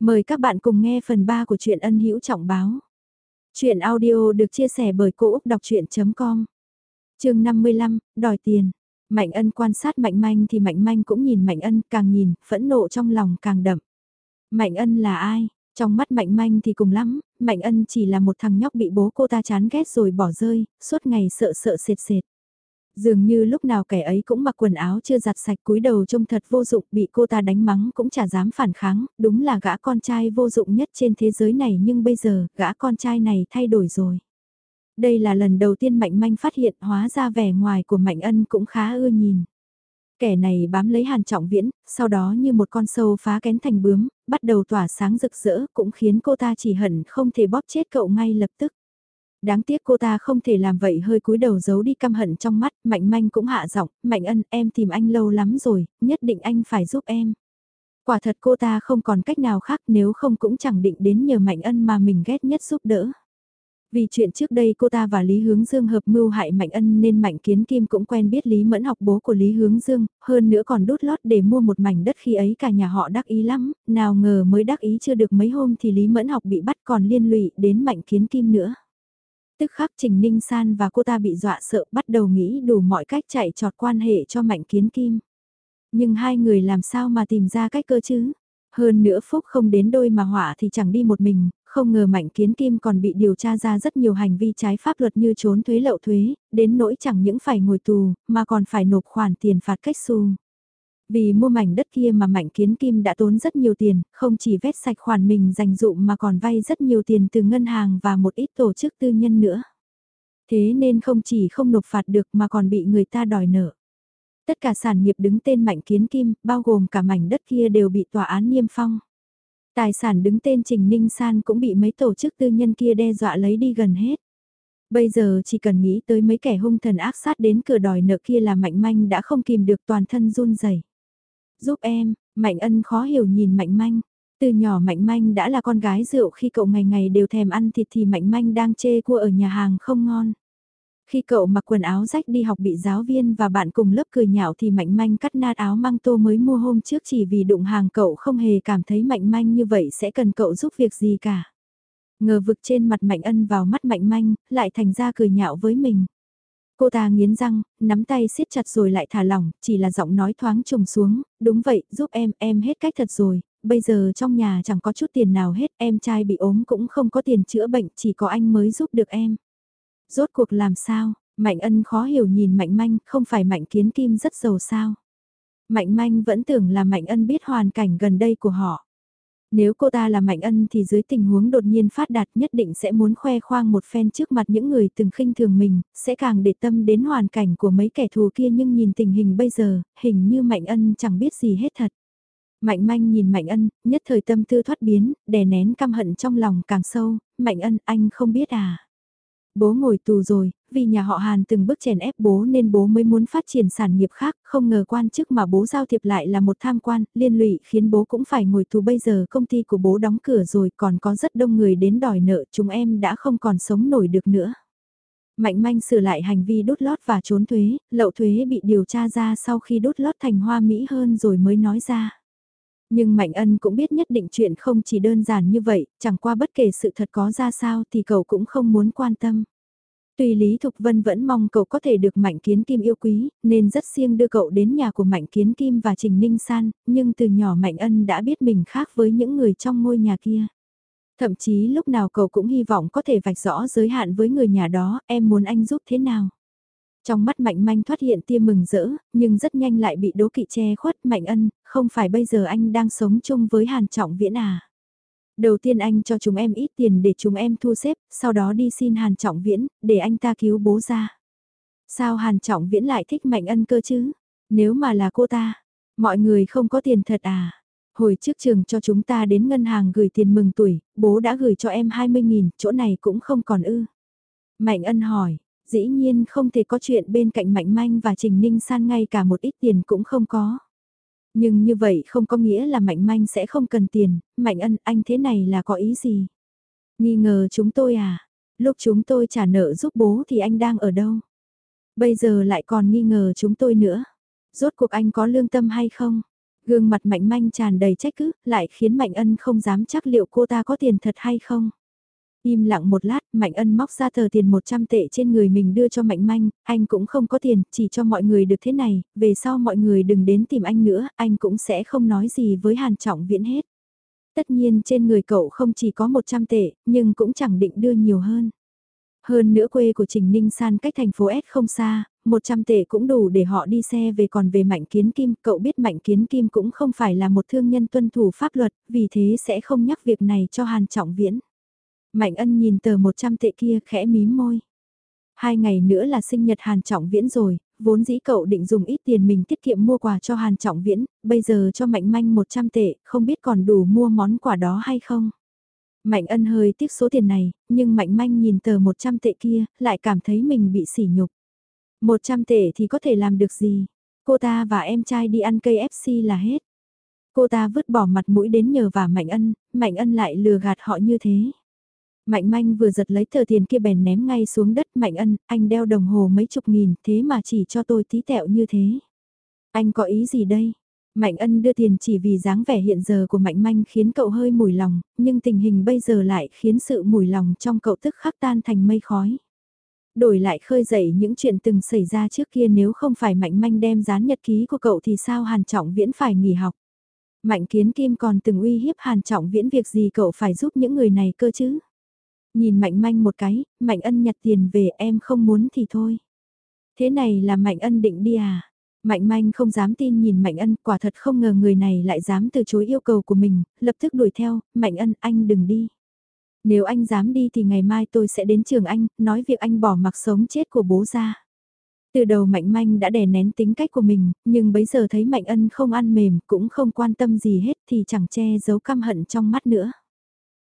Mời các bạn cùng nghe phần 3 của truyện ân hữu trọng báo. Chuyện audio được chia sẻ bởi Cô Úc Đọc Chuyện.com Trường 55, đòi tiền. Mạnh ân quan sát mạnh manh thì mạnh manh cũng nhìn mạnh ân càng nhìn, phẫn nộ trong lòng càng đậm. Mạnh ân là ai? Trong mắt mạnh manh thì cùng lắm, mạnh ân chỉ là một thằng nhóc bị bố cô ta chán ghét rồi bỏ rơi, suốt ngày sợ sợ sệt sệt. Dường như lúc nào kẻ ấy cũng mặc quần áo chưa giặt sạch cúi đầu trông thật vô dụng bị cô ta đánh mắng cũng chả dám phản kháng, đúng là gã con trai vô dụng nhất trên thế giới này nhưng bây giờ gã con trai này thay đổi rồi. Đây là lần đầu tiên Mạnh Manh phát hiện hóa ra vẻ ngoài của Mạnh Ân cũng khá ưa nhìn. Kẻ này bám lấy Hàn Trọng Viễn, sau đó như một con sâu phá kén thành bướm, bắt đầu tỏa sáng rực rỡ cũng khiến cô ta chỉ hận không thể bóp chết cậu ngay lập tức. Đáng tiếc cô ta không thể làm vậy hơi cúi đầu giấu đi căm hận trong mắt, Mạnh Manh cũng hạ giọng, Mạnh Ân em tìm anh lâu lắm rồi, nhất định anh phải giúp em. Quả thật cô ta không còn cách nào khác nếu không cũng chẳng định đến nhờ Mạnh Ân mà mình ghét nhất giúp đỡ. Vì chuyện trước đây cô ta và Lý Hướng Dương hợp mưu hại Mạnh Ân nên Mạnh Kiến Kim cũng quen biết Lý Mẫn học bố của Lý Hướng Dương, hơn nữa còn đút lót để mua một mảnh đất khi ấy cả nhà họ đắc ý lắm, nào ngờ mới đắc ý chưa được mấy hôm thì Lý Mẫn học bị bắt còn liên lụy đến Mạnh Kiến Kim nữa. Tức khắc Trình Ninh San và cô ta bị dọa sợ bắt đầu nghĩ đủ mọi cách chạy trọt quan hệ cho Mạnh Kiến Kim. Nhưng hai người làm sao mà tìm ra cách cơ chứ? Hơn nữa Phúc không đến đôi mà hỏa thì chẳng đi một mình, không ngờ Mạnh Kiến Kim còn bị điều tra ra rất nhiều hành vi trái pháp luật như trốn thuế lậu thuế, đến nỗi chẳng những phải ngồi tù, mà còn phải nộp khoản tiền phạt cách xu. Vì mua mảnh đất kia mà Mạnh Kiến Kim đã tốn rất nhiều tiền, không chỉ vét sạch khoản mình dành dụm mà còn vay rất nhiều tiền từ ngân hàng và một ít tổ chức tư nhân nữa. Thế nên không chỉ không nộp phạt được mà còn bị người ta đòi nợ. Tất cả sản nghiệp đứng tên Mạnh Kiến Kim, bao gồm cả mảnh đất kia đều bị tòa án niêm phong. Tài sản đứng tên Trình Ninh San cũng bị mấy tổ chức tư nhân kia đe dọa lấy đi gần hết. Bây giờ chỉ cần nghĩ tới mấy kẻ hung thần ác sát đến cửa đòi nợ kia là mạnh manh đã không kìm được toàn thân run rẩy Giúp em, Mạnh Ân khó hiểu nhìn Mạnh Manh. Từ nhỏ Mạnh Manh đã là con gái rượu khi cậu ngày ngày đều thèm ăn thịt thì Mạnh Manh đang chê cua ở nhà hàng không ngon. Khi cậu mặc quần áo rách đi học bị giáo viên và bạn cùng lớp cười nhạo thì Mạnh Manh cắt nát áo măng tô mới mua hôm trước chỉ vì đụng hàng cậu không hề cảm thấy Mạnh Manh như vậy sẽ cần cậu giúp việc gì cả. Ngờ vực trên mặt Mạnh Ân vào mắt Mạnh Manh, lại thành ra cười nhạo với mình. Cô ta nghiến răng, nắm tay siết chặt rồi lại thả lỏng, chỉ là giọng nói thoáng trùng xuống, đúng vậy, giúp em, em hết cách thật rồi, bây giờ trong nhà chẳng có chút tiền nào hết, em trai bị ốm cũng không có tiền chữa bệnh, chỉ có anh mới giúp được em. Rốt cuộc làm sao, Mạnh ân khó hiểu nhìn Mạnh manh, không phải Mạnh kiến kim rất giàu sao. Mạnh manh vẫn tưởng là Mạnh ân biết hoàn cảnh gần đây của họ. Nếu cô ta là Mạnh Ân thì dưới tình huống đột nhiên phát đạt nhất định sẽ muốn khoe khoang một phen trước mặt những người từng khinh thường mình, sẽ càng để tâm đến hoàn cảnh của mấy kẻ thù kia nhưng nhìn tình hình bây giờ, hình như Mạnh Ân chẳng biết gì hết thật. Mạnh manh nhìn Mạnh Ân, nhất thời tâm tư thoát biến, đè nén căm hận trong lòng càng sâu, Mạnh Ân anh không biết à. Bố ngồi tù rồi, vì nhà họ Hàn từng bước chèn ép bố nên bố mới muốn phát triển sản nghiệp khác, không ngờ quan chức mà bố giao thiệp lại là một tham quan, liên lụy khiến bố cũng phải ngồi tù bây giờ công ty của bố đóng cửa rồi còn có rất đông người đến đòi nợ chúng em đã không còn sống nổi được nữa. Mạnh manh sửa lại hành vi đốt lót và trốn thuế, lậu thuế bị điều tra ra sau khi đốt lót thành hoa mỹ hơn rồi mới nói ra. Nhưng Mạnh Ân cũng biết nhất định chuyện không chỉ đơn giản như vậy, chẳng qua bất kể sự thật có ra sao thì cậu cũng không muốn quan tâm. Tuy Lý Thục Vân vẫn mong cậu có thể được Mạnh Kiến Kim yêu quý, nên rất siêng đưa cậu đến nhà của Mạnh Kiến Kim và Trình Ninh San, nhưng từ nhỏ Mạnh Ân đã biết mình khác với những người trong ngôi nhà kia. Thậm chí lúc nào cậu cũng hy vọng có thể vạch rõ giới hạn với người nhà đó, em muốn anh giúp thế nào. Trong mắt Mạnh Manh thoát hiện tia mừng rỡ, nhưng rất nhanh lại bị đố kỵ che khuất Mạnh Ân, không phải bây giờ anh đang sống chung với Hàn Trọng Viễn à. Đầu tiên anh cho chúng em ít tiền để chúng em thu xếp, sau đó đi xin Hàn Trọng Viễn, để anh ta cứu bố ra. Sao Hàn Trọng Viễn lại thích Mạnh Ân cơ chứ? Nếu mà là cô ta, mọi người không có tiền thật à? Hồi trước trường cho chúng ta đến ngân hàng gửi tiền mừng tuổi, bố đã gửi cho em 20.000, chỗ này cũng không còn ư. Mạnh Ân hỏi, dĩ nhiên không thể có chuyện bên cạnh Mạnh Manh và Trình Ninh San ngay cả một ít tiền cũng không có. Nhưng như vậy không có nghĩa là Mạnh Manh sẽ không cần tiền, Mạnh Ân anh thế này là có ý gì? Nghi ngờ chúng tôi à? Lúc chúng tôi trả nợ giúp bố thì anh đang ở đâu? Bây giờ lại còn nghi ngờ chúng tôi nữa. Rốt cuộc anh có lương tâm hay không? Gương mặt Mạnh Manh tràn đầy trách cứ, lại khiến Mạnh Ân không dám chắc liệu cô ta có tiền thật hay không. Im lặng một lát, Mạnh Ân móc ra tờ tiền 100 tệ trên người mình đưa cho Mạnh Manh, anh cũng không có tiền, chỉ cho mọi người được thế này, về sau mọi người đừng đến tìm anh nữa, anh cũng sẽ không nói gì với Hàn Trọng Viễn hết. Tất nhiên trên người cậu không chỉ có 100 tệ, nhưng cũng chẳng định đưa nhiều hơn. Hơn nữa quê của Trình Ninh San cách thành phố S không xa, 100 tệ cũng đủ để họ đi xe về còn về Mạnh Kiến Kim, cậu biết Mạnh Kiến Kim cũng không phải là một thương nhân tuân thủ pháp luật, vì thế sẽ không nhắc việc này cho Hàn Trọng Viễn. Mạnh ân nhìn tờ 100 tệ kia khẽ mím môi. Hai ngày nữa là sinh nhật Hàn Trọng Viễn rồi, vốn dĩ cậu định dùng ít tiền mình tiết kiệm mua quà cho Hàn Trọng Viễn, bây giờ cho Mạnh Manh 100 tệ, không biết còn đủ mua món quà đó hay không. Mạnh ân hơi tiếc số tiền này, nhưng Mạnh Manh nhìn tờ 100 tệ kia, lại cảm thấy mình bị sỉ nhục. 100 tệ thì có thể làm được gì? Cô ta và em trai đi ăn cây là hết. Cô ta vứt bỏ mặt mũi đến nhờ và Mạnh ân, Mạnh ân lại lừa gạt họ như thế. Mạnh manh vừa giật lấy tờ tiền kia bèn ném ngay xuống đất Mạnh ân, anh đeo đồng hồ mấy chục nghìn thế mà chỉ cho tôi tí tẹo như thế. Anh có ý gì đây? Mạnh ân đưa tiền chỉ vì dáng vẻ hiện giờ của Mạnh manh khiến cậu hơi mùi lòng, nhưng tình hình bây giờ lại khiến sự mùi lòng trong cậu tức khắc tan thành mây khói. Đổi lại khơi dậy những chuyện từng xảy ra trước kia nếu không phải Mạnh manh đem dán nhật ký của cậu thì sao Hàn Trọng Viễn phải nghỉ học. Mạnh Kiến Kim còn từng uy hiếp Hàn Trọng Viễn việc gì cậu phải giúp những người này cơ chứ? Nhìn Mạnh Manh một cái, Mạnh Ân nhặt tiền về em không muốn thì thôi. Thế này là Mạnh Ân định đi à? Mạnh Manh không dám tin nhìn Mạnh Ân, quả thật không ngờ người này lại dám từ chối yêu cầu của mình, lập tức đuổi theo, Mạnh Ân anh đừng đi. Nếu anh dám đi thì ngày mai tôi sẽ đến trường anh, nói việc anh bỏ mặc sống chết của bố ra. Từ đầu Mạnh Manh đã đè nén tính cách của mình, nhưng bấy giờ thấy Mạnh Ân không ăn mềm, cũng không quan tâm gì hết thì chẳng che giấu căm hận trong mắt nữa.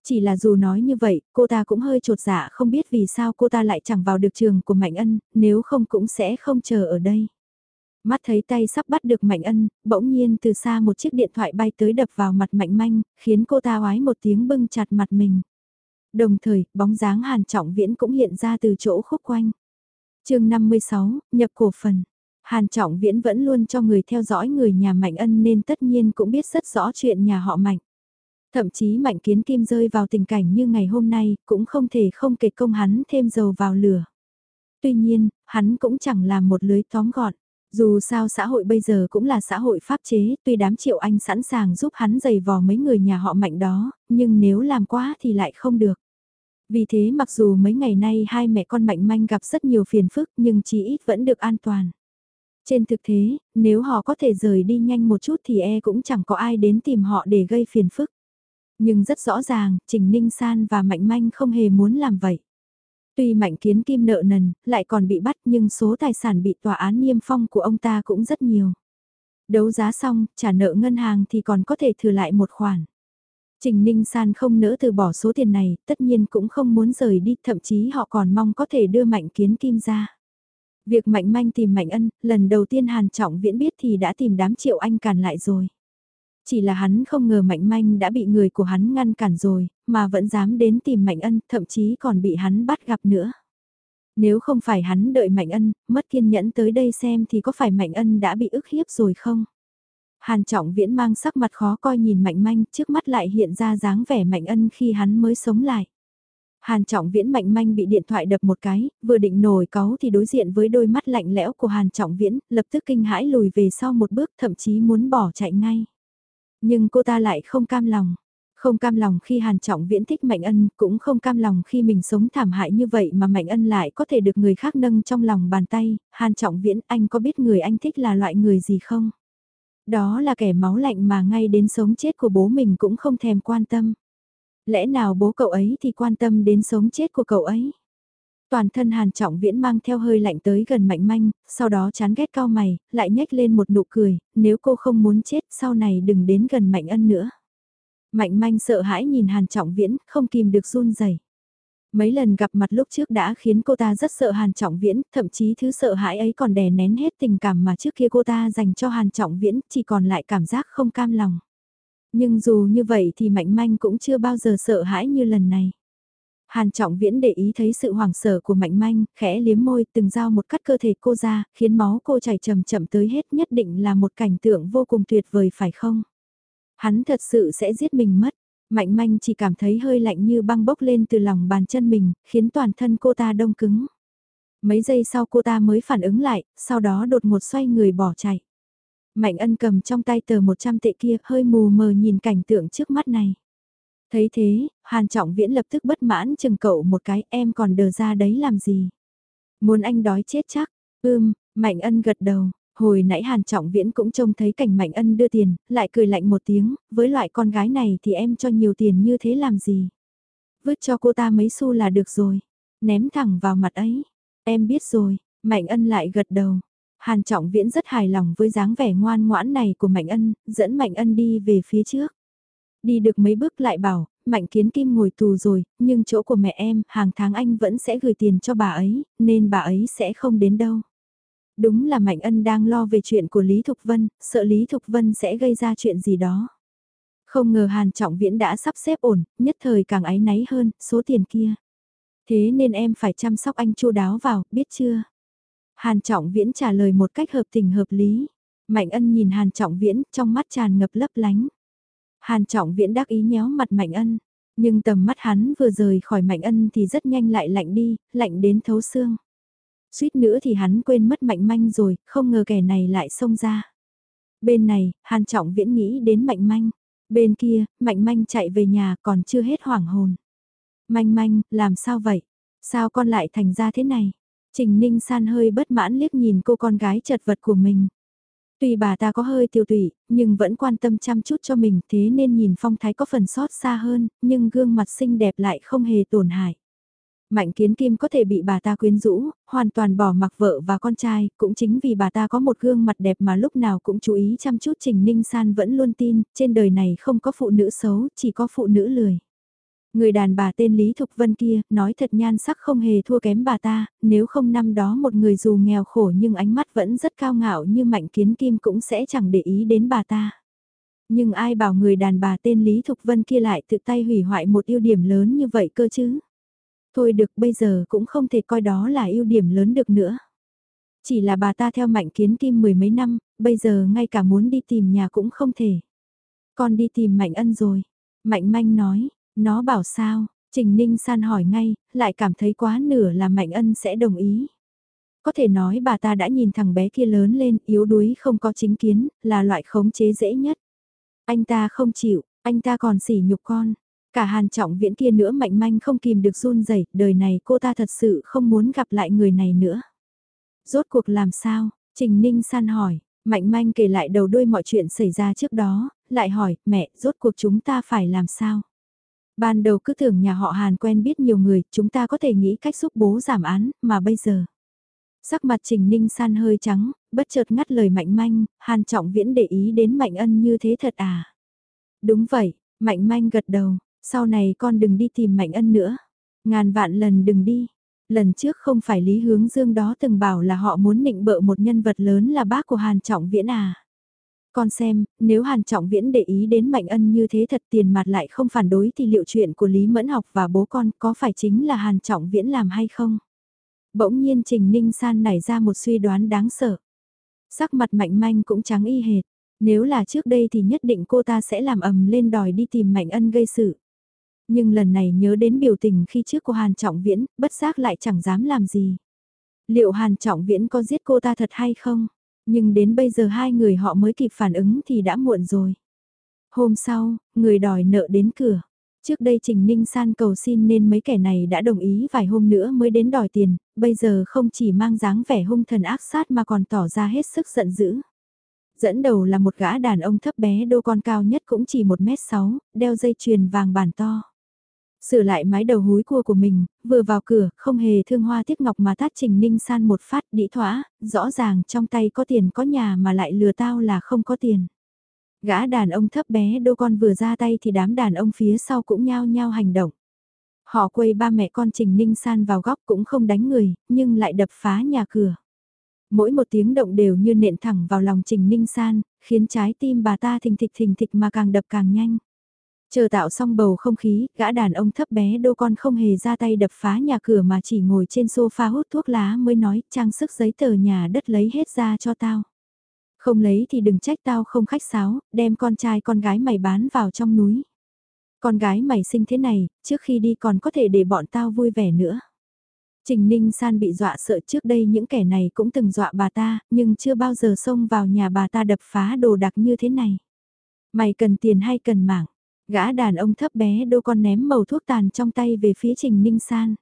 Chỉ là dù nói như vậy, cô ta cũng hơi trột dạ không biết vì sao cô ta lại chẳng vào được trường của Mạnh Ân, nếu không cũng sẽ không chờ ở đây. Mắt thấy tay sắp bắt được Mạnh Ân, bỗng nhiên từ xa một chiếc điện thoại bay tới đập vào mặt Mạnh Manh, khiến cô ta oái một tiếng bưng chặt mặt mình. Đồng thời, bóng dáng Hàn Trọng Viễn cũng hiện ra từ chỗ khúc quanh. chương 56, nhập cổ phần. Hàn Trọng Viễn vẫn luôn cho người theo dõi người nhà Mạnh Ân nên tất nhiên cũng biết rất rõ chuyện nhà họ Mạnh. Thậm chí Mạnh Kiến Kim rơi vào tình cảnh như ngày hôm nay, cũng không thể không kể công hắn thêm dầu vào lửa. Tuy nhiên, hắn cũng chẳng là một lưới tóm gọn. Dù sao xã hội bây giờ cũng là xã hội pháp chế, tuy đám triệu anh sẵn sàng giúp hắn giày vò mấy người nhà họ mạnh đó, nhưng nếu làm quá thì lại không được. Vì thế mặc dù mấy ngày nay hai mẹ con mạnh manh gặp rất nhiều phiền phức nhưng chí ít vẫn được an toàn. Trên thực thế, nếu họ có thể rời đi nhanh một chút thì e cũng chẳng có ai đến tìm họ để gây phiền phức. Nhưng rất rõ ràng, Trình Ninh San và Mạnh Manh không hề muốn làm vậy. Tuy Mạnh Kiến Kim nợ nần, lại còn bị bắt nhưng số tài sản bị tòa án niêm phong của ông ta cũng rất nhiều. Đấu giá xong, trả nợ ngân hàng thì còn có thể thừa lại một khoản. Trình Ninh San không nỡ từ bỏ số tiền này, tất nhiên cũng không muốn rời đi, thậm chí họ còn mong có thể đưa Mạnh Kiến Kim ra. Việc Mạnh Manh tìm Mạnh Ân, lần đầu tiên Hàn Trọng Viễn biết thì đã tìm đám triệu anh càn lại rồi. Chỉ là hắn không ngờ Mạnh Manh đã bị người của hắn ngăn cản rồi, mà vẫn dám đến tìm Mạnh Ân, thậm chí còn bị hắn bắt gặp nữa. Nếu không phải hắn đợi Mạnh Ân, mất kiên nhẫn tới đây xem thì có phải Mạnh Ân đã bị ức hiếp rồi không? Hàn Trọng Viễn mang sắc mặt khó coi nhìn Mạnh Manh, trước mắt lại hiện ra dáng vẻ Mạnh Ân khi hắn mới sống lại. Hàn Trọng Viễn Mạnh Manh bị điện thoại đập một cái, vừa định nổi cáu thì đối diện với đôi mắt lạnh lẽo của Hàn Trọng Viễn, lập tức kinh hãi lùi về sau một bước thậm chí muốn bỏ chạy ngay. Nhưng cô ta lại không cam lòng. Không cam lòng khi Hàn Trọng Viễn thích Mạnh Ân, cũng không cam lòng khi mình sống thảm hại như vậy mà Mạnh Ân lại có thể được người khác nâng trong lòng bàn tay. Hàn Trọng Viễn, anh có biết người anh thích là loại người gì không? Đó là kẻ máu lạnh mà ngay đến sống chết của bố mình cũng không thèm quan tâm. Lẽ nào bố cậu ấy thì quan tâm đến sống chết của cậu ấy? Toàn thân Hàn Trọng Viễn mang theo hơi lạnh tới gần Mạnh Manh, sau đó chán ghét cao mày, lại nhếch lên một nụ cười, nếu cô không muốn chết sau này đừng đến gần Mạnh Ân nữa. Mạnh Manh sợ hãi nhìn Hàn Trọng Viễn, không kìm được run rẩy. Mấy lần gặp mặt lúc trước đã khiến cô ta rất sợ Hàn Trọng Viễn, thậm chí thứ sợ hãi ấy còn đè nén hết tình cảm mà trước kia cô ta dành cho Hàn Trọng Viễn, chỉ còn lại cảm giác không cam lòng. Nhưng dù như vậy thì Mạnh Manh cũng chưa bao giờ sợ hãi như lần này. Hàn Trọng Viễn để ý thấy sự hoảng sợ của Mạnh Manh, khẽ liếm môi từng dao một cắt cơ thể cô ra, khiến máu cô chảy chậm chậm tới hết nhất định là một cảnh tượng vô cùng tuyệt vời phải không? Hắn thật sự sẽ giết mình mất. Mạnh Manh chỉ cảm thấy hơi lạnh như băng bốc lên từ lòng bàn chân mình, khiến toàn thân cô ta đông cứng. Mấy giây sau cô ta mới phản ứng lại, sau đó đột ngột xoay người bỏ chạy. Mạnh ân cầm trong tay tờ 100 tệ kia hơi mù mờ nhìn cảnh tượng trước mắt này. Thấy thế, Hàn Trọng Viễn lập tức bất mãn chừng cậu một cái em còn đờ ra đấy làm gì. Muốn anh đói chết chắc, ưm, Mạnh ân gật đầu. Hồi nãy Hàn Trọng Viễn cũng trông thấy cảnh Mạnh Ân đưa tiền, lại cười lạnh một tiếng, với loại con gái này thì em cho nhiều tiền như thế làm gì? Vứt cho cô ta mấy xu là được rồi, ném thẳng vào mặt ấy. Em biết rồi, Mạnh Ân lại gật đầu. Hàn Trọng Viễn rất hài lòng với dáng vẻ ngoan ngoãn này của Mạnh Ân, dẫn Mạnh Ân đi về phía trước. Đi được mấy bước lại bảo, Mạnh Kiến Kim ngồi tù rồi, nhưng chỗ của mẹ em, hàng tháng anh vẫn sẽ gửi tiền cho bà ấy, nên bà ấy sẽ không đến đâu. Đúng là Mạnh Ân đang lo về chuyện của Lý Thục Vân, sợ Lý Thục Vân sẽ gây ra chuyện gì đó. Không ngờ Hàn Trọng Viễn đã sắp xếp ổn, nhất thời càng áy náy hơn, số tiền kia. Thế nên em phải chăm sóc anh chu đáo vào, biết chưa? Hàn Trọng Viễn trả lời một cách hợp tình hợp lý. Mạnh ân nhìn Hàn Trọng Viễn, trong mắt tràn ngập lấp lánh. Hàn Trọng Viễn đắc ý nhéo mặt Mạnh ân, nhưng tầm mắt hắn vừa rời khỏi Mạnh ân thì rất nhanh lại lạnh đi, lạnh đến thấu xương. Suýt nữa thì hắn quên mất Mạnh manh rồi, không ngờ kẻ này lại xông ra. Bên này, Hàn Trọng Viễn nghĩ đến Mạnh manh. Bên kia, Mạnh manh chạy về nhà còn chưa hết hoảng hồn. Manh manh, làm sao vậy? Sao con lại thành ra thế này? Trình Ninh San hơi bất mãn liếc nhìn cô con gái chật vật của mình. Tuy bà ta có hơi tiêu tụy, nhưng vẫn quan tâm chăm chút cho mình thế nên nhìn phong thái có phần sót xa hơn, nhưng gương mặt xinh đẹp lại không hề tổn hại. Mạnh kiến kim có thể bị bà ta quyến rũ, hoàn toàn bỏ mặc vợ và con trai, cũng chính vì bà ta có một gương mặt đẹp mà lúc nào cũng chú ý chăm chút Trình Ninh San vẫn luôn tin, trên đời này không có phụ nữ xấu, chỉ có phụ nữ lười. Người đàn bà tên Lý Thục Vân kia, nói thật nhan sắc không hề thua kém bà ta, nếu không năm đó một người dù nghèo khổ nhưng ánh mắt vẫn rất cao ngạo như Mạnh Kiến Kim cũng sẽ chẳng để ý đến bà ta. Nhưng ai bảo người đàn bà tên Lý Thục Vân kia lại tự tay hủy hoại một ưu điểm lớn như vậy cơ chứ? Thôi được bây giờ cũng không thể coi đó là ưu điểm lớn được nữa. Chỉ là bà ta theo Mạnh Kiến Kim mười mấy năm, bây giờ ngay cả muốn đi tìm nhà cũng không thể. Con đi tìm Mạnh Ân rồi. Mạnh Manh nói, nó bảo sao, Trình Ninh San hỏi ngay, lại cảm thấy quá nửa là Mạnh Ân sẽ đồng ý. Có thể nói bà ta đã nhìn thằng bé kia lớn lên, yếu đuối không có chính kiến, là loại khống chế dễ nhất. Anh ta không chịu, anh ta còn sỉ nhục con. Cả hàn trọng viễn kia nữa mạnh manh không kìm được run rẩy đời này cô ta thật sự không muốn gặp lại người này nữa. Rốt cuộc làm sao? Trình Ninh San hỏi, mạnh manh kể lại đầu đuôi mọi chuyện xảy ra trước đó, lại hỏi, mẹ, rốt cuộc chúng ta phải làm sao? Ban đầu cứ tưởng nhà họ Hàn quen biết nhiều người, chúng ta có thể nghĩ cách giúp bố giảm án, mà bây giờ. Sắc mặt Trình Ninh San hơi trắng, bất chợt ngắt lời Mạnh Manh, Hàn Trọng Viễn để ý đến Mạnh Ân như thế thật à? Đúng vậy, Mạnh Manh gật đầu, sau này con đừng đi tìm Mạnh Ân nữa. Ngàn vạn lần đừng đi. Lần trước không phải Lý Hướng Dương đó từng bảo là họ muốn nịnh bợ một nhân vật lớn là bác của Hàn Trọng Viễn à? Con xem, nếu Hàn Trọng Viễn để ý đến Mạnh Ân như thế thật tiền mặt lại không phản đối thì liệu chuyện của Lý Mẫn học và bố con có phải chính là Hàn Trọng Viễn làm hay không? Bỗng nhiên Trình Ninh San nảy ra một suy đoán đáng sợ. Sắc mặt Mạnh Manh cũng trắng y hệt. Nếu là trước đây thì nhất định cô ta sẽ làm ầm lên đòi đi tìm Mạnh Ân gây sự. Nhưng lần này nhớ đến biểu tình khi trước của Hàn Trọng Viễn, bất giác lại chẳng dám làm gì. Liệu Hàn Trọng Viễn có giết cô ta thật hay không? Nhưng đến bây giờ hai người họ mới kịp phản ứng thì đã muộn rồi. Hôm sau, người đòi nợ đến cửa. Trước đây Trình Ninh San cầu xin nên mấy kẻ này đã đồng ý vài hôm nữa mới đến đòi tiền, bây giờ không chỉ mang dáng vẻ hung thần ác sát mà còn tỏ ra hết sức giận dữ. Dẫn đầu là một gã đàn ông thấp bé đô con cao nhất cũng chỉ 1m6, đeo dây chuyền vàng bản to. Sửa lại mái đầu húi cua của mình, vừa vào cửa, không hề thương hoa tiếc ngọc mà tát Trình Ninh San một phát đĩ thỏa, rõ ràng trong tay có tiền có nhà mà lại lừa tao là không có tiền. Gã đàn ông thấp bé đô con vừa ra tay thì đám đàn ông phía sau cũng nhao nhao hành động. Họ quay ba mẹ con Trình Ninh San vào góc cũng không đánh người, nhưng lại đập phá nhà cửa. Mỗi một tiếng động đều như nện thẳng vào lòng Trình Ninh San, khiến trái tim bà ta thình thịch thình thịch mà càng đập càng nhanh. Chờ tạo xong bầu không khí, gã đàn ông thấp bé đô con không hề ra tay đập phá nhà cửa mà chỉ ngồi trên sofa hút thuốc lá mới nói trang sức giấy tờ nhà đất lấy hết ra cho tao. Không lấy thì đừng trách tao không khách sáo, đem con trai con gái mày bán vào trong núi. Con gái mày sinh thế này, trước khi đi còn có thể để bọn tao vui vẻ nữa. Trình Ninh San bị dọa sợ trước đây những kẻ này cũng từng dọa bà ta, nhưng chưa bao giờ xông vào nhà bà ta đập phá đồ đặc như thế này. Mày cần tiền hay cần mạng? Gã đàn ông thấp bé đô con ném màu thuốc tàn trong tay về phía Trình Ninh San.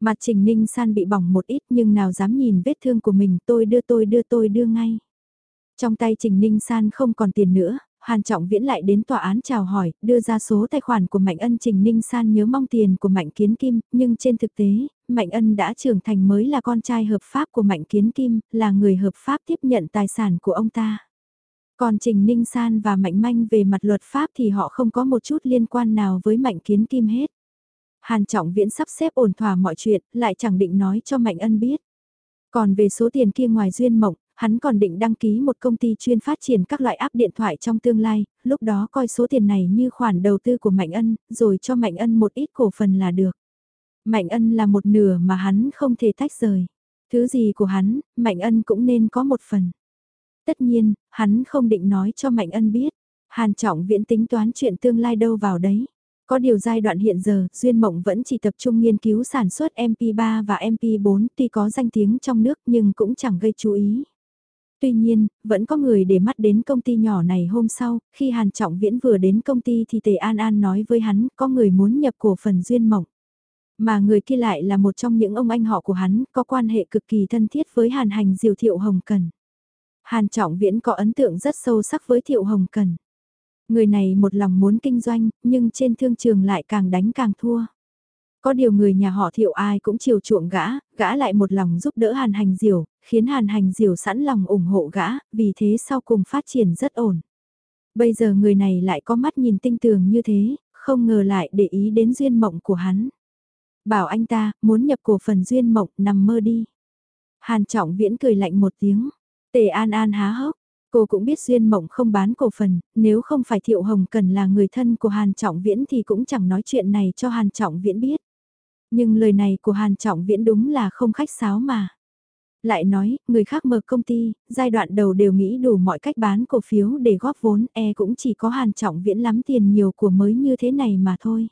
Mặt Trình Ninh San bị bỏng một ít nhưng nào dám nhìn vết thương của mình tôi đưa tôi đưa tôi đưa ngay. Trong tay Trình Ninh San không còn tiền nữa, Hàn Trọng Viễn lại đến tòa án chào hỏi, đưa ra số tài khoản của Mạnh Ân Trình Ninh San nhớ mong tiền của Mạnh Kiến Kim, nhưng trên thực tế, Mạnh Ân đã trưởng thành mới là con trai hợp pháp của Mạnh Kiến Kim, là người hợp pháp tiếp nhận tài sản của ông ta. Còn Trình Ninh San và Mạnh Manh về mặt luật pháp thì họ không có một chút liên quan nào với Mạnh Kiến Kim hết. Hàn Trọng Viễn sắp xếp ổn thỏa mọi chuyện, lại chẳng định nói cho Mạnh Ân biết. Còn về số tiền kia ngoài duyên mộng, hắn còn định đăng ký một công ty chuyên phát triển các loại áp điện thoại trong tương lai, lúc đó coi số tiền này như khoản đầu tư của Mạnh Ân, rồi cho Mạnh Ân một ít cổ phần là được. Mạnh Ân là một nửa mà hắn không thể tách rời. Thứ gì của hắn, Mạnh Ân cũng nên có một phần. Tất nhiên, hắn không định nói cho Mạnh Ân biết. Hàn Trọng Viễn tính toán chuyện tương lai đâu vào đấy. Có điều giai đoạn hiện giờ, Duyên Mộng vẫn chỉ tập trung nghiên cứu sản xuất MP3 và MP4 tuy có danh tiếng trong nước nhưng cũng chẳng gây chú ý. Tuy nhiên, vẫn có người để mắt đến công ty nhỏ này hôm sau, khi Hàn Trọng Viễn vừa đến công ty thì Tề An An nói với hắn có người muốn nhập cổ phần Duyên Mộng. Mà người kia lại là một trong những ông anh họ của hắn, có quan hệ cực kỳ thân thiết với Hàn Hành Diều Thiệu Hồng Cần. Hàn Trọng Viễn có ấn tượng rất sâu sắc với Thiệu Hồng Cần. Người này một lòng muốn kinh doanh, nhưng trên thương trường lại càng đánh càng thua. Có điều người nhà họ thiệu ai cũng chiều chuộng gã, gã lại một lòng giúp đỡ hàn hành diều, khiến hàn hành diều sẵn lòng ủng hộ gã, vì thế sau cùng phát triển rất ổn. Bây giờ người này lại có mắt nhìn tinh tường như thế, không ngờ lại để ý đến duyên mộng của hắn. Bảo anh ta, muốn nhập cổ phần duyên mộng, nằm mơ đi. Hàn trọng viễn cười lạnh một tiếng, tề an an há hốc, Cô cũng biết Duyên Mộng không bán cổ phần, nếu không phải Thiệu Hồng Cần là người thân của Hàn Trọng Viễn thì cũng chẳng nói chuyện này cho Hàn Trọng Viễn biết. Nhưng lời này của Hàn Trọng Viễn đúng là không khách sáo mà. Lại nói, người khác mở công ty, giai đoạn đầu đều nghĩ đủ mọi cách bán cổ phiếu để góp vốn, e cũng chỉ có Hàn Trọng Viễn lắm tiền nhiều của mới như thế này mà thôi.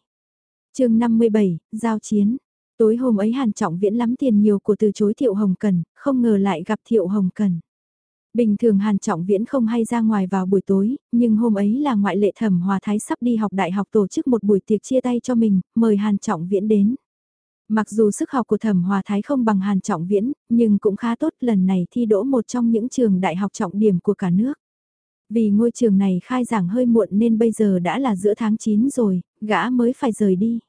chương 57, Giao Chiến Tối hôm ấy Hàn Trọng Viễn lắm tiền nhiều của từ chối Thiệu Hồng Cần, không ngờ lại gặp Thiệu Hồng Cần. Bình thường Hàn Trọng Viễn không hay ra ngoài vào buổi tối, nhưng hôm ấy là ngoại lệ thẩm hòa thái sắp đi học đại học tổ chức một buổi tiệc chia tay cho mình, mời Hàn Trọng Viễn đến. Mặc dù sức học của thẩm hòa thái không bằng Hàn Trọng Viễn, nhưng cũng khá tốt lần này thi đỗ một trong những trường đại học trọng điểm của cả nước. Vì ngôi trường này khai giảng hơi muộn nên bây giờ đã là giữa tháng 9 rồi, gã mới phải rời đi.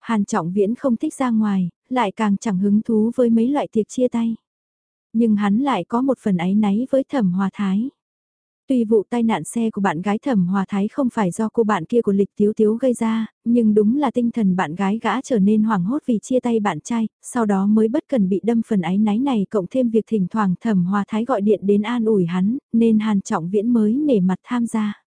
Hàn Trọng Viễn không thích ra ngoài, lại càng chẳng hứng thú với mấy loại tiệc chia tay. Nhưng hắn lại có một phần áy náy với thẩm hòa thái. Tuy vụ tai nạn xe của bạn gái thẩm hòa thái không phải do cô bạn kia của lịch tiếu tiếu gây ra, nhưng đúng là tinh thần bạn gái gã trở nên hoảng hốt vì chia tay bạn trai, sau đó mới bất cần bị đâm phần áy náy này cộng thêm việc thỉnh thoảng thẩm hòa thái gọi điện đến an ủi hắn, nên hàn trọng viễn mới nể mặt tham gia.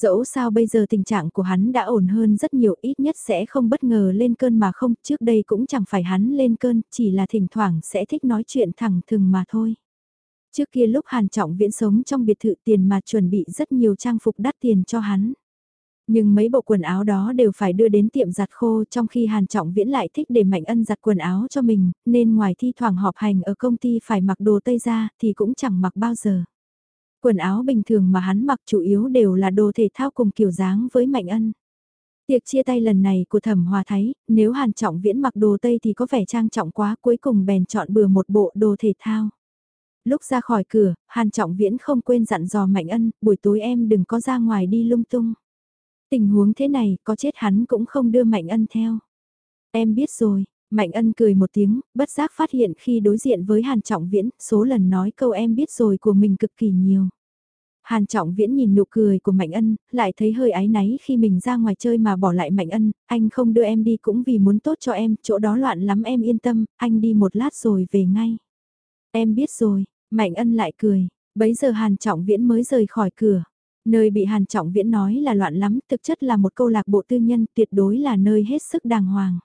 Dẫu sao bây giờ tình trạng của hắn đã ổn hơn rất nhiều ít nhất sẽ không bất ngờ lên cơn mà không, trước đây cũng chẳng phải hắn lên cơn, chỉ là thỉnh thoảng sẽ thích nói chuyện thẳng thừng mà thôi. Trước kia lúc Hàn Trọng Viễn sống trong biệt thự tiền mà chuẩn bị rất nhiều trang phục đắt tiền cho hắn. Nhưng mấy bộ quần áo đó đều phải đưa đến tiệm giặt khô trong khi Hàn Trọng Viễn lại thích để Mạnh Ân giặt quần áo cho mình, nên ngoài thi thoảng họp hành ở công ty phải mặc đồ Tây ra thì cũng chẳng mặc bao giờ. Quần áo bình thường mà hắn mặc chủ yếu đều là đồ thể thao cùng kiểu dáng với Mạnh Ân. Tiệc chia tay lần này của Thẩm Hòa thấy, nếu Hàn Trọng Viễn mặc đồ Tây thì có vẻ trang trọng quá cuối cùng bèn chọn bừa một bộ đồ thể thao. Lúc ra khỏi cửa, Hàn Trọng Viễn không quên dặn dò Mạnh Ân, buổi tối em đừng có ra ngoài đi lung tung. Tình huống thế này, có chết hắn cũng không đưa Mạnh Ân theo. Em biết rồi, Mạnh Ân cười một tiếng, bất giác phát hiện khi đối diện với Hàn Trọng Viễn, số lần nói câu em biết rồi của mình cực kỳ nhiều. Hàn Trọng Viễn nhìn nụ cười của Mạnh Ân, lại thấy hơi áy náy khi mình ra ngoài chơi mà bỏ lại Mạnh Ân, anh không đưa em đi cũng vì muốn tốt cho em, chỗ đó loạn lắm em yên tâm, anh đi một lát rồi về ngay. Em biết rồi, Mạnh Ân lại cười, bấy giờ Hàn Trọng Viễn mới rời khỏi cửa. Nơi bị Hàn Trọng Viễn nói là loạn lắm, thực chất là một câu lạc bộ tư nhân tuyệt đối là nơi hết sức đàng hoàng.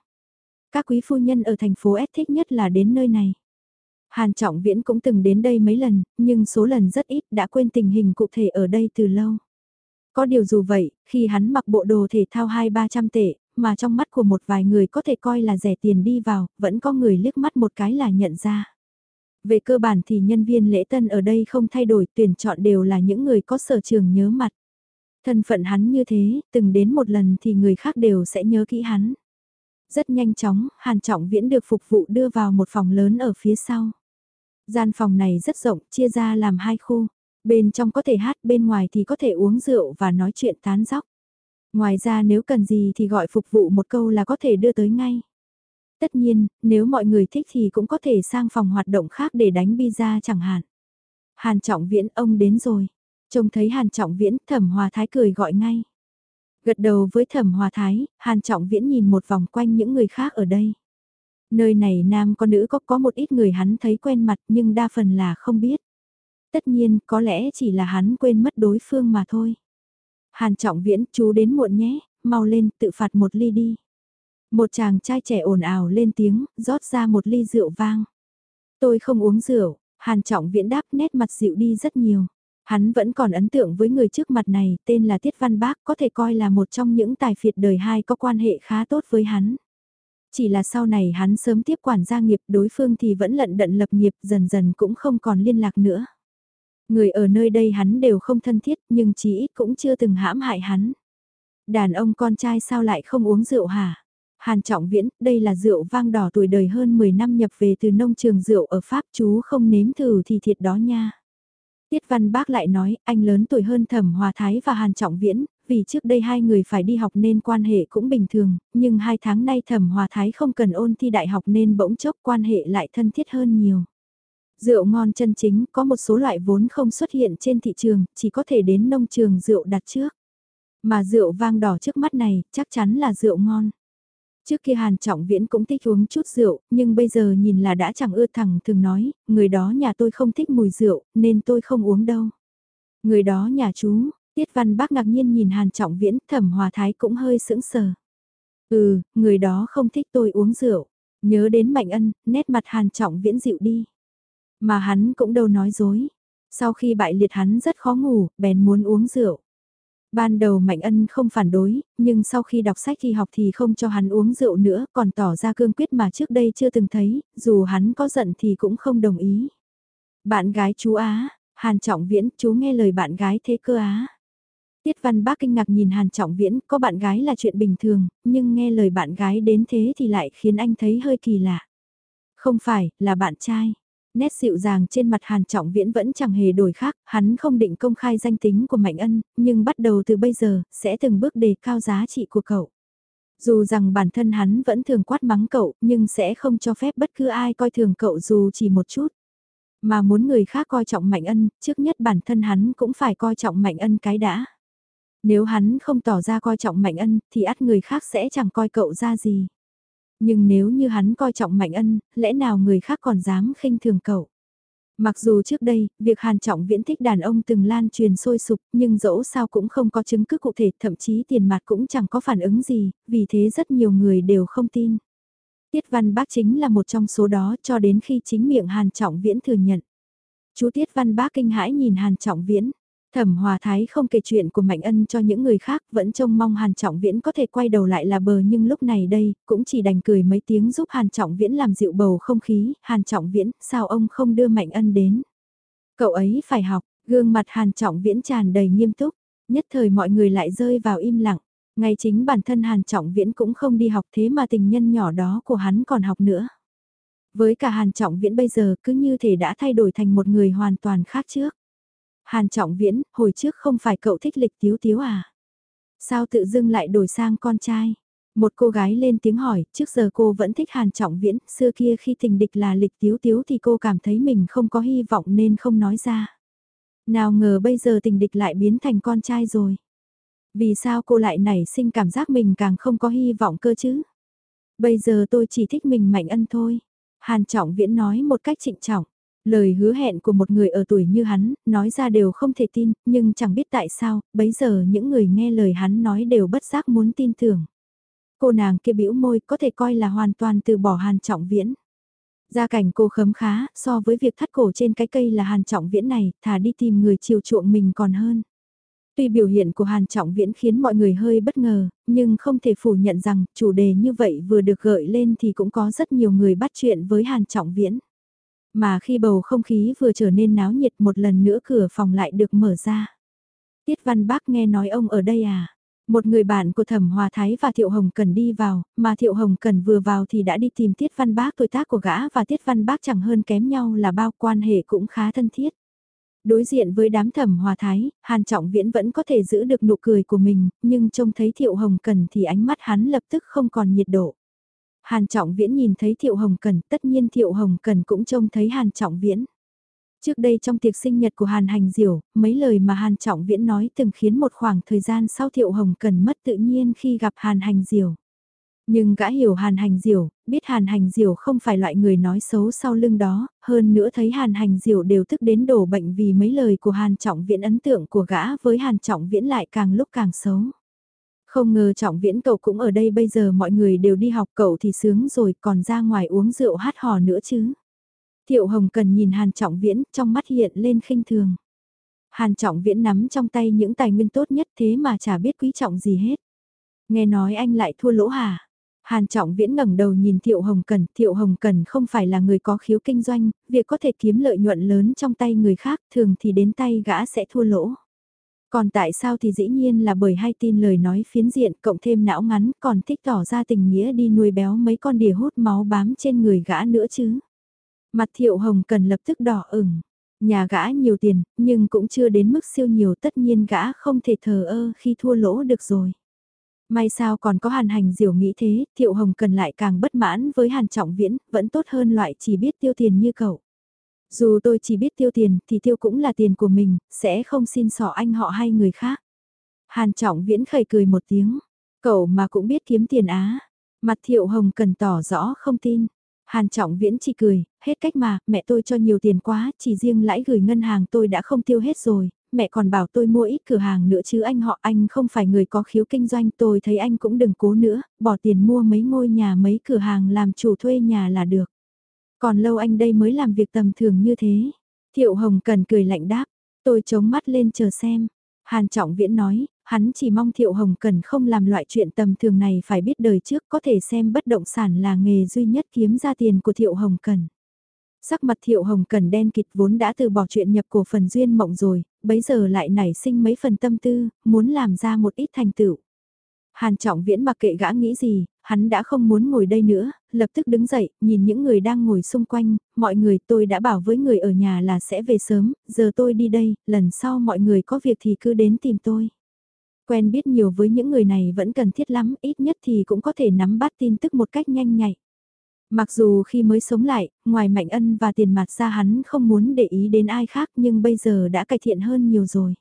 Các quý phu nhân ở thành phố S thích nhất là đến nơi này. Hàn Trọng Viễn cũng từng đến đây mấy lần, nhưng số lần rất ít đã quên tình hình cụ thể ở đây từ lâu. Có điều dù vậy, khi hắn mặc bộ đồ thể thao 2-300 tệ, mà trong mắt của một vài người có thể coi là rẻ tiền đi vào, vẫn có người liếc mắt một cái là nhận ra. Về cơ bản thì nhân viên lễ tân ở đây không thay đổi, tuyển chọn đều là những người có sở trường nhớ mặt. Thân phận hắn như thế, từng đến một lần thì người khác đều sẽ nhớ kỹ hắn. Rất nhanh chóng, Hàn Trọng Viễn được phục vụ đưa vào một phòng lớn ở phía sau. Gian phòng này rất rộng, chia ra làm hai khu. Bên trong có thể hát, bên ngoài thì có thể uống rượu và nói chuyện tán dóc. Ngoài ra nếu cần gì thì gọi phục vụ một câu là có thể đưa tới ngay. Tất nhiên, nếu mọi người thích thì cũng có thể sang phòng hoạt động khác để đánh pizza chẳng hạn. Hàn Trọng Viễn ông đến rồi. Trông thấy Hàn Trọng Viễn, Thẩm Hòa Thái cười gọi ngay. Gật đầu với Thẩm Hòa Thái, Hàn Trọng Viễn nhìn một vòng quanh những người khác ở đây. Nơi này nam có nữ có có một ít người hắn thấy quen mặt nhưng đa phần là không biết. Tất nhiên, có lẽ chỉ là hắn quên mất đối phương mà thôi. Hàn Trọng Viễn, chú đến muộn nhé, mau lên, tự phạt một ly đi. Một chàng trai trẻ ồn ào lên tiếng, rót ra một ly rượu vang. Tôi không uống rượu, Hàn Trọng Viễn đáp nét mặt dịu đi rất nhiều. Hắn vẫn còn ấn tượng với người trước mặt này, tên là Tiết Văn Bác, có thể coi là một trong những tài phiệt đời hai có quan hệ khá tốt với hắn. Chỉ là sau này hắn sớm tiếp quản gia nghiệp đối phương thì vẫn lận đận lập nghiệp dần dần cũng không còn liên lạc nữa. Người ở nơi đây hắn đều không thân thiết nhưng chí ít cũng chưa từng hãm hại hắn. Đàn ông con trai sao lại không uống rượu hả? Hàn Trọng Viễn, đây là rượu vang đỏ tuổi đời hơn 10 năm nhập về từ nông trường rượu ở Pháp chú không nếm thử thì thiệt đó nha. Tiết Văn Bác lại nói, anh lớn tuổi hơn Thẩm Hòa Thái và Hàn Trọng Viễn, vì trước đây hai người phải đi học nên quan hệ cũng bình thường, nhưng hai tháng nay Thẩm Hòa Thái không cần ôn thi đại học nên bỗng chốc quan hệ lại thân thiết hơn nhiều. Rượu ngon chân chính có một số loại vốn không xuất hiện trên thị trường, chỉ có thể đến nông trường rượu đặt trước. Mà rượu vang đỏ trước mắt này chắc chắn là rượu ngon. Trước kia Hàn Trọng Viễn cũng thích uống chút rượu, nhưng bây giờ nhìn là đã chẳng ưa thẳng thường nói, người đó nhà tôi không thích mùi rượu, nên tôi không uống đâu. Người đó nhà chú, Tiết Văn Bác ngạc nhiên nhìn Hàn Trọng Viễn, Thẩm Hòa Thái cũng hơi sững sờ. Ừ, người đó không thích tôi uống rượu. Nhớ đến Mạnh Ân, nét mặt Hàn Trọng Viễn dịu đi. Mà hắn cũng đâu nói dối. Sau khi bại liệt hắn rất khó ngủ, bèn muốn uống rượu. Ban đầu Mạnh Ân không phản đối, nhưng sau khi đọc sách thì học thì không cho hắn uống rượu nữa, còn tỏ ra cương quyết mà trước đây chưa từng thấy, dù hắn có giận thì cũng không đồng ý. Bạn gái chú Á, Hàn Trọng Viễn, chú nghe lời bạn gái thế cơ Á. Tiết Văn Bác kinh ngạc nhìn Hàn Trọng Viễn, có bạn gái là chuyện bình thường, nhưng nghe lời bạn gái đến thế thì lại khiến anh thấy hơi kỳ lạ. Không phải, là bạn trai. Nét dịu dàng trên mặt Hàn Trọng Viễn vẫn chẳng hề đổi khác, hắn không định công khai danh tính của Mạnh Ân, nhưng bắt đầu từ bây giờ, sẽ từng bước đề cao giá trị của cậu. Dù rằng bản thân hắn vẫn thường quát mắng cậu, nhưng sẽ không cho phép bất cứ ai coi thường cậu dù chỉ một chút. Mà muốn người khác coi trọng Mạnh Ân, trước nhất bản thân hắn cũng phải coi trọng Mạnh Ân cái đã. Nếu hắn không tỏ ra coi trọng Mạnh Ân, thì ắt người khác sẽ chẳng coi cậu ra gì. Nhưng nếu như hắn coi trọng Mạnh Ân, lẽ nào người khác còn dám khinh thường cậu? Mặc dù trước đây, việc Hàn Trọng Viễn thích đàn ông từng lan truyền sôi sục, nhưng dẫu sao cũng không có chứng cứ cụ thể, thậm chí tiền mặt cũng chẳng có phản ứng gì, vì thế rất nhiều người đều không tin. Tiết Văn Bác chính là một trong số đó cho đến khi chính miệng Hàn Trọng Viễn thừa nhận. Chú Tiết Văn Bác kinh hãi nhìn Hàn Trọng Viễn. Thẩm Hòa Thái không kể chuyện của Mạnh Ân cho những người khác, vẫn trông mong Hàn Trọng Viễn có thể quay đầu lại là bờ nhưng lúc này đây, cũng chỉ đành cười mấy tiếng giúp Hàn Trọng Viễn làm dịu bầu không khí, Hàn Trọng Viễn, sao ông không đưa Mạnh Ân đến? Cậu ấy phải học, gương mặt Hàn Trọng Viễn tràn đầy nghiêm túc, nhất thời mọi người lại rơi vào im lặng, ngay chính bản thân Hàn Trọng Viễn cũng không đi học thế mà tình nhân nhỏ đó của hắn còn học nữa. Với cả Hàn Trọng Viễn bây giờ cứ như thể đã thay đổi thành một người hoàn toàn khác trước. Hàn Trọng Viễn, hồi trước không phải cậu thích lịch tiếu tiếu à? Sao tự dưng lại đổi sang con trai? Một cô gái lên tiếng hỏi, trước giờ cô vẫn thích Hàn Trọng Viễn, xưa kia khi tình địch là lịch tiếu tiếu thì cô cảm thấy mình không có hy vọng nên không nói ra. Nào ngờ bây giờ tình địch lại biến thành con trai rồi. Vì sao cô lại nảy sinh cảm giác mình càng không có hy vọng cơ chứ? Bây giờ tôi chỉ thích mình mạnh ân thôi. Hàn Trọng Viễn nói một cách trịnh trọng. Lời hứa hẹn của một người ở tuổi như hắn, nói ra đều không thể tin, nhưng chẳng biết tại sao, bấy giờ những người nghe lời hắn nói đều bất giác muốn tin tưởng. Cô nàng kia bĩu môi có thể coi là hoàn toàn từ bỏ hàn trọng viễn. Gia cảnh cô khấm khá, so với việc thắt cổ trên cái cây là hàn trọng viễn này, thà đi tìm người chiều chuộng mình còn hơn. Tuy biểu hiện của Hàn Trọng Viễn khiến mọi người hơi bất ngờ, nhưng không thể phủ nhận rằng chủ đề như vậy vừa được gợi lên thì cũng có rất nhiều người bắt chuyện với Hàn Trọng Viễn. Mà khi bầu không khí vừa trở nên náo nhiệt một lần nữa cửa phòng lại được mở ra. Tiết Văn Bác nghe nói ông ở đây à? Một người bạn của Thẩm Hòa Thái và Thiệu Hồng Cần đi vào, mà Thiệu Hồng Cần vừa vào thì đã đi tìm Tiết Văn Bác tuổi tác của gã và Tiết Văn Bác chẳng hơn kém nhau là bao quan hệ cũng khá thân thiết. Đối diện với đám Thẩm Hòa Thái, Hàn Trọng Viễn vẫn có thể giữ được nụ cười của mình, nhưng trông thấy Thiệu Hồng Cần thì ánh mắt hắn lập tức không còn nhiệt độ. Hàn Trọng Viễn nhìn thấy Thiệu Hồng Cần, tất nhiên Thiệu Hồng Cần cũng trông thấy Hàn Trọng Viễn. Trước đây trong tiệc sinh nhật của Hàn Hành Diểu, mấy lời mà Hàn Trọng Viễn nói từng khiến một khoảng thời gian sau Thiệu Hồng Cần mất tự nhiên khi gặp Hàn Hành Diểu. Nhưng gã hiểu Hàn Hành Diểu, biết Hàn Hành Diểu không phải loại người nói xấu sau lưng đó, hơn nữa thấy Hàn Hành Diểu đều tức đến đổ bệnh vì mấy lời của Hàn Trọng Viễn ấn tượng của gã với Hàn Trọng Viễn lại càng lúc càng xấu. Không ngờ trọng viễn cậu cũng ở đây bây giờ mọi người đều đi học cậu thì sướng rồi còn ra ngoài uống rượu hát hò nữa chứ. Thiệu Hồng cần nhìn Hàn Trọng Viễn trong mắt hiện lên khinh thường. Hàn Trọng Viễn nắm trong tay những tài nguyên tốt nhất thế mà chả biết quý trọng gì hết. Nghe nói anh lại thua lỗ hả? Hàn Trọng Viễn ngẩng đầu nhìn Thiệu Hồng Cần, Thiệu Hồng Cần không phải là người có khiếu kinh doanh, việc có thể kiếm lợi nhuận lớn trong tay người khác thường thì đến tay gã sẽ thua lỗ. Còn tại sao thì dĩ nhiên là bởi hai tin lời nói phiến diện cộng thêm não ngắn còn thích tỏ ra tình nghĩa đi nuôi béo mấy con đỉa hút máu bám trên người gã nữa chứ. Mặt thiệu hồng cần lập tức đỏ ửng. Nhà gã nhiều tiền, nhưng cũng chưa đến mức siêu nhiều tất nhiên gã không thể thờ ơ khi thua lỗ được rồi. May sao còn có hàn hành diểu nghĩ thế, thiệu hồng cần lại càng bất mãn với hàn trọng viễn, vẫn tốt hơn loại chỉ biết tiêu tiền như cậu. Dù tôi chỉ biết tiêu tiền thì tiêu cũng là tiền của mình, sẽ không xin sỏ anh họ hay người khác. Hàn trọng viễn khẩy cười một tiếng, cậu mà cũng biết kiếm tiền á. Mặt thiệu hồng cần tỏ rõ không tin. Hàn trọng viễn chỉ cười, hết cách mà, mẹ tôi cho nhiều tiền quá, chỉ riêng lãi gửi ngân hàng tôi đã không tiêu hết rồi, mẹ còn bảo tôi mua ít cửa hàng nữa chứ anh họ anh không phải người có khiếu kinh doanh tôi thấy anh cũng đừng cố nữa, bỏ tiền mua mấy ngôi nhà mấy cửa hàng làm chủ thuê nhà là được. Còn lâu anh đây mới làm việc tầm thường như thế. Thiệu Hồng Cần cười lạnh đáp, tôi chống mắt lên chờ xem. Hàn Trọng Viễn nói, hắn chỉ mong Thiệu Hồng Cần không làm loại chuyện tầm thường này phải biết đời trước có thể xem bất động sản là nghề duy nhất kiếm ra tiền của Thiệu Hồng Cần. Sắc mặt Thiệu Hồng Cần đen kịt vốn đã từ bỏ chuyện nhập cổ phần duyên mộng rồi, bấy giờ lại nảy sinh mấy phần tâm tư, muốn làm ra một ít thành tựu. Hàn Trọng Viễn mặc kệ gã nghĩ gì, hắn đã không muốn ngồi đây nữa, lập tức đứng dậy, nhìn những người đang ngồi xung quanh, mọi người tôi đã bảo với người ở nhà là sẽ về sớm, giờ tôi đi đây, lần sau mọi người có việc thì cứ đến tìm tôi. Quen biết nhiều với những người này vẫn cần thiết lắm, ít nhất thì cũng có thể nắm bắt tin tức một cách nhanh nhạy. Mặc dù khi mới sống lại, ngoài Mạnh Ân và tiền mặt ra hắn không muốn để ý đến ai khác nhưng bây giờ đã cải thiện hơn nhiều rồi.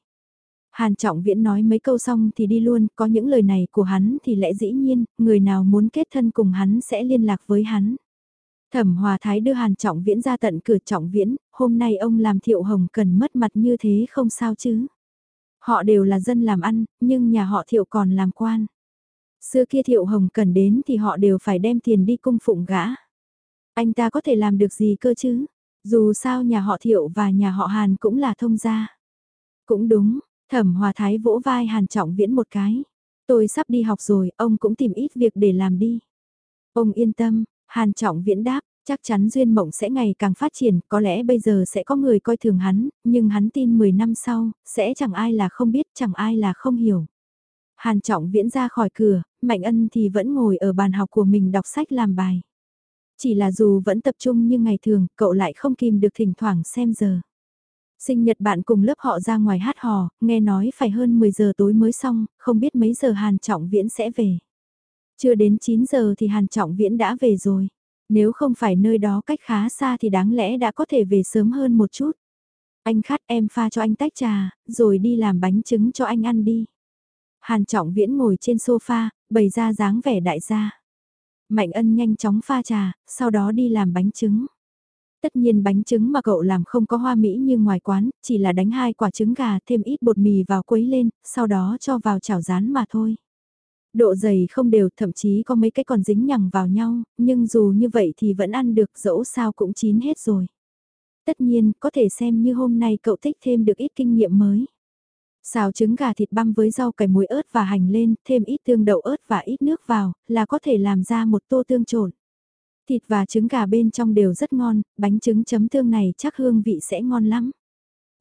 Hàn Trọng Viễn nói mấy câu xong thì đi luôn, có những lời này của hắn thì lẽ dĩ nhiên, người nào muốn kết thân cùng hắn sẽ liên lạc với hắn. Thẩm Hòa Thái đưa Hàn Trọng Viễn ra tận cửa Trọng Viễn, hôm nay ông làm Thiệu Hồng cần mất mặt như thế không sao chứ. Họ đều là dân làm ăn, nhưng nhà họ Thiệu còn làm quan. Xưa kia Thiệu Hồng cần đến thì họ đều phải đem tiền đi cung phụng gã. Anh ta có thể làm được gì cơ chứ? Dù sao nhà họ Thiệu và nhà họ Hàn cũng là thông gia. Cũng đúng, Thẩm Hòa Thái vỗ vai Hàn Trọng Viễn một cái. Tôi sắp đi học rồi, ông cũng tìm ít việc để làm đi. Ông yên tâm, Hàn Trọng Viễn đáp, chắc chắn Duyên Mộng sẽ ngày càng phát triển, có lẽ bây giờ sẽ có người coi thường hắn, nhưng hắn tin 10 năm sau, sẽ chẳng ai là không biết, chẳng ai là không hiểu. Hàn Trọng Viễn ra khỏi cửa, Mạnh Ân thì vẫn ngồi ở bàn học của mình đọc sách làm bài. Chỉ là dù vẫn tập trung như ngày thường, cậu lại không kìm được thỉnh thoảng xem giờ. Sinh nhật bạn cùng lớp họ ra ngoài hát hò, nghe nói phải hơn 10 giờ tối mới xong, không biết mấy giờ Hàn Trọng Viễn sẽ về. Chưa đến 9 giờ thì Hàn Trọng Viễn đã về rồi. Nếu không phải nơi đó cách khá xa thì đáng lẽ đã có thể về sớm hơn một chút. Anh khát em pha cho anh tách trà, rồi đi làm bánh trứng cho anh ăn đi. Hàn Trọng Viễn ngồi trên sofa, bày ra dáng vẻ đại gia. Mạnh ân nhanh chóng pha trà, sau đó đi làm bánh trứng. Tất nhiên bánh trứng mà cậu làm không có hoa mỹ như ngoài quán, chỉ là đánh hai quả trứng gà thêm ít bột mì vào quấy lên, sau đó cho vào chảo rán mà thôi. Độ dày không đều, thậm chí có mấy cái còn dính nhằng vào nhau, nhưng dù như vậy thì vẫn ăn được dẫu sao cũng chín hết rồi. Tất nhiên, có thể xem như hôm nay cậu thích thêm được ít kinh nghiệm mới. Xào trứng gà thịt băm với rau cải muối ớt và hành lên, thêm ít tương đậu ớt và ít nước vào, là có thể làm ra một tô tương trộn. Thịt và trứng gà bên trong đều rất ngon, bánh trứng chấm tương này chắc hương vị sẽ ngon lắm.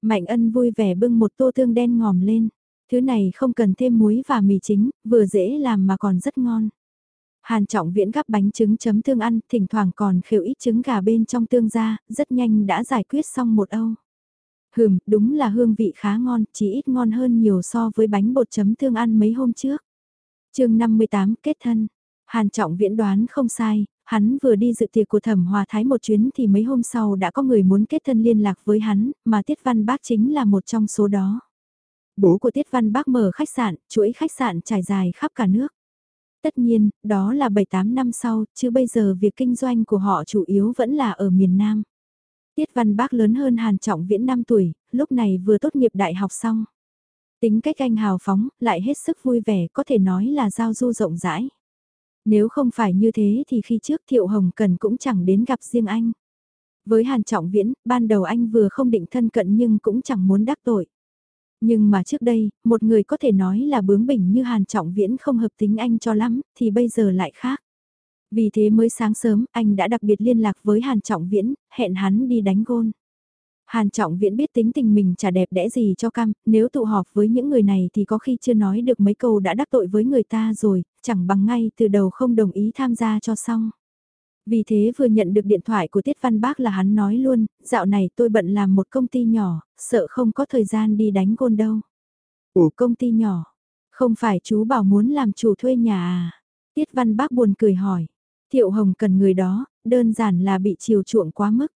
Mạnh ân vui vẻ bưng một tô tương đen ngòm lên. Thứ này không cần thêm muối và mì chính, vừa dễ làm mà còn rất ngon. Hàn trọng viễn gắp bánh trứng chấm tương ăn, thỉnh thoảng còn khều ít trứng gà bên trong tương ra, rất nhanh đã giải quyết xong một âu. Hừm, đúng là hương vị khá ngon, chỉ ít ngon hơn nhiều so với bánh bột chấm tương ăn mấy hôm trước. chương 58 kết thân. Hàn trọng viễn đoán không sai, hắn vừa đi dự tiệc của thẩm hòa thái một chuyến thì mấy hôm sau đã có người muốn kết thân liên lạc với hắn, mà Tiết Văn Bác chính là một trong số đó. Bố của Tiết Văn Bác mở khách sạn, chuỗi khách sạn trải dài khắp cả nước. Tất nhiên, đó là 7-8 năm sau, chứ bây giờ việc kinh doanh của họ chủ yếu vẫn là ở miền Nam. Tiết Văn Bác lớn hơn Hàn Trọng Viễn 5 tuổi, lúc này vừa tốt nghiệp đại học xong. Tính cách anh hào phóng, lại hết sức vui vẻ, có thể nói là giao du rộng rãi. Nếu không phải như thế thì khi trước Thiệu Hồng Cần cũng chẳng đến gặp riêng anh. Với Hàn Trọng Viễn, ban đầu anh vừa không định thân cận nhưng cũng chẳng muốn đắc tội. Nhưng mà trước đây, một người có thể nói là bướng bỉnh như Hàn Trọng Viễn không hợp tính anh cho lắm, thì bây giờ lại khác. Vì thế mới sáng sớm, anh đã đặc biệt liên lạc với Hàn Trọng Viễn, hẹn hắn đi đánh gôn. Hàn Trọng Viễn biết tính tình mình chả đẹp đẽ gì cho cam, nếu tụ họp với những người này thì có khi chưa nói được mấy câu đã đắc tội với người ta rồi, chẳng bằng ngay từ đầu không đồng ý tham gia cho xong. Vì thế vừa nhận được điện thoại của Tiết Văn Bác là hắn nói luôn, dạo này tôi bận làm một công ty nhỏ, sợ không có thời gian đi đánh gôn đâu. Ủa công ty nhỏ, không phải chú bảo muốn làm chủ thuê nhà à? Tiết Văn Bác buồn cười hỏi, Thiệu Hồng cần người đó, đơn giản là bị chiều chuộng quá mức.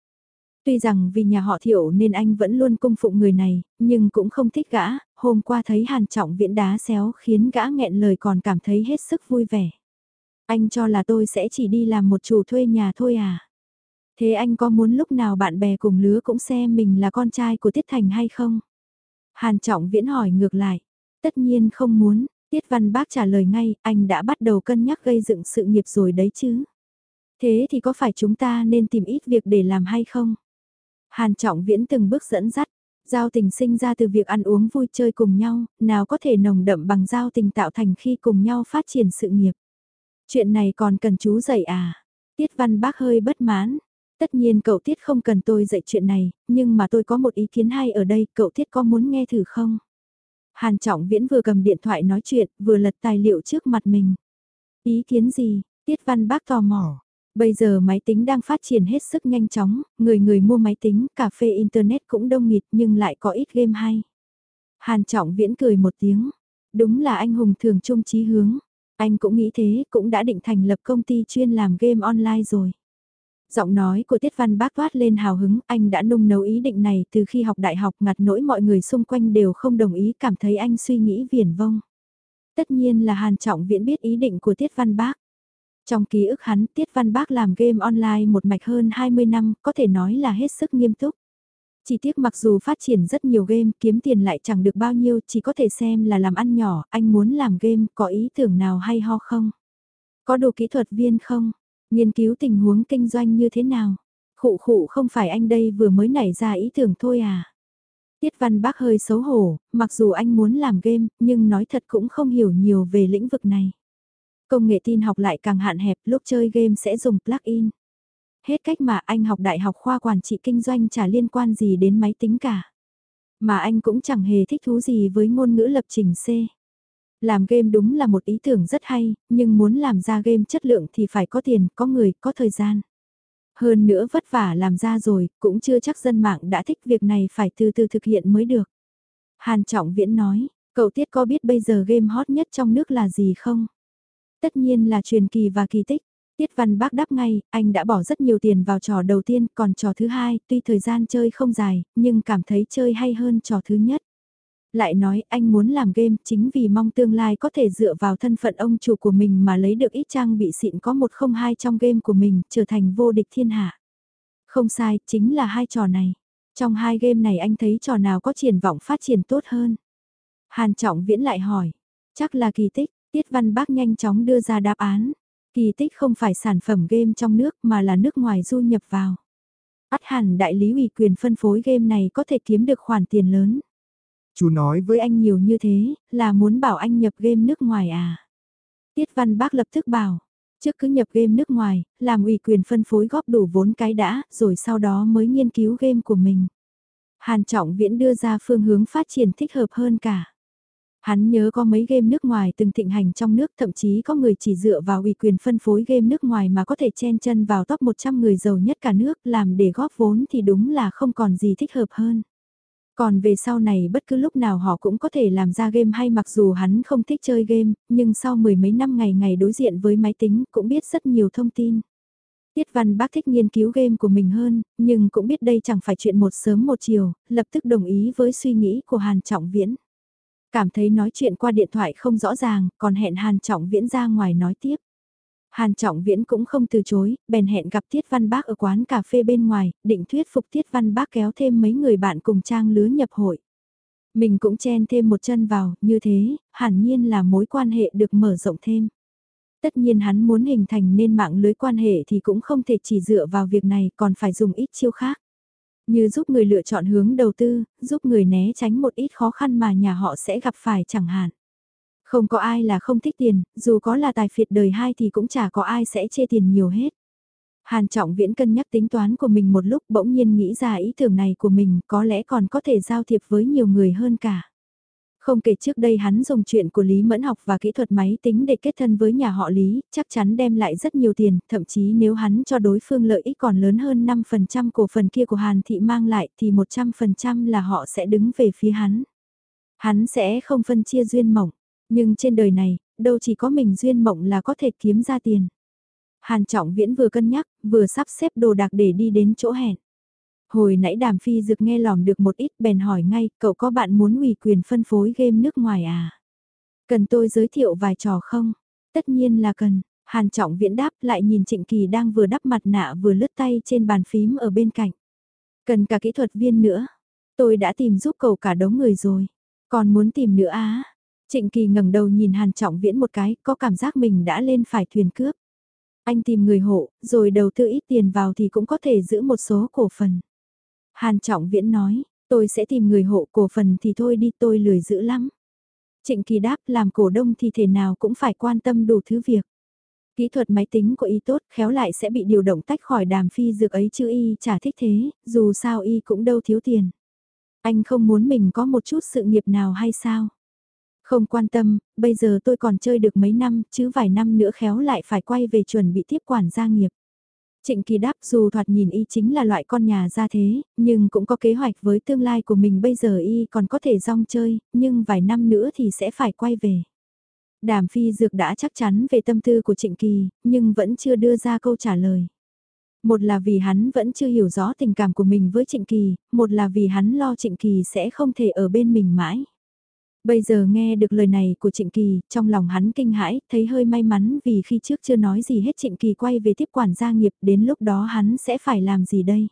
Tuy rằng vì nhà họ thiệu nên anh vẫn luôn cung phụng người này, nhưng cũng không thích gã, hôm qua thấy hàn trọng viễn đá xéo khiến gã nghẹn lời còn cảm thấy hết sức vui vẻ. Anh cho là tôi sẽ chỉ đi làm một chủ thuê nhà thôi à? Thế anh có muốn lúc nào bạn bè cùng lứa cũng xem mình là con trai của Tiết Thành hay không? Hàn Trọng Viễn hỏi ngược lại. Tất nhiên không muốn, Tiết Văn Bác trả lời ngay, anh đã bắt đầu cân nhắc gây dựng sự nghiệp rồi đấy chứ. Thế thì có phải chúng ta nên tìm ít việc để làm hay không? Hàn Trọng Viễn từng bước dẫn dắt, giao tình sinh ra từ việc ăn uống vui chơi cùng nhau, nào có thể nồng đậm bằng giao tình tạo thành khi cùng nhau phát triển sự nghiệp. Chuyện này còn cần chú dạy à? Tiết Văn Bác hơi bất mãn. Tất nhiên cậu Tiết không cần tôi dạy chuyện này, nhưng mà tôi có một ý kiến hay ở đây, cậu Tiết có muốn nghe thử không? Hàn Trọng Viễn vừa cầm điện thoại nói chuyện, vừa lật tài liệu trước mặt mình. Ý kiến gì? Tiết Văn Bác tò mò. Bây giờ máy tính đang phát triển hết sức nhanh chóng, người người mua máy tính, cà phê internet cũng đông nghịt nhưng lại có ít game hay. Hàn Trọng Viễn cười một tiếng. Đúng là anh hùng thường trung trí hướng. Anh cũng nghĩ thế, cũng đã định thành lập công ty chuyên làm game online rồi. Giọng nói của Tiết Văn bác toát lên hào hứng, anh đã nung nấu ý định này từ khi học đại học ngặt nỗi mọi người xung quanh đều không đồng ý cảm thấy anh suy nghĩ viển vông. Tất nhiên là Hàn Trọng Viễn biết ý định của Tiết Văn Bác. Trong ký ức hắn, Tiết Văn Bác làm game online một mạch hơn 20 năm, có thể nói là hết sức nghiêm túc. Chỉ tiếc mặc dù phát triển rất nhiều game, kiếm tiền lại chẳng được bao nhiêu, chỉ có thể xem là làm ăn nhỏ, anh muốn làm game, có ý tưởng nào hay ho không? Có đủ kỹ thuật viên không? Nghiên cứu tình huống kinh doanh như thế nào? Khụ khụ không phải anh đây vừa mới nảy ra ý tưởng thôi à? Tiết Văn Bác hơi xấu hổ, mặc dù anh muốn làm game, nhưng nói thật cũng không hiểu nhiều về lĩnh vực này. Công nghệ tin học lại càng hạn hẹp, lúc chơi game sẽ dùng plug-in. Hết cách mà anh học đại học khoa quản trị kinh doanh chả liên quan gì đến máy tính cả. Mà anh cũng chẳng hề thích thú gì với ngôn ngữ lập trình C. Làm game đúng là một ý tưởng rất hay, nhưng muốn làm ra game chất lượng thì phải có tiền, có người, có thời gian. Hơn nữa vất vả làm ra rồi, cũng chưa chắc dân mạng đã thích việc này phải từ từ thực hiện mới được. Hàn Trọng Viễn nói, cậu Tiết có biết bây giờ game hot nhất trong nước là gì không? Tất nhiên là truyền kỳ và kỳ tích. Tiết Văn Bác đáp ngay, anh đã bỏ rất nhiều tiền vào trò đầu tiên, còn trò thứ hai, tuy thời gian chơi không dài, nhưng cảm thấy chơi hay hơn trò thứ nhất. Lại nói anh muốn làm game chính vì mong tương lai có thể dựa vào thân phận ông chủ của mình mà lấy được ít trang bị xịn có một không hai trong game của mình, trở thành vô địch thiên hạ. Không sai, chính là hai trò này. Trong hai game này anh thấy trò nào có triển vọng phát triển tốt hơn? Hàn Trọng Viễn lại hỏi. Chắc là kỳ tích, Tiết Văn Bác nhanh chóng đưa ra đáp án. Kỳ tích không phải sản phẩm game trong nước mà là nước ngoài du nhập vào. Át hẳn đại lý ủy quyền phân phối game này có thể kiếm được khoản tiền lớn. Chú nói với anh nhiều như thế, là muốn bảo anh nhập game nước ngoài à? Tiết Văn Bác lập tức bảo, trước cứ nhập game nước ngoài, làm ủy quyền phân phối góp đủ vốn cái đã, rồi sau đó mới nghiên cứu game của mình. Hàn Trọng Viễn đưa ra phương hướng phát triển thích hợp hơn cả. Hắn nhớ có mấy game nước ngoài từng thịnh hành trong nước thậm chí có người chỉ dựa vào ủy quyền phân phối game nước ngoài mà có thể chen chân vào top 100 người giàu nhất cả nước làm để góp vốn thì đúng là không còn gì thích hợp hơn. Còn về sau này bất cứ lúc nào họ cũng có thể làm ra game hay mặc dù hắn không thích chơi game, nhưng sau mười mấy năm ngày ngày đối diện với máy tính cũng biết rất nhiều thông tin. Tiết Văn Bác thích nghiên cứu game của mình hơn, nhưng cũng biết đây chẳng phải chuyện một sớm một chiều, lập tức đồng ý với suy nghĩ của Hàn Trọng Viễn. Cảm thấy nói chuyện qua điện thoại không rõ ràng, còn hẹn Hàn Trọng Viễn ra ngoài nói tiếp. Hàn Trọng Viễn cũng không từ chối, bèn hẹn gặp Tiết Văn Bác ở quán cà phê bên ngoài, định thuyết phục Tiết Văn Bác kéo thêm mấy người bạn cùng trang lứa nhập hội. Mình cũng chen thêm một chân vào, như thế, hẳn nhiên là mối quan hệ được mở rộng thêm. Tất nhiên hắn muốn hình thành nên mạng lưới quan hệ thì cũng không thể chỉ dựa vào việc này còn phải dùng ít chiêu khác. Như giúp người lựa chọn hướng đầu tư, giúp người né tránh một ít khó khăn mà nhà họ sẽ gặp phải chẳng hạn. Không có ai là không thích tiền, dù có là tài phiệt đời hai thì cũng chả có ai sẽ chê tiền nhiều hết. Hàn Trọng Viễn cân nhắc tính toán của mình một lúc bỗng nhiên nghĩ ra ý tưởng này của mình có lẽ còn có thể giao thiệp với nhiều người hơn cả. Không kể trước đây hắn dùng chuyện của Lý Mẫn học và kỹ thuật máy tính để kết thân với nhà họ Lý, chắc chắn đem lại rất nhiều tiền, thậm chí nếu hắn cho đối phương lợi ích còn lớn hơn 5% cổ phần kia của Hàn Thị mang lại thì 100% là họ sẽ đứng về phía hắn. Hắn sẽ không phân chia duyên mộng, nhưng trên đời này, đâu chỉ có mình duyên mộng là có thể kiếm ra tiền. Hàn Trọng Viễn vừa cân nhắc, vừa sắp xếp đồ đạc để đi đến chỗ hẹn. Hồi nãy đàm phi dực nghe lỏm được một ít bèn hỏi ngay, cậu có bạn muốn ủy quyền phân phối game nước ngoài à? Cần tôi giới thiệu vài trò không? Tất nhiên là cần. Hàn Trọng Viễn đáp lại nhìn Trịnh Kỳ đang vừa đắp mặt nạ vừa lướt tay trên bàn phím ở bên cạnh. Cần cả kỹ thuật viên nữa. Tôi đã tìm giúp cậu cả đống người rồi. Còn muốn tìm nữa á? Trịnh Kỳ ngẩng đầu nhìn Hàn Trọng Viễn một cái, có cảm giác mình đã lên phải thuyền cướp. Anh tìm người hộ, rồi đầu tư ít tiền vào thì cũng có thể giữ một số cổ phần. Hàn Trọng Viễn nói, tôi sẽ tìm người hộ cổ phần thì thôi đi tôi lười dữ lắm. Trịnh Kỳ đáp làm cổ đông thì thể nào cũng phải quan tâm đủ thứ việc. Kỹ thuật máy tính của y tốt khéo lại sẽ bị điều động tách khỏi đàm phi dược ấy chứ y chả thích thế, dù sao y cũng đâu thiếu tiền. Anh không muốn mình có một chút sự nghiệp nào hay sao? Không quan tâm, bây giờ tôi còn chơi được mấy năm, chứ vài năm nữa khéo lại phải quay về chuẩn bị tiếp quản gia nghiệp. Trịnh Kỳ đáp dù thoạt nhìn y chính là loại con nhà ra thế, nhưng cũng có kế hoạch với tương lai của mình bây giờ y còn có thể rong chơi, nhưng vài năm nữa thì sẽ phải quay về. Đàm phi dược đã chắc chắn về tâm tư của Trịnh Kỳ, nhưng vẫn chưa đưa ra câu trả lời. Một là vì hắn vẫn chưa hiểu rõ tình cảm của mình với Trịnh Kỳ, một là vì hắn lo Trịnh Kỳ sẽ không thể ở bên mình mãi. Bây giờ nghe được lời này của Trịnh Kỳ, trong lòng hắn kinh hãi, thấy hơi may mắn vì khi trước chưa nói gì hết Trịnh Kỳ quay về tiếp quản gia nghiệp, đến lúc đó hắn sẽ phải làm gì đây?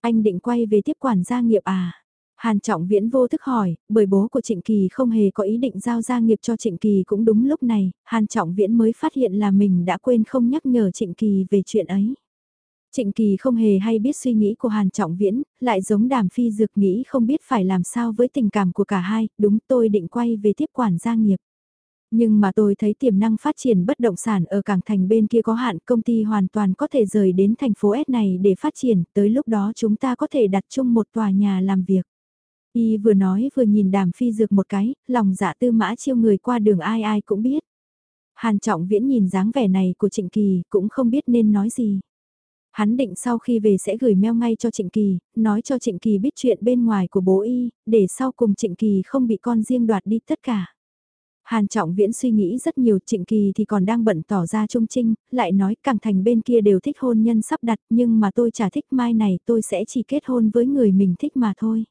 Anh định quay về tiếp quản gia nghiệp à? Hàn Trọng Viễn vô thức hỏi, bởi bố của Trịnh Kỳ không hề có ý định giao gia nghiệp cho Trịnh Kỳ cũng đúng lúc này, Hàn Trọng Viễn mới phát hiện là mình đã quên không nhắc nhở Trịnh Kỳ về chuyện ấy. Trịnh Kỳ không hề hay biết suy nghĩ của Hàn Trọng Viễn, lại giống đàm phi dược nghĩ không biết phải làm sao với tình cảm của cả hai, đúng tôi định quay về tiếp quản gia nghiệp. Nhưng mà tôi thấy tiềm năng phát triển bất động sản ở cảng thành bên kia có hạn công ty hoàn toàn có thể rời đến thành phố S này để phát triển, tới lúc đó chúng ta có thể đặt chung một tòa nhà làm việc. Y vừa nói vừa nhìn đàm phi dược một cái, lòng dạ tư mã chiêu người qua đường ai ai cũng biết. Hàn Trọng Viễn nhìn dáng vẻ này của Trịnh Kỳ cũng không biết nên nói gì. Hắn định sau khi về sẽ gửi mail ngay cho Trịnh Kỳ, nói cho Trịnh Kỳ biết chuyện bên ngoài của bố y, để sau cùng Trịnh Kỳ không bị con riêng đoạt đi tất cả. Hàn Trọng Viễn suy nghĩ rất nhiều Trịnh Kỳ thì còn đang bận tỏ ra trung trinh, lại nói càng thành bên kia đều thích hôn nhân sắp đặt nhưng mà tôi chả thích mai này tôi sẽ chỉ kết hôn với người mình thích mà thôi.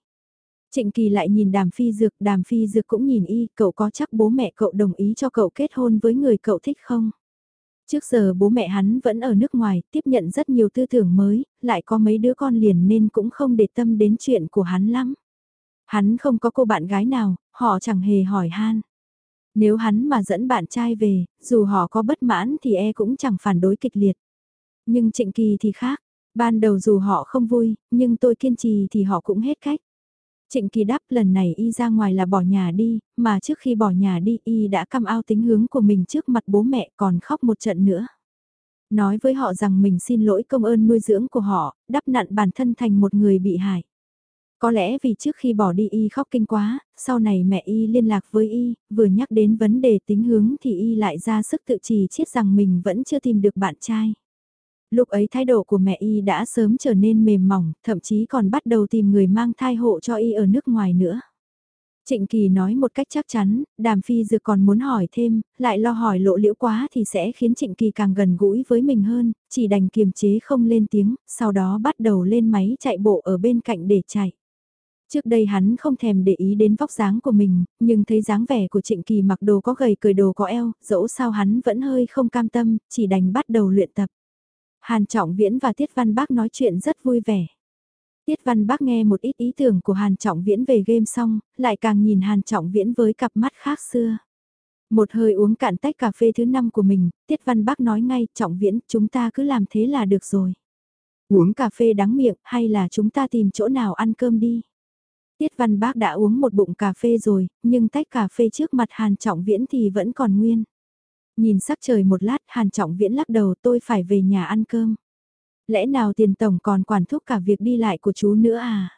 Trịnh Kỳ lại nhìn đàm phi dược, đàm phi dược cũng nhìn y, cậu có chắc bố mẹ cậu đồng ý cho cậu kết hôn với người cậu thích không? Trước giờ bố mẹ hắn vẫn ở nước ngoài, tiếp nhận rất nhiều tư tưởng mới, lại có mấy đứa con liền nên cũng không để tâm đến chuyện của hắn lắm. Hắn không có cô bạn gái nào, họ chẳng hề hỏi han. Nếu hắn mà dẫn bạn trai về, dù họ có bất mãn thì e cũng chẳng phản đối kịch liệt. Nhưng Trịnh Kỳ thì khác, ban đầu dù họ không vui, nhưng tôi kiên trì thì họ cũng hết cách. Trịnh Kỳ đáp lần này y ra ngoài là bỏ nhà đi, mà trước khi bỏ nhà đi y đã căm ao tính hướng của mình trước mặt bố mẹ còn khóc một trận nữa. Nói với họ rằng mình xin lỗi công ơn nuôi dưỡng của họ, đắp nặn bản thân thành một người bị hại. Có lẽ vì trước khi bỏ đi y khóc kinh quá, sau này mẹ y liên lạc với y, vừa nhắc đến vấn đề tính hướng thì y lại ra sức tự trì chiết rằng mình vẫn chưa tìm được bạn trai. Lúc ấy thái độ của mẹ y đã sớm trở nên mềm mỏng, thậm chí còn bắt đầu tìm người mang thai hộ cho y ở nước ngoài nữa. Trịnh Kỳ nói một cách chắc chắn, đàm phi dược còn muốn hỏi thêm, lại lo hỏi lộ liễu quá thì sẽ khiến Trịnh Kỳ càng gần gũi với mình hơn, chỉ đành kiềm chế không lên tiếng, sau đó bắt đầu lên máy chạy bộ ở bên cạnh để chạy. Trước đây hắn không thèm để ý đến vóc dáng của mình, nhưng thấy dáng vẻ của Trịnh Kỳ mặc đồ có gầy cười đồ có eo, dẫu sao hắn vẫn hơi không cam tâm, chỉ đành bắt đầu luyện tập. Hàn Trọng Viễn và Tiết Văn Bác nói chuyện rất vui vẻ. Tiết Văn Bác nghe một ít ý tưởng của Hàn Trọng Viễn về game xong, lại càng nhìn Hàn Trọng Viễn với cặp mắt khác xưa. Một hơi uống cạn tách cà phê thứ năm của mình, Tiết Văn Bác nói ngay, Trọng Viễn, chúng ta cứ làm thế là được rồi. Uống cà phê đắng miệng, hay là chúng ta tìm chỗ nào ăn cơm đi. Tiết Văn Bác đã uống một bụng cà phê rồi, nhưng tách cà phê trước mặt Hàn Trọng Viễn thì vẫn còn nguyên. Nhìn sắc trời một lát Hàn Trọng Viễn lắc đầu tôi phải về nhà ăn cơm. Lẽ nào tiền tổng còn quản thúc cả việc đi lại của chú nữa à?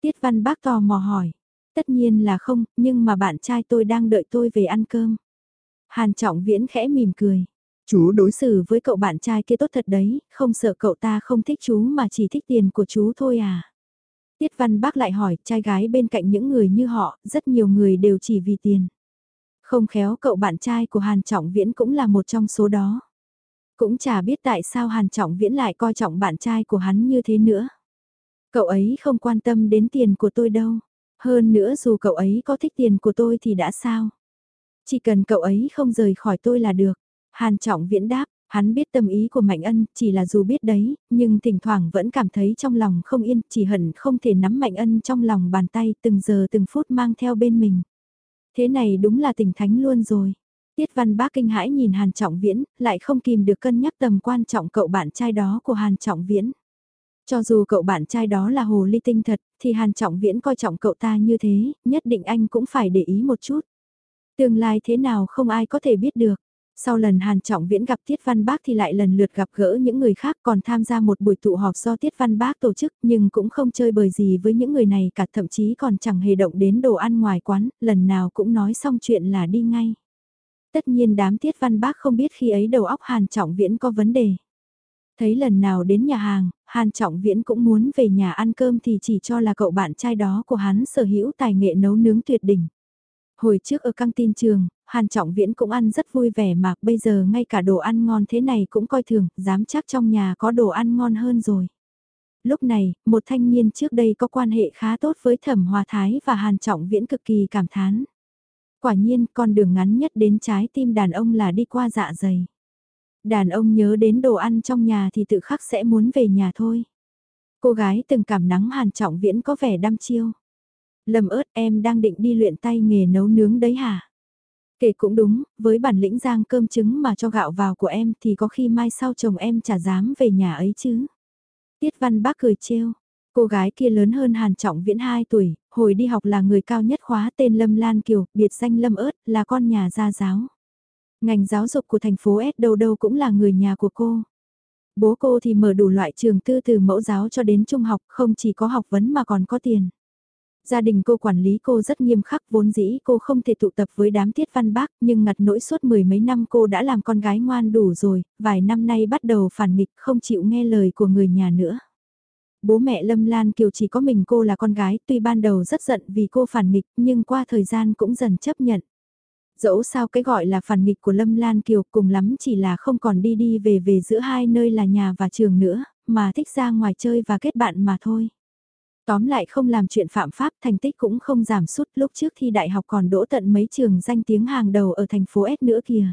Tiết Văn Bác tò mò hỏi. Tất nhiên là không, nhưng mà bạn trai tôi đang đợi tôi về ăn cơm. Hàn Trọng Viễn khẽ mỉm cười. Chú đối xử với cậu bạn trai kia tốt thật đấy, không sợ cậu ta không thích chú mà chỉ thích tiền của chú thôi à? Tiết Văn Bác lại hỏi, trai gái bên cạnh những người như họ, rất nhiều người đều chỉ vì tiền. Không khéo cậu bạn trai của Hàn Trọng Viễn cũng là một trong số đó. Cũng chả biết tại sao Hàn Trọng Viễn lại coi trọng bạn trai của hắn như thế nữa. Cậu ấy không quan tâm đến tiền của tôi đâu. Hơn nữa dù cậu ấy có thích tiền của tôi thì đã sao. Chỉ cần cậu ấy không rời khỏi tôi là được. Hàn Trọng Viễn đáp, hắn biết tâm ý của Mạnh Ân, chỉ là dù biết đấy, nhưng thỉnh thoảng vẫn cảm thấy trong lòng không yên, chỉ hận không thể nắm Mạnh Ân trong lòng bàn tay từng giờ từng phút mang theo bên mình. Thế này đúng là tình thánh luôn rồi. Tiết Văn Bác kinh hãi nhìn Hàn Trọng Viễn, lại không kìm được cân nhắc tầm quan trọng cậu bạn trai đó của Hàn Trọng Viễn. Cho dù cậu bạn trai đó là hồ ly tinh thật, thì Hàn Trọng Viễn coi trọng cậu ta như thế, nhất định anh cũng phải để ý một chút. Tương lai thế nào không ai có thể biết được. Sau lần Hàn Trọng Viễn gặp Tiết Văn Bác thì lại lần lượt gặp gỡ những người khác còn tham gia một buổi tụ họp do Tiết Văn Bác tổ chức nhưng cũng không chơi bời gì với những người này cả thậm chí còn chẳng hề động đến đồ ăn ngoài quán, lần nào cũng nói xong chuyện là đi ngay. Tất nhiên đám Tiết Văn Bác không biết khi ấy đầu óc Hàn Trọng Viễn có vấn đề. Thấy lần nào đến nhà hàng, Hàn Trọng Viễn cũng muốn về nhà ăn cơm thì chỉ cho là cậu bạn trai đó của hắn sở hữu tài nghệ nấu nướng tuyệt đỉnh. Hồi trước ở căng tin trường, Hàn Trọng Viễn cũng ăn rất vui vẻ mà bây giờ ngay cả đồ ăn ngon thế này cũng coi thường, dám chắc trong nhà có đồ ăn ngon hơn rồi. Lúc này, một thanh niên trước đây có quan hệ khá tốt với Thẩm Hòa Thái và Hàn Trọng Viễn cực kỳ cảm thán. Quả nhiên, con đường ngắn nhất đến trái tim đàn ông là đi qua dạ dày. Đàn ông nhớ đến đồ ăn trong nhà thì tự khắc sẽ muốn về nhà thôi. Cô gái từng cảm nắng Hàn Trọng Viễn có vẻ đăm chiêu. Lầm ớt em đang định đi luyện tay nghề nấu nướng đấy hả? Kể cũng đúng, với bản lĩnh giang cơm trứng mà cho gạo vào của em thì có khi mai sau chồng em chả dám về nhà ấy chứ. Tiết văn bác cười trêu. Cô gái kia lớn hơn Hàn Trọng Viễn 2 tuổi, hồi đi học là người cao nhất khóa tên Lâm Lan Kiều, biệt danh Lâm ớt, là con nhà gia giáo. Ngành giáo dục của thành phố S đâu đâu cũng là người nhà của cô. Bố cô thì mở đủ loại trường tư từ mẫu giáo cho đến trung học, không chỉ có học vấn mà còn có tiền. Gia đình cô quản lý cô rất nghiêm khắc vốn dĩ cô không thể tụ tập với đám tiết văn bác nhưng ngặt nỗi suốt mười mấy năm cô đã làm con gái ngoan đủ rồi, vài năm nay bắt đầu phản nghịch không chịu nghe lời của người nhà nữa. Bố mẹ Lâm Lan Kiều chỉ có mình cô là con gái tuy ban đầu rất giận vì cô phản nghịch nhưng qua thời gian cũng dần chấp nhận. Dẫu sao cái gọi là phản nghịch của Lâm Lan Kiều cùng lắm chỉ là không còn đi đi về về giữa hai nơi là nhà và trường nữa, mà thích ra ngoài chơi và kết bạn mà thôi. Tóm lại không làm chuyện phạm pháp thành tích cũng không giảm sút lúc trước thi đại học còn đỗ tận mấy trường danh tiếng hàng đầu ở thành phố S nữa kìa.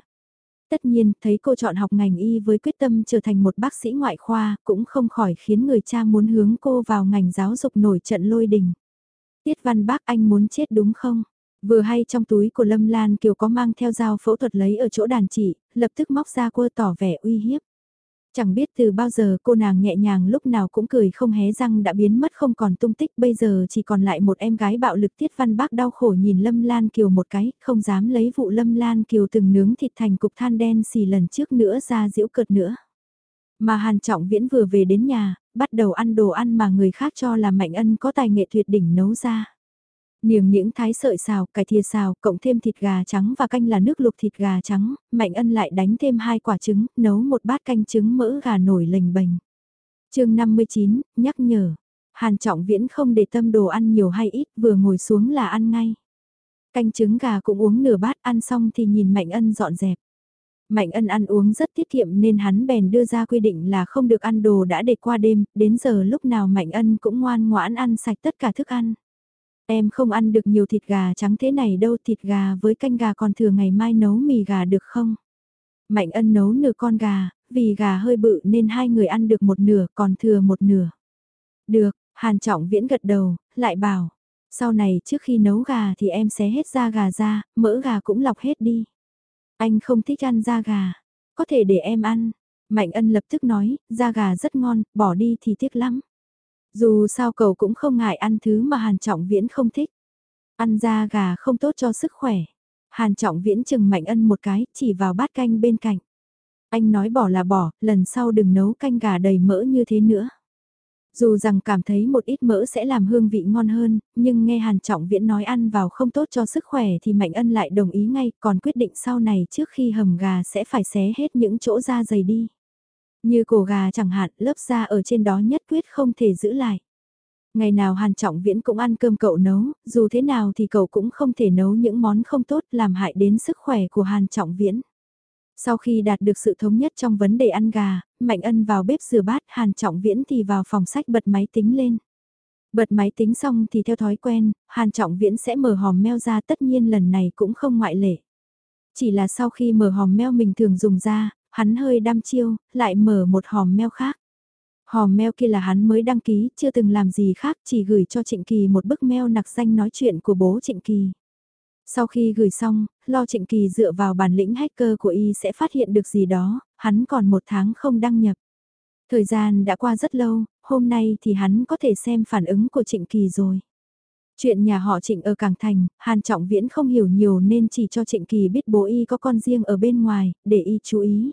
Tất nhiên, thấy cô chọn học ngành y với quyết tâm trở thành một bác sĩ ngoại khoa, cũng không khỏi khiến người cha muốn hướng cô vào ngành giáo dục nổi trận lôi đình. Tiết văn bác anh muốn chết đúng không? Vừa hay trong túi của Lâm Lan Kiều có mang theo dao phẫu thuật lấy ở chỗ đàn chị, lập tức móc ra cô tỏ vẻ uy hiếp. Chẳng biết từ bao giờ cô nàng nhẹ nhàng lúc nào cũng cười không hé răng đã biến mất không còn tung tích bây giờ chỉ còn lại một em gái bạo lực tiết văn bác đau khổ nhìn Lâm Lan Kiều một cái, không dám lấy vụ Lâm Lan Kiều từng nướng thịt thành cục than đen xì lần trước nữa ra diễu cợt nữa. Mà Hàn Trọng Viễn vừa về đến nhà, bắt đầu ăn đồ ăn mà người khác cho là Mạnh Ân có tài nghệ tuyệt đỉnh nấu ra. Niềng những thái sợi xào, cải thìa xào, cộng thêm thịt gà trắng và canh là nước luộc thịt gà trắng, Mạnh Ân lại đánh thêm hai quả trứng, nấu một bát canh trứng mỡ gà nổi lềnh bềnh. chương 59, nhắc nhở. Hàn Trọng Viễn không để tâm đồ ăn nhiều hay ít, vừa ngồi xuống là ăn ngay. Canh trứng gà cũng uống nửa bát ăn xong thì nhìn Mạnh Ân dọn dẹp. Mạnh ân ăn uống rất tiết kiệm nên hắn bèn đưa ra quy định là không được ăn đồ đã để qua đêm, đến giờ lúc nào Mạnh ân cũng ngoan ngoãn ăn sạch tất cả thức ăn. Em không ăn được nhiều thịt gà trắng thế này đâu, thịt gà với canh gà còn thừa ngày mai nấu mì gà được không? Mạnh ân nấu nửa con gà, vì gà hơi bự nên hai người ăn được một nửa còn thừa một nửa. Được, Hàn Trọng Viễn gật đầu, lại bảo, sau này trước khi nấu gà thì em xé hết da gà ra, mỡ gà cũng lọc hết đi. Anh không thích ăn da gà, có thể để em ăn. Mạnh ân lập tức nói, da gà rất ngon, bỏ đi thì tiếc lắm. Dù sao cậu cũng không ngại ăn thứ mà Hàn Trọng Viễn không thích. Ăn da gà không tốt cho sức khỏe. Hàn Trọng Viễn chừng Mạnh Ân một cái, chỉ vào bát canh bên cạnh. Anh nói bỏ là bỏ, lần sau đừng nấu canh gà đầy mỡ như thế nữa. Dù rằng cảm thấy một ít mỡ sẽ làm hương vị ngon hơn, nhưng nghe Hàn Trọng Viễn nói ăn vào không tốt cho sức khỏe thì Mạnh Ân lại đồng ý ngay, còn quyết định sau này trước khi hầm gà sẽ phải xé hết những chỗ da dày đi. Như cổ gà chẳng hạn, lớp da ở trên đó nhất quyết không thể giữ lại. Ngày nào Hàn Trọng Viễn cũng ăn cơm cậu nấu, dù thế nào thì cậu cũng không thể nấu những món không tốt làm hại đến sức khỏe của Hàn Trọng Viễn. Sau khi đạt được sự thống nhất trong vấn đề ăn gà, Mạnh Ân vào bếp rửa bát, Hàn Trọng Viễn thì vào phòng sách bật máy tính lên. Bật máy tính xong thì theo thói quen, Hàn Trọng Viễn sẽ mở hòm mail ra tất nhiên lần này cũng không ngoại lệ. Chỉ là sau khi mở hòm mail mình thường dùng ra, hắn hơi đăm chiêu, lại mở một hòm mail khác. Hòm mail kia là hắn mới đăng ký, chưa từng làm gì khác, chỉ gửi cho Trịnh Kỳ một bức mail nặc danh nói chuyện của bố Trịnh Kỳ. Sau khi gửi xong, lo Trịnh Kỳ dựa vào bản lĩnh hacker của y sẽ phát hiện được gì đó, hắn còn một tháng không đăng nhập. Thời gian đã qua rất lâu, hôm nay thì hắn có thể xem phản ứng của Trịnh Kỳ rồi. Chuyện nhà họ Trịnh ở Cảng Thành, Hàn Trọng Viễn không hiểu nhiều nên chỉ cho Trịnh Kỳ biết bố y có con riêng ở bên ngoài, để y chú ý.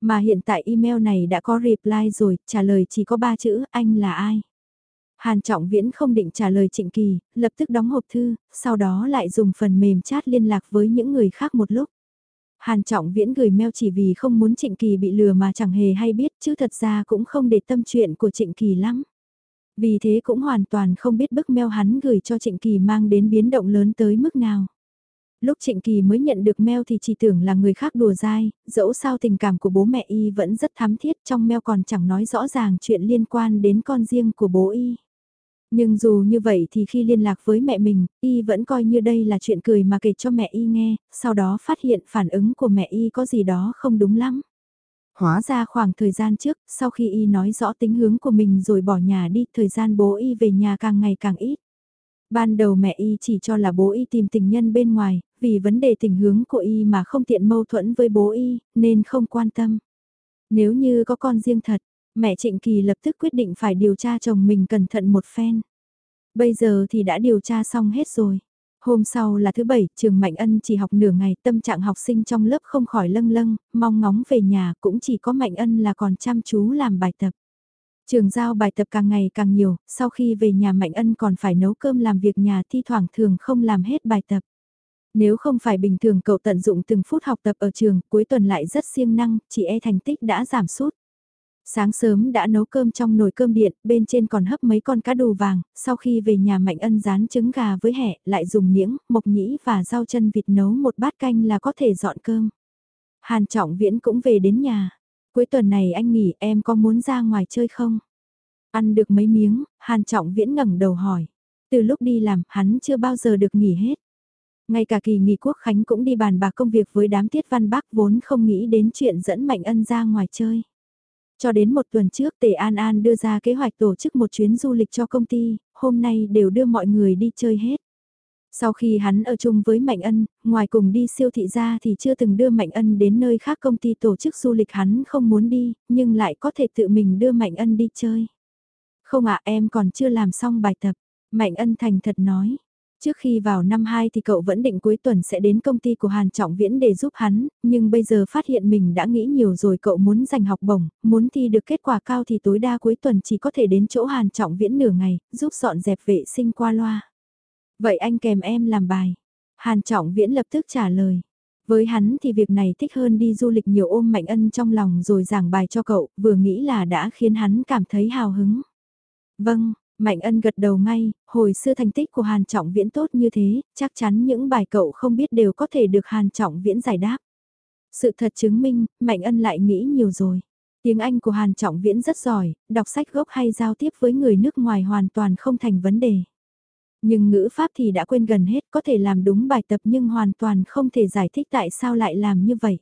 Mà hiện tại email này đã có reply rồi, trả lời chỉ có ba chữ, anh là ai? Hàn Trọng Viễn không định trả lời Trịnh Kỳ, lập tức đóng hộp thư, sau đó lại dùng phần mềm chat liên lạc với những người khác một lúc. Hàn Trọng Viễn gửi mail chỉ vì không muốn Trịnh Kỳ bị lừa mà chẳng hề hay biết chứ thật ra cũng không để tâm chuyện của Trịnh Kỳ lắm. Vì thế cũng hoàn toàn không biết bức mail hắn gửi cho Trịnh Kỳ mang đến biến động lớn tới mức nào. Lúc Trịnh Kỳ mới nhận được mail thì chỉ tưởng là người khác đùa dai, dẫu sao tình cảm của bố mẹ y vẫn rất thắm thiết trong mail còn chẳng nói rõ ràng chuyện liên quan đến con riêng của bố y. Nhưng dù như vậy thì khi liên lạc với mẹ mình, y vẫn coi như đây là chuyện cười mà kể cho mẹ y nghe, sau đó phát hiện phản ứng của mẹ y có gì đó không đúng lắm. Hóa ra khoảng thời gian trước, sau khi y nói rõ tính hướng của mình rồi bỏ nhà đi, thời gian bố y về nhà càng ngày càng ít. Ban đầu mẹ y chỉ cho là bố y tìm tình nhân bên ngoài, vì vấn đề tình hướng của y mà không tiện mâu thuẫn với bố y, nên không quan tâm. Nếu như có con riêng thật, mẹ Trịnh Kỳ lập tức quyết định phải điều tra chồng mình cẩn thận một phen. Bây giờ thì đã điều tra xong hết rồi. Hôm sau là thứ bảy, trường Mạnh Ân chỉ học nửa ngày, tâm trạng học sinh trong lớp không khỏi lâng lâng, mong ngóng về nhà cũng chỉ có Mạnh Ân là còn chăm chú làm bài tập. Trường giao bài tập càng ngày càng nhiều, sau khi về nhà Mạnh Ân còn phải nấu cơm làm việc nhà thi thoảng thường không làm hết bài tập. Nếu không phải bình thường cậu tận dụng từng phút học tập ở trường, cuối tuần lại rất siêng năng, chỉ e thành tích đã giảm sút. Sáng sớm đã nấu cơm trong nồi cơm điện, bên trên còn hấp mấy con cá đồ vàng, sau khi về nhà Mạnh Ân rán trứng gà với hẹ, lại dùng miếng mộc nhĩ và rau chân vịt nấu một bát canh là có thể dọn cơm. Hàn Trọng Viễn cũng về đến nhà. Cuối tuần này anh nghỉ em có muốn ra ngoài chơi không? Ăn được mấy miếng, Hàn Trọng Viễn ngẩng đầu hỏi. Từ lúc đi làm, hắn chưa bao giờ được nghỉ hết. Ngay cả kỳ nghỉ quốc khánh cũng đi bàn bạc công việc với đám tiết văn bác vốn không nghĩ đến chuyện dẫn Mạnh Ân ra ngoài chơi. Cho đến một tuần trước Tề An An đưa ra kế hoạch tổ chức một chuyến du lịch cho công ty, hôm nay đều đưa mọi người đi chơi hết. Sau khi hắn ở chung với Mạnh Ân, ngoài cùng đi siêu thị ra thì chưa từng đưa Mạnh Ân đến nơi khác công ty tổ chức du lịch hắn không muốn đi, nhưng lại có thể tự mình đưa Mạnh Ân đi chơi. Không ạ em còn chưa làm xong bài tập, Mạnh Ân thành thật nói. Trước khi vào năm 2 thì cậu vẫn định cuối tuần sẽ đến công ty của Hàn Trọng Viễn để giúp hắn, nhưng bây giờ phát hiện mình đã nghĩ nhiều rồi cậu muốn giành học bổng, muốn thi được kết quả cao thì tối đa cuối tuần chỉ có thể đến chỗ Hàn Trọng Viễn nửa ngày, giúp dọn dẹp vệ sinh qua loa. Vậy anh kèm em làm bài. Hàn Trọng Viễn lập tức trả lời. Với hắn thì việc này thích hơn đi du lịch nhiều ôm Mạnh Ân trong lòng rồi giảng bài cho cậu, vừa nghĩ là đã khiến hắn cảm thấy hào hứng. Vâng, Mạnh Ân gật đầu ngay, hồi xưa thành tích của Hàn Trọng Viễn tốt như thế, chắc chắn những bài cậu không biết đều có thể được Hàn Trọng Viễn giải đáp. Sự thật chứng minh, Mạnh Ân lại nghĩ nhiều rồi. Tiếng Anh của Hàn Trọng Viễn rất giỏi, đọc sách gốc hay giao tiếp với người nước ngoài hoàn toàn không thành vấn đề. Nhưng ngữ pháp thì đã quên gần hết có thể làm đúng bài tập nhưng hoàn toàn không thể giải thích tại sao lại làm như vậy.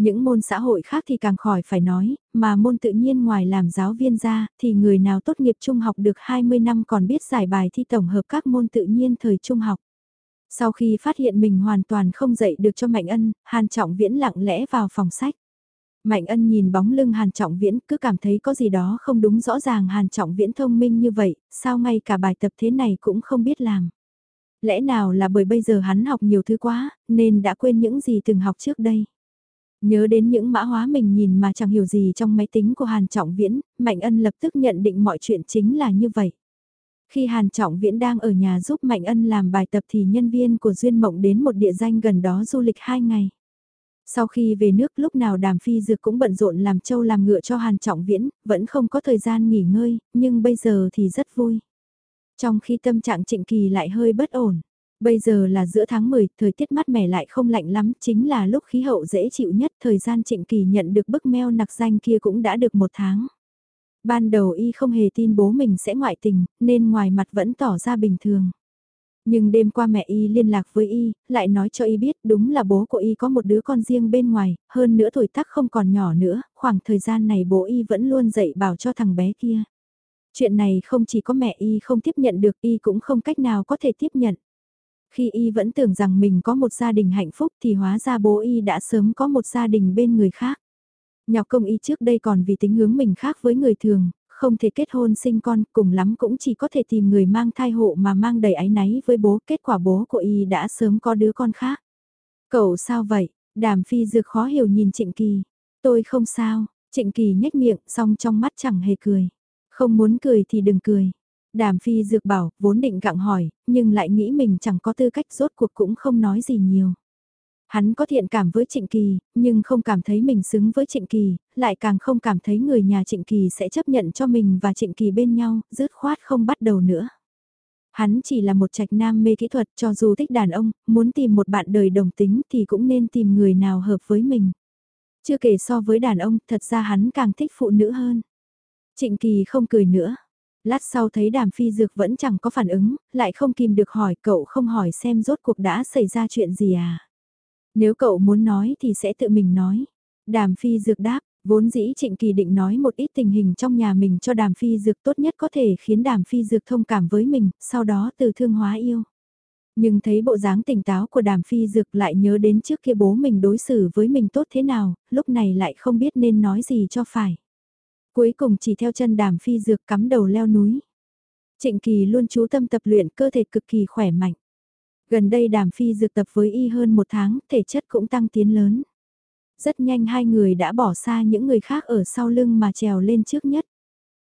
Những môn xã hội khác thì càng khỏi phải nói, mà môn tự nhiên ngoài làm giáo viên ra thì người nào tốt nghiệp trung học được 20 năm còn biết giải bài thi tổng hợp các môn tự nhiên thời trung học. Sau khi phát hiện mình hoàn toàn không dạy được cho Mạnh Ân, Hàn Trọng Viễn lặng lẽ vào phòng sách. Mạnh ân nhìn bóng lưng Hàn Trọng Viễn cứ cảm thấy có gì đó không đúng rõ ràng Hàn Trọng Viễn thông minh như vậy, sao ngay cả bài tập thế này cũng không biết làm. Lẽ nào là bởi bây giờ hắn học nhiều thứ quá, nên đã quên những gì từng học trước đây. Nhớ đến những mã hóa mình nhìn mà chẳng hiểu gì trong máy tính của Hàn Trọng Viễn, Mạnh Ân lập tức nhận định mọi chuyện chính là như vậy. Khi Hàn Trọng Viễn đang ở nhà giúp Mạnh Ân làm bài tập thì nhân viên của Duyên Mộng đến một địa danh gần đó du lịch 2 ngày. Sau khi về nước lúc nào đàm phi dược cũng bận rộn làm trâu làm ngựa cho Hàn Trọng Viễn, vẫn không có thời gian nghỉ ngơi, nhưng bây giờ thì rất vui. Trong khi tâm trạng trịnh kỳ lại hơi bất ổn. Bây giờ là giữa tháng 10, thời tiết mát mẻ lại không lạnh lắm, chính là lúc khí hậu dễ chịu nhất, thời gian trịnh kỳ nhận được bức mail nặc danh kia cũng đã được một tháng. Ban đầu y không hề tin bố mình sẽ ngoại tình, nên ngoài mặt vẫn tỏ ra bình thường. Nhưng đêm qua mẹ y liên lạc với y, lại nói cho y biết đúng là bố của y có một đứa con riêng bên ngoài, hơn nữa tuổi tác không còn nhỏ nữa, khoảng thời gian này bố y vẫn luôn dạy bảo cho thằng bé kia. Chuyện này không chỉ có mẹ y không tiếp nhận được y cũng không cách nào có thể tiếp nhận. Khi y vẫn tưởng rằng mình có một gia đình hạnh phúc thì hóa ra bố y đã sớm có một gia đình bên người khác. Nhọc công y trước đây còn vì tính hướng mình khác với người thường, không thể kết hôn sinh con, cùng lắm cũng chỉ có thể tìm người mang thai hộ mà mang đầy áy náy với bố, kết quả bố của y đã sớm có đứa con khác. Cậu sao vậy? Đàm phi dược khó hiểu nhìn Trịnh Kỳ. Tôi không sao, Trịnh Kỳ nhếch miệng, song trong mắt chẳng hề cười. Không muốn cười thì đừng cười. Đàm phi dược bảo, vốn định gặng hỏi, nhưng lại nghĩ mình chẳng có tư cách rốt cuộc cũng không nói gì nhiều. Hắn có thiện cảm với Trịnh Kỳ, nhưng không cảm thấy mình xứng với Trịnh Kỳ, lại càng không cảm thấy người nhà Trịnh Kỳ sẽ chấp nhận cho mình và Trịnh Kỳ bên nhau, dứt khoát không bắt đầu nữa. Hắn chỉ là một trạch nam mê kỹ thuật cho dù thích đàn ông, muốn tìm một bạn đời đồng tính thì cũng nên tìm người nào hợp với mình. Chưa kể so với đàn ông, thật ra hắn càng thích phụ nữ hơn. Trịnh Kỳ không cười nữa. Lát sau thấy đàm phi dược vẫn chẳng có phản ứng, lại không kìm được hỏi cậu không hỏi xem rốt cuộc đã xảy ra chuyện gì à. Nếu cậu muốn nói thì sẽ tự mình nói. Đàm phi dược đáp, vốn dĩ trịnh kỳ định nói một ít tình hình trong nhà mình cho đàm phi dược tốt nhất có thể khiến đàm phi dược thông cảm với mình, sau đó từ thương hóa yêu. Nhưng thấy bộ dáng tỉnh táo của đàm phi dược lại nhớ đến trước kia bố mình đối xử với mình tốt thế nào, lúc này lại không biết nên nói gì cho phải. Cuối cùng chỉ theo chân đàm phi dược cắm đầu leo núi. Trịnh Kỳ luôn chú tâm tập luyện cơ thể cực kỳ khỏe mạnh. Gần đây đàm phi dược tập với y hơn một tháng, thể chất cũng tăng tiến lớn. Rất nhanh hai người đã bỏ xa những người khác ở sau lưng mà trèo lên trước nhất.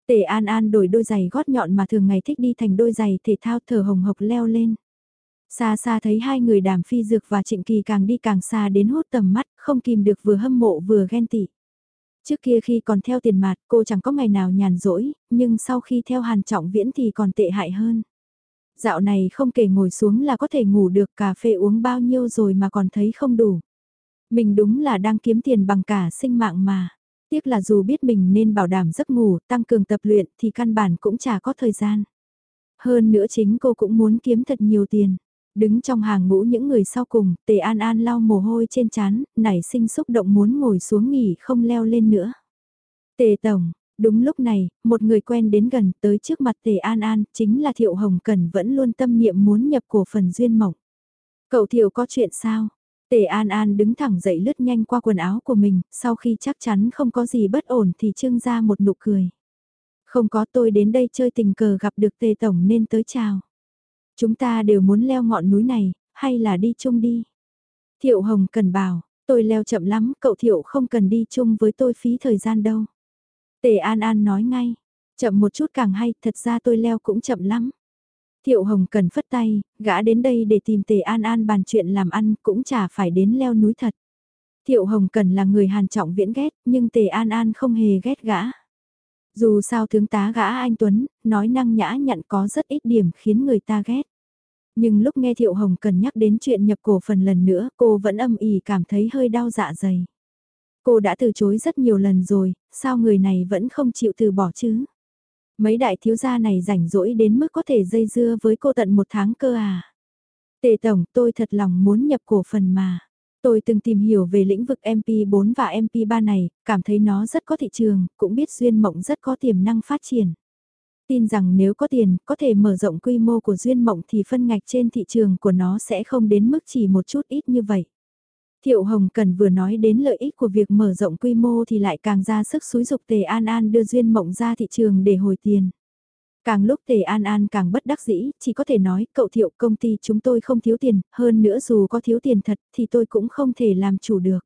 Tề An An đổi đôi giày gót nhọn mà thường ngày thích đi thành đôi giày thể thao thở hồng hộc leo lên. Xa xa thấy hai người đàm phi dược và trịnh kỳ càng đi càng xa đến hút tầm mắt, không kìm được vừa hâm mộ vừa ghen tị. Trước kia khi còn theo tiền mặt cô chẳng có ngày nào nhàn rỗi, nhưng sau khi theo hàn trọng viễn thì còn tệ hại hơn. Dạo này không kể ngồi xuống là có thể ngủ được cà phê uống bao nhiêu rồi mà còn thấy không đủ. Mình đúng là đang kiếm tiền bằng cả sinh mạng mà. Tiếc là dù biết mình nên bảo đảm giấc ngủ, tăng cường tập luyện thì căn bản cũng chả có thời gian. Hơn nữa chính cô cũng muốn kiếm thật nhiều tiền. Đứng trong hàng ngũ những người sau cùng, Tề An An lau mồ hôi trên trán, nảy sinh xúc động muốn ngồi xuống nghỉ không leo lên nữa. Tề Tổng, đúng lúc này, một người quen đến gần tới trước mặt Tề An An, chính là Thiệu Hồng Cần vẫn luôn tâm niệm muốn nhập cổ phần duyên mộng. Cậu Thiệu có chuyện sao? Tề An An đứng thẳng dậy lướt nhanh qua quần áo của mình, sau khi chắc chắn không có gì bất ổn thì trưng ra một nụ cười. Không có tôi đến đây chơi tình cờ gặp được Tề Tổng nên tới chào. Chúng ta đều muốn leo ngọn núi này, hay là đi chung đi? Thiệu Hồng cần bảo, tôi leo chậm lắm, cậu Thiệu không cần đi chung với tôi phí thời gian đâu. Tề An An nói ngay, chậm một chút càng hay, thật ra tôi leo cũng chậm lắm. Thiệu Hồng cần phất tay, gã đến đây để tìm Tề An An bàn chuyện làm ăn cũng chả phải đến leo núi thật. Thiệu Hồng cần là người hàn trọng viễn ghét, nhưng Tề An An không hề ghét gã. Dù sao tướng tá gã anh Tuấn, nói năng nhã nhặn có rất ít điểm khiến người ta ghét. Nhưng lúc nghe Thiệu Hồng cần nhắc đến chuyện nhập cổ phần lần nữa, cô vẫn âm ỉ cảm thấy hơi đau dạ dày. Cô đã từ chối rất nhiều lần rồi, sao người này vẫn không chịu từ bỏ chứ? Mấy đại thiếu gia này rảnh rỗi đến mức có thể dây dưa với cô tận một tháng cơ à? Tề Tổng, tôi thật lòng muốn nhập cổ phần mà. Tôi từng tìm hiểu về lĩnh vực MP4 và MP3 này, cảm thấy nó rất có thị trường, cũng biết Duyên Mộng rất có tiềm năng phát triển. Tin rằng nếu có tiền, có thể mở rộng quy mô của Duyên Mộng thì phân ngạch trên thị trường của nó sẽ không đến mức chỉ một chút ít như vậy. Thiệu Hồng Cần vừa nói đến lợi ích của việc mở rộng quy mô thì lại càng ra sức xúi dục Tề An An đưa Duyên Mộng ra thị trường để hồi tiền. Càng lúc Tề An An càng bất đắc dĩ, chỉ có thể nói, cậu thiệu công ty chúng tôi không thiếu tiền, hơn nữa dù có thiếu tiền thật thì tôi cũng không thể làm chủ được.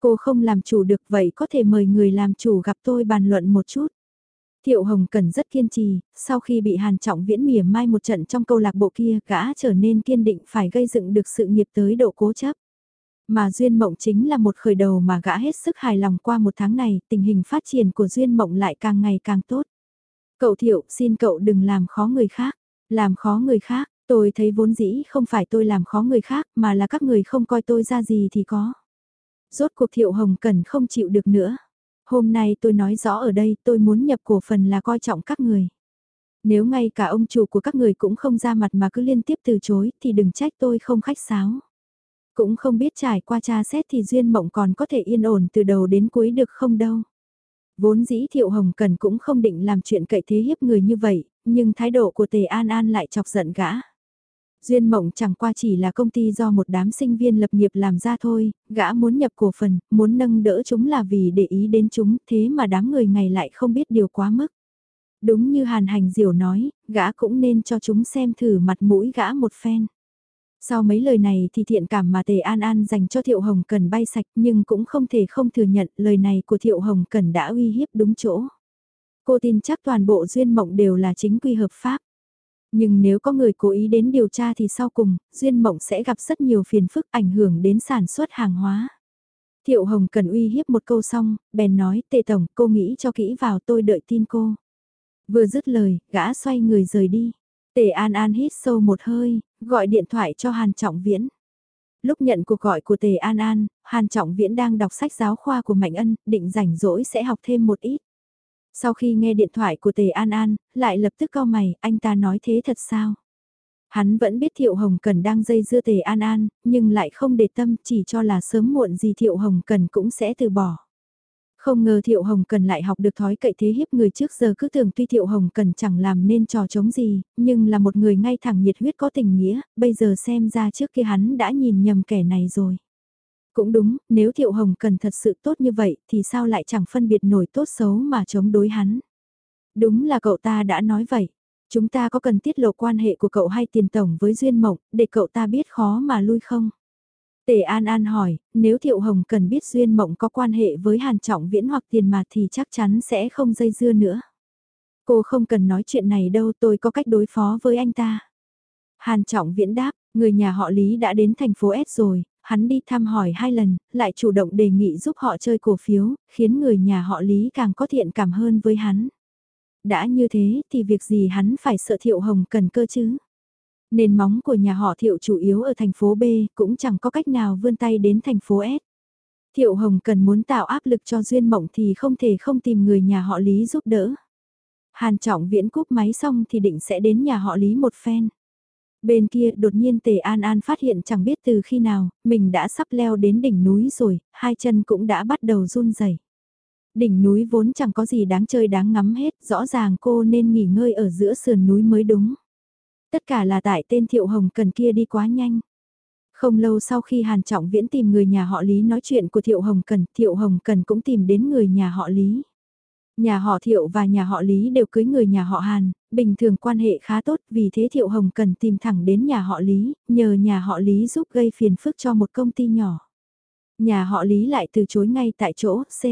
Cô không làm chủ được vậy có thể mời người làm chủ gặp tôi bàn luận một chút. Thiệu Hồng Cần rất kiên trì, sau khi bị Hàn Trọng Viễn mỉa mai một trận trong câu lạc bộ kia, gã trở nên kiên định phải gây dựng được sự nghiệp tới độ cố chấp. Mà Duyên Mộng chính là một khởi đầu mà gã hết sức hài lòng qua một tháng này, tình hình phát triển của Duyên Mộng lại càng ngày càng tốt. Cậu Thiệu, xin cậu đừng làm khó người khác. Làm khó người khác, tôi thấy vốn dĩ không phải tôi làm khó người khác mà là các người không coi tôi ra gì thì có. Rốt cuộc Thiệu Hồng Cần không chịu được nữa. Hôm nay tôi nói rõ ở đây tôi muốn nhập cổ phần là coi trọng các người. Nếu ngay cả ông chủ của các người cũng không ra mặt mà cứ liên tiếp từ chối thì đừng trách tôi không khách sáo. Cũng không biết trải qua tra xét thì Duyên Mộng còn có thể yên ổn từ đầu đến cuối được không đâu. Vốn dĩ Thiệu Hồng Cần cũng không định làm chuyện cậy thế hiếp người như vậy, nhưng thái độ của Tề An An lại chọc giận gã. Duyên Mộng chẳng qua chỉ là công ty do một đám sinh viên lập nghiệp làm ra thôi, gã muốn nhập cổ phần, muốn nâng đỡ chúng là vì để ý đến chúng, thế mà đám người ngày lại không biết điều quá mức. Đúng như Hàn Hành Diểu nói, gã cũng nên cho chúng xem thử mặt mũi gã một phen. Sau mấy lời này thì thiện cảm mà Tề An An dành cho Thiệu Hồng Cần bay sạch nhưng cũng không thể không thừa nhận lời này của Thiệu Hồng Cần đã uy hiếp đúng chỗ. Cô tin chắc toàn bộ duyên mộng đều là chính quy hợp pháp. Nhưng nếu có người cố ý đến điều tra thì sau cùng, duyên mộng sẽ gặp rất nhiều phiền phức ảnh hưởng đến sản xuất hàng hóa. Thiệu Hồng cần uy hiếp một câu xong, bèn nói, tề tổng, cô nghĩ cho kỹ vào tôi đợi tin cô. Vừa dứt lời, gã xoay người rời đi. Tề An An hít sâu một hơi, gọi điện thoại cho Hàn Trọng Viễn. Lúc nhận cuộc gọi của Tề An An, Hàn Trọng Viễn đang đọc sách giáo khoa của Mạnh Ân, định rảnh rỗi sẽ học thêm một ít. Sau khi nghe điện thoại của Tề An An, lại lập tức cau mày, anh ta nói thế thật sao? Hắn vẫn biết Thiệu Hồng Cần đang dây dưa Tề An An, nhưng lại không để tâm chỉ cho là sớm muộn gì Thiệu Hồng Cần cũng sẽ từ bỏ. Không ngờ Thiệu Hồng Cần lại học được thói cậy thế hiếp người trước giờ cứ tưởng tuy Thiệu Hồng Cần chẳng làm nên trò chống gì, nhưng là một người ngay thẳng nhiệt huyết có tình nghĩa, bây giờ xem ra trước kia hắn đã nhìn nhầm kẻ này rồi. Cũng đúng, nếu Thiệu Hồng Cần thật sự tốt như vậy thì sao lại chẳng phân biệt nổi tốt xấu mà chống đối hắn. Đúng là cậu ta đã nói vậy. Chúng ta có cần tiết lộ quan hệ của cậu hay tiền tổng với Duyên Mộng, để cậu ta biết khó mà lui không? Tề An An hỏi, nếu Thiệu Hồng cần biết Duyên Mộng có quan hệ với Hàn Trọng Viễn hoặc tiền mà thì chắc chắn sẽ không dây dưa nữa. Cô không cần nói chuyện này đâu tôi có cách đối phó với anh ta. Hàn Trọng Viễn đáp, người nhà họ Lý đã đến thành phố S rồi, hắn đi thăm hỏi hai lần, lại chủ động đề nghị giúp họ chơi cổ phiếu, khiến người nhà họ Lý càng có thiện cảm hơn với hắn. Đã như thế thì việc gì hắn phải sợ Thiệu Hồng cần cơ chứ? Nền móng của nhà họ Thiệu chủ yếu ở thành phố B cũng chẳng có cách nào vươn tay đến thành phố S. Thiệu Hồng cần muốn tạo áp lực cho Duyên Mộng thì không thể không tìm người nhà họ Lý giúp đỡ. Hàn Trọng Viễn cúp máy xong thì định sẽ đến nhà họ Lý một phen. Bên kia đột nhiên Tề An An phát hiện chẳng biết từ khi nào, mình đã sắp leo đến đỉnh núi rồi, hai chân cũng đã bắt đầu run rẩy. Đỉnh núi vốn chẳng có gì đáng chơi đáng ngắm hết, rõ ràng cô nên nghỉ ngơi ở giữa sườn núi mới đúng. Tất cả là tại tên Thiệu Hồng Cần kia đi quá nhanh. Không lâu sau khi Hàn Trọng Viễn tìm người nhà họ Lý nói chuyện của Thiệu Hồng Cần, Thiệu Hồng Cần cũng tìm đến người nhà họ Lý. Nhà họ Thiệu và nhà họ Lý đều cưới người nhà họ Hàn, bình thường quan hệ khá tốt vì thế Thiệu Hồng cần tìm thẳng đến nhà họ Lý, nhờ nhà họ Lý giúp gây phiền phức cho một công ty nhỏ. Nhà họ Lý lại từ chối ngay tại chỗ C.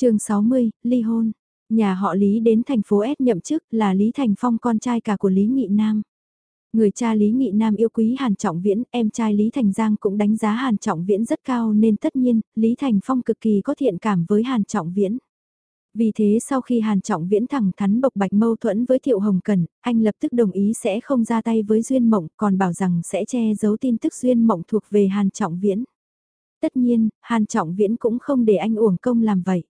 chương 60, ly hôn. Nhà họ Lý đến thành phố S nhậm chức là Lý Thành Phong con trai cả của Lý Nghị Nam. Người cha Lý Nghị Nam yêu quý Hàn Trọng Viễn, em trai Lý Thành Giang cũng đánh giá Hàn Trọng Viễn rất cao nên tất nhiên, Lý Thành Phong cực kỳ có thiện cảm với Hàn Trọng Viễn. Vì thế sau khi Hàn Trọng Viễn thẳng thắn bộc bạch mâu thuẫn với Thiệu Hồng Cần, anh lập tức đồng ý sẽ không ra tay với Duyên Mộng, còn bảo rằng sẽ che giấu tin tức Duyên Mộng thuộc về Hàn Trọng Viễn. Tất nhiên, Hàn Trọng Viễn cũng không để anh uổng công làm vậy.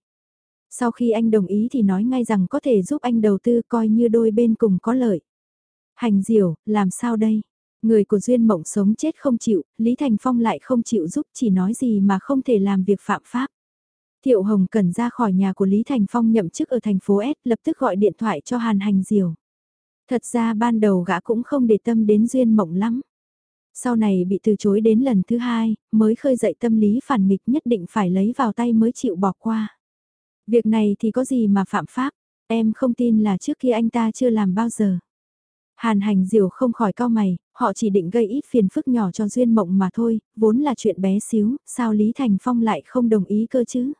Sau khi anh đồng ý thì nói ngay rằng có thể giúp anh đầu tư coi như đôi bên cùng có lợi. Hành diểu, làm sao đây? Người của Duyên Mộng sống chết không chịu, Lý Thành Phong lại không chịu giúp chỉ nói gì mà không thể làm việc phạm pháp. Thiệu Hồng cần ra khỏi nhà của Lý Thành Phong nhậm chức ở thành phố S lập tức gọi điện thoại cho Hàn Hành Diều. Thật ra ban đầu gã cũng không để tâm đến Duyên Mộng lắm. Sau này bị từ chối đến lần thứ hai, mới khơi dậy tâm lý phản nghịch nhất định phải lấy vào tay mới chịu bỏ qua. Việc này thì có gì mà phạm pháp, em không tin là trước kia anh ta chưa làm bao giờ. Hàn hành diều không khỏi cao mày, họ chỉ định gây ít phiền phức nhỏ cho Duyên Mộng mà thôi, vốn là chuyện bé xíu, sao Lý Thành Phong lại không đồng ý cơ chứ?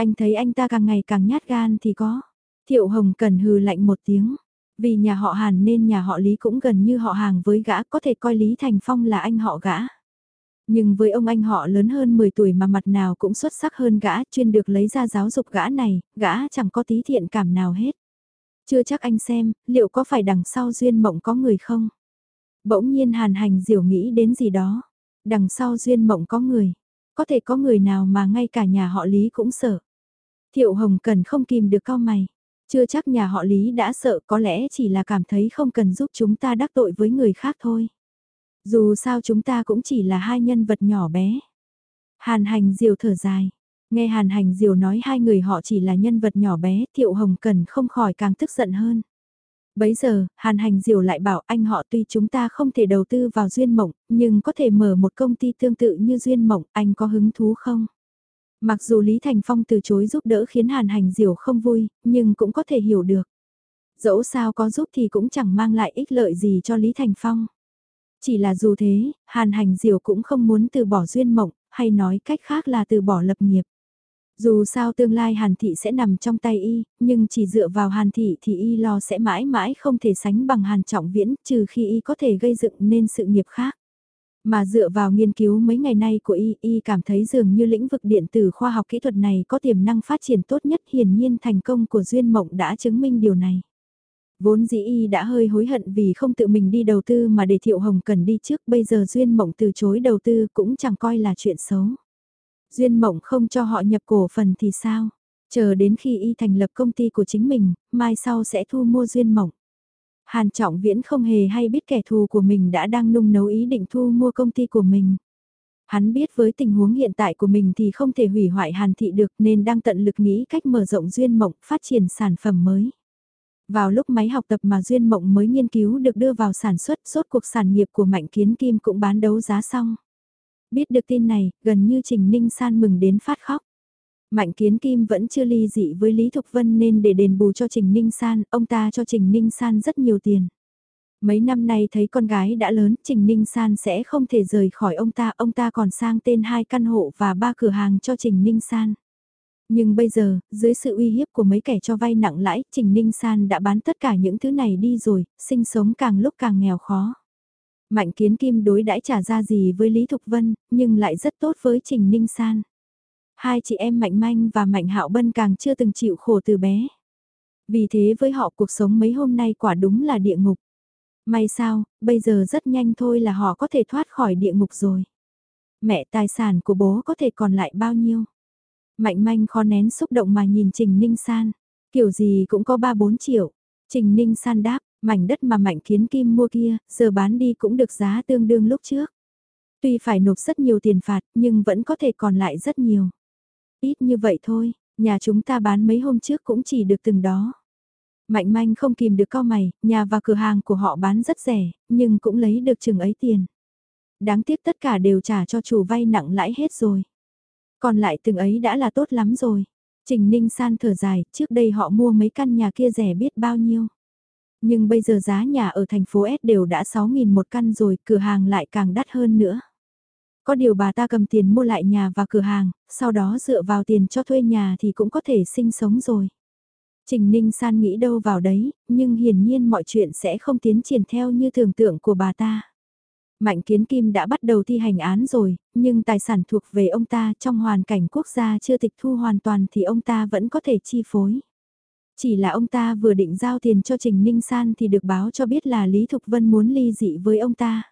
Anh thấy anh ta càng ngày càng nhát gan thì có. Thiệu Hồng cần hừ lạnh một tiếng. Vì nhà họ Hàn nên nhà họ Lý cũng gần như họ hàng với gã có thể coi Lý Thành Phong là anh họ gã. Nhưng với ông anh họ lớn hơn 10 tuổi mà mặt nào cũng xuất sắc hơn gã chuyên được lấy ra giáo dục gã này, gã chẳng có tí thiện cảm nào hết. Chưa chắc anh xem, liệu có phải đằng sau duyên mộng có người không? Bỗng nhiên hàn hành diểu nghĩ đến gì đó. Đằng sau duyên mộng có người. Có thể có người nào mà ngay cả nhà họ Lý cũng sợ. Thiệu Hồng cần không kìm được cao mày. Chưa chắc nhà họ Lý đã sợ có lẽ chỉ là cảm thấy không cần giúp chúng ta đắc tội với người khác thôi. Dù sao chúng ta cũng chỉ là hai nhân vật nhỏ bé. Hàn hành diều thở dài. Nghe Hàn hành diều nói hai người họ chỉ là nhân vật nhỏ bé, Thiệu Hồng Cần không khỏi càng tức giận hơn. Bấy giờ, Hàn Hành Diều lại bảo anh họ tuy chúng ta không thể đầu tư vào Duyên Mộng, nhưng có thể mở một công ty tương tự như Duyên Mộng, anh có hứng thú không? Mặc dù Lý Thành Phong từ chối giúp đỡ khiến Hàn Hành Diểu không vui, nhưng cũng có thể hiểu được. Dẫu sao có giúp thì cũng chẳng mang lại ích lợi gì cho Lý Thành Phong. Chỉ là dù thế, Hàn Hành Diểu cũng không muốn từ bỏ Duyên Mộng, hay nói cách khác là từ bỏ lập nghiệp. Dù sao tương lai Hàn Thị sẽ nằm trong tay y, nhưng chỉ dựa vào Hàn Thị thì y lo sẽ mãi mãi không thể sánh bằng Hàn Trọng Viễn trừ khi y có thể gây dựng nên sự nghiệp khác. Mà dựa vào nghiên cứu mấy ngày nay của y, y cảm thấy dường như lĩnh vực điện tử khoa học kỹ thuật này có tiềm năng phát triển tốt nhất hiển nhiên thành công của Duyên Mộng đã chứng minh điều này. Vốn dĩ y đã hơi hối hận vì không tự mình đi đầu tư mà để Thiệu Hồng cần đi trước bây giờ Duyên Mộng từ chối đầu tư cũng chẳng coi là chuyện xấu. Duyên Mộng không cho họ nhập cổ phần thì sao? Chờ đến khi y thành lập công ty của chính mình, mai sau sẽ thu mua Duyên Mộng. Hàn Trọng Viễn không hề hay biết kẻ thù của mình đã đang nung nấu ý định thu mua công ty của mình. Hắn biết với tình huống hiện tại của mình thì không thể hủy hoại Hàn Thị được nên đang tận lực nghĩ cách mở rộng Duyên Mộng phát triển sản phẩm mới. Vào lúc máy học tập mà Duyên Mộng mới nghiên cứu được đưa vào sản xuất, suốt cuộc sản nghiệp của Mạnh Kiến Kim cũng bán đấu giá xong. Biết được tin này, gần như Trình Ninh San mừng đến phát khóc. Mạnh Kiến Kim vẫn chưa ly dị với Lý Thục Vân nên để đền bù cho Trình Ninh San, ông ta cho Trình Ninh San rất nhiều tiền. Mấy năm nay thấy con gái đã lớn, Trình Ninh San sẽ không thể rời khỏi ông ta, ông ta còn sang tên hai căn hộ và ba cửa hàng cho Trình Ninh San. Nhưng bây giờ, dưới sự uy hiếp của mấy kẻ cho vay nặng lãi, Trình Ninh San đã bán tất cả những thứ này đi rồi, sinh sống càng lúc càng nghèo khó. Mạnh Kiến Kim đối đãi trả ra gì với Lý Thục Vân, nhưng lại rất tốt với Trình Ninh San. Hai chị em Mạnh Manh và Mạnh Hạo Bân càng chưa từng chịu khổ từ bé. Vì thế với họ cuộc sống mấy hôm nay quả đúng là địa ngục. May sao, bây giờ rất nhanh thôi là họ có thể thoát khỏi địa ngục rồi. Mẹ tài sản của bố có thể còn lại bao nhiêu? Mạnh manh khó nén xúc động mà nhìn Trình Ninh San. Kiểu gì cũng có 3-4 triệu. Trình Ninh San đáp, Mảnh đất mà Mạnh Kiến Kim mua kia, giờ bán đi cũng được giá tương đương lúc trước. Tuy phải nộp rất nhiều tiền phạt, nhưng vẫn có thể còn lại rất nhiều. Ít như vậy thôi, nhà chúng ta bán mấy hôm trước cũng chỉ được từng đó. Mạnh manh không kìm được co mày, nhà và cửa hàng của họ bán rất rẻ, nhưng cũng lấy được chừng ấy tiền. Đáng tiếc tất cả đều trả cho chủ vay nặng lãi hết rồi. Còn lại từng ấy đã là tốt lắm rồi. Trình Ninh San thở dài, trước đây họ mua mấy căn nhà kia rẻ biết bao nhiêu. Nhưng bây giờ giá nhà ở thành phố S đều đã 6.000 một căn rồi, cửa hàng lại càng đắt hơn nữa. Có điều bà ta cầm tiền mua lại nhà và cửa hàng, sau đó dựa vào tiền cho thuê nhà thì cũng có thể sinh sống rồi. Trình Ninh San nghĩ đâu vào đấy, nhưng hiển nhiên mọi chuyện sẽ không tiến triển theo như tưởng tượng của bà ta. Mạnh Kiến Kim đã bắt đầu thi hành án rồi, nhưng tài sản thuộc về ông ta trong hoàn cảnh quốc gia chưa tịch thu hoàn toàn thì ông ta vẫn có thể chi phối. Chỉ là ông ta vừa định giao tiền cho Trình Ninh San thì được báo cho biết là Lý Thục Vân muốn ly dị với ông ta.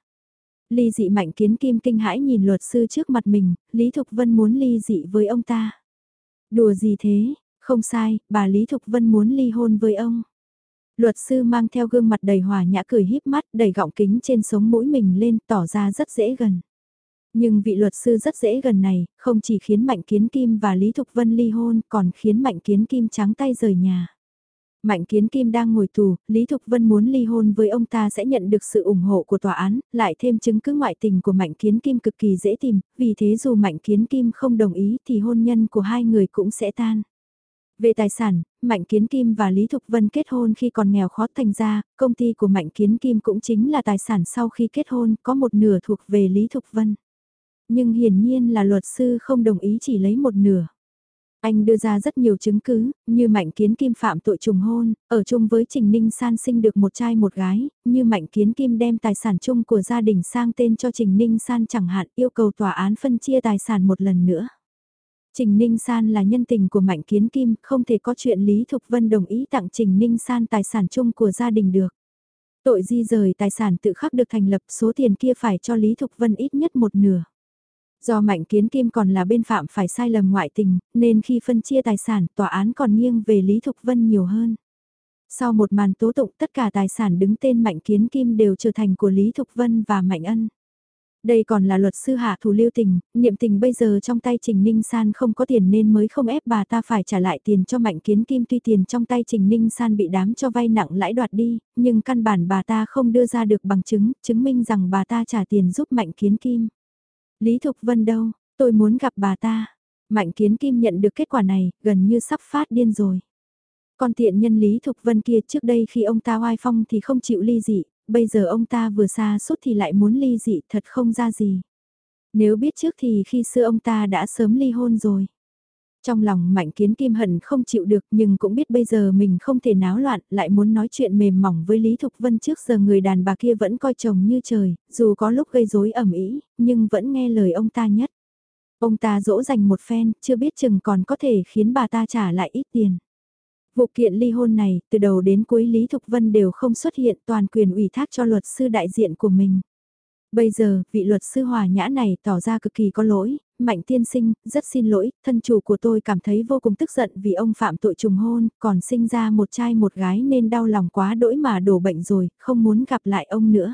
Ly dị Mạnh Kiến Kim kinh hãi nhìn luật sư trước mặt mình, Lý Thục Vân muốn ly dị với ông ta. Đùa gì thế, không sai, bà Lý Thục Vân muốn ly hôn với ông. Luật sư mang theo gương mặt đầy hòa nhã cười híp mắt đẩy gọng kính trên sống mũi mình lên tỏ ra rất dễ gần. Nhưng vị luật sư rất dễ gần này, không chỉ khiến Mạnh Kiến Kim và Lý Thục Vân ly hôn còn khiến Mạnh Kiến Kim trắng tay rời nhà. Mạnh Kiến Kim đang ngồi tù, Lý Thục Vân muốn ly hôn với ông ta sẽ nhận được sự ủng hộ của tòa án, lại thêm chứng cứ ngoại tình của Mạnh Kiến Kim cực kỳ dễ tìm, vì thế dù Mạnh Kiến Kim không đồng ý thì hôn nhân của hai người cũng sẽ tan. Về tài sản, Mạnh Kiến Kim và Lý Thục Vân kết hôn khi còn nghèo khó thành ra, công ty của Mạnh Kiến Kim cũng chính là tài sản sau khi kết hôn, có một nửa thuộc về Lý Thục Vân. Nhưng hiển nhiên là luật sư không đồng ý chỉ lấy một nửa. Anh đưa ra rất nhiều chứng cứ, như Mạnh Kiến Kim phạm tội trùng hôn, ở chung với Trình Ninh San sinh được một trai một gái, như Mạnh Kiến Kim đem tài sản chung của gia đình sang tên cho Trình Ninh San chẳng hạn yêu cầu tòa án phân chia tài sản một lần nữa. Trình Ninh San là nhân tình của Mạnh Kiến Kim, không thể có chuyện Lý Thục Vân đồng ý tặng Trình Ninh San tài sản chung của gia đình được. Tội di rời tài sản tự khắc được thành lập số tiền kia phải cho Lý Thục Vân ít nhất một nửa. Do Mạnh Kiến Kim còn là bên phạm phải sai lầm ngoại tình, nên khi phân chia tài sản tòa án còn nghiêng về Lý Thục Vân nhiều hơn. Sau một màn tố tụng tất cả tài sản đứng tên Mạnh Kiến Kim đều trở thành của Lý Thục Vân và Mạnh Ân. Đây còn là luật sư hạ thủ lưu tình, niệm tình bây giờ trong tay Trình Ninh San không có tiền nên mới không ép bà ta phải trả lại tiền cho Mạnh Kiến Kim tuy tiền trong tay Trình Ninh San bị đám cho vay nặng lãi đoạt đi, nhưng căn bản bà ta không đưa ra được bằng chứng, chứng minh rằng bà ta trả tiền giúp Mạnh Kiến Kim. Lý Thục Vân đâu, tôi muốn gặp bà ta. Mạnh Kiến Kim nhận được kết quả này, gần như sắp phát điên rồi. Còn tiện nhân Lý Thục Vân kia trước đây khi ông ta oai phong thì không chịu ly dị, bây giờ ông ta vừa xa suốt thì lại muốn ly dị thật không ra gì. Nếu biết trước thì khi xưa ông ta đã sớm ly hôn rồi. Trong lòng mạnh kiến kim hận không chịu được nhưng cũng biết bây giờ mình không thể náo loạn lại muốn nói chuyện mềm mỏng với Lý Thục Vân trước giờ người đàn bà kia vẫn coi chồng như trời, dù có lúc gây rối ẩm ý, nhưng vẫn nghe lời ông ta nhất. Ông ta dỗ dành một phen, chưa biết chừng còn có thể khiến bà ta trả lại ít tiền. Vụ kiện ly hôn này, từ đầu đến cuối Lý Thục Vân đều không xuất hiện toàn quyền ủy thác cho luật sư đại diện của mình. Bây giờ, vị luật sư hòa nhã này tỏ ra cực kỳ có lỗi, mạnh tiên sinh, rất xin lỗi, thân chủ của tôi cảm thấy vô cùng tức giận vì ông phạm tội trùng hôn, còn sinh ra một trai một gái nên đau lòng quá đỗi mà đổ bệnh rồi, không muốn gặp lại ông nữa.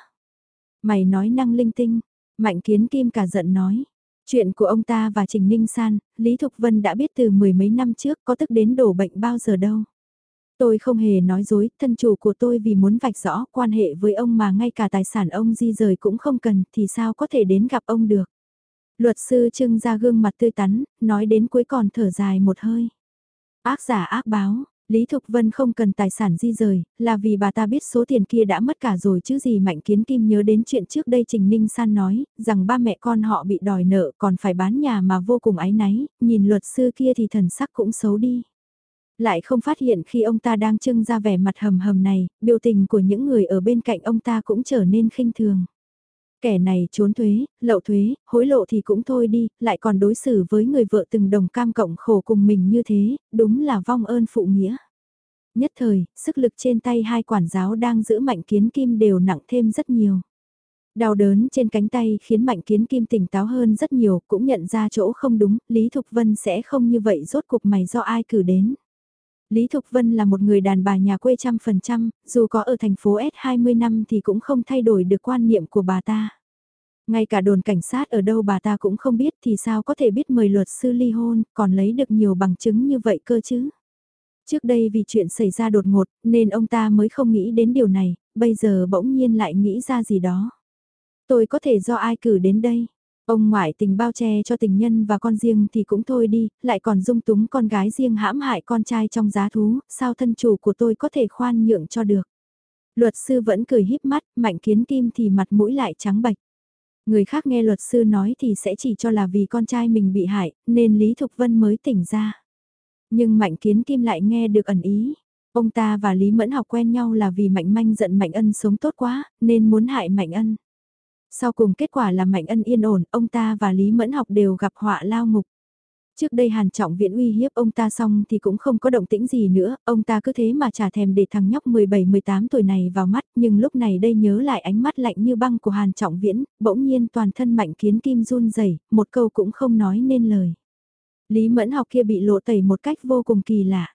Mày nói năng linh tinh, mạnh kiến kim cả giận nói. Chuyện của ông ta và Trình Ninh San, Lý Thục Vân đã biết từ mười mấy năm trước có tức đến đổ bệnh bao giờ đâu. Tôi không hề nói dối, thân chủ của tôi vì muốn vạch rõ quan hệ với ông mà ngay cả tài sản ông di rời cũng không cần thì sao có thể đến gặp ông được. Luật sư trưng ra gương mặt tươi tắn, nói đến cuối còn thở dài một hơi. Ác giả ác báo, Lý Thục Vân không cần tài sản di rời, là vì bà ta biết số tiền kia đã mất cả rồi chứ gì Mạnh Kiến Kim nhớ đến chuyện trước đây Trình Ninh San nói, rằng ba mẹ con họ bị đòi nợ còn phải bán nhà mà vô cùng ái náy, nhìn luật sư kia thì thần sắc cũng xấu đi. Lại không phát hiện khi ông ta đang trưng ra vẻ mặt hầm hầm này, biểu tình của những người ở bên cạnh ông ta cũng trở nên khinh thường. Kẻ này trốn thuế, lậu thuế, hối lộ thì cũng thôi đi, lại còn đối xử với người vợ từng đồng cam cộng khổ cùng mình như thế, đúng là vong ơn phụ nghĩa. Nhất thời, sức lực trên tay hai quản giáo đang giữ mạnh kiến kim đều nặng thêm rất nhiều. Đau đớn trên cánh tay khiến Mạnh Kiến Kim tỉnh táo hơn rất nhiều, cũng nhận ra chỗ không đúng, Lý Thục Vân sẽ không như vậy rốt cuộc mày do ai cử đến. Lý Thục Vân là một người đàn bà nhà quê trăm phần trăm, dù có ở thành phố S 20 năm thì cũng không thay đổi được quan niệm của bà ta. Ngay cả đồn cảnh sát ở đâu bà ta cũng không biết thì sao có thể biết mời luật sư ly hôn, còn lấy được nhiều bằng chứng như vậy cơ chứ. Trước đây vì chuyện xảy ra đột ngột, nên ông ta mới không nghĩ đến điều này, bây giờ bỗng nhiên lại nghĩ ra gì đó. Tôi có thể do ai cử đến đây? Ông ngoại tình bao che cho tình nhân và con riêng thì cũng thôi đi, lại còn dung túng con gái riêng hãm hại con trai trong giá thú, sao thân chủ của tôi có thể khoan nhượng cho được. Luật sư vẫn cười híp mắt, mạnh kiến kim thì mặt mũi lại trắng bạch. Người khác nghe luật sư nói thì sẽ chỉ cho là vì con trai mình bị hại, nên Lý Thục Vân mới tỉnh ra. Nhưng Mạnh Kiến Kim lại nghe được ẩn ý. Ông ta và Lý Mẫn học quen nhau là vì Mạnh Manh giận Mạnh Ân sống tốt quá, nên muốn hại Mạnh Ân. Sau cùng kết quả là Mạnh Ân yên ổn, ông ta và Lý Mẫn học đều gặp họa lao ngục. Trước đây Hàn Trọng Viễn uy hiếp ông ta xong thì cũng không có động tĩnh gì nữa, ông ta cứ thế mà trả thèm để thằng nhóc 17-18 tuổi này vào mắt, nhưng lúc này đây nhớ lại ánh mắt lạnh như băng của Hàn Trọng Viễn, bỗng nhiên toàn thân mạnh kiến kim run rẩy, một câu cũng không nói nên lời. Lý Mẫn học kia bị lộ tẩy một cách vô cùng kỳ lạ.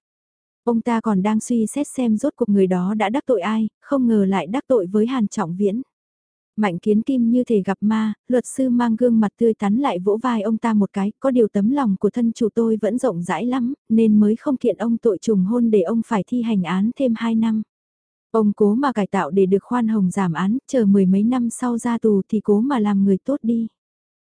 Ông ta còn đang suy xét xem rốt cuộc người đó đã đắc tội ai, không ngờ lại đắc tội với Hàn Trọng Viễn. Mạnh kiến kim như thể gặp ma, luật sư mang gương mặt tươi tắn lại vỗ vai ông ta một cái, có điều tấm lòng của thân chủ tôi vẫn rộng rãi lắm, nên mới không kiện ông tội trùng hôn để ông phải thi hành án thêm 2 năm. Ông cố mà cải tạo để được khoan hồng giảm án, chờ mười mấy năm sau ra tù thì cố mà làm người tốt đi.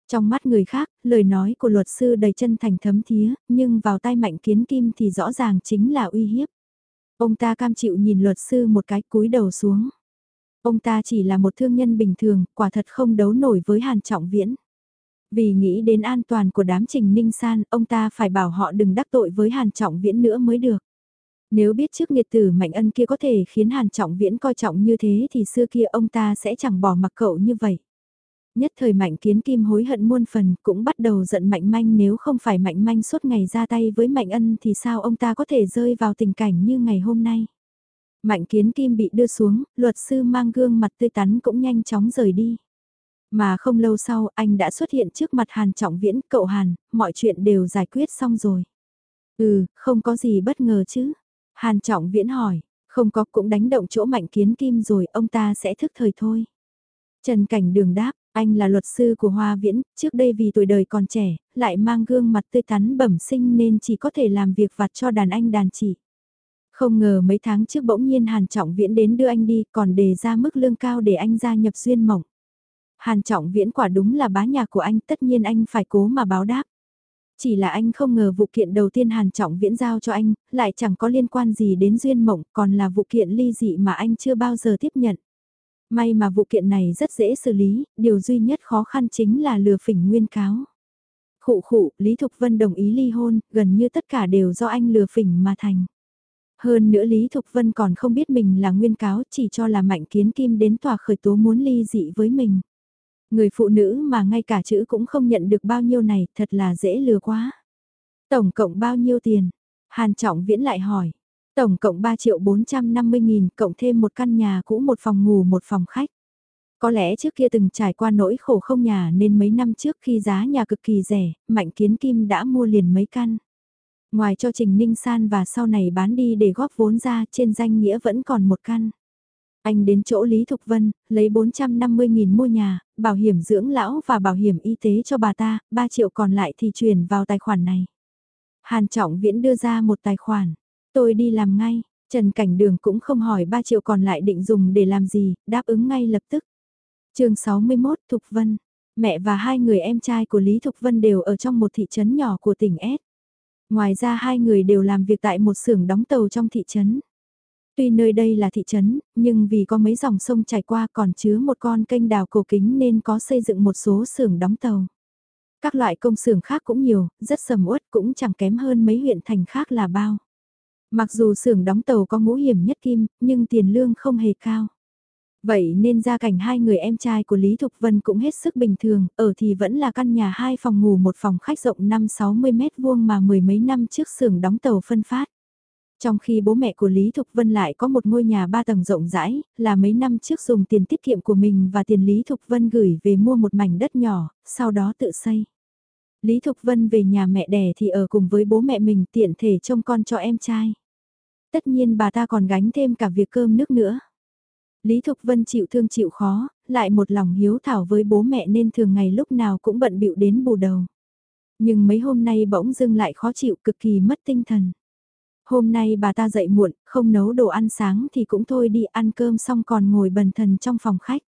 Trong mắt người khác, lời nói của luật sư đầy chân thành thấm thía, nhưng vào tai mạnh kiến kim thì rõ ràng chính là uy hiếp. Ông ta cam chịu nhìn luật sư một cái cúi đầu xuống. Ông ta chỉ là một thương nhân bình thường, quả thật không đấu nổi với Hàn Trọng Viễn. Vì nghĩ đến an toàn của đám trình ninh san, ông ta phải bảo họ đừng đắc tội với Hàn Trọng Viễn nữa mới được. Nếu biết trước nghiệt tử mạnh ân kia có thể khiến Hàn Trọng Viễn coi trọng như thế thì xưa kia ông ta sẽ chẳng bỏ mặc cậu như vậy. Nhất thời mạnh kiến kim hối hận muôn phần cũng bắt đầu giận mạnh manh nếu không phải mạnh manh suốt ngày ra tay với mạnh ân thì sao ông ta có thể rơi vào tình cảnh như ngày hôm nay. Mạnh kiến kim bị đưa xuống, luật sư mang gương mặt tươi tắn cũng nhanh chóng rời đi. Mà không lâu sau anh đã xuất hiện trước mặt Hàn Trọng Viễn, cậu Hàn, mọi chuyện đều giải quyết xong rồi. Ừ, không có gì bất ngờ chứ. Hàn Trọng Viễn hỏi, không có cũng đánh động chỗ mạnh kiến kim rồi ông ta sẽ thức thời thôi. Trần Cảnh Đường đáp, anh là luật sư của Hoa Viễn, trước đây vì tuổi đời còn trẻ, lại mang gương mặt tươi tắn bẩm sinh nên chỉ có thể làm việc vặt cho đàn anh đàn chị. Không ngờ mấy tháng trước bỗng nhiên Hàn Trọng Viễn đến đưa anh đi còn đề ra mức lương cao để anh gia nhập duyên mộng. Hàn Trọng Viễn quả đúng là bá nhà của anh tất nhiên anh phải cố mà báo đáp. Chỉ là anh không ngờ vụ kiện đầu tiên Hàn Trọng Viễn giao cho anh, lại chẳng có liên quan gì đến duyên mộng, còn là vụ kiện ly dị mà anh chưa bao giờ tiếp nhận. May mà vụ kiện này rất dễ xử lý, điều duy nhất khó khăn chính là lừa phỉnh nguyên cáo. Khụ khụ, Lý Thục Vân đồng ý ly hôn, gần như tất cả đều do anh lừa phỉnh mà thành. Hơn nữa Lý Thục Vân còn không biết mình là nguyên cáo chỉ cho là mạnh kiến kim đến tòa khởi tố muốn ly dị với mình. Người phụ nữ mà ngay cả chữ cũng không nhận được bao nhiêu này thật là dễ lừa quá. Tổng cộng bao nhiêu tiền? Hàn Trọng Viễn lại hỏi. Tổng cộng 3 triệu 450 nghìn, cộng thêm một căn nhà cũ một phòng ngủ một phòng khách. Có lẽ trước kia từng trải qua nỗi khổ không nhà nên mấy năm trước khi giá nhà cực kỳ rẻ, Mạnh Kiến Kim đã mua liền mấy căn. Ngoài cho Trình Ninh San và sau này bán đi để góp vốn ra trên danh nghĩa vẫn còn một căn. Anh đến chỗ Lý Thục Vân, lấy 450.000 mua nhà, bảo hiểm dưỡng lão và bảo hiểm y tế cho bà ta, 3 triệu còn lại thì chuyển vào tài khoản này. Hàn Trọng Viễn đưa ra một tài khoản. Tôi đi làm ngay, Trần Cảnh Đường cũng không hỏi 3 triệu còn lại định dùng để làm gì, đáp ứng ngay lập tức. chương 61 Thục Vân, mẹ và hai người em trai của Lý Thục Vân đều ở trong một thị trấn nhỏ của tỉnh S. Ngoài ra hai người đều làm việc tại một xưởng đóng tàu trong thị trấn. Tuy nơi đây là thị trấn, nhưng vì có mấy dòng sông chảy qua còn chứa một con kênh đào cổ kính nên có xây dựng một số xưởng đóng tàu. Các loại công xưởng khác cũng nhiều, rất sầm uất cũng chẳng kém hơn mấy huyện thành khác là bao. Mặc dù xưởng đóng tàu có ngũ hiểm nhất kim, nhưng tiền lương không hề cao. Vậy nên gia cảnh hai người em trai của Lý Thục Vân cũng hết sức bình thường, ở thì vẫn là căn nhà hai phòng ngủ một phòng khách rộng 5-60 mét vuông mà mười mấy năm trước xưởng đóng tàu phân phát. Trong khi bố mẹ của Lý Thục Vân lại có một ngôi nhà ba tầng rộng rãi, là mấy năm trước dùng tiền tiết kiệm của mình và tiền Lý Thục Vân gửi về mua một mảnh đất nhỏ, sau đó tự xây. Lý Thục Vân về nhà mẹ đẻ thì ở cùng với bố mẹ mình tiện thể trông con cho em trai. tất nhiên bà ta còn gánh thêm cả việc cơm nước nữa. Lý Thục Vân chịu thương chịu khó, lại một lòng hiếu thảo với bố mẹ nên thường ngày lúc nào cũng bận bịu đến bù đầu. Nhưng mấy hôm nay bỗng dưng lại khó chịu cực kỳ mất tinh thần. Hôm nay bà ta dậy muộn, không nấu đồ ăn sáng thì cũng thôi đi ăn cơm xong còn ngồi bần thần trong phòng khách.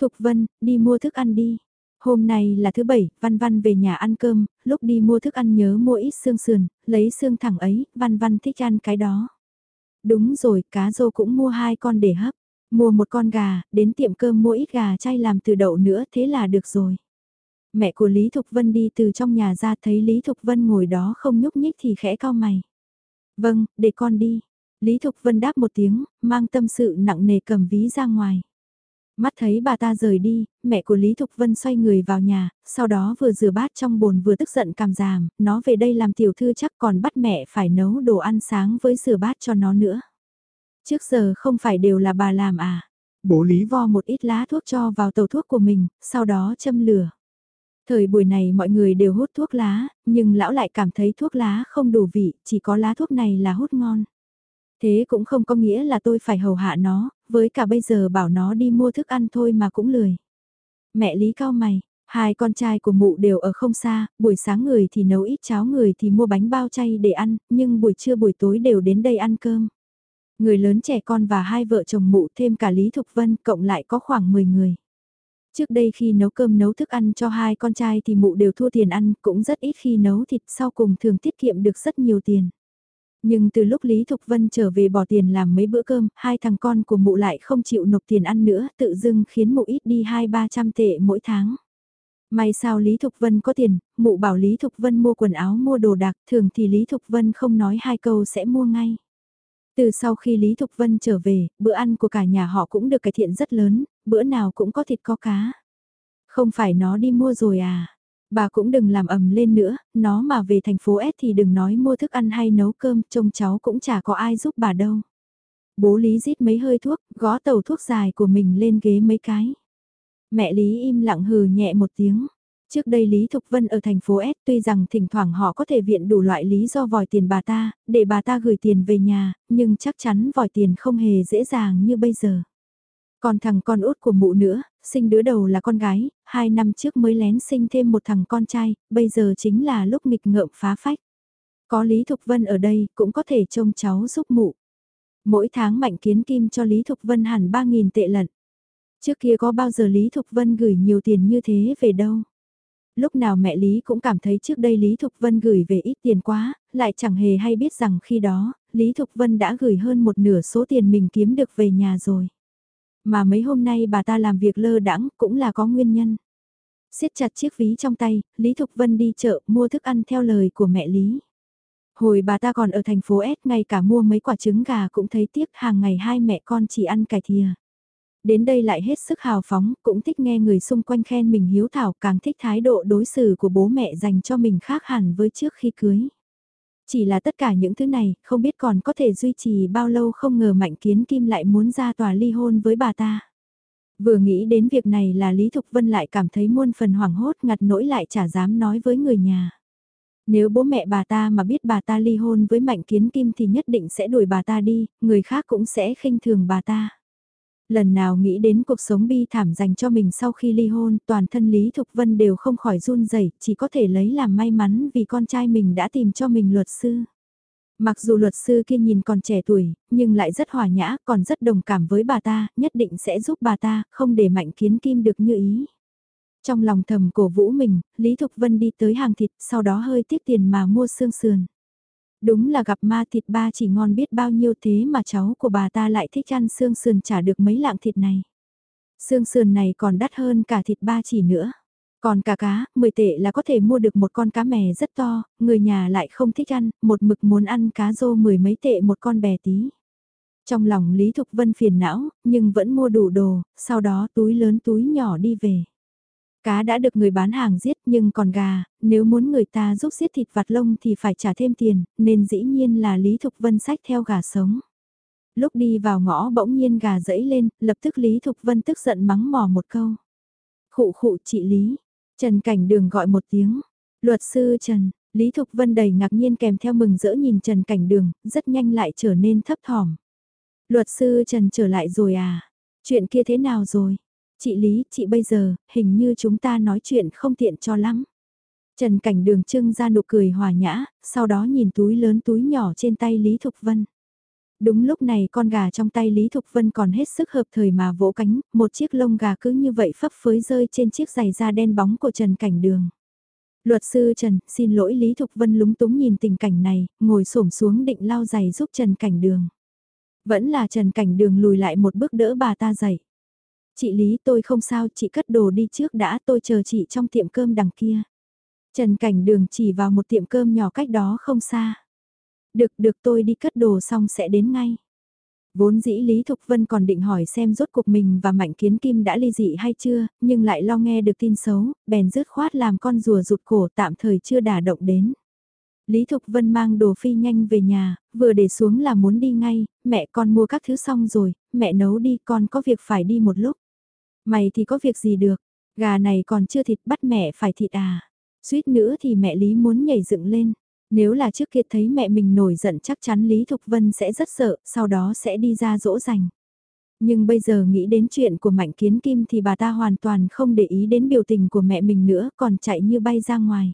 Thục Vân, đi mua thức ăn đi. Hôm nay là thứ bảy, Văn Văn về nhà ăn cơm, lúc đi mua thức ăn nhớ mua ít xương sườn, lấy xương thẳng ấy, Văn Văn thích ăn cái đó. Đúng rồi, cá rô cũng mua hai con để hấp. Mua một con gà, đến tiệm cơm mua ít gà chay làm từ đậu nữa, thế là được rồi. Mẹ của Lý Thục Vân đi từ trong nhà ra thấy Lý Thục Vân ngồi đó không nhúc nhích thì khẽ cao mày. Vâng, để con đi. Lý Thục Vân đáp một tiếng, mang tâm sự nặng nề cầm ví ra ngoài. Mắt thấy bà ta rời đi, mẹ của Lý Thục Vân xoay người vào nhà, sau đó vừa rửa bát trong bồn vừa tức giận cảm giảm, nó về đây làm tiểu thư chắc còn bắt mẹ phải nấu đồ ăn sáng với rửa bát cho nó nữa. Trước giờ không phải đều là bà làm à? Bố Lý vo một ít lá thuốc cho vào tàu thuốc của mình, sau đó châm lửa. Thời buổi này mọi người đều hút thuốc lá, nhưng lão lại cảm thấy thuốc lá không đủ vị, chỉ có lá thuốc này là hút ngon. Thế cũng không có nghĩa là tôi phải hầu hạ nó, với cả bây giờ bảo nó đi mua thức ăn thôi mà cũng lười. Mẹ Lý cao mày, hai con trai của mụ đều ở không xa, buổi sáng người thì nấu ít cháo người thì mua bánh bao chay để ăn, nhưng buổi trưa buổi tối đều đến đây ăn cơm. Người lớn trẻ con và hai vợ chồng mụ thêm cả Lý Thục Vân cộng lại có khoảng 10 người. Trước đây khi nấu cơm nấu thức ăn cho hai con trai thì mụ đều thua tiền ăn, cũng rất ít khi nấu thịt sau cùng thường tiết kiệm được rất nhiều tiền. Nhưng từ lúc Lý Thục Vân trở về bỏ tiền làm mấy bữa cơm, hai thằng con của mụ lại không chịu nộp tiền ăn nữa, tự dưng khiến mụ ít đi hai ba trăm tệ mỗi tháng. May sao Lý Thục Vân có tiền, mụ bảo Lý Thục Vân mua quần áo mua đồ đạc thường thì Lý Thục Vân không nói hai câu sẽ mua ngay. Từ sau khi Lý Thục Vân trở về, bữa ăn của cả nhà họ cũng được cải thiện rất lớn, bữa nào cũng có thịt có cá. Không phải nó đi mua rồi à? Bà cũng đừng làm ầm lên nữa, nó mà về thành phố S thì đừng nói mua thức ăn hay nấu cơm, trông cháu cũng chả có ai giúp bà đâu. Bố Lý rít mấy hơi thuốc, gó tàu thuốc dài của mình lên ghế mấy cái. Mẹ Lý im lặng hừ nhẹ một tiếng. Trước đây Lý Thục Vân ở thành phố S tuy rằng thỉnh thoảng họ có thể viện đủ loại lý do vòi tiền bà ta, để bà ta gửi tiền về nhà, nhưng chắc chắn vòi tiền không hề dễ dàng như bây giờ. Còn thằng con út của mụ nữa, sinh đứa đầu là con gái, hai năm trước mới lén sinh thêm một thằng con trai, bây giờ chính là lúc nghịch ngợm phá phách. Có Lý Thục Vân ở đây cũng có thể trông cháu giúp mụ. Mỗi tháng Mạnh Kiến Kim cho Lý Thục Vân hẳn 3.000 tệ lận. Trước kia có bao giờ Lý Thục Vân gửi nhiều tiền như thế về đâu? Lúc nào mẹ Lý cũng cảm thấy trước đây Lý Thục Vân gửi về ít tiền quá, lại chẳng hề hay biết rằng khi đó, Lý Thục Vân đã gửi hơn một nửa số tiền mình kiếm được về nhà rồi. Mà mấy hôm nay bà ta làm việc lơ đãng cũng là có nguyên nhân. siết chặt chiếc ví trong tay, Lý Thục Vân đi chợ mua thức ăn theo lời của mẹ Lý. Hồi bà ta còn ở thành phố S ngay cả mua mấy quả trứng gà cũng thấy tiếc hàng ngày hai mẹ con chỉ ăn cải thìa. Đến đây lại hết sức hào phóng, cũng thích nghe người xung quanh khen mình hiếu thảo càng thích thái độ đối xử của bố mẹ dành cho mình khác hẳn với trước khi cưới. Chỉ là tất cả những thứ này, không biết còn có thể duy trì bao lâu không ngờ Mạnh Kiến Kim lại muốn ra tòa ly hôn với bà ta. Vừa nghĩ đến việc này là Lý Thục Vân lại cảm thấy muôn phần hoảng hốt ngặt nỗi lại chả dám nói với người nhà. Nếu bố mẹ bà ta mà biết bà ta ly hôn với Mạnh Kiến Kim thì nhất định sẽ đuổi bà ta đi, người khác cũng sẽ khinh thường bà ta. Lần nào nghĩ đến cuộc sống bi thảm dành cho mình sau khi ly hôn, toàn thân Lý Thục Vân đều không khỏi run rẩy, chỉ có thể lấy làm may mắn vì con trai mình đã tìm cho mình luật sư. Mặc dù luật sư kia nhìn còn trẻ tuổi, nhưng lại rất hòa nhã, còn rất đồng cảm với bà ta, nhất định sẽ giúp bà ta, không để mạnh kiến kim được như ý. Trong lòng thầm cổ vũ mình, Lý Thục Vân đi tới hàng thịt, sau đó hơi tiếc tiền mà mua xương sườn. Đúng là gặp ma thịt ba chỉ ngon biết bao nhiêu thế mà cháu của bà ta lại thích ăn xương sườn trả được mấy lạng thịt này. Xương sườn này còn đắt hơn cả thịt ba chỉ nữa. Còn cả cá, 10 tệ là có thể mua được một con cá mè rất to, người nhà lại không thích ăn, một mực muốn ăn cá rô mười mấy tệ một con bè tí. Trong lòng Lý Thục Vân phiền não, nhưng vẫn mua đủ đồ, sau đó túi lớn túi nhỏ đi về. Cá đã được người bán hàng giết nhưng còn gà, nếu muốn người ta giúp giết thịt vặt lông thì phải trả thêm tiền, nên dĩ nhiên là Lý Thục Vân sách theo gà sống. Lúc đi vào ngõ bỗng nhiên gà dẫy lên, lập tức Lý Thục Vân tức giận mắng mỏ một câu. Khụ khụ chị Lý, Trần Cảnh Đường gọi một tiếng, luật sư Trần, Lý Thục Vân đầy ngạc nhiên kèm theo mừng rỡ nhìn Trần Cảnh Đường, rất nhanh lại trở nên thấp thỏm. Luật sư Trần trở lại rồi à? Chuyện kia thế nào rồi? Chị Lý, chị bây giờ, hình như chúng ta nói chuyện không tiện cho lắm. Trần Cảnh Đường trưng ra nụ cười hòa nhã, sau đó nhìn túi lớn túi nhỏ trên tay Lý Thục Vân. Đúng lúc này con gà trong tay Lý Thục Vân còn hết sức hợp thời mà vỗ cánh, một chiếc lông gà cứ như vậy phấp phới rơi trên chiếc giày da đen bóng của Trần Cảnh Đường. Luật sư Trần, xin lỗi Lý Thục Vân lúng túng nhìn tình cảnh này, ngồi xổm xuống định lao giày giúp Trần Cảnh Đường. Vẫn là Trần Cảnh Đường lùi lại một bước đỡ bà ta dậy. Chị Lý tôi không sao, chị cất đồ đi trước đã, tôi chờ chị trong tiệm cơm đằng kia. Trần Cảnh Đường chỉ vào một tiệm cơm nhỏ cách đó không xa. Được được tôi đi cất đồ xong sẽ đến ngay. Vốn dĩ Lý Thục Vân còn định hỏi xem rốt cuộc mình và Mạnh Kiến Kim đã ly dị hay chưa, nhưng lại lo nghe được tin xấu, bèn rứt khoát làm con rùa rụt cổ tạm thời chưa đả động đến. Lý Thục Vân mang đồ phi nhanh về nhà, vừa để xuống là muốn đi ngay, mẹ con mua các thứ xong rồi, mẹ nấu đi con có việc phải đi một lúc. Mày thì có việc gì được, gà này còn chưa thịt bắt mẹ phải thịt à. Suýt nữa thì mẹ Lý muốn nhảy dựng lên. Nếu là trước kia thấy mẹ mình nổi giận chắc chắn Lý Thục Vân sẽ rất sợ, sau đó sẽ đi ra dỗ dành. Nhưng bây giờ nghĩ đến chuyện của Mạnh Kiến Kim thì bà ta hoàn toàn không để ý đến biểu tình của mẹ mình nữa còn chạy như bay ra ngoài.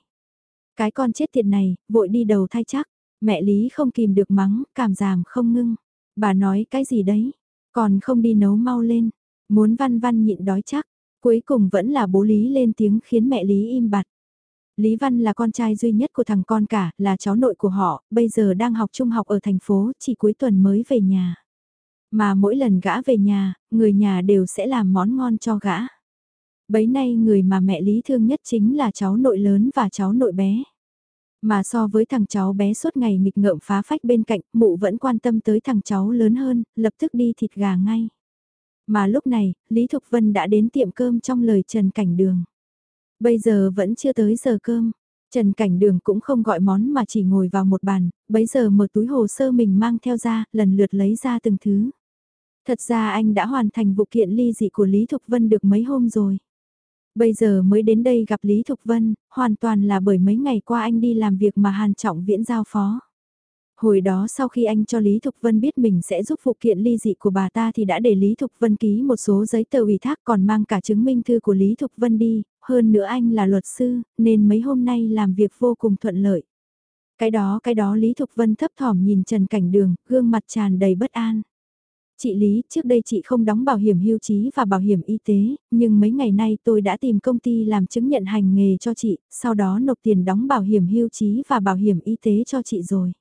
Cái con chết tiệt này, vội đi đầu thay chắc, mẹ Lý không kìm được mắng, cảm giảm không ngưng. Bà nói cái gì đấy, còn không đi nấu mau lên, muốn văn văn nhịn đói chắc, cuối cùng vẫn là bố Lý lên tiếng khiến mẹ Lý im bặt. Lý Văn là con trai duy nhất của thằng con cả, là cháu nội của họ, bây giờ đang học trung học ở thành phố, chỉ cuối tuần mới về nhà. Mà mỗi lần gã về nhà, người nhà đều sẽ làm món ngon cho gã. Bấy nay người mà mẹ Lý thương nhất chính là cháu nội lớn và cháu nội bé. Mà so với thằng cháu bé suốt ngày nghịch ngợm phá phách bên cạnh, mụ vẫn quan tâm tới thằng cháu lớn hơn, lập tức đi thịt gà ngay. Mà lúc này, Lý Thục Vân đã đến tiệm cơm trong lời Trần Cảnh Đường. Bây giờ vẫn chưa tới giờ cơm. Trần Cảnh Đường cũng không gọi món mà chỉ ngồi vào một bàn, bấy giờ mở túi hồ sơ mình mang theo ra, lần lượt lấy ra từng thứ. Thật ra anh đã hoàn thành vụ kiện ly dị của Lý Thục Vân được mấy hôm rồi. Bây giờ mới đến đây gặp Lý Thục Vân, hoàn toàn là bởi mấy ngày qua anh đi làm việc mà Hàn Trọng Viễn giao phó. Hồi đó sau khi anh cho Lý Thục Vân biết mình sẽ giúp phụ kiện ly dị của bà ta thì đã để Lý Thục Vân ký một số giấy tờ ủy thác còn mang cả chứng minh thư của Lý Thục Vân đi, hơn nữa anh là luật sư, nên mấy hôm nay làm việc vô cùng thuận lợi. Cái đó cái đó Lý Thục Vân thấp thỏm nhìn Trần Cảnh Đường, gương mặt tràn đầy bất an. Chị Lý, trước đây chị không đóng bảo hiểm hưu trí và bảo hiểm y tế, nhưng mấy ngày nay tôi đã tìm công ty làm chứng nhận hành nghề cho chị, sau đó nộp tiền đóng bảo hiểm hưu trí và bảo hiểm y tế cho chị rồi.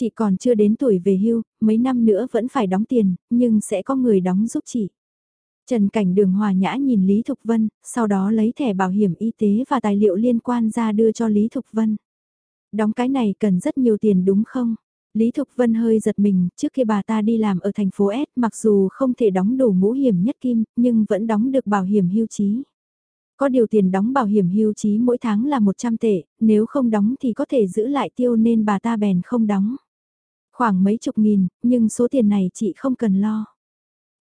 Chị còn chưa đến tuổi về hưu, mấy năm nữa vẫn phải đóng tiền, nhưng sẽ có người đóng giúp chị. Trần Cảnh Đường hòa nhã nhìn Lý Thục Vân, sau đó lấy thẻ bảo hiểm y tế và tài liệu liên quan ra đưa cho Lý Thục Vân. Đóng cái này cần rất nhiều tiền đúng không? Lý Thục Vân hơi giật mình, trước khi bà ta đi làm ở thành phố S mặc dù không thể đóng đủ ngũ hiểm nhất kim, nhưng vẫn đóng được bảo hiểm hưu trí. Có điều tiền đóng bảo hiểm hưu trí mỗi tháng là 100 tệ, nếu không đóng thì có thể giữ lại tiêu nên bà ta bèn không đóng. Khoảng mấy chục nghìn, nhưng số tiền này chị không cần lo.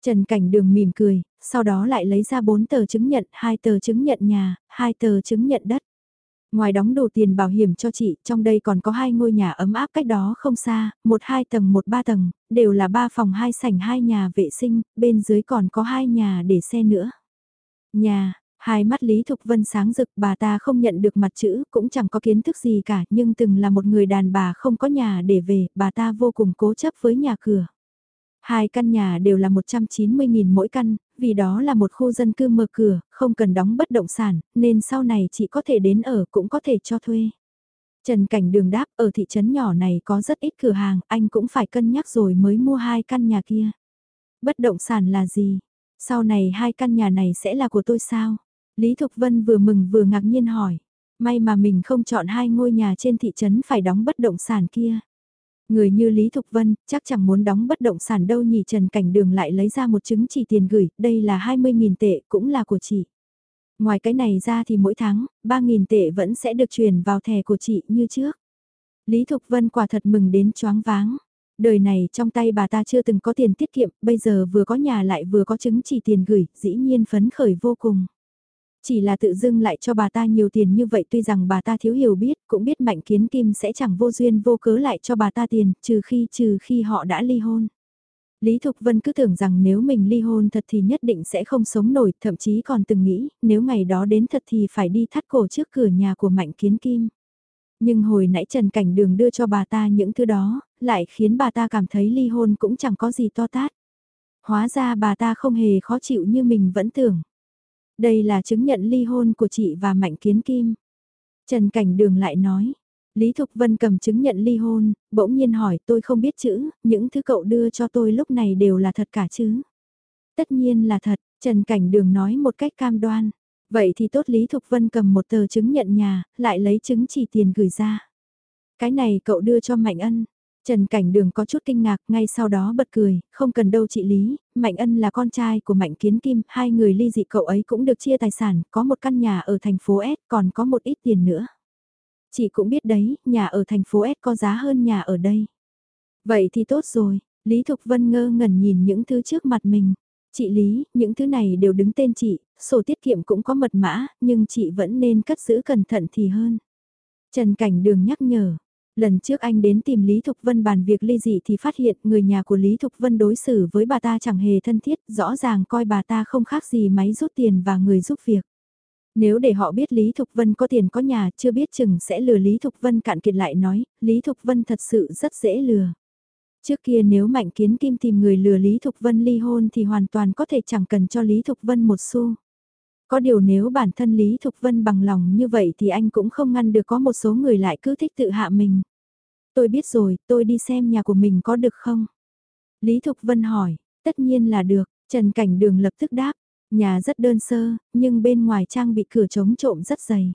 Trần Cảnh Đường mỉm cười, sau đó lại lấy ra 4 tờ chứng nhận, 2 tờ chứng nhận nhà, 2 tờ chứng nhận đất. Ngoài đóng đủ tiền bảo hiểm cho chị, trong đây còn có hai ngôi nhà ấm áp cách đó không xa, một hai tầng một ba tầng, đều là ba phòng hai sảnh hai nhà vệ sinh, bên dưới còn có hai nhà để xe nữa. Nhà, hai mắt Lý Thục Vân sáng rực bà ta không nhận được mặt chữ, cũng chẳng có kiến thức gì cả, nhưng từng là một người đàn bà không có nhà để về, bà ta vô cùng cố chấp với nhà cửa. Hai căn nhà đều là 190.000 mỗi căn, vì đó là một khu dân cư mở cửa, không cần đóng bất động sản, nên sau này chị có thể đến ở cũng có thể cho thuê. Trần Cảnh Đường đáp ở thị trấn nhỏ này có rất ít cửa hàng, anh cũng phải cân nhắc rồi mới mua hai căn nhà kia. Bất động sản là gì? Sau này hai căn nhà này sẽ là của tôi sao? Lý Thục Vân vừa mừng vừa ngạc nhiên hỏi. May mà mình không chọn hai ngôi nhà trên thị trấn phải đóng bất động sản kia. Người như Lý Thục Vân, chắc chẳng muốn đóng bất động sản đâu nhỉ Trần Cảnh Đường lại lấy ra một chứng chỉ tiền gửi, đây là 20.000 tệ, cũng là của chị. Ngoài cái này ra thì mỗi tháng, 3.000 tệ vẫn sẽ được truyền vào thẻ của chị như trước. Lý Thục Vân quả thật mừng đến choáng váng. Đời này trong tay bà ta chưa từng có tiền tiết kiệm, bây giờ vừa có nhà lại vừa có chứng chỉ tiền gửi, dĩ nhiên phấn khởi vô cùng. Chỉ là tự dưng lại cho bà ta nhiều tiền như vậy tuy rằng bà ta thiếu hiểu biết, cũng biết Mạnh Kiến Kim sẽ chẳng vô duyên vô cớ lại cho bà ta tiền, trừ khi trừ khi họ đã ly hôn. Lý Thục Vân cứ tưởng rằng nếu mình ly hôn thật thì nhất định sẽ không sống nổi, thậm chí còn từng nghĩ, nếu ngày đó đến thật thì phải đi thắt cổ trước cửa nhà của Mạnh Kiến Kim. Nhưng hồi nãy Trần Cảnh Đường đưa cho bà ta những thứ đó, lại khiến bà ta cảm thấy ly hôn cũng chẳng có gì to tát. Hóa ra bà ta không hề khó chịu như mình vẫn tưởng. Đây là chứng nhận ly hôn của chị và Mạnh Kiến Kim. Trần Cảnh Đường lại nói. Lý Thục Vân cầm chứng nhận ly hôn, bỗng nhiên hỏi tôi không biết chữ, những thứ cậu đưa cho tôi lúc này đều là thật cả chứ. Tất nhiên là thật, Trần Cảnh Đường nói một cách cam đoan. Vậy thì tốt Lý Thục Vân cầm một tờ chứng nhận nhà, lại lấy chứng chỉ tiền gửi ra. Cái này cậu đưa cho Mạnh Ân, Trần Cảnh Đường có chút kinh ngạc, ngay sau đó bật cười, không cần đâu chị Lý, Mạnh Ân là con trai của Mạnh Kiến Kim, hai người ly dị cậu ấy cũng được chia tài sản, có một căn nhà ở thành phố S, còn có một ít tiền nữa. Chị cũng biết đấy, nhà ở thành phố S có giá hơn nhà ở đây. Vậy thì tốt rồi, Lý Thục Vân ngơ ngẩn nhìn những thứ trước mặt mình. Chị Lý, những thứ này đều đứng tên chị, sổ tiết kiệm cũng có mật mã, nhưng chị vẫn nên cất giữ cẩn thận thì hơn. Trần Cảnh Đường nhắc nhở, Lần trước anh đến tìm Lý Thục Vân bàn việc ly dị thì phát hiện người nhà của Lý Thục Vân đối xử với bà ta chẳng hề thân thiết, rõ ràng coi bà ta không khác gì máy rút tiền và người giúp việc. Nếu để họ biết Lý Thục Vân có tiền có nhà chưa biết chừng sẽ lừa Lý Thục Vân cạn kiệt lại nói, Lý Thục Vân thật sự rất dễ lừa. Trước kia nếu Mạnh Kiến Kim tìm người lừa Lý Thục Vân ly hôn thì hoàn toàn có thể chẳng cần cho Lý Thục Vân một xu. Có điều nếu bản thân Lý Thục Vân bằng lòng như vậy thì anh cũng không ngăn được có một số người lại cứ thích tự hạ mình. Tôi biết rồi, tôi đi xem nhà của mình có được không? Lý Thục Vân hỏi, tất nhiên là được, Trần Cảnh Đường lập tức đáp, nhà rất đơn sơ, nhưng bên ngoài trang bị cửa chống trộm rất dày.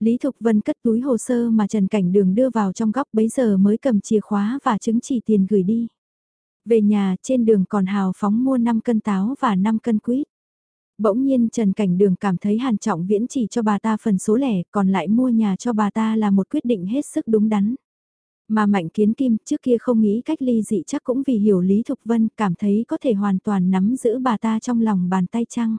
Lý Thục Vân cất túi hồ sơ mà Trần Cảnh Đường đưa vào trong góc bấy giờ mới cầm chìa khóa và chứng chỉ tiền gửi đi. Về nhà, trên đường còn hào phóng mua 5 cân táo và 5 cân quýt. Bỗng nhiên Trần Cảnh Đường cảm thấy Hàn Trọng Viễn chỉ cho bà ta phần số lẻ, còn lại mua nhà cho bà ta là một quyết định hết sức đúng đắn. Mà Mạnh Kiến Kim trước kia không nghĩ cách ly dị chắc cũng vì hiểu Lý Thục Vân cảm thấy có thể hoàn toàn nắm giữ bà ta trong lòng bàn tay chăng.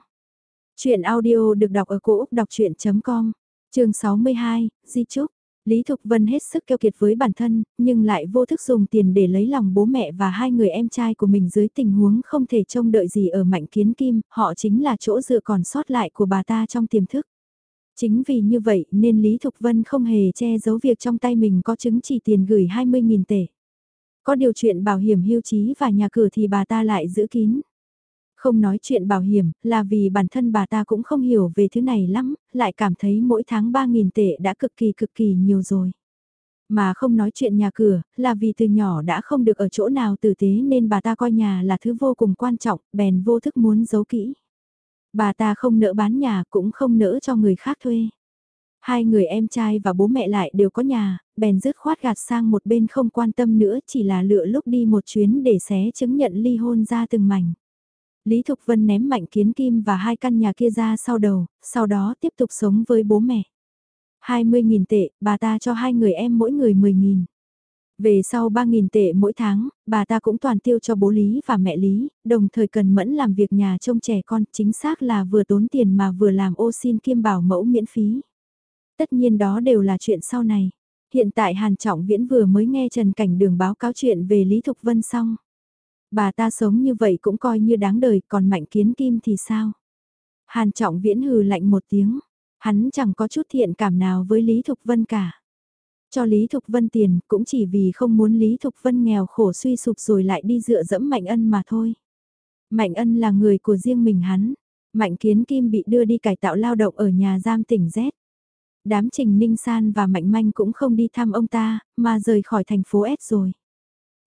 Chuyện audio được đọc ở cổ Úc đọc chuyện.com, trường 62, Di Trúc. Lý Thục Vân hết sức keo kiệt với bản thân, nhưng lại vô thức dùng tiền để lấy lòng bố mẹ và hai người em trai của mình dưới tình huống không thể trông đợi gì ở Mạnh Kiến Kim, họ chính là chỗ dựa còn sót lại của bà ta trong tiềm thức. Chính vì như vậy nên Lý Thục Vân không hề che giấu việc trong tay mình có chứng chỉ tiền gửi 20.000 tệ. Có điều chuyện bảo hiểm hưu trí và nhà cửa thì bà ta lại giữ kín. Không nói chuyện bảo hiểm là vì bản thân bà ta cũng không hiểu về thứ này lắm, lại cảm thấy mỗi tháng 3.000 tệ đã cực kỳ cực kỳ nhiều rồi. Mà không nói chuyện nhà cửa, là vì từ nhỏ đã không được ở chỗ nào tử tế nên bà ta coi nhà là thứ vô cùng quan trọng, bèn vô thức muốn giấu kỹ. Bà ta không nỡ bán nhà cũng không nỡ cho người khác thuê. Hai người em trai và bố mẹ lại đều có nhà, bèn dứt khoát gạt sang một bên không quan tâm nữa chỉ là lựa lúc đi một chuyến để xé chứng nhận ly hôn ra từng mảnh. Lý Thục Vân ném mạnh kiến kim và hai căn nhà kia ra sau đầu, sau đó tiếp tục sống với bố mẹ. 20.000 tệ, bà ta cho hai người em mỗi người 10.000. Về sau 3.000 tệ mỗi tháng, bà ta cũng toàn tiêu cho bố Lý và mẹ Lý, đồng thời cần mẫn làm việc nhà trông trẻ con, chính xác là vừa tốn tiền mà vừa làm ô xin kiêm bảo mẫu miễn phí. Tất nhiên đó đều là chuyện sau này. Hiện tại Hàn Trọng Viễn vừa mới nghe Trần Cảnh Đường báo cáo chuyện về Lý Thục Vân xong. Bà ta sống như vậy cũng coi như đáng đời, còn Mạnh Kiến Kim thì sao? Hàn Trọng Viễn hừ lạnh một tiếng, hắn chẳng có chút thiện cảm nào với Lý Thục Vân cả. Cho Lý Thục Vân tiền cũng chỉ vì không muốn Lý Thục Vân nghèo khổ suy sụp rồi lại đi dựa dẫm Mạnh Ân mà thôi. Mạnh Ân là người của riêng mình hắn. Mạnh Kiến Kim bị đưa đi cải tạo lao động ở nhà giam tỉnh Z. Đám Trình Ninh San và Mạnh Manh cũng không đi thăm ông ta, mà rời khỏi thành phố S rồi.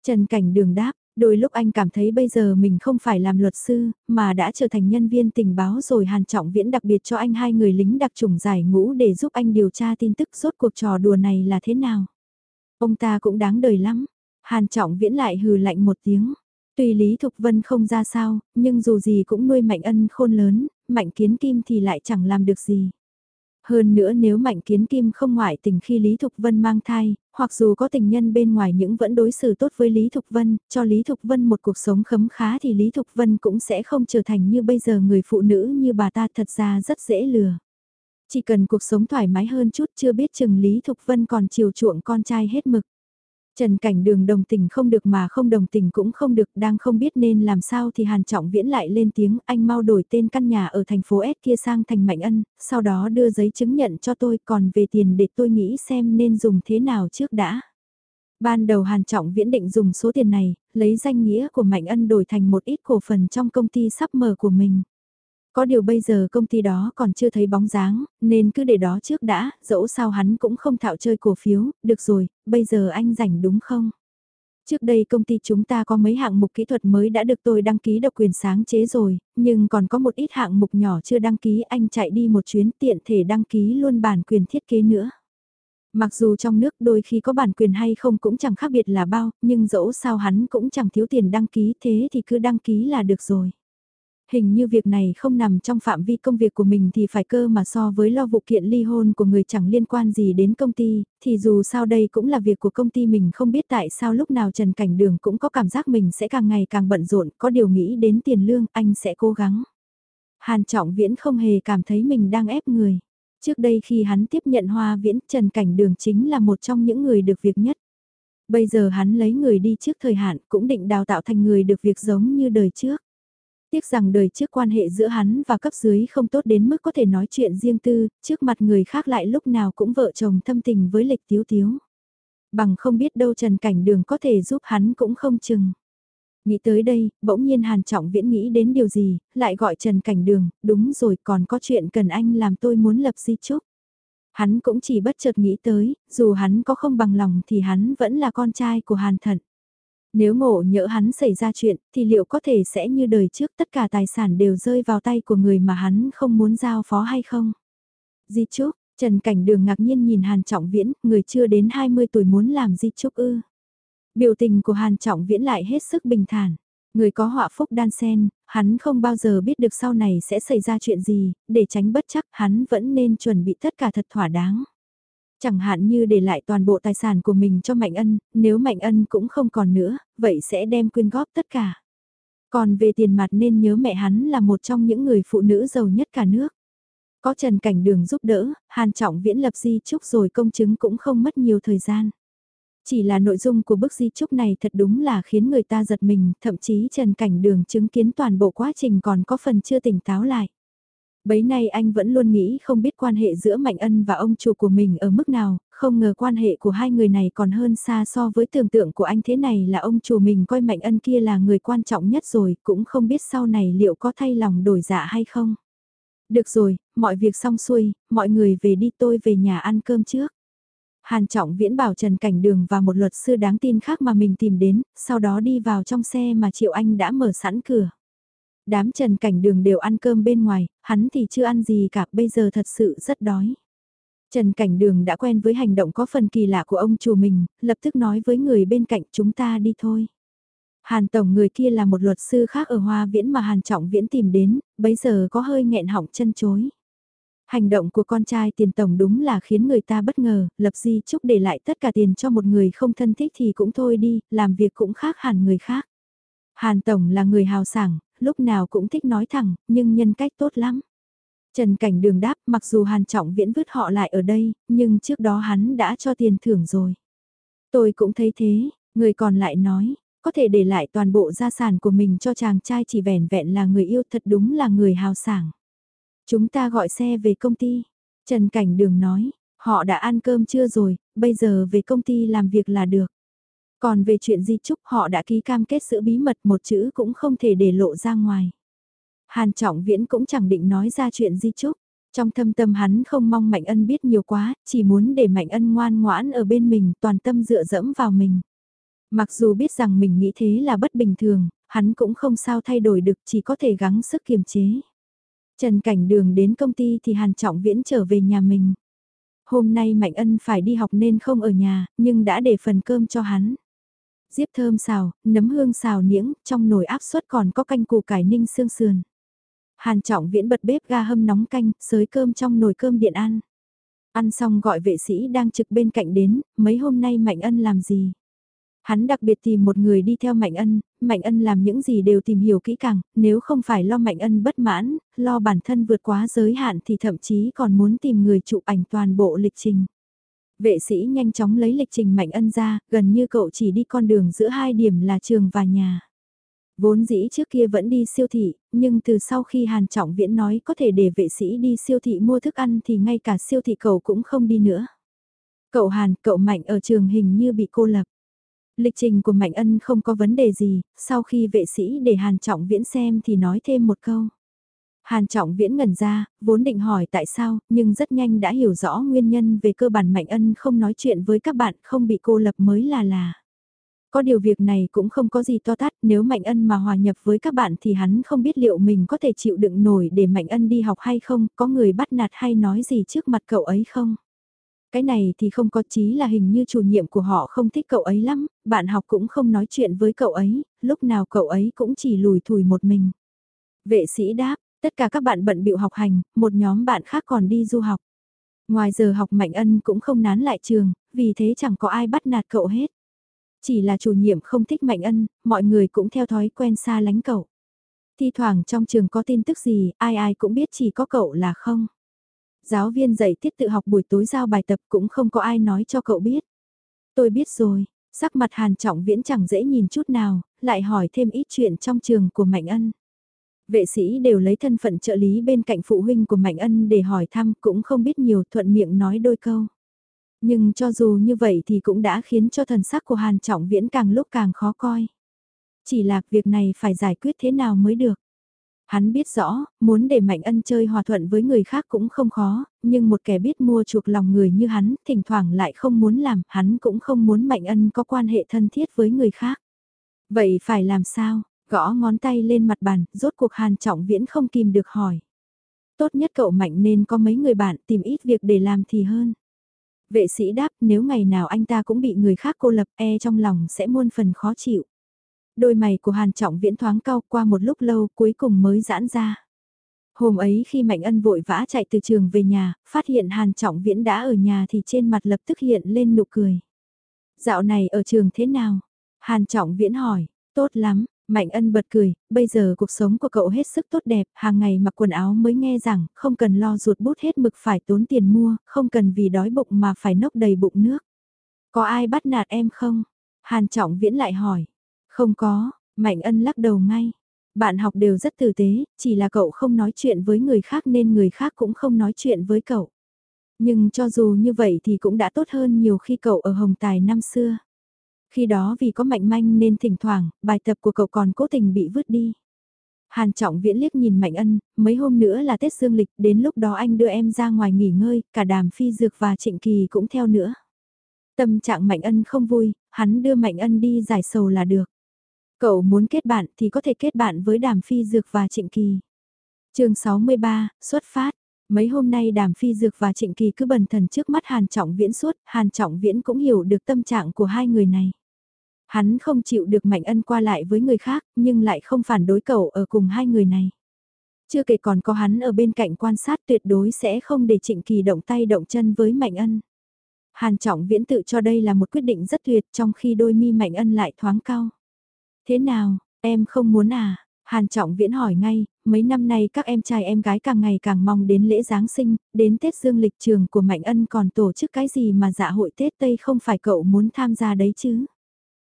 Trần Cảnh Đường đáp, Đôi lúc anh cảm thấy bây giờ mình không phải làm luật sư, mà đã trở thành nhân viên tình báo rồi Hàn Trọng Viễn đặc biệt cho anh hai người lính đặc trùng giải ngũ để giúp anh điều tra tin tức rốt cuộc trò đùa này là thế nào. Ông ta cũng đáng đời lắm. Hàn Trọng Viễn lại hừ lạnh một tiếng. Tuy Lý Thục Vân không ra sao, nhưng dù gì cũng nuôi Mạnh Ân khôn lớn, Mạnh Kiến Kim thì lại chẳng làm được gì. Hơn nữa nếu Mạnh Kiến Kim không ngoại tình khi Lý Thục Vân mang thai, hoặc dù có tình nhân bên ngoài những vẫn đối xử tốt với Lý Thục Vân, cho Lý Thục Vân một cuộc sống khấm khá thì Lý Thục Vân cũng sẽ không trở thành như bây giờ người phụ nữ như bà ta thật ra rất dễ lừa. Chỉ cần cuộc sống thoải mái hơn chút chưa biết chừng Lý Thục Vân còn chiều chuộng con trai hết mực. Trần Cảnh Đường đồng tình không được mà không đồng tình cũng không được, đang không biết nên làm sao thì Hàn Trọng Viễn lại lên tiếng, anh mau đổi tên căn nhà ở thành phố S kia sang thành Mạnh Ân, sau đó đưa giấy chứng nhận cho tôi, còn về tiền để tôi nghĩ xem nên dùng thế nào trước đã. Ban đầu Hàn Trọng Viễn định dùng số tiền này, lấy danh nghĩa của Mạnh Ân đổi thành một ít cổ phần trong công ty sắp mở của mình. Có điều bây giờ công ty đó còn chưa thấy bóng dáng, nên cứ để đó trước đã, dẫu sao hắn cũng không thạo chơi cổ phiếu, được rồi, bây giờ anh rảnh đúng không? Trước đây công ty chúng ta có mấy hạng mục kỹ thuật mới đã được tôi đăng ký độc quyền sáng chế rồi, nhưng còn có một ít hạng mục nhỏ chưa đăng ký anh chạy đi một chuyến tiện thể đăng ký luôn bản quyền thiết kế nữa. Mặc dù trong nước đôi khi có bản quyền hay không cũng chẳng khác biệt là bao, nhưng dẫu sao hắn cũng chẳng thiếu tiền đăng ký thế thì cứ đăng ký là được rồi. Hình như việc này không nằm trong phạm vi công việc của mình thì phải cơ mà so với lo vụ kiện ly hôn của người chẳng liên quan gì đến công ty, thì dù sao đây cũng là việc của công ty mình không biết tại sao lúc nào Trần Cảnh Đường cũng có cảm giác mình sẽ càng ngày càng bận rộn, có điều nghĩ đến tiền lương anh sẽ cố gắng. Hàn Trọng Viễn không hề cảm thấy mình đang ép người. Trước đây khi hắn tiếp nhận Hoa Viễn, Trần Cảnh Đường chính là một trong những người được việc nhất. Bây giờ hắn lấy người đi trước thời hạn cũng định đào tạo thành người được việc giống như đời trước. Tiếc rằng đời trước quan hệ giữa hắn và cấp dưới không tốt đến mức có thể nói chuyện riêng tư, trước mặt người khác lại lúc nào cũng vợ chồng thâm tình với lịch tiếu tiếu. Bằng không biết đâu Trần Cảnh Đường có thể giúp hắn cũng không chừng. Nghĩ tới đây, bỗng nhiên Hàn Trọng Viễn nghĩ đến điều gì, lại gọi Trần Cảnh Đường, đúng rồi còn có chuyện cần anh làm tôi muốn lập di chúc. Hắn cũng chỉ bất chợt nghĩ tới, dù hắn có không bằng lòng thì hắn vẫn là con trai của Hàn Thận. Nếu ngộ nhỡ hắn xảy ra chuyện, thì liệu có thể sẽ như đời trước tất cả tài sản đều rơi vào tay của người mà hắn không muốn giao phó hay không? Di Trúc, Trần Cảnh Đường ngạc nhiên nhìn Hàn Trọng Viễn, người chưa đến 20 tuổi muốn làm Di Trúc ư. Biểu tình của Hàn Trọng Viễn lại hết sức bình thản. Người có họa phúc đan sen, hắn không bao giờ biết được sau này sẽ xảy ra chuyện gì, để tránh bất chắc hắn vẫn nên chuẩn bị tất cả thật thỏa đáng. Chẳng hạn như để lại toàn bộ tài sản của mình cho Mạnh Ân, nếu Mạnh Ân cũng không còn nữa, vậy sẽ đem quyên góp tất cả. Còn về tiền mặt nên nhớ mẹ hắn là một trong những người phụ nữ giàu nhất cả nước. Có Trần Cảnh Đường giúp đỡ, Hàn Trọng Viễn lập di chúc rồi công chứng cũng không mất nhiều thời gian. Chỉ là nội dung của bức di chúc này thật đúng là khiến người ta giật mình, thậm chí Trần Cảnh Đường chứng kiến toàn bộ quá trình còn có phần chưa tỉnh táo lại. Bấy nay anh vẫn luôn nghĩ không biết quan hệ giữa Mạnh Ân và ông chủ của mình ở mức nào, không ngờ quan hệ của hai người này còn hơn xa so với tưởng tượng của anh thế này là ông chủ mình coi Mạnh Ân kia là người quan trọng nhất rồi, cũng không biết sau này liệu có thay lòng đổi dạ hay không. Được rồi, mọi việc xong xuôi, mọi người về đi tôi về nhà ăn cơm trước. Hàn Trọng Viễn bảo Trần Cảnh Đường và một luật sư đáng tin khác mà mình tìm đến, sau đó đi vào trong xe mà Triệu Anh đã mở sẵn cửa. Đám trần cảnh đường đều ăn cơm bên ngoài, hắn thì chưa ăn gì cả, bây giờ thật sự rất đói. Trần Cảnh Đường đã quen với hành động có phần kỳ lạ của ông chủ mình, lập tức nói với người bên cạnh chúng ta đi thôi. Hàn Tổng người kia là một luật sư khác ở Hoa Viễn mà Hàn Trọng Viễn tìm đến, bấy giờ có hơi nghẹn họng chân chối. Hành động của con trai tiền tổng đúng là khiến người ta bất ngờ, lập di chúc để lại tất cả tiền cho một người không thân thích thì cũng thôi đi, làm việc cũng khác hẳn người khác. Hàn Tổng là người hào sảng, lúc nào cũng thích nói thẳng, nhưng nhân cách tốt lắm. Trần Cảnh Đường đáp, mặc dù Hàn Trọng Viễn vứt họ lại ở đây, nhưng trước đó hắn đã cho tiền thưởng rồi. Tôi cũng thấy thế, người còn lại nói, có thể để lại toàn bộ gia sản của mình cho chàng trai chỉ vẻn vẹn là người yêu thật đúng là người hào sảng. Chúng ta gọi xe về công ty. Trần Cảnh Đường nói, họ đã ăn cơm chưa rồi, bây giờ về công ty làm việc là được. Còn về chuyện di trúc họ đã ký cam kết giữ bí mật một chữ cũng không thể để lộ ra ngoài. Hàn Trọng Viễn cũng chẳng định nói ra chuyện di trúc. Trong thâm tâm hắn không mong Mạnh Ân biết nhiều quá, chỉ muốn để Mạnh Ân ngoan ngoãn ở bên mình, toàn tâm dựa dẫm vào mình. Mặc dù biết rằng mình nghĩ thế là bất bình thường, hắn cũng không sao thay đổi được, chỉ có thể gắng sức kiềm chế. Trần Cảnh Đường đến công ty thì Hàn Trọng Viễn trở về nhà mình. Hôm nay Mạnh Ân phải đi học nên không ở nhà, nhưng đã để phần cơm cho hắn diếp thơm xào, nấm hương xào niễng, trong nồi áp suất còn có canh củ cải ninh xương sườn. Hàn trọng viễn bật bếp ga hâm nóng canh, sới cơm trong nồi cơm điện ăn. Ăn xong gọi vệ sĩ đang trực bên cạnh đến, mấy hôm nay Mạnh Ân làm gì? Hắn đặc biệt tìm một người đi theo Mạnh Ân, Mạnh Ân làm những gì đều tìm hiểu kỹ càng, nếu không phải lo Mạnh Ân bất mãn, lo bản thân vượt quá giới hạn thì thậm chí còn muốn tìm người chụp ảnh toàn bộ lịch trình. Vệ sĩ nhanh chóng lấy lịch trình Mạnh Ân ra, gần như cậu chỉ đi con đường giữa hai điểm là trường và nhà. Vốn dĩ trước kia vẫn đi siêu thị, nhưng từ sau khi Hàn Trọng Viễn nói có thể để vệ sĩ đi siêu thị mua thức ăn thì ngay cả siêu thị cậu cũng không đi nữa. Cậu Hàn, cậu Mạnh ở trường hình như bị cô lập. Lịch trình của Mạnh Ân không có vấn đề gì, sau khi vệ sĩ để Hàn Trọng Viễn xem thì nói thêm một câu. Hàn Trọng Viễn ngẩn ra, vốn định hỏi tại sao, nhưng rất nhanh đã hiểu rõ nguyên nhân về cơ bản Mạnh Ân không nói chuyện với các bạn không bị cô lập mới là là. Có điều việc này cũng không có gì to tát, nếu Mạnh Ân mà hòa nhập với các bạn thì hắn không biết liệu mình có thể chịu đựng nổi để Mạnh Ân đi học hay không, có người bắt nạt hay nói gì trước mặt cậu ấy không. Cái này thì không có chí là hình như chủ nhiệm của họ không thích cậu ấy lắm, bạn học cũng không nói chuyện với cậu ấy, lúc nào cậu ấy cũng chỉ lùi thủi một mình. Vệ sĩ đáp, tất cả các bạn bận bịu học hành, một nhóm bạn khác còn đi du học. Ngoài giờ học Mạnh Ân cũng không nán lại trường, vì thế chẳng có ai bắt nạt cậu hết. Chỉ là chủ nhiệm không thích Mạnh Ân, mọi người cũng theo thói quen xa lánh cậu. Thi thoảng trong trường có tin tức gì, ai ai cũng biết chỉ có cậu là không. Giáo viên dạy tiết tự học buổi tối giao bài tập cũng không có ai nói cho cậu biết. Tôi biết rồi, sắc mặt Hàn Trọng Viễn chẳng dễ nhìn chút nào, lại hỏi thêm ít chuyện trong trường của Mạnh Ân. Vệ sĩ đều lấy thân phận trợ lý bên cạnh phụ huynh của Mạnh Ân để hỏi thăm cũng không biết nhiều thuận miệng nói đôi câu. Nhưng cho dù như vậy thì cũng đã khiến cho thần sắc của Hàn Trọng Viễn càng lúc càng khó coi. Chỉ là việc này phải giải quyết thế nào mới được. Hắn biết rõ, muốn để Mạnh Ân chơi hòa thuận với người khác cũng không khó, nhưng một kẻ biết mua chuộc lòng người như hắn, thỉnh thoảng lại không muốn làm, hắn cũng không muốn Mạnh Ân có quan hệ thân thiết với người khác. Vậy phải làm sao? Gõ ngón tay lên mặt bàn, rốt cuộc Hàn Trọng Viễn không kìm được hỏi. Tốt nhất cậu Mạnh nên có mấy người bạn tìm ít việc để làm thì hơn. Vệ sĩ đáp nếu ngày nào anh ta cũng bị người khác cô lập e trong lòng sẽ muôn phần khó chịu. Đôi mày của Hàn Trọng Viễn thoáng cao qua một lúc lâu cuối cùng mới giãn ra. Hôm ấy khi Mạnh Ân vội vã chạy từ trường về nhà, phát hiện Hàn Trọng Viễn đã ở nhà thì trên mặt lập tức hiện lên nụ cười. Dạo này ở trường thế nào? Hàn Trọng Viễn hỏi, tốt lắm, Mạnh ân bật cười, bây giờ cuộc sống của cậu hết sức tốt đẹp, hàng ngày mặc quần áo mới nghe rằng, không cần lo ruột bút hết mực phải tốn tiền mua, không cần vì đói bụng mà phải nốc đầy bụng nước. Có ai bắt nạt em không? Hàn Trọng Viễn lại hỏi. Không có, Mạnh ân lắc đầu ngay. Bạn học đều rất tử tế, chỉ là cậu không nói chuyện với người khác nên người khác cũng không nói chuyện với cậu. Nhưng cho dù như vậy thì cũng đã tốt hơn nhiều khi cậu ở Hồng Tài năm xưa. Khi đó vì có mạnh manh nên thỉnh thoảng, bài tập của cậu còn cố tình bị vứt đi. Hàn Trọng Viễn liếc nhìn Mạnh Ân, mấy hôm nữa là Tết Dương Lịch, đến lúc đó anh đưa em ra ngoài nghỉ ngơi, cả đàm phi dược và trịnh kỳ cũng theo nữa. Tâm trạng Mạnh Ân không vui, hắn đưa Mạnh Ân đi giải sầu là được. Cậu muốn kết bạn thì có thể kết bạn với đàm phi dược và trịnh kỳ. chương 63, xuất phát. Mấy hôm nay đàm phi dược và trịnh kỳ cứ bần thần trước mắt Hàn Trọng Viễn suốt, Hàn Trọng Viễn cũng hiểu được tâm trạng của hai người này. Hắn không chịu được Mạnh Ân qua lại với người khác, nhưng lại không phản đối cậu ở cùng hai người này. Chưa kể còn có hắn ở bên cạnh quan sát tuyệt đối sẽ không để Trịnh Kỳ động tay động chân với Mạnh Ân. Hàn Trọng Viễn tự cho đây là một quyết định rất tuyệt trong khi đôi mi Mạnh Ân lại thoáng cao. Thế nào, em không muốn à? Hàn Trọng Viễn hỏi ngay, mấy năm nay các em trai em gái càng ngày càng mong đến lễ Giáng sinh, đến Tết Dương lịch trường của Mạnh Ân còn tổ chức cái gì mà dạ hội Tết Tây không phải cậu muốn tham gia đấy chứ?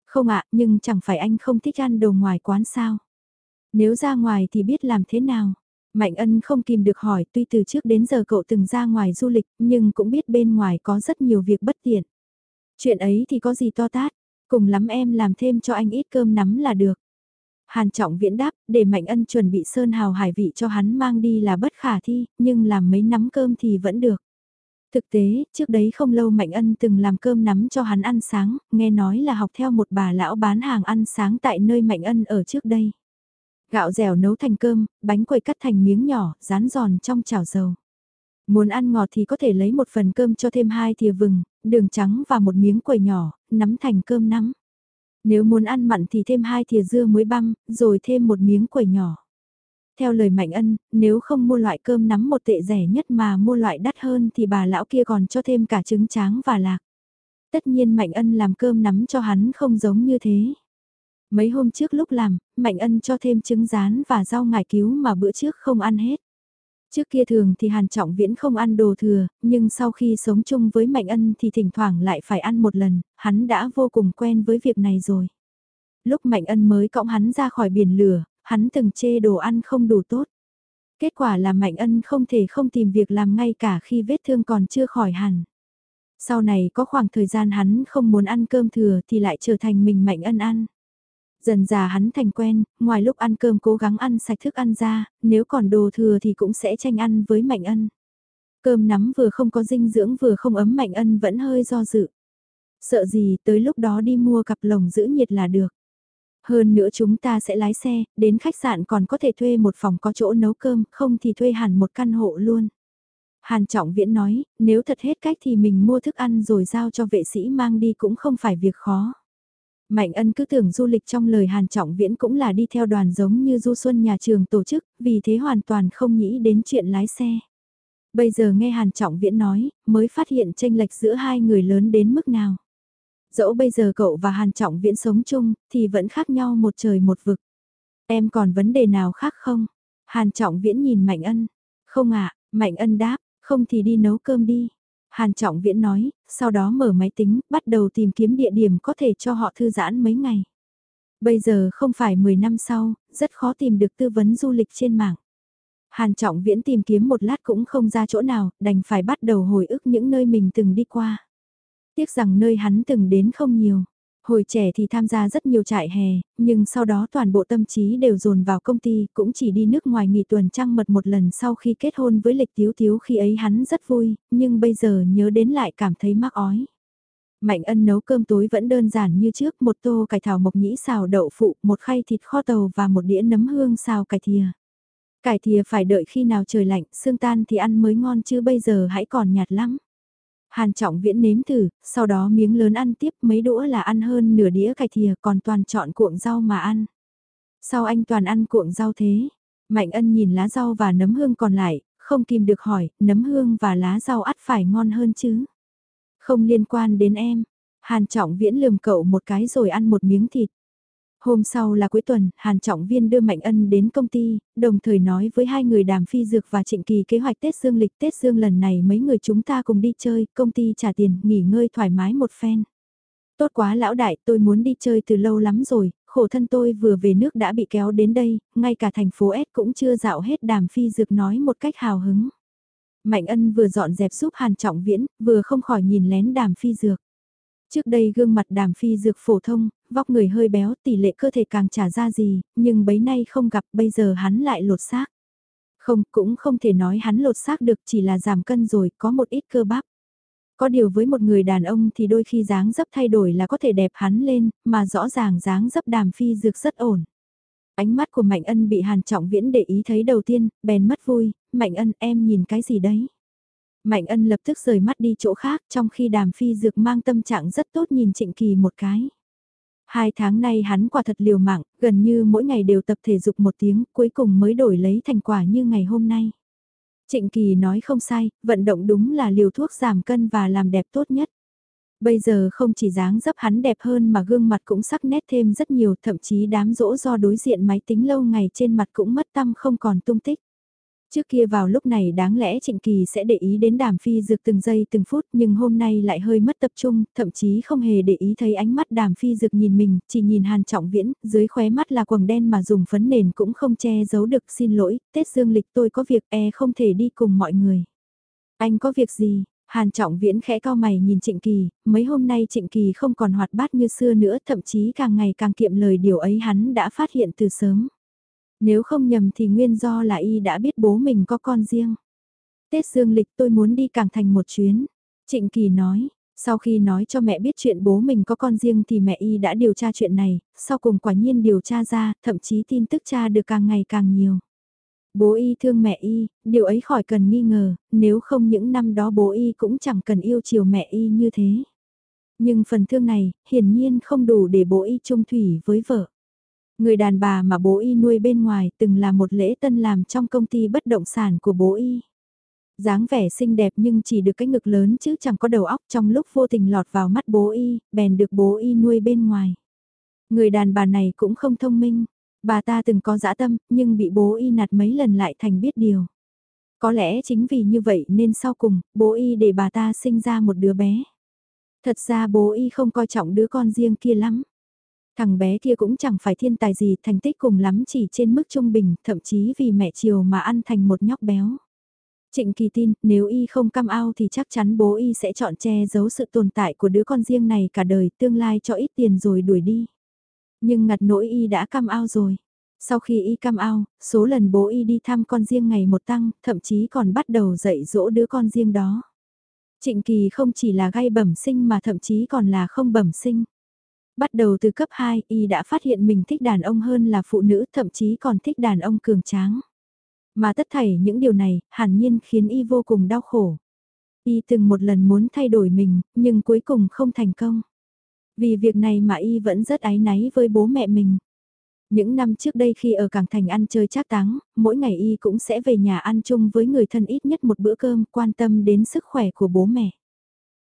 Không ạ, nhưng chẳng phải anh không thích ăn đồ ngoài quán sao. Nếu ra ngoài thì biết làm thế nào. Mạnh ân không kìm được hỏi tuy từ trước đến giờ cậu từng ra ngoài du lịch nhưng cũng biết bên ngoài có rất nhiều việc bất tiện. Chuyện ấy thì có gì to tát, cùng lắm em làm thêm cho anh ít cơm nắm là được. Hàn trọng viễn đáp, để Mạnh ân chuẩn bị sơn hào hải vị cho hắn mang đi là bất khả thi, nhưng làm mấy nắm cơm thì vẫn được. Thực tế, trước đấy không lâu Mạnh Ân từng làm cơm nắm cho hắn ăn sáng, nghe nói là học theo một bà lão bán hàng ăn sáng tại nơi Mạnh Ân ở trước đây. Gạo dẻo nấu thành cơm, bánh quầy cắt thành miếng nhỏ, rán giòn trong chảo dầu. Muốn ăn ngọt thì có thể lấy một phần cơm cho thêm hai thìa vừng, đường trắng và một miếng quầy nhỏ, nắm thành cơm nắm. Nếu muốn ăn mặn thì thêm hai thìa dưa muối băm, rồi thêm một miếng quẩy nhỏ. Theo lời Mạnh Ân, nếu không mua loại cơm nắm một tệ rẻ nhất mà mua loại đắt hơn thì bà lão kia còn cho thêm cả trứng tráng và lạc. Tất nhiên Mạnh Ân làm cơm nắm cho hắn không giống như thế. Mấy hôm trước lúc làm, Mạnh Ân cho thêm trứng rán và rau ngải cứu mà bữa trước không ăn hết. Trước kia thường thì Hàn Trọng Viễn không ăn đồ thừa, nhưng sau khi sống chung với Mạnh Ân thì thỉnh thoảng lại phải ăn một lần, hắn đã vô cùng quen với việc này rồi. Lúc Mạnh Ân mới cõng hắn ra khỏi biển lửa, hắn từng chê đồ ăn không đủ tốt. Kết quả là Mạnh Ân không thể không tìm việc làm ngay cả khi vết thương còn chưa khỏi hẳn. Sau này có khoảng thời gian hắn không muốn ăn cơm thừa thì lại trở thành mình Mạnh Ân ăn. Dần già hắn thành quen, ngoài lúc ăn cơm cố gắng ăn sạch thức ăn ra, nếu còn đồ thừa thì cũng sẽ tranh ăn với Mạnh Ân. Cơm nắm vừa không có dinh dưỡng vừa không ấm Mạnh Ân vẫn hơi do dự. Sợ gì tới lúc đó đi mua cặp lồng giữ nhiệt là được. Hơn nữa chúng ta sẽ lái xe, đến khách sạn còn có thể thuê một phòng có chỗ nấu cơm, không thì thuê hẳn một căn hộ luôn. Hàn Trọng Viễn nói, nếu thật hết cách thì mình mua thức ăn rồi giao cho vệ sĩ mang đi cũng không phải việc khó. Mạnh ân cứ tưởng du lịch trong lời Hàn Trọng Viễn cũng là đi theo đoàn giống như du xuân nhà trường tổ chức, vì thế hoàn toàn không nghĩ đến chuyện lái xe. Bây giờ nghe Hàn Trọng Viễn nói, mới phát hiện tranh lệch giữa hai người lớn đến mức nào. Dẫu bây giờ cậu và Hàn Trọng Viễn sống chung, thì vẫn khác nhau một trời một vực. Em còn vấn đề nào khác không? Hàn Trọng Viễn nhìn Mạnh Ân. Không ạ, Mạnh Ân đáp, không thì đi nấu cơm đi. Hàn Trọng Viễn nói, sau đó mở máy tính, bắt đầu tìm kiếm địa điểm có thể cho họ thư giãn mấy ngày. Bây giờ không phải 10 năm sau, rất khó tìm được tư vấn du lịch trên mạng. Hàn Trọng Viễn tìm kiếm một lát cũng không ra chỗ nào, đành phải bắt đầu hồi ức những nơi mình từng đi qua. Tiếc rằng nơi hắn từng đến không nhiều. Hồi trẻ thì tham gia rất nhiều trại hè, nhưng sau đó toàn bộ tâm trí đều dồn vào công ty, cũng chỉ đi nước ngoài nghỉ tuần trăng mật một lần sau khi kết hôn với lịch tiếu tiếu khi ấy hắn rất vui, nhưng bây giờ nhớ đến lại cảm thấy mắc ói. Mạnh ân nấu cơm tối vẫn đơn giản như trước, một tô cải thảo mộc nhĩ xào đậu phụ, một khay thịt kho tàu và một đĩa nấm hương xào cải thìa. Cải thìa phải đợi khi nào trời lạnh, xương tan thì ăn mới ngon chứ bây giờ hãy còn nhạt lắm. Hàn trọng viễn nếm thử, sau đó miếng lớn ăn tiếp mấy đũa là ăn hơn nửa đĩa cải thìa còn toàn chọn cuộn rau mà ăn. Sao anh toàn ăn cuộn rau thế? Mạnh ân nhìn lá rau và nấm hương còn lại, không kìm được hỏi, nấm hương và lá rau ắt phải ngon hơn chứ? Không liên quan đến em. Hàn trọng viễn lườm cậu một cái rồi ăn một miếng thịt. Hôm sau là cuối tuần, Hàn Trọng Viên đưa Mạnh Ân đến công ty, đồng thời nói với hai người đàm phi dược và trịnh kỳ kế hoạch Tết Dương lịch Tết Dương lần này mấy người chúng ta cùng đi chơi, công ty trả tiền, nghỉ ngơi thoải mái một phen. Tốt quá lão đại, tôi muốn đi chơi từ lâu lắm rồi, khổ thân tôi vừa về nước đã bị kéo đến đây, ngay cả thành phố S cũng chưa dạo hết đàm phi dược nói một cách hào hứng. Mạnh Ân vừa dọn dẹp giúp Hàn Trọng Viễn, vừa không khỏi nhìn lén đàm phi dược. Trước đây gương mặt đàm phi dược phổ thông, vóc người hơi béo tỷ lệ cơ thể càng trả ra gì, nhưng bấy nay không gặp bây giờ hắn lại lột xác. Không, cũng không thể nói hắn lột xác được chỉ là giảm cân rồi, có một ít cơ bắp. Có điều với một người đàn ông thì đôi khi dáng dấp thay đổi là có thể đẹp hắn lên, mà rõ ràng dáng dấp đàm phi dược rất ổn. Ánh mắt của Mạnh Ân bị Hàn Trọng Viễn để ý thấy đầu tiên, bèn mất vui, Mạnh Ân em nhìn cái gì đấy? Mạnh ân lập tức rời mắt đi chỗ khác trong khi đàm phi dược mang tâm trạng rất tốt nhìn trịnh kỳ một cái. Hai tháng nay hắn quả thật liều mạng, gần như mỗi ngày đều tập thể dục một tiếng, cuối cùng mới đổi lấy thành quả như ngày hôm nay. Trịnh Kỳ nói không sai, vận động đúng là liều thuốc giảm cân và làm đẹp tốt nhất. Bây giờ không chỉ dáng dấp hắn đẹp hơn mà gương mặt cũng sắc nét thêm rất nhiều, thậm chí đám dỗ do đối diện máy tính lâu ngày trên mặt cũng mất tâm không còn tung tích. Trước kia vào lúc này đáng lẽ Trịnh Kỳ sẽ để ý đến đàm phi dược từng giây từng phút nhưng hôm nay lại hơi mất tập trung, thậm chí không hề để ý thấy ánh mắt đàm phi dược nhìn mình, chỉ nhìn Hàn Trọng Viễn, dưới khóe mắt là quầng đen mà dùng phấn nền cũng không che giấu được xin lỗi, Tết Dương Lịch tôi có việc e không thể đi cùng mọi người. Anh có việc gì? Hàn Trọng Viễn khẽ cao mày nhìn Trịnh Kỳ, mấy hôm nay Trịnh Kỳ không còn hoạt bát như xưa nữa thậm chí càng ngày càng kiệm lời điều ấy hắn đã phát hiện từ sớm. Nếu không nhầm thì nguyên do là y đã biết bố mình có con riêng. Tết dương lịch tôi muốn đi Cảng Thành một chuyến. Trịnh Kỳ nói, sau khi nói cho mẹ biết chuyện bố mình có con riêng thì mẹ y đã điều tra chuyện này, sau cùng quả nhiên điều tra ra, thậm chí tin tức cha được càng ngày càng nhiều. Bố y thương mẹ y, điều ấy khỏi cần nghi ngờ, nếu không những năm đó bố y cũng chẳng cần yêu chiều mẹ y như thế. Nhưng phần thương này, hiển nhiên không đủ để bố y chung thủy với vợ. Người đàn bà mà bố y nuôi bên ngoài từng là một lễ tân làm trong công ty bất động sản của bố y. dáng vẻ xinh đẹp nhưng chỉ được cái ngực lớn chứ chẳng có đầu óc trong lúc vô tình lọt vào mắt bố y, bèn được bố y nuôi bên ngoài. Người đàn bà này cũng không thông minh, bà ta từng có dã tâm nhưng bị bố y nạt mấy lần lại thành biết điều. Có lẽ chính vì như vậy nên sau cùng, bố y để bà ta sinh ra một đứa bé. Thật ra bố y không coi trọng đứa con riêng kia lắm. Thằng bé kia cũng chẳng phải thiên tài gì, thành tích cùng lắm chỉ trên mức trung bình, thậm chí vì mẹ chiều mà ăn thành một nhóc béo. Trịnh Kỳ tin, nếu y không cam ao thì chắc chắn bố y sẽ chọn che giấu sự tồn tại của đứa con riêng này cả đời, tương lai cho ít tiền rồi đuổi đi. Nhưng ngặt nỗi y đã cam ao rồi. Sau khi y cam ao, số lần bố y đi thăm con riêng ngày một tăng, thậm chí còn bắt đầu dạy dỗ đứa con riêng đó. Trịnh Kỳ không chỉ là gai bẩm sinh mà thậm chí còn là không bẩm sinh. Bắt đầu từ cấp 2, y đã phát hiện mình thích đàn ông hơn là phụ nữ, thậm chí còn thích đàn ông cường tráng. Mà tất thảy những điều này, hẳn nhiên khiến y vô cùng đau khổ. Y từng một lần muốn thay đổi mình, nhưng cuối cùng không thành công. Vì việc này mà y vẫn rất áy náy với bố mẹ mình. Những năm trước đây khi ở Cảng Thành ăn chơi trác táng, mỗi ngày y cũng sẽ về nhà ăn chung với người thân ít nhất một bữa cơm quan tâm đến sức khỏe của bố mẹ.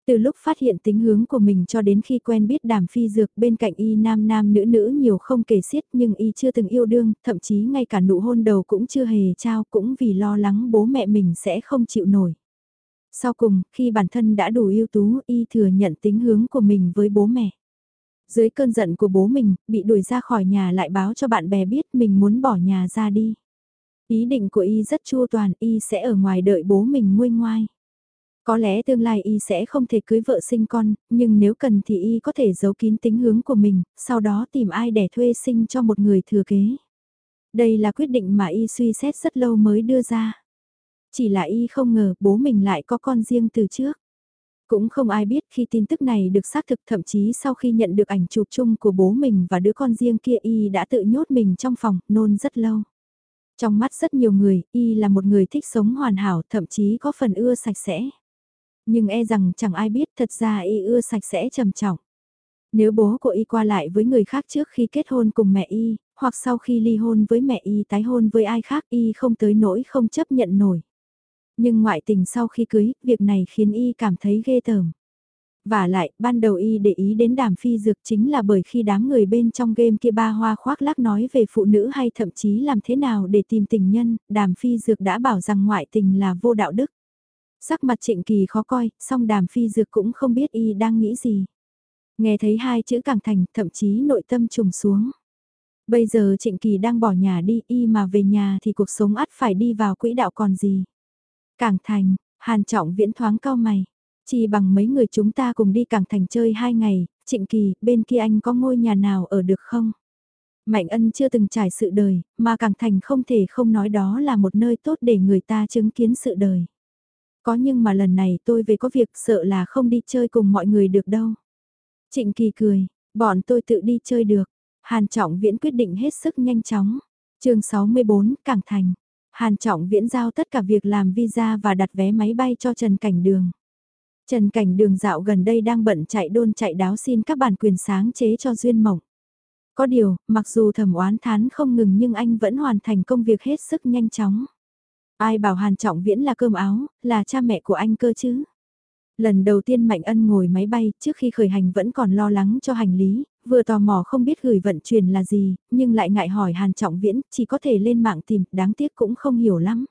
Từ lúc phát hiện tính hướng của mình cho đến khi quen biết đàm phi dược bên cạnh y nam nam nữ nữ nhiều không kể xiết nhưng y chưa từng yêu đương, thậm chí ngay cả nụ hôn đầu cũng chưa hề trao cũng vì lo lắng bố mẹ mình sẽ không chịu nổi. Sau cùng, khi bản thân đã đủ ưu tú, y thừa nhận tính hướng của mình với bố mẹ. Dưới cơn giận của bố mình, bị đuổi ra khỏi nhà lại báo cho bạn bè biết mình muốn bỏ nhà ra đi. Ý định của y rất chua toàn, y sẽ ở ngoài đợi bố mình nguôi ngoai. Có lẽ tương lai y sẽ không thể cưới vợ sinh con, nhưng nếu cần thì y có thể giấu kín tính hướng của mình, sau đó tìm ai để thuê sinh cho một người thừa kế. Đây là quyết định mà y suy xét rất lâu mới đưa ra. Chỉ là y không ngờ bố mình lại có con riêng từ trước. Cũng không ai biết khi tin tức này được xác thực thậm chí sau khi nhận được ảnh chụp chung của bố mình và đứa con riêng kia y đã tự nhốt mình trong phòng, nôn rất lâu. Trong mắt rất nhiều người, y là một người thích sống hoàn hảo thậm chí có phần ưa sạch sẽ. Nhưng e rằng chẳng ai biết thật ra y ưa sạch sẽ trầm trọng. Nếu bố của y qua lại với người khác trước khi kết hôn cùng mẹ y, hoặc sau khi ly hôn với mẹ y tái hôn với ai khác y không tới nỗi không chấp nhận nổi. Nhưng ngoại tình sau khi cưới, việc này khiến y cảm thấy ghê tởm. Và lại, ban đầu y để ý đến đàm phi dược chính là bởi khi đám người bên trong game kia ba hoa khoác lác nói về phụ nữ hay thậm chí làm thế nào để tìm tình nhân, đàm phi dược đã bảo rằng ngoại tình là vô đạo đức. Sắc mặt trịnh kỳ khó coi, song đàm phi dược cũng không biết y đang nghĩ gì. Nghe thấy hai chữ càng thành, thậm chí nội tâm trùng xuống. Bây giờ trịnh kỳ đang bỏ nhà đi, y mà về nhà thì cuộc sống ắt phải đi vào quỹ đạo còn gì. Cảng thành, hàn trọng viễn thoáng cao mày. Chỉ bằng mấy người chúng ta cùng đi cảng thành chơi hai ngày, trịnh kỳ, bên kia anh có ngôi nhà nào ở được không? Mạnh ân chưa từng trải sự đời, mà cảng thành không thể không nói đó là một nơi tốt để người ta chứng kiến sự đời. Có nhưng mà lần này tôi về có việc sợ là không đi chơi cùng mọi người được đâu. Trịnh Kỳ cười, bọn tôi tự đi chơi được. Hàn Trọng Viễn quyết định hết sức nhanh chóng. chương 64, Cảng Thành. Hàn Trọng Viễn giao tất cả việc làm visa và đặt vé máy bay cho Trần Cảnh Đường. Trần Cảnh Đường dạo gần đây đang bận chạy đôn chạy đáo xin các bản quyền sáng chế cho Duyên Mộng. Có điều, mặc dù thẩm oán thán không ngừng nhưng anh vẫn hoàn thành công việc hết sức nhanh chóng. Ai bảo Hàn Trọng Viễn là cơm áo, là cha mẹ của anh cơ chứ? Lần đầu tiên Mạnh Ân ngồi máy bay, trước khi khởi hành vẫn còn lo lắng cho hành lý, vừa tò mò không biết gửi vận chuyển là gì, nhưng lại ngại hỏi Hàn Trọng Viễn, chỉ có thể lên mạng tìm, đáng tiếc cũng không hiểu lắm.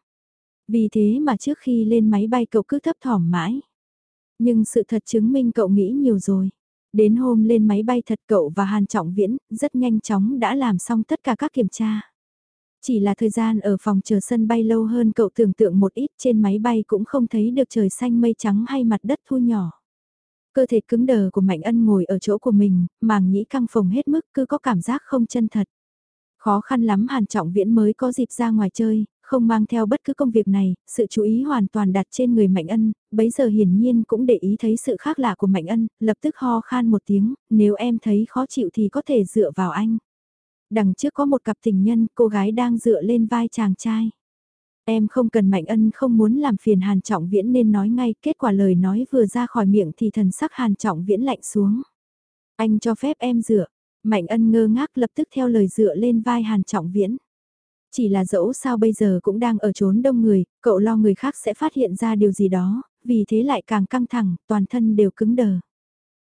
Vì thế mà trước khi lên máy bay cậu cứ thấp thỏm mãi. Nhưng sự thật chứng minh cậu nghĩ nhiều rồi. Đến hôm lên máy bay thật cậu và Hàn Trọng Viễn, rất nhanh chóng đã làm xong tất cả các kiểm tra. Chỉ là thời gian ở phòng chờ sân bay lâu hơn cậu tưởng tượng một ít trên máy bay cũng không thấy được trời xanh mây trắng hay mặt đất thu nhỏ. Cơ thể cứng đờ của Mạnh Ân ngồi ở chỗ của mình, màng nhĩ căng phồng hết mức cứ có cảm giác không chân thật. Khó khăn lắm Hàn Trọng Viễn mới có dịp ra ngoài chơi, không mang theo bất cứ công việc này, sự chú ý hoàn toàn đặt trên người Mạnh Ân, bấy giờ hiển nhiên cũng để ý thấy sự khác lạ của Mạnh Ân, lập tức ho khan một tiếng, nếu em thấy khó chịu thì có thể dựa vào anh. Đằng trước có một cặp tình nhân, cô gái đang dựa lên vai chàng trai. Em không cần Mạnh Ân không muốn làm phiền Hàn Trọng Viễn nên nói ngay, kết quả lời nói vừa ra khỏi miệng thì thần sắc Hàn Trọng Viễn lạnh xuống. Anh cho phép em dựa, Mạnh ân ngơ ngác lập tức theo lời dựa lên vai Hàn Trọng Viễn. Chỉ là dẫu sao bây giờ cũng đang ở trốn đông người, cậu lo người khác sẽ phát hiện ra điều gì đó, vì thế lại càng căng thẳng, toàn thân đều cứng đờ.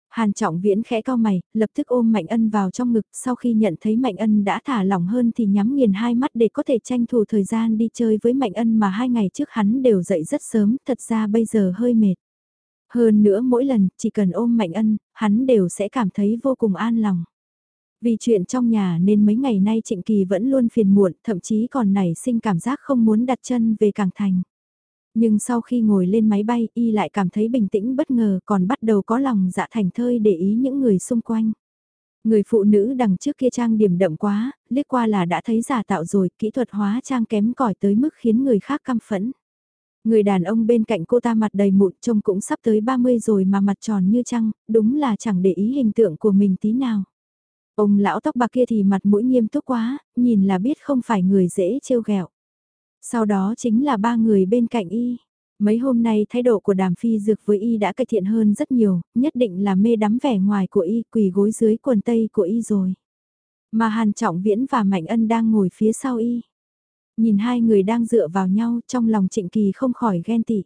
Hàn Trọng Viễn khẽ cao mày, lập tức ôm Mạnh Ân vào trong ngực, sau khi nhận thấy Mạnh Ân đã thả lỏng hơn thì nhắm nghiền hai mắt để có thể tranh thủ thời gian đi chơi với Mạnh Ân mà hai ngày trước hắn đều dậy rất sớm, thật ra bây giờ hơi mệt. Hơn nữa mỗi lần, chỉ cần ôm Mạnh Ân, hắn đều sẽ cảm thấy vô cùng an lòng. Vì chuyện trong nhà nên mấy ngày nay Trịnh Kỳ vẫn luôn phiền muộn, thậm chí còn nảy sinh cảm giác không muốn đặt chân về Cảng Thành. Nhưng sau khi ngồi lên máy bay y lại cảm thấy bình tĩnh bất ngờ còn bắt đầu có lòng dạ thành thơi để ý những người xung quanh. Người phụ nữ đằng trước kia trang điểm đậm quá, liếc qua là đã thấy giả tạo rồi, kỹ thuật hóa trang kém cỏi tới mức khiến người khác căm phẫn. Người đàn ông bên cạnh cô ta mặt đầy mụn trông cũng sắp tới 30 rồi mà mặt tròn như trăng, đúng là chẳng để ý hình tượng của mình tí nào. Ông lão tóc bạc kia thì mặt mũi nghiêm túc quá, nhìn là biết không phải người dễ trêu ghẹo. Sau đó chính là ba người bên cạnh y. Mấy hôm nay thái độ của đàm phi dược với y đã cải thiện hơn rất nhiều, nhất định là mê đắm vẻ ngoài của y quỳ gối dưới quần tây của y rồi. Mà Hàn Trọng Viễn và Mạnh Ân đang ngồi phía sau y. Nhìn hai người đang dựa vào nhau trong lòng trịnh kỳ không khỏi ghen tị.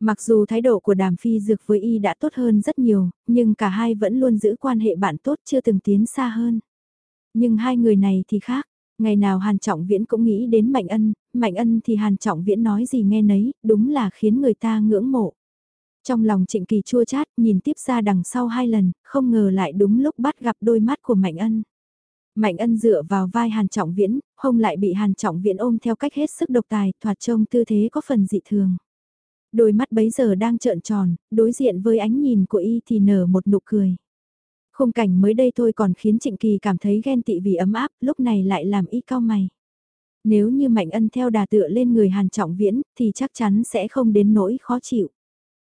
Mặc dù thái độ của đàm phi dược với y đã tốt hơn rất nhiều, nhưng cả hai vẫn luôn giữ quan hệ bạn tốt chưa từng tiến xa hơn. Nhưng hai người này thì khác, ngày nào Hàn Trọng Viễn cũng nghĩ đến Mạnh Ân, Mạnh Ân thì Hàn Trọng Viễn nói gì nghe nấy, đúng là khiến người ta ngưỡng mộ. Trong lòng Trịnh Kỳ chua chát, nhìn tiếp ra đằng sau hai lần, không ngờ lại đúng lúc bắt gặp đôi mắt của Mạnh Ân. Mạnh Ân dựa vào vai Hàn Trọng Viễn, hông lại bị Hàn Trọng Viễn ôm theo cách hết sức độc tài, thoạt trông tư thế có phần dị thường. Đôi mắt bấy giờ đang trợn tròn, đối diện với ánh nhìn của y thì nở một nụ cười. Khung cảnh mới đây thôi còn khiến Trịnh Kỳ cảm thấy ghen tị vì ấm áp, lúc này lại làm y cao mày. Nếu như Mạnh Ân theo đà tựa lên người Hàn Trọng Viễn thì chắc chắn sẽ không đến nỗi khó chịu.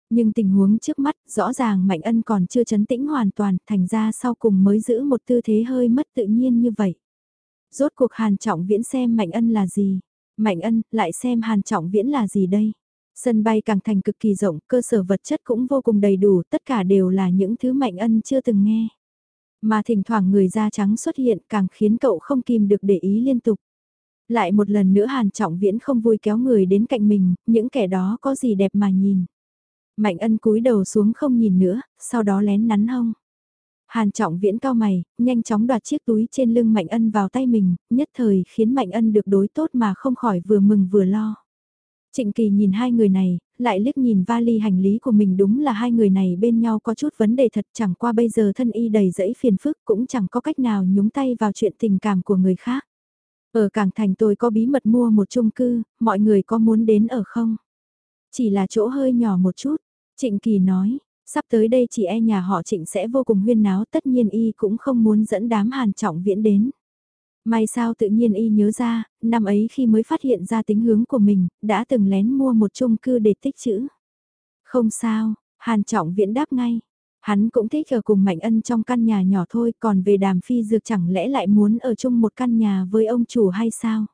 Nhưng tình huống trước mắt rõ ràng Mạnh Ân còn chưa chấn tĩnh hoàn toàn thành ra sau cùng mới giữ một tư thế hơi mất tự nhiên như vậy. Rốt cuộc Hàn Trọng Viễn xem Mạnh Ân là gì? Mạnh Ân lại xem Hàn Trọng Viễn là gì đây? Sân bay càng thành cực kỳ rộng, cơ sở vật chất cũng vô cùng đầy đủ, tất cả đều là những thứ Mạnh Ân chưa từng nghe. Mà thỉnh thoảng người da trắng xuất hiện càng khiến cậu không kìm được để ý liên tục. Lại một lần nữa Hàn Trọng Viễn không vui kéo người đến cạnh mình, những kẻ đó có gì đẹp mà nhìn. Mạnh ân cúi đầu xuống không nhìn nữa, sau đó lén nắn hông. Hàn Trọng Viễn cao mày, nhanh chóng đoạt chiếc túi trên lưng Mạnh ân vào tay mình, nhất thời khiến Mạnh ân được đối tốt mà không khỏi vừa mừng vừa lo. Trịnh Kỳ nhìn hai người này, lại liếc nhìn vali hành lý của mình đúng là hai người này bên nhau có chút vấn đề thật chẳng qua bây giờ thân y đầy rẫy phiền phức cũng chẳng có cách nào nhúng tay vào chuyện tình cảm của người khác. Ở Cảng Thành tôi có bí mật mua một chung cư, mọi người có muốn đến ở không? Chỉ là chỗ hơi nhỏ một chút, Trịnh Kỳ nói, sắp tới đây chị e nhà họ Trịnh sẽ vô cùng huyên náo tất nhiên y cũng không muốn dẫn đám hàn trọng viễn đến. May sao tự nhiên y nhớ ra, năm ấy khi mới phát hiện ra tính hướng của mình, đã từng lén mua một chung cư để tích chữ. Không sao, hàn trọng viễn đáp ngay. Hắn cũng thích ở cùng Mạnh Ân trong căn nhà nhỏ thôi, còn về đàm phi dược chẳng lẽ lại muốn ở chung một căn nhà với ông chủ hay sao?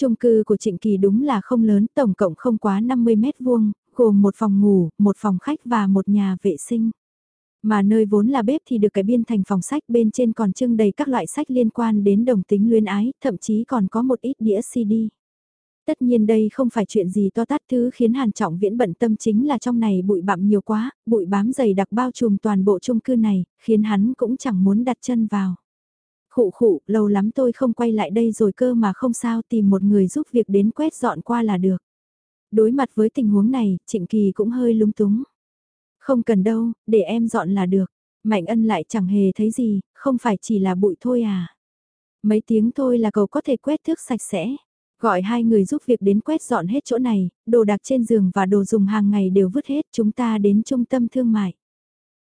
Trung cư của Trịnh Kỳ đúng là không lớn, tổng cộng không quá 50 mét vuông, gồm một phòng ngủ, một phòng khách và một nhà vệ sinh. Mà nơi vốn là bếp thì được cải biên thành phòng sách bên trên còn trưng đầy các loại sách liên quan đến đồng tính luyến ái, thậm chí còn có một ít đĩa CD. Tất nhiên đây không phải chuyện gì to tát thứ khiến Hàn Trọng Viễn bận tâm chính là trong này bụi bặm nhiều quá, bụi bám dày đặc bao trùm toàn bộ chung cư này, khiến hắn cũng chẳng muốn đặt chân vào. Khụ khụ, lâu lắm tôi không quay lại đây rồi cơ mà không sao tìm một người giúp việc đến quét dọn qua là được. Đối mặt với tình huống này, Trịnh Kỳ cũng hơi lúng túng. Không cần đâu, để em dọn là được. Mạnh ân lại chẳng hề thấy gì, không phải chỉ là bụi thôi à. Mấy tiếng thôi là cậu có thể quét thước sạch sẽ. Gọi hai người giúp việc đến quét dọn hết chỗ này, đồ đạc trên giường và đồ dùng hàng ngày đều vứt hết chúng ta đến trung tâm thương mại.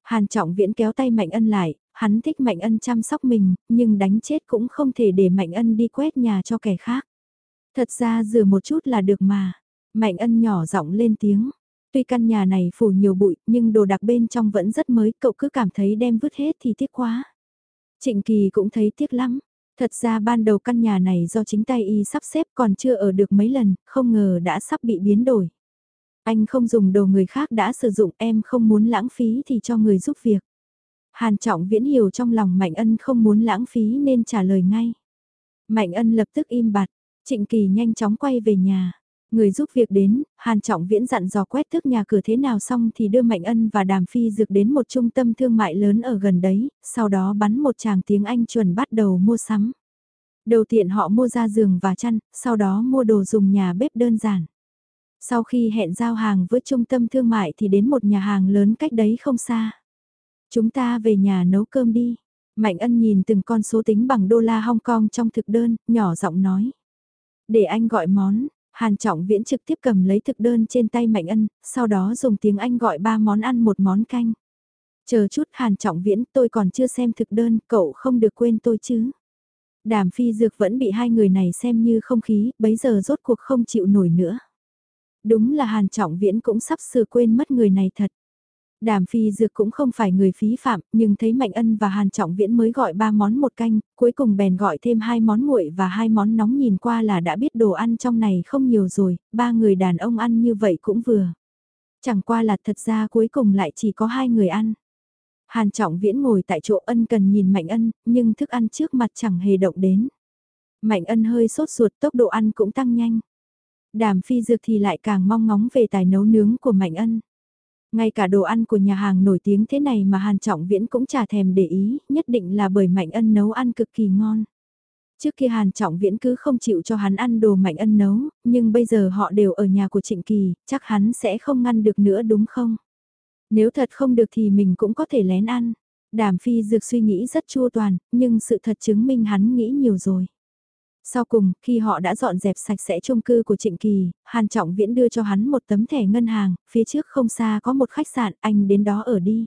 Hàn Trọng Viễn kéo tay Mạnh Ân lại, hắn thích Mạnh Ân chăm sóc mình, nhưng đánh chết cũng không thể để Mạnh Ân đi quét nhà cho kẻ khác. Thật ra rửa một chút là được mà. Mạnh Ân nhỏ giọng lên tiếng. Tuy căn nhà này phủ nhiều bụi, nhưng đồ đạc bên trong vẫn rất mới, cậu cứ cảm thấy đem vứt hết thì tiếc quá. Trịnh Kỳ cũng thấy tiếc lắm. Thật ra ban đầu căn nhà này do chính tay y sắp xếp còn chưa ở được mấy lần, không ngờ đã sắp bị biến đổi. Anh không dùng đồ người khác đã sử dụng em không muốn lãng phí thì cho người giúp việc. Hàn Trọng Viễn hiểu trong lòng Mạnh Ân không muốn lãng phí nên trả lời ngay. Mạnh Ân lập tức im bặt, Trịnh Kỳ nhanh chóng quay về nhà. Người giúp việc đến, Hàn Trọng Viễn dặn dò quét thức nhà cửa thế nào xong thì đưa Mạnh Ân và Đàm Phi Dược đến một trung tâm thương mại lớn ở gần đấy, sau đó bắn một chàng tiếng Anh chuẩn bắt đầu mua sắm. Đầu tiện họ mua ra giường và chăn, sau đó mua đồ dùng nhà bếp đơn giản. Sau khi hẹn giao hàng với trung tâm thương mại thì đến một nhà hàng lớn cách đấy không xa. Chúng ta về nhà nấu cơm đi. Mạnh ân nhìn từng con số tính bằng đô la Hong Kong trong thực đơn, nhỏ giọng nói. Để anh gọi món, Hàn Trọng Viễn trực tiếp cầm lấy thực đơn trên tay Mạnh ân, sau đó dùng tiếng Anh gọi ba món ăn một món canh. Chờ chút Hàn Trọng Viễn tôi còn chưa xem thực đơn, cậu không được quên tôi chứ. Đàm phi dược vẫn bị hai người này xem như không khí, bấy giờ rốt cuộc không chịu nổi nữa. Đúng là Hàn Trọng Viễn cũng sắp sửa quên mất người này thật. Đàm phi dược cũng không phải người phí phạm, nhưng thấy Mạnh Ân và Hàn Trọng Viễn mới gọi ba món một canh, cuối cùng bèn gọi thêm hai món nguội và hai món nóng nhìn qua là đã biết đồ ăn trong này không nhiều rồi, ba người đàn ông ăn như vậy cũng vừa. Chẳng qua là thật ra cuối cùng lại chỉ có hai người ăn. Hàn Trọng Viễn ngồi tại chỗ ân cần nhìn Mạnh Ân, nhưng thức ăn trước mặt chẳng hề động đến. Mạnh Ân hơi sốt ruột tốc độ ăn cũng tăng nhanh. Đàm phi dược thì lại càng mong ngóng về tài nấu nướng của Mạnh Ân. Ngay cả đồ ăn của nhà hàng nổi tiếng thế này mà Hàn Trọng Viễn cũng chả thèm để ý, nhất định là bởi Mạnh Ân nấu ăn cực kỳ ngon. Trước kia Hàn Trọng Viễn cứ không chịu cho hắn ăn đồ Mạnh Ân nấu, nhưng bây giờ họ đều ở nhà của Trịnh Kỳ, chắc hắn sẽ không ngăn được nữa đúng không? Nếu thật không được thì mình cũng có thể lén ăn. Đàm phi dược suy nghĩ rất chua toàn, nhưng sự thật chứng minh hắn nghĩ nhiều rồi. Sau cùng, khi họ đã dọn dẹp sạch sẽ chung cư của Trịnh Kỳ, Hàn Trọng Viễn đưa cho hắn một tấm thẻ ngân hàng, phía trước không xa có một khách sạn, anh đến đó ở đi.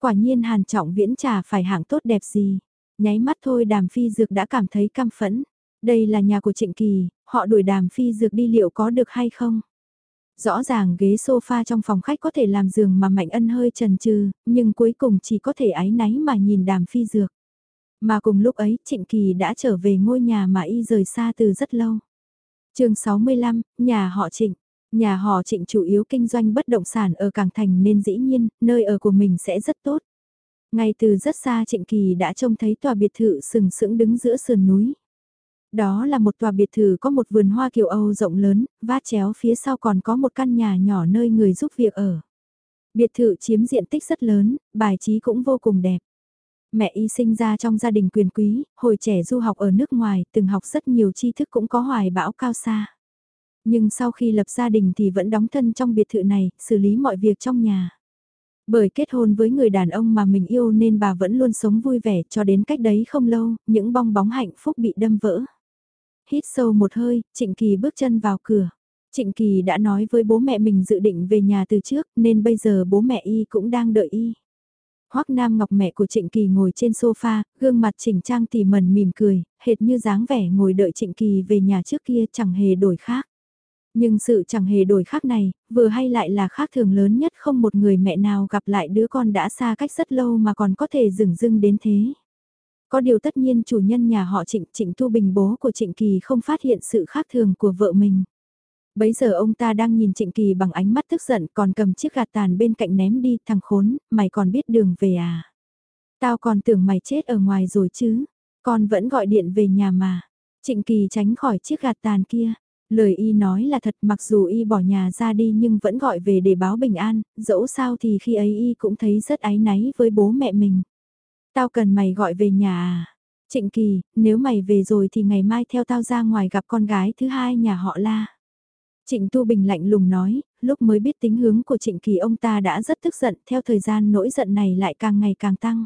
Quả nhiên Hàn Trọng Viễn chả phải hạng tốt đẹp gì. Nháy mắt thôi đàm phi dược đã cảm thấy căm phẫn. Đây là nhà của Trịnh Kỳ, họ đuổi đàm phi dược đi liệu có được hay không? Rõ ràng ghế sofa trong phòng khách có thể làm giường mà Mạnh Ân hơi trần trừ, nhưng cuối cùng chỉ có thể ái náy mà nhìn đàm phi dược. Mà cùng lúc ấy Trịnh Kỳ đã trở về ngôi nhà mà y rời xa từ rất lâu. chương 65, nhà họ Trịnh. Nhà họ Trịnh chủ yếu kinh doanh bất động sản ở Cảng Thành nên dĩ nhiên, nơi ở của mình sẽ rất tốt. Ngay từ rất xa Trịnh Kỳ đã trông thấy tòa biệt thự sừng sững đứng giữa sườn núi. Đó là một tòa biệt thự có một vườn hoa kiều Âu rộng lớn, vát chéo phía sau còn có một căn nhà nhỏ nơi người giúp việc ở. Biệt thự chiếm diện tích rất lớn, bài trí cũng vô cùng đẹp. Mẹ y sinh ra trong gia đình quyền quý, hồi trẻ du học ở nước ngoài, từng học rất nhiều tri thức cũng có hoài bão cao xa. Nhưng sau khi lập gia đình thì vẫn đóng thân trong biệt thự này, xử lý mọi việc trong nhà. Bởi kết hôn với người đàn ông mà mình yêu nên bà vẫn luôn sống vui vẻ cho đến cách đấy không lâu, những bong bóng hạnh phúc bị đâm vỡ. Hít sâu một hơi, Trịnh Kỳ bước chân vào cửa. Trịnh Kỳ đã nói với bố mẹ mình dự định về nhà từ trước nên bây giờ bố mẹ y cũng đang đợi y. Hoắc Nam Ngọc mẹ của Trịnh Kỳ ngồi trên sofa, gương mặt chỉnh trang tỉ mẩn mỉm cười, hệt như dáng vẻ ngồi đợi Trịnh Kỳ về nhà trước kia chẳng hề đổi khác. Nhưng sự chẳng hề đổi khác này, vừa hay lại là khác thường lớn nhất không một người mẹ nào gặp lại đứa con đã xa cách rất lâu mà còn có thể dừng dưng đến thế. Có điều tất nhiên chủ nhân nhà họ Trịnh Trịnh Thu Bình bố của Trịnh Kỳ không phát hiện sự khác thường của vợ mình. Bấy giờ ông ta đang nhìn Trịnh Kỳ bằng ánh mắt tức giận còn cầm chiếc gạt tàn bên cạnh ném đi thằng khốn, mày còn biết đường về à? Tao còn tưởng mày chết ở ngoài rồi chứ, con vẫn gọi điện về nhà mà. Trịnh Kỳ tránh khỏi chiếc gạt tàn kia. Lời y nói là thật mặc dù y bỏ nhà ra đi nhưng vẫn gọi về để báo bình an, dẫu sao thì khi ấy y cũng thấy rất áy náy với bố mẹ mình. Tao cần mày gọi về nhà à? Trịnh Kỳ, nếu mày về rồi thì ngày mai theo tao ra ngoài gặp con gái thứ hai nhà họ La. Trịnh Tu Bình lạnh lùng nói, lúc mới biết tính hướng của Trịnh Kỳ ông ta đã rất tức giận, theo thời gian nỗi giận này lại càng ngày càng tăng.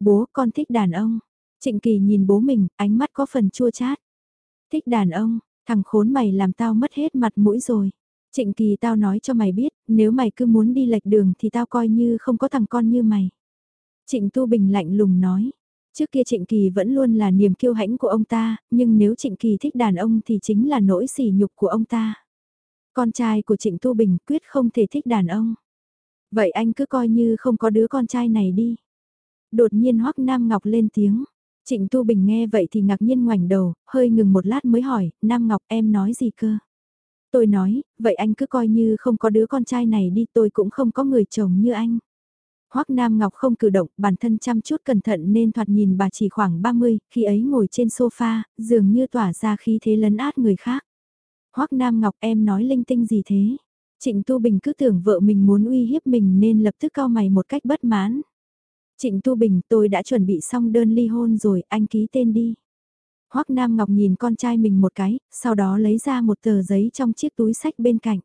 Bố, con thích đàn ông. Trịnh Kỳ nhìn bố mình, ánh mắt có phần chua chát. Thích đàn ông, thằng khốn mày làm tao mất hết mặt mũi rồi. Trịnh Kỳ tao nói cho mày biết, nếu mày cứ muốn đi lệch đường thì tao coi như không có thằng con như mày. Trịnh Tu Bình lạnh lùng nói. Trước kia Trịnh Kỳ vẫn luôn là niềm kiêu hãnh của ông ta, nhưng nếu Trịnh Kỳ thích đàn ông thì chính là nỗi sỉ nhục của ông ta. Con trai của Trịnh Tu Bình quyết không thể thích đàn ông. Vậy anh cứ coi như không có đứa con trai này đi. Đột nhiên Hoắc Nam Ngọc lên tiếng. Trịnh Tu Bình nghe vậy thì ngạc nhiên ngoảnh đầu, hơi ngừng một lát mới hỏi, Nam Ngọc em nói gì cơ? Tôi nói, vậy anh cứ coi như không có đứa con trai này đi tôi cũng không có người chồng như anh. Hoắc Nam Ngọc không cử động, bản thân chăm chút cẩn thận nên thoạt nhìn bà chỉ khoảng 30, khi ấy ngồi trên sofa, dường như tỏa ra khí thế lấn át người khác. Hoắc Nam Ngọc em nói linh tinh gì thế? Trịnh Tu Bình cứ tưởng vợ mình muốn uy hiếp mình nên lập tức cao mày một cách bất mãn. Trịnh Tu Bình tôi đã chuẩn bị xong đơn ly hôn rồi, anh ký tên đi. Hoắc Nam Ngọc nhìn con trai mình một cái, sau đó lấy ra một tờ giấy trong chiếc túi sách bên cạnh.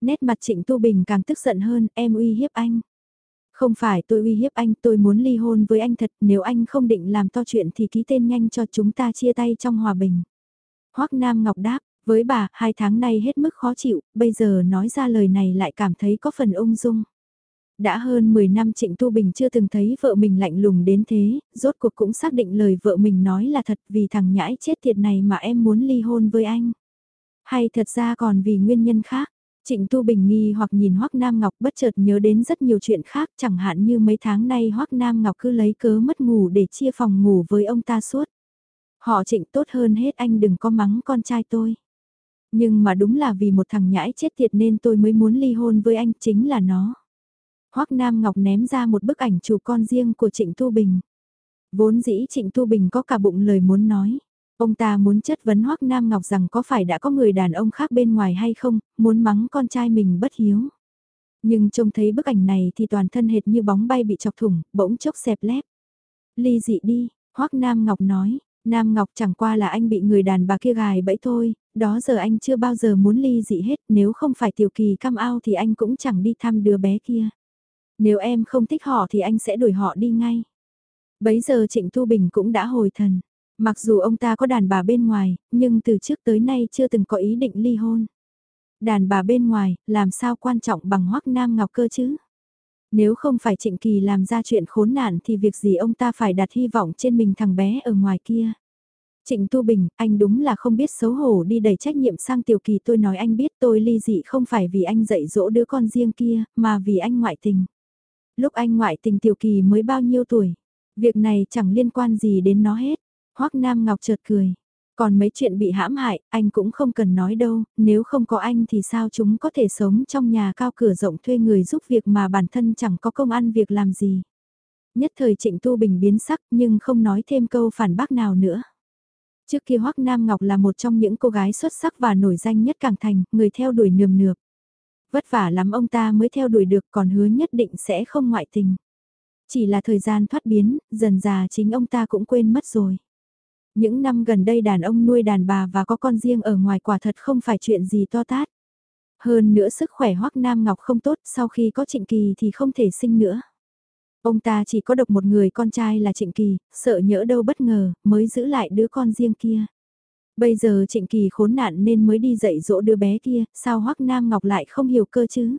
Nét mặt Trịnh Tu Bình càng tức giận hơn, em uy hiếp anh. Không phải tôi uy hiếp anh, tôi muốn ly hôn với anh thật, nếu anh không định làm to chuyện thì ký tên nhanh cho chúng ta chia tay trong hòa bình. Hoắc Nam Ngọc đáp, với bà, hai tháng nay hết mức khó chịu, bây giờ nói ra lời này lại cảm thấy có phần ung dung. Đã hơn 10 năm Trịnh Tu Bình chưa từng thấy vợ mình lạnh lùng đến thế, rốt cuộc cũng xác định lời vợ mình nói là thật vì thằng nhãi chết tiệt này mà em muốn ly hôn với anh. Hay thật ra còn vì nguyên nhân khác, Trịnh Tu Bình nghi hoặc nhìn Hoắc Nam Ngọc bất chợt nhớ đến rất nhiều chuyện khác chẳng hạn như mấy tháng nay Hoắc Nam Ngọc cứ lấy cớ mất ngủ để chia phòng ngủ với ông ta suốt. Họ trịnh tốt hơn hết anh đừng có mắng con trai tôi. Nhưng mà đúng là vì một thằng nhãi chết tiệt nên tôi mới muốn ly hôn với anh chính là nó. Hoắc Nam Ngọc ném ra một bức ảnh chụp con riêng của Trịnh Tu Bình. Vốn dĩ Trịnh Tu Bình có cả bụng lời muốn nói. Ông ta muốn chất vấn Hoắc Nam Ngọc rằng có phải đã có người đàn ông khác bên ngoài hay không, muốn mắng con trai mình bất hiếu. Nhưng trông thấy bức ảnh này thì toàn thân hệt như bóng bay bị chọc thủng, bỗng chốc xẹp lép. Ly dị đi, Hoắc Nam Ngọc nói, Nam Ngọc chẳng qua là anh bị người đàn bà kia gài bẫy thôi, đó giờ anh chưa bao giờ muốn ly dị hết, nếu không phải tiểu kỳ cam ao thì anh cũng chẳng đi thăm đứa bé kia. Nếu em không thích họ thì anh sẽ đuổi họ đi ngay. Bấy giờ Trịnh Thu Bình cũng đã hồi thần. Mặc dù ông ta có đàn bà bên ngoài, nhưng từ trước tới nay chưa từng có ý định ly hôn. Đàn bà bên ngoài, làm sao quan trọng bằng hoắc nam ngọc cơ chứ? Nếu không phải Trịnh Kỳ làm ra chuyện khốn nạn thì việc gì ông ta phải đặt hy vọng trên mình thằng bé ở ngoài kia? Trịnh Tu Bình, anh đúng là không biết xấu hổ đi đẩy trách nhiệm sang Tiểu Kỳ tôi nói anh biết tôi ly dị không phải vì anh dạy dỗ đứa con riêng kia, mà vì anh ngoại tình. Lúc anh ngoại tình Tiểu Kỳ mới bao nhiêu tuổi? Việc này chẳng liên quan gì đến nó hết. Hoắc Nam Ngọc chợt cười. Còn mấy chuyện bị hãm hại, anh cũng không cần nói đâu, nếu không có anh thì sao chúng có thể sống trong nhà cao cửa rộng thuê người giúp việc mà bản thân chẳng có công ăn việc làm gì. Nhất thời Trịnh Tu Bình biến sắc nhưng không nói thêm câu phản bác nào nữa. Trước kia Hoắc Nam Ngọc là một trong những cô gái xuất sắc và nổi danh nhất Cảng Thành, người theo đuổi nườm nượp. Vất vả lắm ông ta mới theo đuổi được còn hứa nhất định sẽ không ngoại tình. Chỉ là thời gian thoát biến, dần già chính ông ta cũng quên mất rồi. Những năm gần đây đàn ông nuôi đàn bà và có con riêng ở ngoài quả thật không phải chuyện gì to tát. Hơn nữa sức khỏe Hoắc Nam Ngọc không tốt, sau khi có Trịnh Kỳ thì không thể sinh nữa. Ông ta chỉ có độc một người con trai là Trịnh Kỳ, sợ nhỡ đâu bất ngờ, mới giữ lại đứa con riêng kia. Bây giờ Trịnh Kỳ khốn nạn nên mới đi dạy dỗ đứa bé kia, sao Hoắc Nam Ngọc lại không hiểu cơ chứ?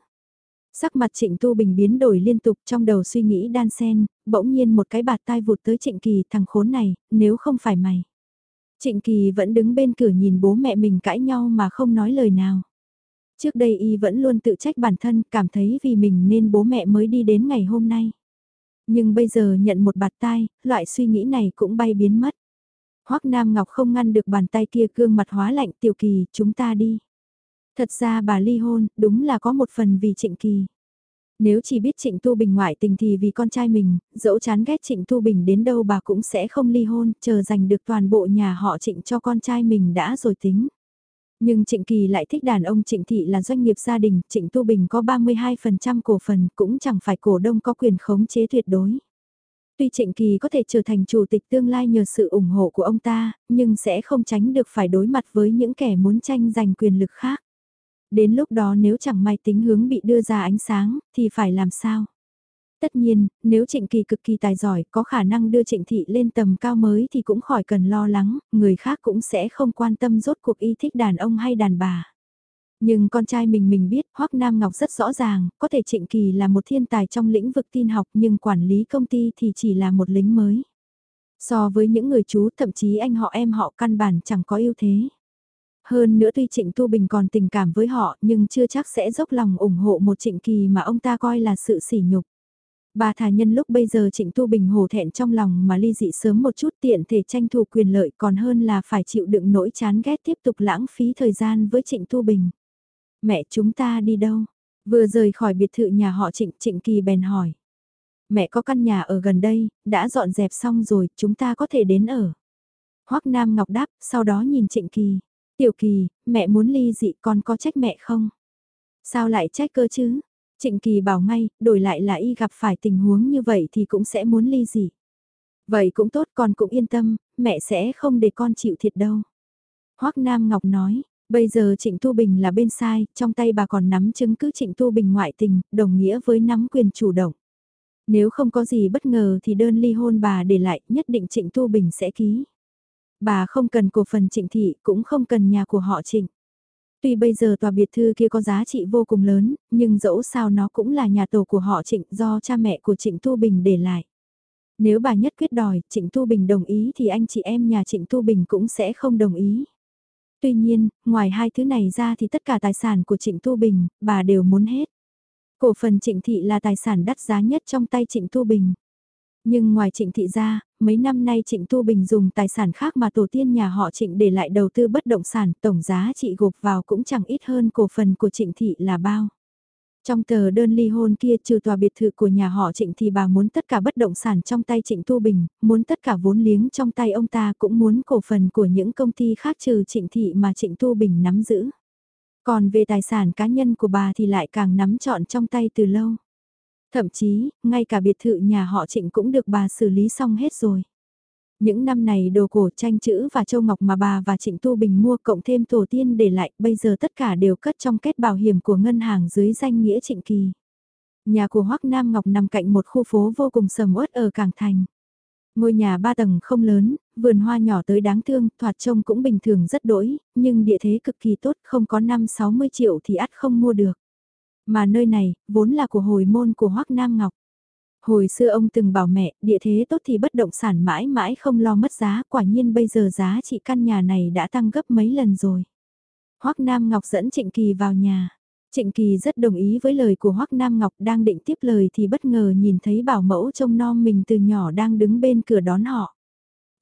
Sắc mặt Trịnh Tu Bình biến đổi liên tục trong đầu suy nghĩ đan sen, bỗng nhiên một cái bạt tai vụt tới Trịnh Kỳ thằng khốn này, nếu không phải mày. Trịnh Kỳ vẫn đứng bên cửa nhìn bố mẹ mình cãi nhau mà không nói lời nào. Trước đây y vẫn luôn tự trách bản thân, cảm thấy vì mình nên bố mẹ mới đi đến ngày hôm nay. Nhưng bây giờ nhận một bạt tai, loại suy nghĩ này cũng bay biến mất. Hoắc Nam Ngọc không ngăn được bàn tay kia gương mặt hóa lạnh tiểu kỳ, chúng ta đi. Thật ra bà ly hôn, đúng là có một phần vì Trịnh Kỳ. Nếu chỉ biết Trịnh Tu Bình ngoại tình thì vì con trai mình, dẫu chán ghét Trịnh Tu Bình đến đâu bà cũng sẽ không ly hôn, chờ giành được toàn bộ nhà họ Trịnh cho con trai mình đã rồi tính. Nhưng Trịnh Kỳ lại thích đàn ông Trịnh Thị là doanh nghiệp gia đình, Trịnh Tu Bình có 32% cổ phần cũng chẳng phải cổ đông có quyền khống chế tuyệt đối. Tuy Trịnh Kỳ có thể trở thành chủ tịch tương lai nhờ sự ủng hộ của ông ta, nhưng sẽ không tránh được phải đối mặt với những kẻ muốn tranh giành quyền lực khác. Đến lúc đó nếu chẳng may tính hướng bị đưa ra ánh sáng, thì phải làm sao? Tất nhiên, nếu Trịnh Kỳ cực kỳ tài giỏi có khả năng đưa Trịnh Thị lên tầm cao mới thì cũng khỏi cần lo lắng, người khác cũng sẽ không quan tâm rốt cuộc y thích đàn ông hay đàn bà. Nhưng con trai mình mình biết, Hoắc Nam Ngọc rất rõ ràng, có thể Trịnh Kỳ là một thiên tài trong lĩnh vực tin học nhưng quản lý công ty thì chỉ là một lính mới. So với những người chú thậm chí anh họ em họ căn bản chẳng có ưu thế. Hơn nữa tuy Trịnh Tu Bình còn tình cảm với họ nhưng chưa chắc sẽ dốc lòng ủng hộ một Trịnh Kỳ mà ông ta coi là sự sỉ nhục. Bà thà nhân lúc bây giờ Trịnh Tu Bình hổ thẹn trong lòng mà ly dị sớm một chút tiện thể tranh thủ quyền lợi còn hơn là phải chịu đựng nỗi chán ghét tiếp tục lãng phí thời gian với Trịnh Tu Bình. Mẹ chúng ta đi đâu? Vừa rời khỏi biệt thự nhà họ Trịnh Trịnh Kỳ bèn hỏi. Mẹ có căn nhà ở gần đây, đã dọn dẹp xong rồi, chúng ta có thể đến ở. Hoắc Nam Ngọc đáp, sau đó nhìn Trịnh Kỳ. Tiểu Kỳ, mẹ muốn ly dị con có trách mẹ không? Sao lại trách cơ chứ? Trịnh Kỳ bảo ngay, đổi lại là y gặp phải tình huống như vậy thì cũng sẽ muốn ly dị. Vậy cũng tốt con cũng yên tâm, mẹ sẽ không để con chịu thiệt đâu. Hoắc Nam Ngọc nói, bây giờ Trịnh Tu Bình là bên sai, trong tay bà còn nắm chứng cứ Trịnh Tu Bình ngoại tình, đồng nghĩa với nắm quyền chủ động. Nếu không có gì bất ngờ thì đơn ly hôn bà để lại, nhất định Trịnh Tu Bình sẽ ký. Bà không cần cổ phần Trịnh Thị, cũng không cần nhà của họ Trịnh. Tuy bây giờ tòa biệt thư kia có giá trị vô cùng lớn, nhưng dẫu sao nó cũng là nhà tổ của họ Trịnh do cha mẹ của Trịnh Thu Bình để lại. Nếu bà nhất quyết đòi, Trịnh Thu Bình đồng ý thì anh chị em nhà Trịnh Thu Bình cũng sẽ không đồng ý. Tuy nhiên, ngoài hai thứ này ra thì tất cả tài sản của Trịnh Thu Bình, bà đều muốn hết. Cổ phần Trịnh Thị là tài sản đắt giá nhất trong tay Trịnh Thu Bình. Nhưng ngoài Trịnh Thị ra, mấy năm nay Trịnh Tu Bình dùng tài sản khác mà tổ tiên nhà họ Trịnh để lại đầu tư bất động sản, tổng giá trị gộp vào cũng chẳng ít hơn cổ phần của Trịnh Thị là bao. Trong tờ đơn ly hôn kia trừ tòa biệt thự của nhà họ Trịnh thì bà muốn tất cả bất động sản trong tay Trịnh Tu Bình, muốn tất cả vốn liếng trong tay ông ta cũng muốn cổ phần của những công ty khác trừ Trịnh Thị mà Trịnh Tu Bình nắm giữ. Còn về tài sản cá nhân của bà thì lại càng nắm trọn trong tay từ lâu. Thậm chí, ngay cả biệt thự nhà họ Trịnh cũng được bà xử lý xong hết rồi. Những năm này đồ cổ tranh chữ và châu ngọc mà bà và Trịnh Tu Bình mua cộng thêm tổ tiên để lại, bây giờ tất cả đều cất trong kết bảo hiểm của ngân hàng dưới danh nghĩa Trịnh Kỳ. Nhà của Hoắc Nam Ngọc nằm cạnh một khu phố vô cùng sầm uất ở Cảng Thành. Ngôi nhà ba tầng không lớn, vườn hoa nhỏ tới đáng thương, thoạt trông cũng bình thường rất đỗi, nhưng địa thế cực kỳ tốt, không có 5-60 triệu thì ắt không mua được. Mà nơi này, vốn là của hồi môn của Hoắc Nam Ngọc. Hồi xưa ông từng bảo mẹ, địa thế tốt thì bất động sản mãi mãi không lo mất giá, quả nhiên bây giờ giá trị căn nhà này đã tăng gấp mấy lần rồi. Hoắc Nam Ngọc dẫn Trịnh Kỳ vào nhà. Trịnh Kỳ rất đồng ý với lời của Hoắc Nam Ngọc đang định tiếp lời thì bất ngờ nhìn thấy bảo mẫu trông non mình từ nhỏ đang đứng bên cửa đón họ.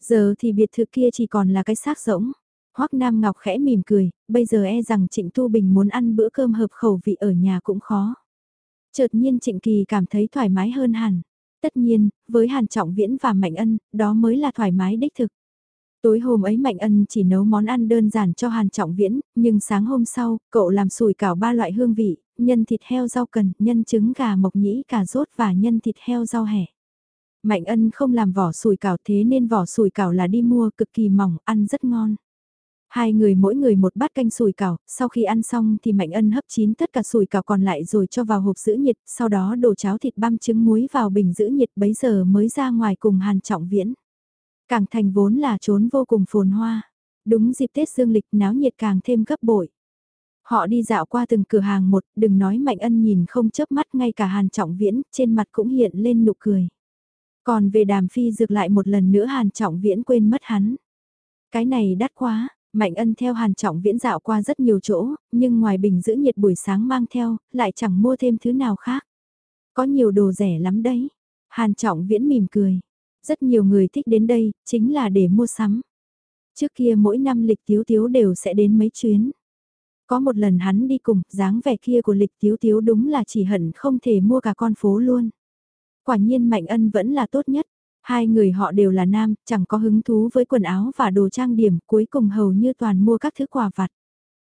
Giờ thì biệt thự kia chỉ còn là cái xác rỗng. Hoắc Nam Ngọc khẽ mỉm cười, bây giờ e rằng Trịnh Tu Bình muốn ăn bữa cơm hợp khẩu vị ở nhà cũng khó. Chợt nhiên Trịnh Kỳ cảm thấy thoải mái hơn hẳn. Tất nhiên, với Hàn Trọng Viễn và Mạnh Ân, đó mới là thoải mái đích thực. Tối hôm ấy Mạnh Ân chỉ nấu món ăn đơn giản cho Hàn Trọng Viễn, nhưng sáng hôm sau, cậu làm sủi cảo ba loại hương vị, nhân thịt heo rau cần, nhân trứng gà mộc nhĩ cà rốt và nhân thịt heo rau hẻ. Mạnh Ân không làm vỏ sủi cảo thế nên vỏ sủi cảo là đi mua cực kỳ mỏng, ăn rất ngon. Hai người mỗi người một bát canh sùi cảo, sau khi ăn xong thì Mạnh Ân hấp chín tất cả sùi cảo còn lại rồi cho vào hộp giữ nhiệt, sau đó đổ cháo thịt băm trứng muối vào bình giữ nhiệt bấy giờ mới ra ngoài cùng Hàn Trọng Viễn. Càng thành vốn là trốn vô cùng phồn hoa. Đúng dịp Tết Dương lịch náo nhiệt càng thêm gấp bội. Họ đi dạo qua từng cửa hàng một, đừng nói Mạnh Ân nhìn không chớp mắt ngay cả Hàn Trọng Viễn, trên mặt cũng hiện lên nụ cười. Còn về đàm phi dược lại một lần nữa Hàn Trọng Viễn quên mất hắn. Cái này đắt quá, Mạnh ân theo Hàn Trọng Viễn dạo qua rất nhiều chỗ, nhưng ngoài bình giữ nhiệt buổi sáng mang theo, lại chẳng mua thêm thứ nào khác. Có nhiều đồ rẻ lắm đấy. Hàn Trọng Viễn mỉm cười. Rất nhiều người thích đến đây, chính là để mua sắm. Trước kia mỗi năm lịch tiếu tiếu đều sẽ đến mấy chuyến. Có một lần hắn đi cùng, dáng vẻ kia của lịch tiếu tiếu đúng là chỉ hận không thể mua cả con phố luôn. Quả nhiên Mạnh Ân vẫn là tốt nhất. Hai người họ đều là nam, chẳng có hứng thú với quần áo và đồ trang điểm, cuối cùng hầu như toàn mua các thứ quà vặt.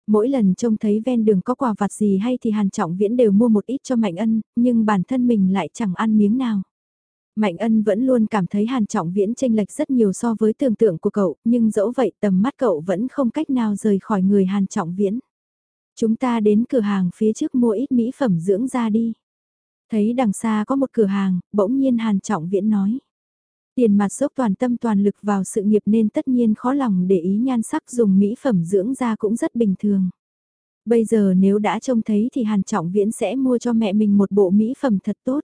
Mỗi lần trông thấy ven đường có quà vặt gì hay thì Hàn Trọng Viễn đều mua một ít cho Mạnh Ân, nhưng bản thân mình lại chẳng ăn miếng nào. Mạnh Ân vẫn luôn cảm thấy Hàn Trọng Viễn chênh lệch rất nhiều so với tưởng tượng của cậu, nhưng dẫu vậy tầm mắt cậu vẫn không cách nào rời khỏi người Hàn Trọng Viễn. Chúng ta đến cửa hàng phía trước mua ít mỹ phẩm dưỡng da đi. Thấy đằng xa có một cửa hàng, bỗng nhiên Hàn Trọng Viễn nói. Tiền mặt dốc toàn tâm toàn lực vào sự nghiệp nên tất nhiên khó lòng để ý nhan sắc dùng mỹ phẩm dưỡng da cũng rất bình thường. Bây giờ nếu đã trông thấy thì Hàn Trọng Viễn sẽ mua cho mẹ mình một bộ mỹ phẩm thật tốt.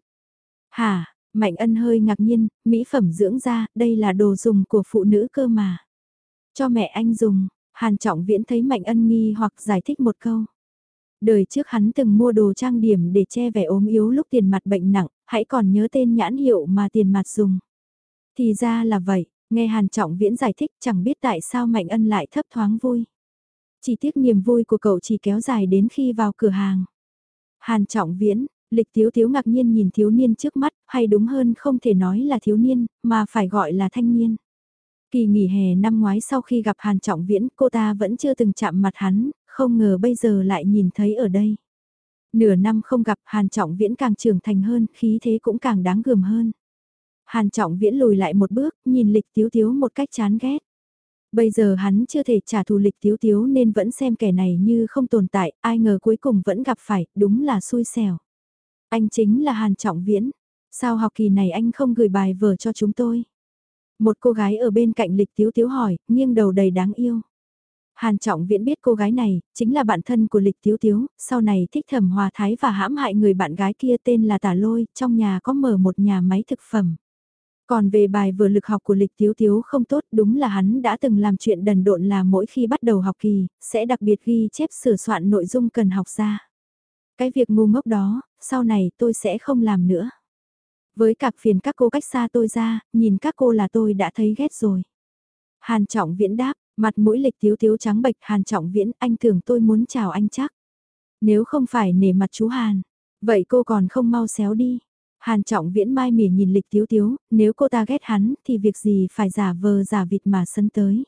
Hả, Mạnh Ân hơi ngạc nhiên, mỹ phẩm dưỡng da, đây là đồ dùng của phụ nữ cơ mà. Cho mẹ anh dùng, Hàn Trọng Viễn thấy Mạnh Ân nghi hoặc giải thích một câu. Đời trước hắn từng mua đồ trang điểm để che vẻ ốm yếu lúc tiền mặt bệnh nặng, hãy còn nhớ tên nhãn hiệu mà tiền mặt dùng. Thì ra là vậy, nghe Hàn Trọng Viễn giải thích chẳng biết tại sao Mạnh Ân lại thấp thoáng vui. Chỉ tiếc niềm vui của cậu chỉ kéo dài đến khi vào cửa hàng. Hàn Trọng Viễn, Lịch thiếu thiếu ngạc nhiên nhìn thiếu niên trước mắt, hay đúng hơn không thể nói là thiếu niên, mà phải gọi là thanh niên. Kỳ nghỉ hè năm ngoái sau khi gặp Hàn Trọng Viễn, cô ta vẫn chưa từng chạm mặt hắn, không ngờ bây giờ lại nhìn thấy ở đây. Nửa năm không gặp Hàn Trọng Viễn càng trưởng thành hơn, khí thế cũng càng đáng gườm hơn. Hàn Trọng Viễn lùi lại một bước, nhìn lịch tiếu tiếu một cách chán ghét. Bây giờ hắn chưa thể trả thù lịch tiếu tiếu nên vẫn xem kẻ này như không tồn tại, ai ngờ cuối cùng vẫn gặp phải, đúng là xui xẻo. Anh chính là Hàn Trọng Viễn. Sao học kỳ này anh không gửi bài vở cho chúng tôi? Một cô gái ở bên cạnh lịch tiếu tiếu hỏi, nghiêng đầu đầy đáng yêu. Hàn Trọng Viễn biết cô gái này, chính là bạn thân của Lịch Tiếu Tiếu, sau này thích thẩm hòa thái và hãm hại người bạn gái kia tên là Tả Lôi, trong nhà có mở một nhà máy thực phẩm. Còn về bài vừa lực học của Lịch thiếu thiếu không tốt đúng là hắn đã từng làm chuyện đần độn là mỗi khi bắt đầu học kỳ, sẽ đặc biệt ghi chép sửa soạn nội dung cần học ra. Cái việc ngu ngốc đó, sau này tôi sẽ không làm nữa. Với cạc phiền các cô cách xa tôi ra, nhìn các cô là tôi đã thấy ghét rồi. Hàn Trọng Viễn đáp, Mặt mũi lịch thiếu thiếu trắng bệch Hàn Trọng Viễn, anh tưởng tôi muốn chào anh chắc. Nếu không phải nể mặt chú Hàn, vậy cô còn không mau xéo đi. Hàn Trọng Viễn mai mỉa nhìn lịch thiếu thiếu, nếu cô ta ghét hắn thì việc gì phải giả vờ giả vịt mà sân tới.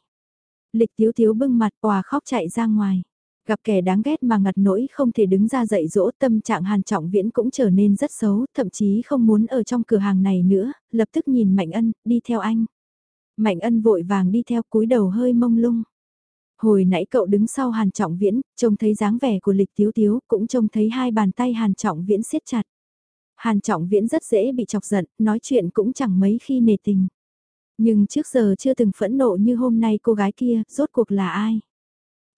Lịch thiếu thiếu bưng mặt quà khóc chạy ra ngoài. Gặp kẻ đáng ghét mà ngặt nỗi không thể đứng ra dạy dỗ tâm trạng Hàn Trọng Viễn cũng trở nên rất xấu, thậm chí không muốn ở trong cửa hàng này nữa, lập tức nhìn Mạnh Ân, đi theo anh. Mạnh ân vội vàng đi theo cúi đầu hơi mông lung. Hồi nãy cậu đứng sau Hàn Trọng Viễn, trông thấy dáng vẻ của lịch tiếu tiếu, cũng trông thấy hai bàn tay Hàn Trọng Viễn siết chặt. Hàn Trọng Viễn rất dễ bị chọc giận, nói chuyện cũng chẳng mấy khi nề tình. Nhưng trước giờ chưa từng phẫn nộ như hôm nay cô gái kia, rốt cuộc là ai?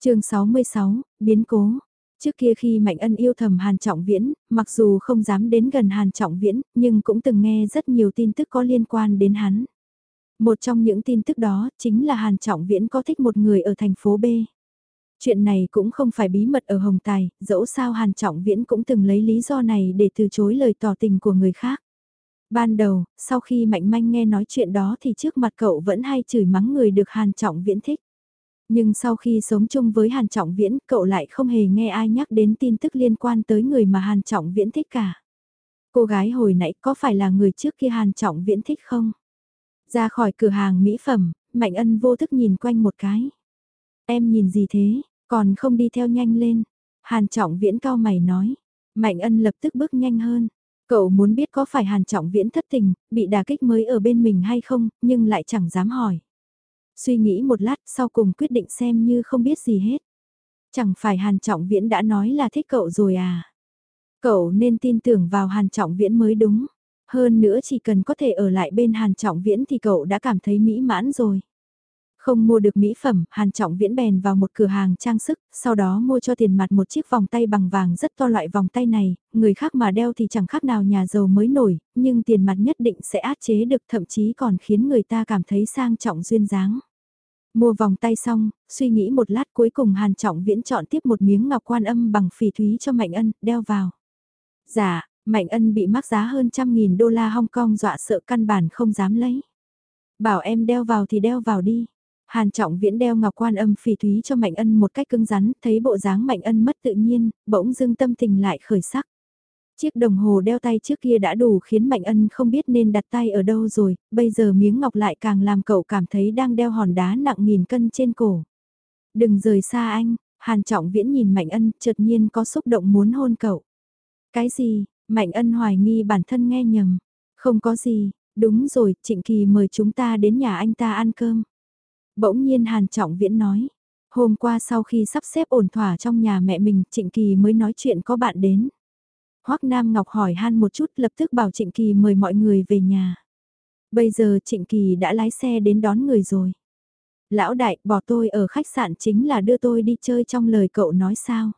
chương 66, biến cố. Trước kia khi Mạnh Ân yêu thầm Hàn Trọng Viễn, mặc dù không dám đến gần Hàn Trọng Viễn, nhưng cũng từng nghe rất nhiều tin tức có liên quan đến hắn. Một trong những tin tức đó chính là Hàn Trọng Viễn có thích một người ở thành phố B. Chuyện này cũng không phải bí mật ở Hồng Tài, dẫu sao Hàn Trọng Viễn cũng từng lấy lý do này để từ chối lời tỏ tình của người khác. Ban đầu, sau khi Mạnh Manh nghe nói chuyện đó thì trước mặt cậu vẫn hay chửi mắng người được Hàn Trọng Viễn thích. Nhưng sau khi sống chung với Hàn Trọng Viễn, cậu lại không hề nghe ai nhắc đến tin tức liên quan tới người mà Hàn Trọng Viễn thích cả. Cô gái hồi nãy có phải là người trước kia Hàn Trọng Viễn thích không? Ra khỏi cửa hàng mỹ phẩm, Mạnh Ân vô thức nhìn quanh một cái. Em nhìn gì thế, còn không đi theo nhanh lên. Hàn Trọng Viễn cao mày nói. Mạnh Ân lập tức bước nhanh hơn. Cậu muốn biết có phải Hàn Trọng Viễn thất tình, bị đả kích mới ở bên mình hay không, nhưng lại chẳng dám hỏi. Suy nghĩ một lát sau cùng quyết định xem như không biết gì hết. Chẳng phải Hàn Trọng Viễn đã nói là thích cậu rồi à? Cậu nên tin tưởng vào Hàn Trọng Viễn mới đúng. Hơn nữa chỉ cần có thể ở lại bên Hàn Trọng Viễn thì cậu đã cảm thấy mỹ mãn rồi. Không mua được mỹ phẩm, Hàn Trọng Viễn bèn vào một cửa hàng trang sức, sau đó mua cho tiền mặt một chiếc vòng tay bằng vàng rất to loại vòng tay này, người khác mà đeo thì chẳng khác nào nhà giàu mới nổi, nhưng tiền mặt nhất định sẽ át chế được thậm chí còn khiến người ta cảm thấy sang trọng duyên dáng. Mua vòng tay xong, suy nghĩ một lát cuối cùng Hàn Trọng Viễn chọn tiếp một miếng ngọc quan âm bằng phỉ thúy cho Mạnh Ân, đeo vào. Dạ, Mạnh ân bị mắc giá hơn trăm nghìn đô la Hong Kong dọa sợ căn bản không dám lấy. Bảo em đeo vào thì đeo vào đi. Hàn trọng viễn đeo ngọc quan âm phỉ thúy cho Mạnh ân một cách cứng rắn, thấy bộ dáng Mạnh ân mất tự nhiên, bỗng dưng tâm tình lại khởi sắc. Chiếc đồng hồ đeo tay trước kia đã đủ khiến Mạnh ân không biết nên đặt tay ở đâu rồi, bây giờ miếng ngọc lại càng làm cậu cảm thấy đang đeo hòn đá nặng nghìn cân trên cổ. Đừng rời xa anh, Hàn trọng viễn nhìn Mạnh ân chợt nhiên có xúc động muốn hôn cậu. Cái gì, Mạnh ân hoài nghi bản thân nghe nhầm. Không có gì, đúng rồi, Trịnh Kỳ mời chúng ta đến nhà anh ta ăn cơm. Bỗng nhiên Hàn Trọng Viễn nói. Hôm qua sau khi sắp xếp ổn thỏa trong nhà mẹ mình, Trịnh Kỳ mới nói chuyện có bạn đến. Hoắc Nam Ngọc hỏi han một chút lập tức bảo Trịnh Kỳ mời mọi người về nhà. Bây giờ Trịnh Kỳ đã lái xe đến đón người rồi. Lão đại, bỏ tôi ở khách sạn chính là đưa tôi đi chơi trong lời cậu nói sao.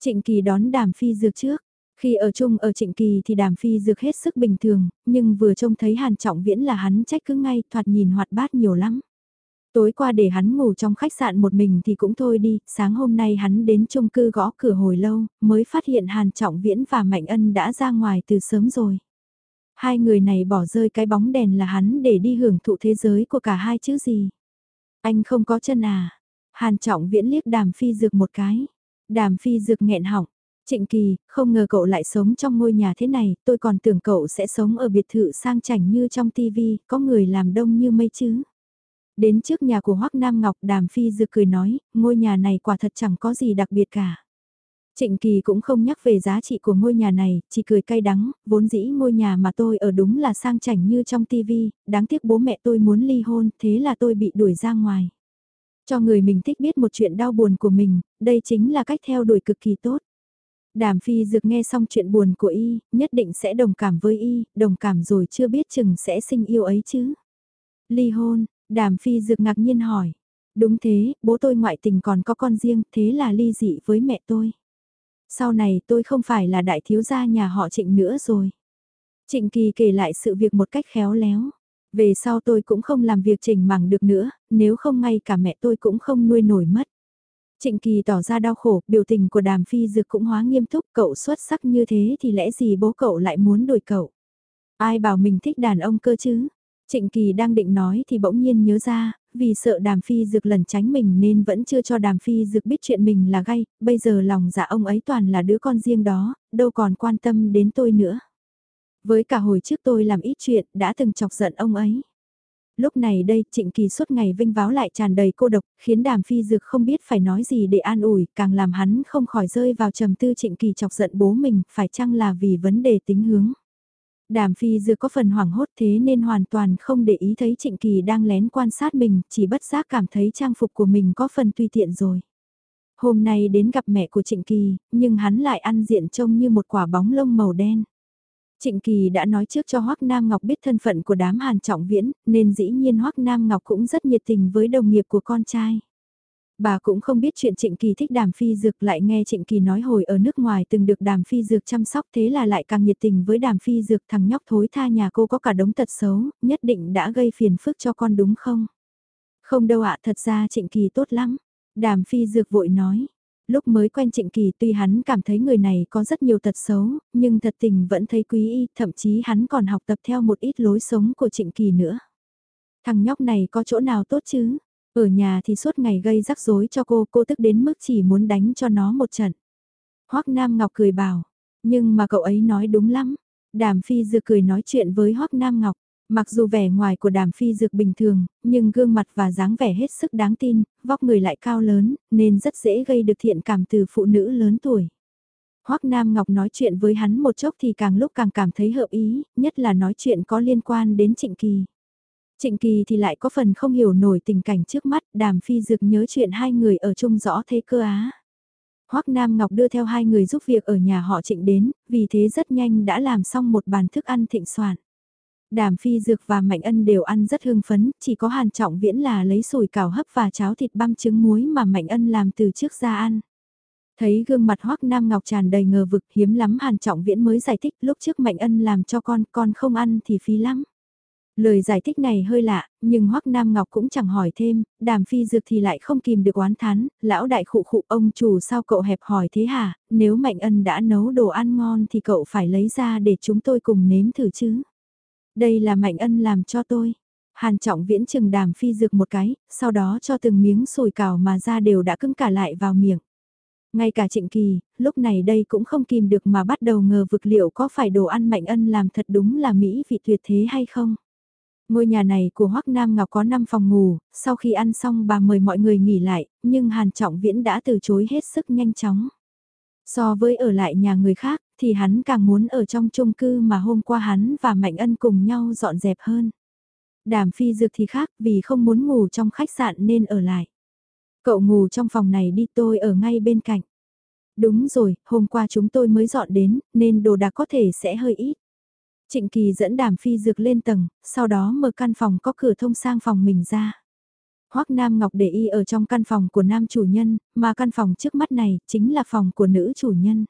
Trịnh Kỳ đón đàm phi dược trước, khi ở chung ở Trịnh Kỳ thì đàm phi dược hết sức bình thường, nhưng vừa trông thấy Hàn Trọng Viễn là hắn trách cứ ngay, thoạt nhìn hoạt bát nhiều lắm. Tối qua để hắn ngủ trong khách sạn một mình thì cũng thôi đi, sáng hôm nay hắn đến chung cư gõ cửa hồi lâu, mới phát hiện Hàn Trọng Viễn và Mạnh Ân đã ra ngoài từ sớm rồi. Hai người này bỏ rơi cái bóng đèn là hắn để đi hưởng thụ thế giới của cả hai chứ gì. Anh không có chân à? Hàn Trọng Viễn liếc đàm phi dược một cái. Đàm phi dược nghẹn họng, Trịnh Kỳ, không ngờ cậu lại sống trong ngôi nhà thế này, tôi còn tưởng cậu sẽ sống ở biệt thự sang chảnh như trong tivi, có người làm đông như mây chứ. Đến trước nhà của Hoắc Nam Ngọc Đàm Phi Dược cười nói, ngôi nhà này quả thật chẳng có gì đặc biệt cả. Trịnh Kỳ cũng không nhắc về giá trị của ngôi nhà này, chỉ cười cay đắng, vốn dĩ ngôi nhà mà tôi ở đúng là sang chảnh như trong tivi, đáng tiếc bố mẹ tôi muốn ly hôn, thế là tôi bị đuổi ra ngoài. Cho người mình thích biết một chuyện đau buồn của mình, đây chính là cách theo đuổi cực kỳ tốt. Đàm phi dược nghe xong chuyện buồn của y, nhất định sẽ đồng cảm với y, đồng cảm rồi chưa biết chừng sẽ sinh yêu ấy chứ. Ly hôn, đàm phi dược ngạc nhiên hỏi. Đúng thế, bố tôi ngoại tình còn có con riêng, thế là ly dị với mẹ tôi. Sau này tôi không phải là đại thiếu gia nhà họ trịnh nữa rồi. Trịnh Kỳ kể lại sự việc một cách khéo léo. Về sau tôi cũng không làm việc trình mảng được nữa, nếu không ngay cả mẹ tôi cũng không nuôi nổi mất. Trịnh Kỳ tỏ ra đau khổ, biểu tình của đàm phi dược cũng hóa nghiêm túc, cậu xuất sắc như thế thì lẽ gì bố cậu lại muốn đổi cậu. Ai bảo mình thích đàn ông cơ chứ? Trịnh Kỳ đang định nói thì bỗng nhiên nhớ ra, vì sợ đàm phi dược lần tránh mình nên vẫn chưa cho đàm phi dược biết chuyện mình là gay, bây giờ lòng dạ ông ấy toàn là đứa con riêng đó, đâu còn quan tâm đến tôi nữa. Với cả hồi trước tôi làm ít chuyện đã từng chọc giận ông ấy. Lúc này đây trịnh kỳ suốt ngày vinh váo lại tràn đầy cô độc, khiến đàm phi dược không biết phải nói gì để an ủi, càng làm hắn không khỏi rơi vào trầm tư trịnh kỳ chọc giận bố mình, phải chăng là vì vấn đề tính hướng. Đàm phi dược có phần hoảng hốt thế nên hoàn toàn không để ý thấy trịnh kỳ đang lén quan sát mình, chỉ bất giác cảm thấy trang phục của mình có phần tùy tiện rồi. Hôm nay đến gặp mẹ của trịnh kỳ, nhưng hắn lại ăn diện trông như một quả bóng lông màu đen. Trịnh Kỳ đã nói trước cho Hoắc Nam Ngọc biết thân phận của đám Hàn Trọng Viễn, nên dĩ nhiên Hoắc Nam Ngọc cũng rất nhiệt tình với đồng nghiệp của con trai. Bà cũng không biết chuyện Trịnh Kỳ thích đàm phi dược lại nghe Trịnh Kỳ nói hồi ở nước ngoài từng được đàm phi dược chăm sóc thế là lại càng nhiệt tình với đàm phi dược thằng nhóc thối tha nhà cô có cả đống tật xấu, nhất định đã gây phiền phức cho con đúng không? Không đâu ạ thật ra Trịnh Kỳ tốt lắm. Đàm phi dược vội nói, Lúc mới quen Trịnh Kỳ tuy hắn cảm thấy người này có rất nhiều tật xấu, nhưng thật tình vẫn thấy quý y, thậm chí hắn còn học tập theo một ít lối sống của Trịnh Kỳ nữa. Thằng nhóc này có chỗ nào tốt chứ? Ở nhà thì suốt ngày gây rắc rối cho cô, cô tức đến mức chỉ muốn đánh cho nó một trận. Hoắc Nam Ngọc cười bảo, nhưng mà cậu ấy nói đúng lắm. Đàm Phi Dược cười nói chuyện với Hoắc Nam Ngọc. Mặc dù vẻ ngoài của đàm phi dược bình thường, nhưng gương mặt và dáng vẻ hết sức đáng tin, vóc người lại cao lớn, nên rất dễ gây được thiện cảm từ phụ nữ lớn tuổi. Hoắc Nam Ngọc nói chuyện với hắn một chốc thì càng lúc càng cảm thấy hợp ý, nhất là nói chuyện có liên quan đến Trịnh Kỳ. Trịnh Kỳ thì lại có phần không hiểu nổi tình cảnh trước mắt, đàm phi dược nhớ chuyện hai người ở chung rõ thế cơ á. Hoắc Nam Ngọc đưa theo hai người giúp việc ở nhà họ trịnh đến, vì thế rất nhanh đã làm xong một bàn thức ăn thịnh soạn. Đàm Phi Dược và Mạnh Ân đều ăn rất hưng phấn, chỉ có Hàn Trọng Viễn là lấy sủi cảo hấp và cháo thịt băm trứng muối mà Mạnh Ân làm từ trước ra ăn. Thấy gương mặt Hoắc Nam Ngọc tràn đầy ngờ vực hiếm lắm Hàn Trọng Viễn mới giải thích lúc trước Mạnh Ân làm cho con, con không ăn thì phí lắm. Lời giải thích này hơi lạ, nhưng Hoắc Nam Ngọc cũng chẳng hỏi thêm, đàm phi dược thì lại không kìm được oán thán, lão đại khụ khụ ông chủ sao cậu hẹp hỏi thế hả, nếu Mạnh Ân đã nấu đồ ăn ngon thì cậu phải lấy ra để chúng tôi cùng nếm thử chứ. Đây là Mạnh Ân làm cho tôi. Hàn Trọng Viễn chừng đàm phi dược một cái, sau đó cho từng miếng sồi cào mà ra đều đã cứng cả lại vào miệng. Ngay cả Trịnh Kỳ, lúc này đây cũng không kìm được mà bắt đầu ngờ vực liệu có phải đồ ăn Mạnh Ân làm thật đúng là Mỹ vị tuyệt thế hay không. Ngôi nhà này của Hoắc Nam Ngọc có 5 phòng ngủ, sau khi ăn xong bà mời mọi người nghỉ lại, nhưng Hàn Trọng Viễn đã từ chối hết sức nhanh chóng. So với ở lại nhà người khác, thì hắn càng muốn ở trong chung cư mà hôm qua hắn và Mạnh Ân cùng nhau dọn dẹp hơn. Đàm phi dược thì khác vì không muốn ngủ trong khách sạn nên ở lại. Cậu ngủ trong phòng này đi tôi ở ngay bên cạnh. Đúng rồi, hôm qua chúng tôi mới dọn đến, nên đồ đạc có thể sẽ hơi ít. Trịnh Kỳ dẫn đàm phi dược lên tầng, sau đó mở căn phòng có cửa thông sang phòng mình ra. Hoắc Nam Ngọc để y ở trong căn phòng của nam chủ nhân, mà căn phòng trước mắt này chính là phòng của nữ chủ nhân.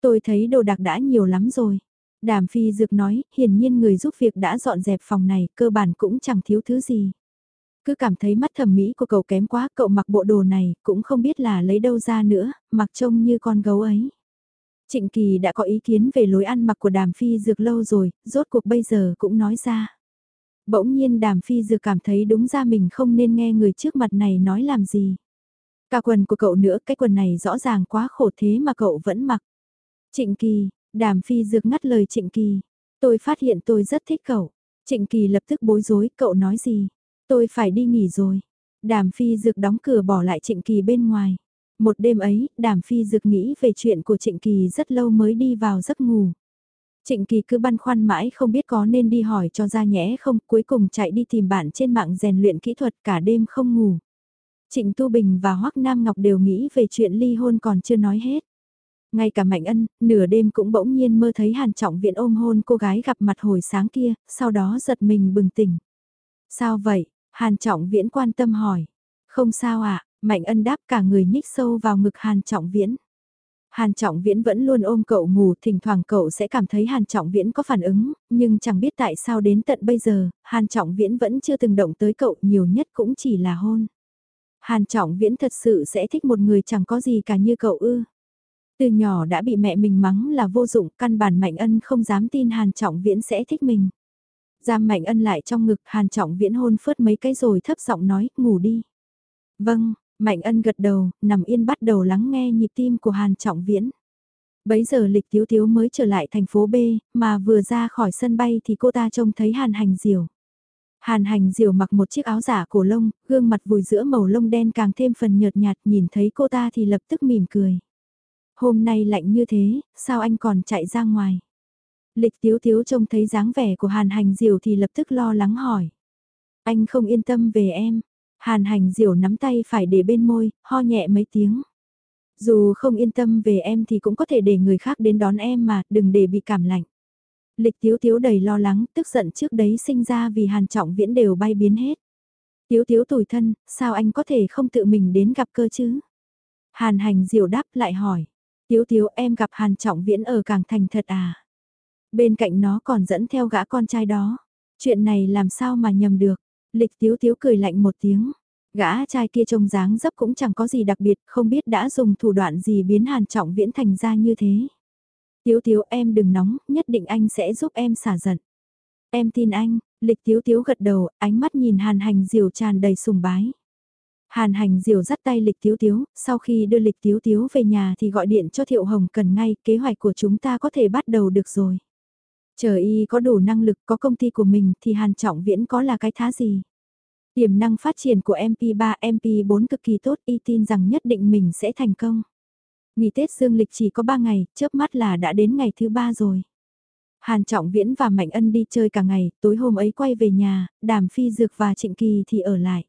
Tôi thấy đồ đạc đã nhiều lắm rồi. Đàm Phi Dược nói, hiển nhiên người giúp việc đã dọn dẹp phòng này, cơ bản cũng chẳng thiếu thứ gì. Cứ cảm thấy mắt thẩm mỹ của cậu kém quá, cậu mặc bộ đồ này, cũng không biết là lấy đâu ra nữa, mặc trông như con gấu ấy. Trịnh Kỳ đã có ý kiến về lối ăn mặc của Đàm Phi Dược lâu rồi, rốt cuộc bây giờ cũng nói ra. Bỗng nhiên Đàm Phi Dược cảm thấy đúng ra mình không nên nghe người trước mặt này nói làm gì. Cả quần của cậu nữa, cái quần này rõ ràng quá khổ thế mà cậu vẫn mặc. Trịnh Kỳ, Đàm Phi Dược ngắt lời Trịnh Kỳ. Tôi phát hiện tôi rất thích cậu. Trịnh Kỳ lập tức bối rối, cậu nói gì? Tôi phải đi nghỉ rồi. Đàm Phi Dược đóng cửa bỏ lại Trịnh Kỳ bên ngoài. Một đêm ấy, Đàm Phi Dược nghĩ về chuyện của Trịnh Kỳ rất lâu mới đi vào giấc ngủ. Trịnh Kỳ cứ băn khoăn mãi không biết có nên đi hỏi cho ra nhẽ không, cuối cùng chạy đi tìm bạn trên mạng rèn luyện kỹ thuật cả đêm không ngủ. Trịnh Tu Bình và Hoắc Nam Ngọc đều nghĩ về chuyện ly hôn còn chưa nói hết. Ngay cả Mạnh Ân, nửa đêm cũng bỗng nhiên mơ thấy Hàn Trọng Viễn ôm hôn cô gái gặp mặt hồi sáng kia, sau đó giật mình bừng tỉnh. Sao vậy? Hàn Trọng Viễn quan tâm hỏi. Không sao ạ, à? Mạnh Ân đáp cả người nhích sâu vào ngực Hàn Trọng Viễn. Hàn Trọng Viễn vẫn luôn ôm cậu ngủ, thỉnh thoảng cậu sẽ cảm thấy Hàn Trọng Viễn có phản ứng, nhưng chẳng biết tại sao đến tận bây giờ, Hàn Trọng Viễn vẫn chưa từng động tới cậu nhiều nhất cũng chỉ là hôn. Hàn Trọng Viễn thật sự sẽ thích một người chẳng có gì cả như cậu ư. Từ nhỏ đã bị mẹ mình mắng là vô dụng, căn bản Mạnh Ân không dám tin Hàn Trọng Viễn sẽ thích mình. Giam Mạnh Ân lại trong ngực Hàn Trọng Viễn hôn phớt mấy cái rồi thấp giọng nói, ngủ đi. Vâng, Mạnh Ân gật đầu, nằm yên bắt đầu lắng nghe nhịp tim của Hàn Trọng Viễn. Bấy giờ lịch tiếu tiếu mới trở lại thành phố B, mà vừa ra khỏi sân bay thì cô ta trông thấy Hàn Hành Diều. Hàn Hành Diều mặc một chiếc áo giả cổ lông, gương mặt vùi giữa màu lông đen càng thêm phần nhợt nhạt nhìn thấy cô ta thì lập tức mỉm cười. Hôm nay lạnh như thế, sao anh còn chạy ra ngoài? Lịch tiếu tiếu trông thấy dáng vẻ của Hàn Hành Diều thì lập tức lo lắng hỏi. Anh không yên tâm về em. Hàn Hành diểu nắm tay phải để bên môi, ho nhẹ mấy tiếng. Dù không yên tâm về em thì cũng có thể để người khác đến đón em mà, đừng để bị cảm lạnh. Lịch tiếu tiếu đầy lo lắng, tức giận trước đấy sinh ra vì Hàn Trọng Viễn đều bay biến hết. Tiếu tiếu tủi thân, sao anh có thể không tự mình đến gặp cơ chứ? Hàn Hành diệu đáp lại hỏi. Tiếu tiếu em gặp Hàn Trọng Viễn ở Cảng Thành thật à? Bên cạnh nó còn dẫn theo gã con trai đó. Chuyện này làm sao mà nhầm được? Lịch tiếu tiếu cười lạnh một tiếng. Gã trai kia trông dáng dấp cũng chẳng có gì đặc biệt, không biết đã dùng thủ đoạn gì biến Hàn Trọng Viễn thành ra như thế. Tiếu tiếu em đừng nóng, nhất định anh sẽ giúp em xả giận. Em tin anh, lịch tiếu tiếu gật đầu, ánh mắt nhìn hàn hành diều tràn đầy sùng bái. Hàn hành diều dắt tay lịch tiếu tiếu, sau khi đưa lịch tiếu tiếu về nhà thì gọi điện cho Thiệu Hồng cần ngay, kế hoạch của chúng ta có thể bắt đầu được rồi. Chờ y có đủ năng lực có công ty của mình thì Hàn Trọng Viễn có là cái thá gì? Tiềm năng phát triển của MP3, MP4 cực kỳ tốt y tin rằng nhất định mình sẽ thành công. Nghỉ Tết dương lịch chỉ có 3 ngày, chớp mắt là đã đến ngày thứ 3 rồi. Hàn Trọng Viễn và Mạnh Ân đi chơi cả ngày, tối hôm ấy quay về nhà, Đàm Phi Dược và Trịnh Kỳ thì ở lại.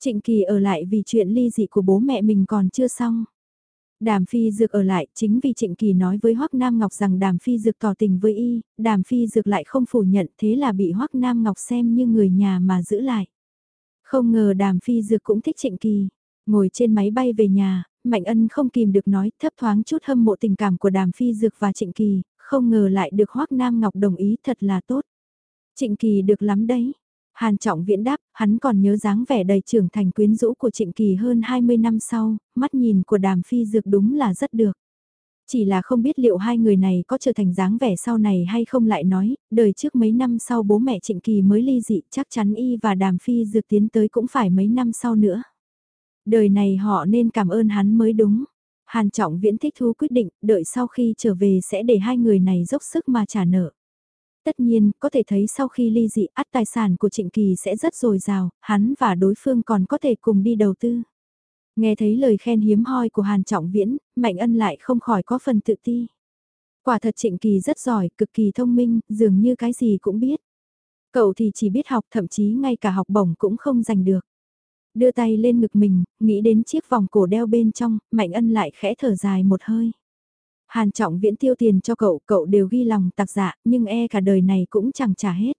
Trịnh Kỳ ở lại vì chuyện ly dị của bố mẹ mình còn chưa xong. Đàm Phi Dược ở lại chính vì Trịnh Kỳ nói với Hoắc Nam Ngọc rằng Đàm Phi Dược tỏ tình với y, Đàm Phi Dược lại không phủ nhận thế là bị Hoắc Nam Ngọc xem như người nhà mà giữ lại. Không ngờ Đàm Phi Dược cũng thích Trịnh Kỳ. Ngồi trên máy bay về nhà, Mạnh Ân không kìm được nói thấp thoáng chút hâm mộ tình cảm của Đàm Phi Dược và Trịnh Kỳ, không ngờ lại được Hoắc Nam Ngọc đồng ý thật là tốt. Trịnh Kỳ được lắm đấy. Hàn Trọng Viễn đáp, hắn còn nhớ dáng vẻ đầy trưởng thành quyến rũ của Trịnh Kỳ hơn 20 năm sau, mắt nhìn của Đàm Phi Dược đúng là rất được. Chỉ là không biết liệu hai người này có trở thành dáng vẻ sau này hay không lại nói, đời trước mấy năm sau bố mẹ Trịnh Kỳ mới ly dị chắc chắn y và Đàm Phi Dược tiến tới cũng phải mấy năm sau nữa. Đời này họ nên cảm ơn hắn mới đúng. Hàn Trọng Viễn thích thú quyết định, đợi sau khi trở về sẽ để hai người này dốc sức mà trả nợ. Tất nhiên, có thể thấy sau khi ly dị, ắt tài sản của Trịnh Kỳ sẽ rất dồi dào, hắn và đối phương còn có thể cùng đi đầu tư. Nghe thấy lời khen hiếm hoi của Hàn Trọng Viễn, Mạnh Ân lại không khỏi có phần tự ti. Quả thật Trịnh Kỳ rất giỏi, cực kỳ thông minh, dường như cái gì cũng biết. Cậu thì chỉ biết học, thậm chí ngay cả học bổng cũng không giành được. Đưa tay lên ngực mình, nghĩ đến chiếc vòng cổ đeo bên trong, Mạnh Ân lại khẽ thở dài một hơi. Hàn trọng viễn tiêu tiền cho cậu, cậu đều ghi lòng tạc dạ, nhưng e cả đời này cũng chẳng trả hết.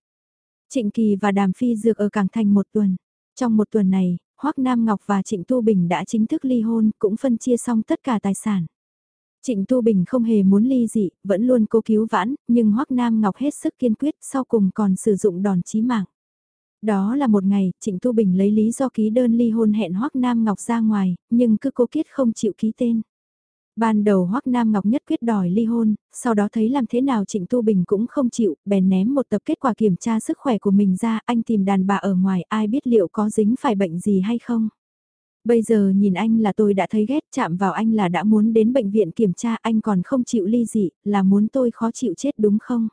Trịnh Kỳ và Đàm Phi dược ở Cảng Thành một tuần. Trong một tuần này, Hoắc Nam Ngọc và Trịnh Tu Bình đã chính thức ly hôn, cũng phân chia xong tất cả tài sản. Trịnh Tu Bình không hề muốn ly dị, vẫn luôn cố cứu vãn, nhưng Hoắc Nam Ngọc hết sức kiên quyết, sau cùng còn sử dụng đòn chí mạng. Đó là một ngày, Trịnh Tu Bình lấy lý do ký đơn ly hôn hẹn Hoắc Nam Ngọc ra ngoài, nhưng cứ cố kiết không chịu ký tên. Ban đầu Hoắc Nam Ngọc nhất quyết đòi ly hôn, sau đó thấy làm thế nào Trịnh Tu Bình cũng không chịu, bèn ném một tập kết quả kiểm tra sức khỏe của mình ra, anh tìm đàn bà ở ngoài ai biết liệu có dính phải bệnh gì hay không. Bây giờ nhìn anh là tôi đã thấy ghét chạm vào anh là đã muốn đến bệnh viện kiểm tra anh còn không chịu ly dị, là muốn tôi khó chịu chết đúng không?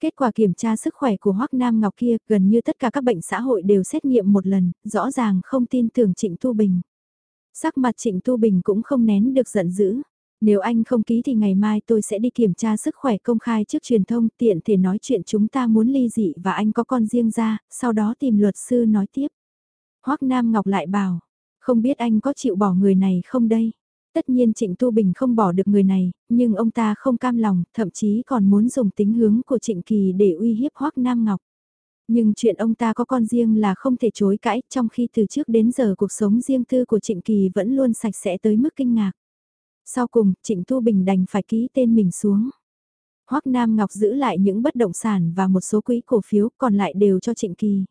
Kết quả kiểm tra sức khỏe của Hoắc Nam Ngọc kia gần như tất cả các bệnh xã hội đều xét nghiệm một lần, rõ ràng không tin tưởng Trịnh Tu Bình. Sắc mặt Trịnh Tu Bình cũng không nén được giận dữ. Nếu anh không ký thì ngày mai tôi sẽ đi kiểm tra sức khỏe công khai trước truyền thông tiện thể nói chuyện chúng ta muốn ly dị và anh có con riêng ra, sau đó tìm luật sư nói tiếp. Hoắc Nam Ngọc lại bảo, không biết anh có chịu bỏ người này không đây? Tất nhiên Trịnh Tu Bình không bỏ được người này, nhưng ông ta không cam lòng, thậm chí còn muốn dùng tính hướng của Trịnh Kỳ để uy hiếp Hoắc Nam Ngọc. Nhưng chuyện ông ta có con riêng là không thể chối cãi, trong khi từ trước đến giờ cuộc sống riêng tư của Trịnh Kỳ vẫn luôn sạch sẽ tới mức kinh ngạc. Sau cùng, Trịnh Thu Bình đành phải ký tên mình xuống. Hoắc Nam Ngọc giữ lại những bất động sản và một số quỹ cổ phiếu còn lại đều cho Trịnh Kỳ.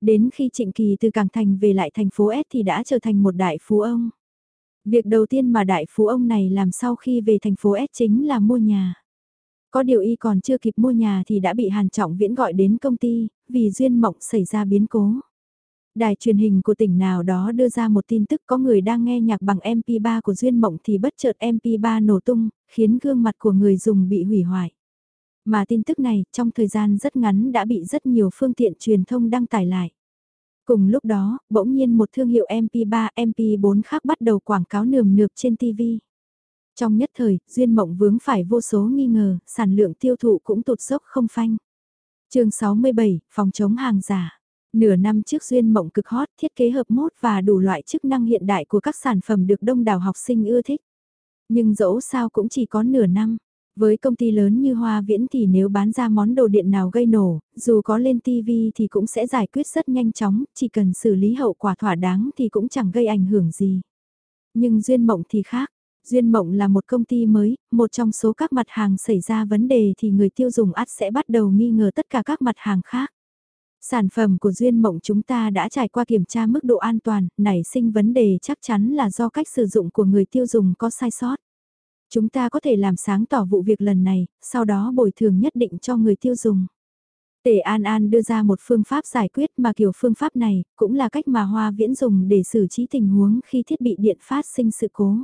Đến khi Trịnh Kỳ từ Cảng Thành về lại thành phố S thì đã trở thành một đại phú ông. Việc đầu tiên mà đại phú ông này làm sau khi về thành phố S chính là mua nhà. Có điều y còn chưa kịp mua nhà thì đã bị Hàn Trọng Viễn gọi đến công ty, vì duyên mộng xảy ra biến cố. Đài truyền hình của tỉnh nào đó đưa ra một tin tức có người đang nghe nhạc bằng MP3 của Duyên Mộng thì bất chợt MP3 nổ tung, khiến gương mặt của người dùng bị hủy hoại. Mà tin tức này trong thời gian rất ngắn đã bị rất nhiều phương tiện truyền thông đăng tải lại. Cùng lúc đó, bỗng nhiên một thương hiệu MP3, MP4 khác bắt đầu quảng cáo nườm nượp trên TV. Trong nhất thời, Duyên Mộng vướng phải vô số nghi ngờ, sản lượng tiêu thụ cũng tụt dốc không phanh. chương 67, phòng chống hàng giả. Nửa năm trước Duyên Mộng cực hot, thiết kế hợp mốt và đủ loại chức năng hiện đại của các sản phẩm được đông đảo học sinh ưa thích. Nhưng dẫu sao cũng chỉ có nửa năm. Với công ty lớn như Hoa Viễn thì nếu bán ra món đồ điện nào gây nổ, dù có lên TV thì cũng sẽ giải quyết rất nhanh chóng, chỉ cần xử lý hậu quả thỏa đáng thì cũng chẳng gây ảnh hưởng gì. Nhưng Duyên Mộng thì khác. Duyên Mộng là một công ty mới, một trong số các mặt hàng xảy ra vấn đề thì người tiêu dùng ắt sẽ bắt đầu nghi ngờ tất cả các mặt hàng khác. Sản phẩm của Duyên Mộng chúng ta đã trải qua kiểm tra mức độ an toàn, nảy sinh vấn đề chắc chắn là do cách sử dụng của người tiêu dùng có sai sót. Chúng ta có thể làm sáng tỏ vụ việc lần này, sau đó bồi thường nhất định cho người tiêu dùng. Tề An An đưa ra một phương pháp giải quyết mà kiểu phương pháp này cũng là cách mà Hoa Viễn dùng để xử trí tình huống khi thiết bị điện phát sinh sự cố.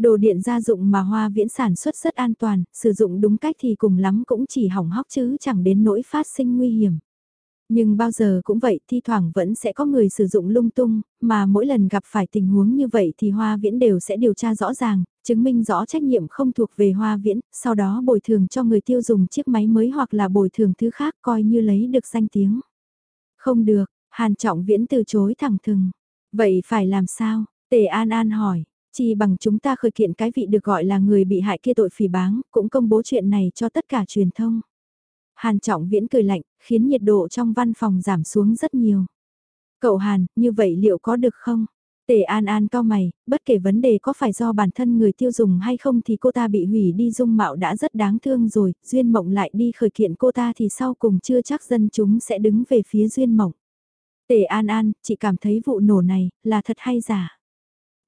Đồ điện gia dụng mà Hoa Viễn sản xuất rất an toàn, sử dụng đúng cách thì cùng lắm cũng chỉ hỏng hóc chứ chẳng đến nỗi phát sinh nguy hiểm. Nhưng bao giờ cũng vậy, thi thoảng vẫn sẽ có người sử dụng lung tung, mà mỗi lần gặp phải tình huống như vậy thì Hoa Viễn đều sẽ điều tra rõ ràng, chứng minh rõ trách nhiệm không thuộc về Hoa Viễn, sau đó bồi thường cho người tiêu dùng chiếc máy mới hoặc là bồi thường thứ khác coi như lấy được danh tiếng. Không được, Hàn Trọng Viễn từ chối thẳng thừng. Vậy phải làm sao? Tề An An hỏi. Chỉ bằng chúng ta khởi kiện cái vị được gọi là người bị hại kia tội phỉ báng, cũng công bố chuyện này cho tất cả truyền thông. Hàn Trọng Viễn cười lạnh, khiến nhiệt độ trong văn phòng giảm xuống rất nhiều. Cậu Hàn, như vậy liệu có được không? Tề An An cao mày, bất kể vấn đề có phải do bản thân người tiêu dùng hay không thì cô ta bị hủy đi dung mạo đã rất đáng thương rồi, Duyên Mộng lại đi khởi kiện cô ta thì sau cùng chưa chắc dân chúng sẽ đứng về phía Duyên Mộng. Tề An An, chị cảm thấy vụ nổ này là thật hay giả?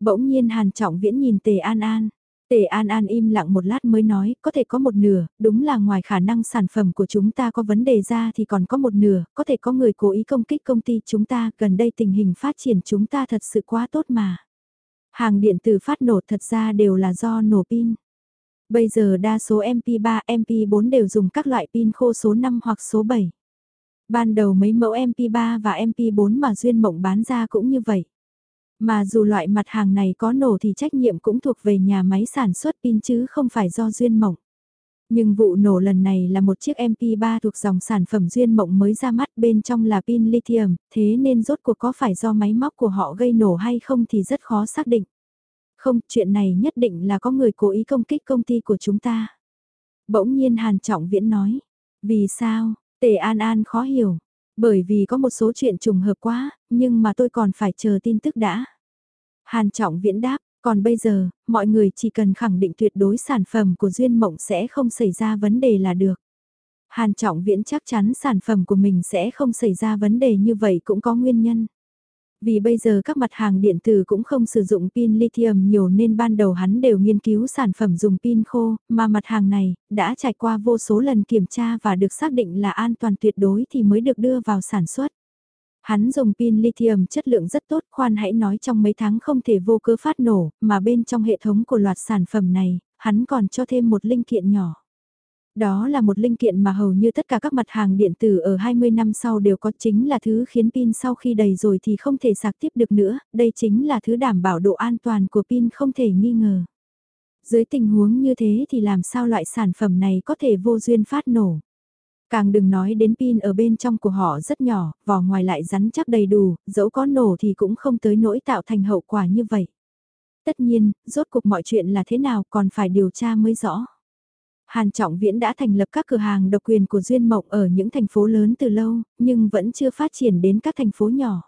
Bỗng nhiên Hàn Trọng Viễn nhìn Tề An An. Tề An An im lặng một lát mới nói, có thể có một nửa, đúng là ngoài khả năng sản phẩm của chúng ta có vấn đề ra thì còn có một nửa, có thể có người cố ý công kích công ty chúng ta, gần đây tình hình phát triển chúng ta thật sự quá tốt mà. Hàng điện tử phát nổ thật ra đều là do nổ pin. Bây giờ đa số MP3, MP4 đều dùng các loại pin khô số 5 hoặc số 7. Ban đầu mấy mẫu MP3 và MP4 mà Duyên Mộng bán ra cũng như vậy. Mà dù loại mặt hàng này có nổ thì trách nhiệm cũng thuộc về nhà máy sản xuất pin chứ không phải do Duyên Mộng. Nhưng vụ nổ lần này là một chiếc MP3 thuộc dòng sản phẩm Duyên Mộng mới ra mắt bên trong là pin lithium, thế nên rốt cuộc có phải do máy móc của họ gây nổ hay không thì rất khó xác định. Không, chuyện này nhất định là có người cố ý công kích công ty của chúng ta. Bỗng nhiên Hàn Trọng Viễn nói. Vì sao? Tề An An khó hiểu. Bởi vì có một số chuyện trùng hợp quá, nhưng mà tôi còn phải chờ tin tức đã. Hàn Trọng Viễn đáp, còn bây giờ, mọi người chỉ cần khẳng định tuyệt đối sản phẩm của Duyên Mộng sẽ không xảy ra vấn đề là được. Hàn Trọng Viễn chắc chắn sản phẩm của mình sẽ không xảy ra vấn đề như vậy cũng có nguyên nhân. Vì bây giờ các mặt hàng điện tử cũng không sử dụng pin lithium nhiều nên ban đầu hắn đều nghiên cứu sản phẩm dùng pin khô, mà mặt hàng này đã trải qua vô số lần kiểm tra và được xác định là an toàn tuyệt đối thì mới được đưa vào sản xuất. Hắn dùng pin lithium chất lượng rất tốt, khoan hãy nói trong mấy tháng không thể vô cớ phát nổ, mà bên trong hệ thống của loạt sản phẩm này, hắn còn cho thêm một linh kiện nhỏ. Đó là một linh kiện mà hầu như tất cả các mặt hàng điện tử ở 20 năm sau đều có chính là thứ khiến pin sau khi đầy rồi thì không thể sạc tiếp được nữa, đây chính là thứ đảm bảo độ an toàn của pin không thể nghi ngờ. Dưới tình huống như thế thì làm sao loại sản phẩm này có thể vô duyên phát nổ. Càng đừng nói đến pin ở bên trong của họ rất nhỏ, vỏ ngoài lại rắn chắc đầy đủ, dẫu có nổ thì cũng không tới nỗi tạo thành hậu quả như vậy. Tất nhiên, rốt cuộc mọi chuyện là thế nào còn phải điều tra mới rõ. Hàn Trọng Viễn đã thành lập các cửa hàng độc quyền của Duyên Mộng ở những thành phố lớn từ lâu, nhưng vẫn chưa phát triển đến các thành phố nhỏ.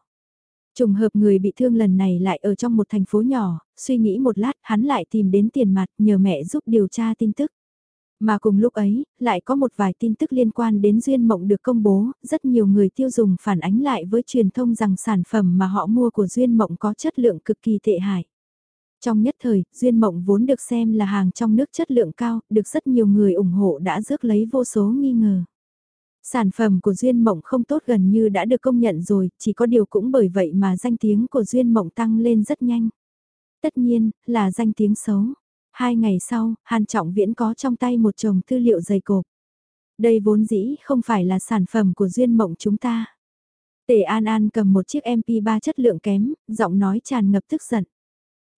Trùng hợp người bị thương lần này lại ở trong một thành phố nhỏ, suy nghĩ một lát hắn lại tìm đến tiền mặt nhờ mẹ giúp điều tra tin tức. Mà cùng lúc ấy, lại có một vài tin tức liên quan đến Duyên Mộng được công bố, rất nhiều người tiêu dùng phản ánh lại với truyền thông rằng sản phẩm mà họ mua của Duyên Mộng có chất lượng cực kỳ tệ hại. Trong nhất thời, Duyên Mộng vốn được xem là hàng trong nước chất lượng cao, được rất nhiều người ủng hộ đã rước lấy vô số nghi ngờ. Sản phẩm của Duyên Mộng không tốt gần như đã được công nhận rồi, chỉ có điều cũng bởi vậy mà danh tiếng của Duyên Mộng tăng lên rất nhanh. Tất nhiên, là danh tiếng xấu. Hai ngày sau, Hàn Trọng Viễn có trong tay một chồng tư liệu dày cộp. Đây vốn dĩ không phải là sản phẩm của Duyên Mộng chúng ta. Tề An An cầm một chiếc MP3 chất lượng kém, giọng nói tràn ngập tức giận.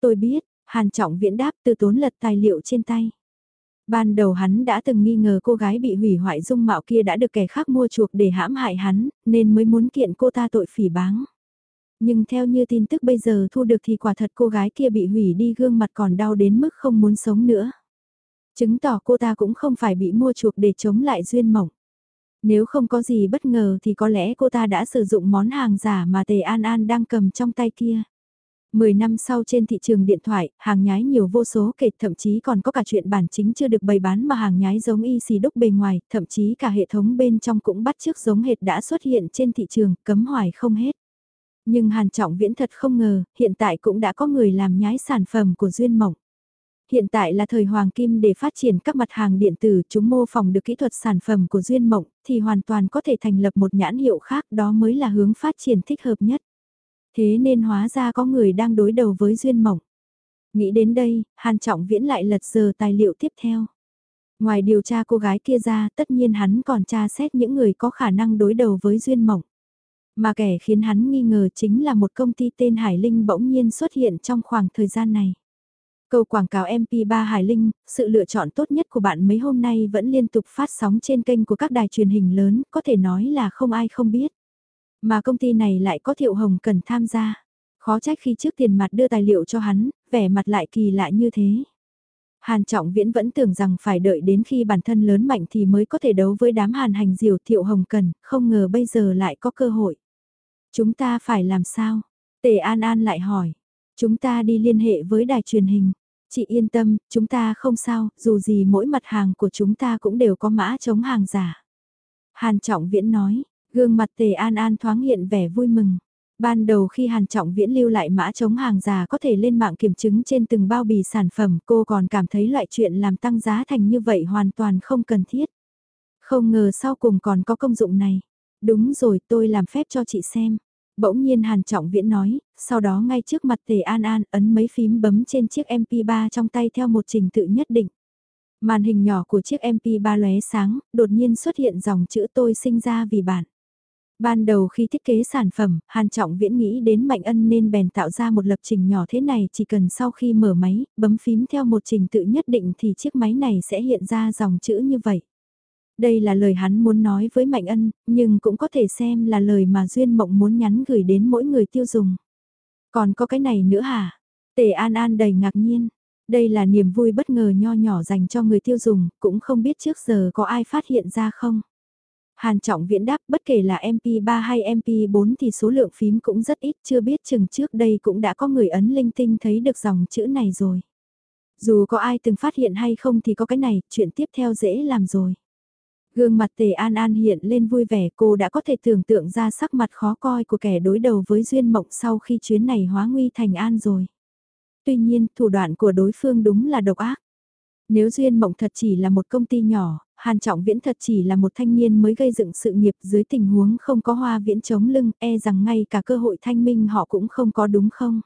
Tôi biết, Hàn Trọng Viễn đáp từ tốn lật tài liệu trên tay. Ban đầu hắn đã từng nghi ngờ cô gái bị hủy hoại dung mạo kia đã được kẻ khác mua chuộc để hãm hại hắn, nên mới muốn kiện cô ta tội phỉ báng. Nhưng theo như tin tức bây giờ thu được thì quả thật cô gái kia bị hủy đi gương mặt còn đau đến mức không muốn sống nữa. Chứng tỏ cô ta cũng không phải bị mua chuộc để chống lại duyên mộng. Nếu không có gì bất ngờ thì có lẽ cô ta đã sử dụng món hàng giả mà Tề An An đang cầm trong tay kia. Mười năm sau trên thị trường điện thoại, hàng nhái nhiều vô số kể thậm chí còn có cả chuyện bản chính chưa được bày bán mà hàng nhái giống y xì đúc bề ngoài, thậm chí cả hệ thống bên trong cũng bắt chước giống hệt đã xuất hiện trên thị trường, cấm hoài không hết. Nhưng Hàn Trọng Viễn thật không ngờ, hiện tại cũng đã có người làm nhái sản phẩm của Duyên Mộng. Hiện tại là thời hoàng kim để phát triển các mặt hàng điện tử chúng mô phỏng được kỹ thuật sản phẩm của Duyên Mộng thì hoàn toàn có thể thành lập một nhãn hiệu khác đó mới là hướng phát triển thích hợp nhất. Thế nên hóa ra có người đang đối đầu với Duyên Mộng. Nghĩ đến đây, Hàn Trọng Viễn lại lật giờ tài liệu tiếp theo. Ngoài điều tra cô gái kia ra, tất nhiên hắn còn tra xét những người có khả năng đối đầu với Duyên Mộng. Mà kẻ khiến hắn nghi ngờ chính là một công ty tên Hải Linh bỗng nhiên xuất hiện trong khoảng thời gian này. Câu quảng cáo MP3 Hải Linh, sự lựa chọn tốt nhất của bạn mấy hôm nay vẫn liên tục phát sóng trên kênh của các đài truyền hình lớn, có thể nói là không ai không biết. Mà công ty này lại có Thiệu Hồng cần tham gia. Khó trách khi trước tiền mặt đưa tài liệu cho hắn, vẻ mặt lại kỳ lạ như thế. Hàn Trọng Viễn vẫn tưởng rằng phải đợi đến khi bản thân lớn mạnh thì mới có thể đấu với đám hàn hành diều Thiệu Hồng Cần, không ngờ bây giờ lại có cơ hội. Chúng ta phải làm sao? Tề An An lại hỏi. Chúng ta đi liên hệ với đài truyền hình. Chị yên tâm, chúng ta không sao, dù gì mỗi mặt hàng của chúng ta cũng đều có mã chống hàng giả. Hàn Trọng Viễn nói, gương mặt Tề An An thoáng hiện vẻ vui mừng. Ban đầu khi Hàn Trọng Viễn lưu lại mã chống hàng giả có thể lên mạng kiểm chứng trên từng bao bì sản phẩm cô còn cảm thấy loại chuyện làm tăng giá thành như vậy hoàn toàn không cần thiết. Không ngờ sau cùng còn có công dụng này. Đúng rồi tôi làm phép cho chị xem. Bỗng nhiên Hàn Trọng Viễn nói, sau đó ngay trước mặt Tề An An ấn mấy phím bấm trên chiếc MP3 trong tay theo một trình tự nhất định. Màn hình nhỏ của chiếc MP3 lóe sáng, đột nhiên xuất hiện dòng chữ tôi sinh ra vì bạn. Ban đầu khi thiết kế sản phẩm, Hàn Trọng Viễn nghĩ đến Mạnh Ân nên bèn tạo ra một lập trình nhỏ thế này chỉ cần sau khi mở máy, bấm phím theo một trình tự nhất định thì chiếc máy này sẽ hiện ra dòng chữ như vậy. Đây là lời hắn muốn nói với Mạnh Ân, nhưng cũng có thể xem là lời mà Duyên Mộng muốn nhắn gửi đến mỗi người tiêu dùng. Còn có cái này nữa hả? Tề An An đầy ngạc nhiên. Đây là niềm vui bất ngờ nho nhỏ dành cho người tiêu dùng, cũng không biết trước giờ có ai phát hiện ra không. Hàn Trọng Viễn đáp bất kể là MP3 hay MP4 thì số lượng phím cũng rất ít chưa biết chừng trước đây cũng đã có người ấn linh tinh thấy được dòng chữ này rồi. Dù có ai từng phát hiện hay không thì có cái này, chuyện tiếp theo dễ làm rồi. Gương mặt tề an an hiện lên vui vẻ cô đã có thể tưởng tượng ra sắc mặt khó coi của kẻ đối đầu với Duyên Mộng sau khi chuyến này hóa nguy thành an rồi. Tuy nhiên, thủ đoạn của đối phương đúng là độc ác. Nếu Duyên Mộng thật chỉ là một công ty nhỏ, Hàn Trọng Viễn thật chỉ là một thanh niên mới gây dựng sự nghiệp dưới tình huống không có hoa viễn chống lưng, e rằng ngay cả cơ hội thanh minh họ cũng không có đúng không?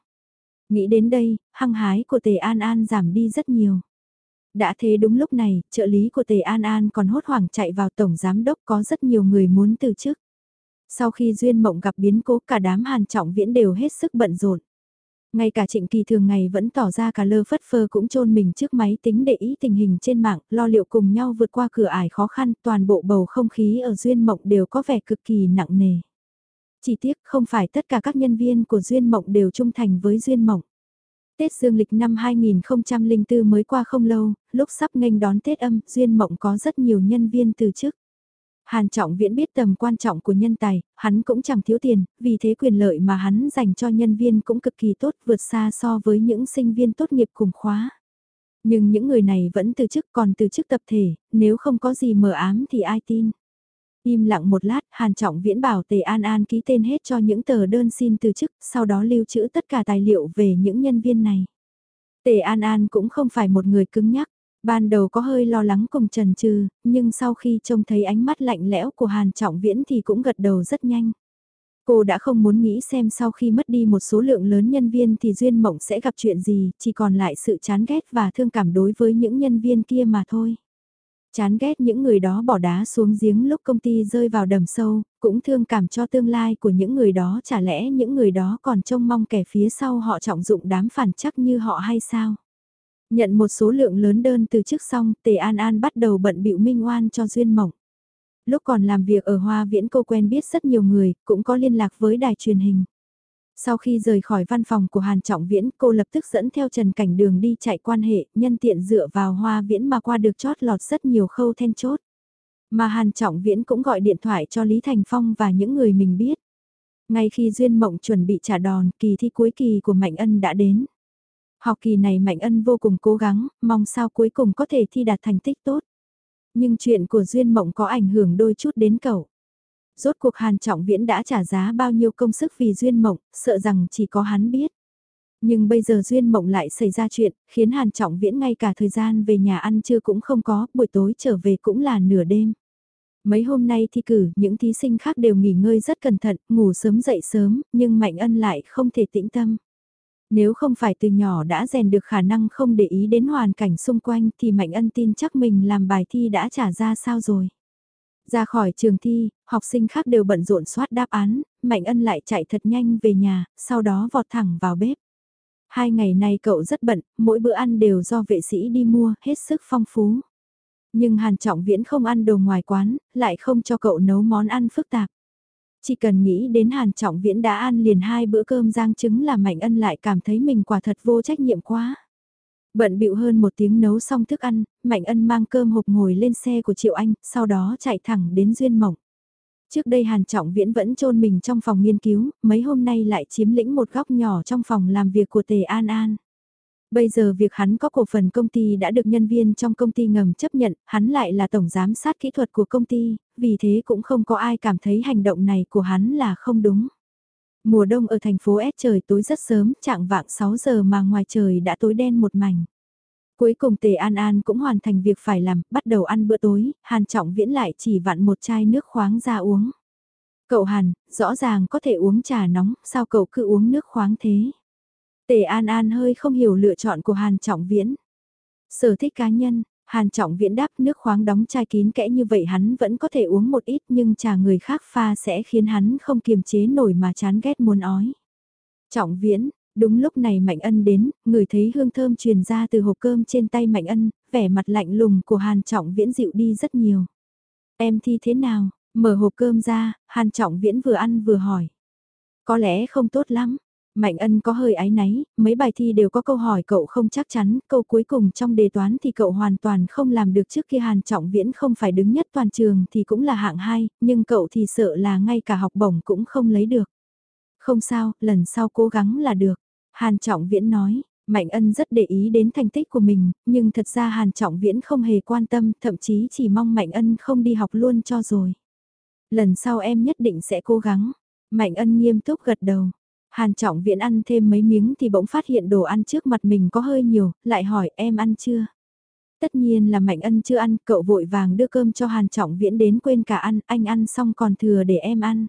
Nghĩ đến đây, hăng hái của Tề An An giảm đi rất nhiều. Đã thế đúng lúc này, trợ lý của Tề An An còn hốt hoảng chạy vào tổng giám đốc có rất nhiều người muốn từ chức. Sau khi Duyên Mộng gặp biến cố cả đám Hàn Trọng Viễn đều hết sức bận rộn. Ngay cả trịnh kỳ thường ngày vẫn tỏ ra cả lơ phất phơ cũng chôn mình trước máy tính để ý tình hình trên mạng, lo liệu cùng nhau vượt qua cửa ải khó khăn, toàn bộ bầu không khí ở Duyên Mộng đều có vẻ cực kỳ nặng nề. Chỉ tiếc không phải tất cả các nhân viên của Duyên Mộng đều trung thành với Duyên Mộng. Tết Dương lịch năm 2004 mới qua không lâu, lúc sắp nghênh đón Tết âm, Duyên Mộng có rất nhiều nhân viên từ chức. Hàn Trọng Viễn biết tầm quan trọng của nhân tài, hắn cũng chẳng thiếu tiền, vì thế quyền lợi mà hắn dành cho nhân viên cũng cực kỳ tốt vượt xa so với những sinh viên tốt nghiệp cùng khóa. Nhưng những người này vẫn từ chức còn từ chức tập thể, nếu không có gì mờ ám thì ai tin. Im lặng một lát, Hàn Trọng Viễn bảo Tề An An ký tên hết cho những tờ đơn xin từ chức, sau đó lưu trữ tất cả tài liệu về những nhân viên này. Tề An An cũng không phải một người cứng nhắc, ban đầu có hơi lo lắng cùng trần trừ, nhưng sau khi trông thấy ánh mắt lạnh lẽo của Hàn Trọng Viễn thì cũng gật đầu rất nhanh. Cô đã không muốn nghĩ xem sau khi mất đi một số lượng lớn nhân viên thì Duyên Mộng sẽ gặp chuyện gì, chỉ còn lại sự chán ghét và thương cảm đối với những nhân viên kia mà thôi. Chán ghét những người đó bỏ đá xuống giếng lúc công ty rơi vào đầm sâu, cũng thương cảm cho tương lai của những người đó chả lẽ những người đó còn trông mong kẻ phía sau họ trọng dụng đám phản chắc như họ hay sao? Nhận một số lượng lớn đơn từ trước xong, Tề An An bắt đầu bận bịu minh oan cho Duyên Mộng. Lúc còn làm việc ở Hoa Viễn cô quen biết rất nhiều người, cũng có liên lạc với đài truyền hình. Sau khi rời khỏi văn phòng của Hàn Trọng Viễn, cô lập tức dẫn theo Trần Cảnh Đường đi chạy quan hệ, nhân tiện dựa vào Hoa Viễn mà qua được chót lọt rất nhiều khâu then chốt. Mà Hàn Trọng Viễn cũng gọi điện thoại cho Lý Thành Phong và những người mình biết. Ngay khi Duyên Mộng chuẩn bị trả đòn, kỳ thi cuối kỳ của Mạnh Ân đã đến. Học kỳ này Mạnh Ân vô cùng cố gắng, mong sao cuối cùng có thể thi đạt thành tích tốt. Nhưng chuyện của Duyên Mộng có ảnh hưởng đôi chút đến cậu. Rốt cuộc Hàn Trọng Viễn đã trả giá bao nhiêu công sức vì Duyên Mộng, sợ rằng chỉ có hắn biết. Nhưng bây giờ Duyên Mộng lại xảy ra chuyện, khiến Hàn Trọng Viễn ngay cả thời gian về nhà ăn trưa cũng không có, buổi tối trở về cũng là nửa đêm. Mấy hôm nay thi cử, những thí sinh khác đều nghỉ ngơi rất cẩn thận, ngủ sớm dậy sớm, nhưng Mạnh Ân lại không thể tĩnh tâm. Nếu không phải từ nhỏ đã rèn được khả năng không để ý đến hoàn cảnh xung quanh thì Mạnh Ân tin chắc mình làm bài thi đã trả ra sao rồi. Ra khỏi trường thi, học sinh khác đều bận rộn soát đáp án, Mạnh Ân lại chạy thật nhanh về nhà, sau đó vọt thẳng vào bếp. Hai ngày nay cậu rất bận, mỗi bữa ăn đều do vệ sĩ đi mua, hết sức phong phú. Nhưng Hàn Trọng Viễn không ăn đồ ngoài quán, lại không cho cậu nấu món ăn phức tạp. Chỉ cần nghĩ đến Hàn Trọng Viễn đã ăn liền hai bữa cơm rang trứng là Mạnh Ân lại cảm thấy mình quả thật vô trách nhiệm quá. Bận bịu hơn một tiếng nấu xong thức ăn, Mạnh Ân mang cơm hộp ngồi lên xe của Triệu Anh, sau đó chạy thẳng đến Duyên Mộng. Trước đây Hàn Trọng Viễn vẫn chôn mình trong phòng nghiên cứu, mấy hôm nay lại chiếm lĩnh một góc nhỏ trong phòng làm việc của Tề An An. Bây giờ việc hắn có cổ phần công ty đã được nhân viên trong công ty ngầm chấp nhận, hắn lại là tổng giám sát kỹ thuật của công ty, vì thế cũng không có ai cảm thấy hành động này của hắn là không đúng. Mùa đông ở thành phố S trời tối rất sớm, trạng vạng 6 giờ mà ngoài trời đã tối đen một mảnh. Cuối cùng Tề An An cũng hoàn thành việc phải làm, bắt đầu ăn bữa tối, Hàn Trọng Viễn lại chỉ vặn một chai nước khoáng ra uống. Cậu Hàn, rõ ràng có thể uống trà nóng, sao cậu cứ uống nước khoáng thế? Tề An An hơi không hiểu lựa chọn của Hàn Trọng Viễn. Sở thích cá nhân, Hàn Trọng Viễn đáp nước khoáng đóng chai kín kẽ như vậy hắn vẫn có thể uống một ít nhưng trà người khác pha sẽ khiến hắn không kiềm chế nổi mà chán ghét muốn ói. Trọng Viễn, đúng lúc này Mạnh Ân đến, người thấy hương thơm truyền ra từ hộp cơm trên tay Mạnh Ân, vẻ mặt lạnh lùng của Hàn Trọng Viễn dịu đi rất nhiều. Em thi thế nào? Mở hộp cơm ra, Hàn Trọng Viễn vừa ăn vừa hỏi. Có lẽ không tốt lắm, Mạnh ân có hơi ái náy, mấy bài thi đều có câu hỏi cậu không chắc chắn, câu cuối cùng trong đề toán thì cậu hoàn toàn không làm được trước khi Hàn Trọng Viễn không phải đứng nhất toàn trường thì cũng là hạng hai, nhưng cậu thì sợ là ngay cả học bổng cũng không lấy được. Không sao, lần sau cố gắng là được. Hàn Trọng Viễn nói, Mạnh ân rất để ý đến thành tích của mình, nhưng thật ra Hàn Trọng Viễn không hề quan tâm, thậm chí chỉ mong Mạnh ân không đi học luôn cho rồi. Lần sau em nhất định sẽ cố gắng. Mạnh ân nghiêm túc gật đầu. Hàn trọng viễn ăn thêm mấy miếng thì bỗng phát hiện đồ ăn trước mặt mình có hơi nhiều, lại hỏi em ăn chưa? Tất nhiên là Mạnh Ân chưa ăn, cậu vội vàng đưa cơm cho Hàn Trọng Viễn đến quên cả ăn, anh ăn xong còn thừa để em ăn.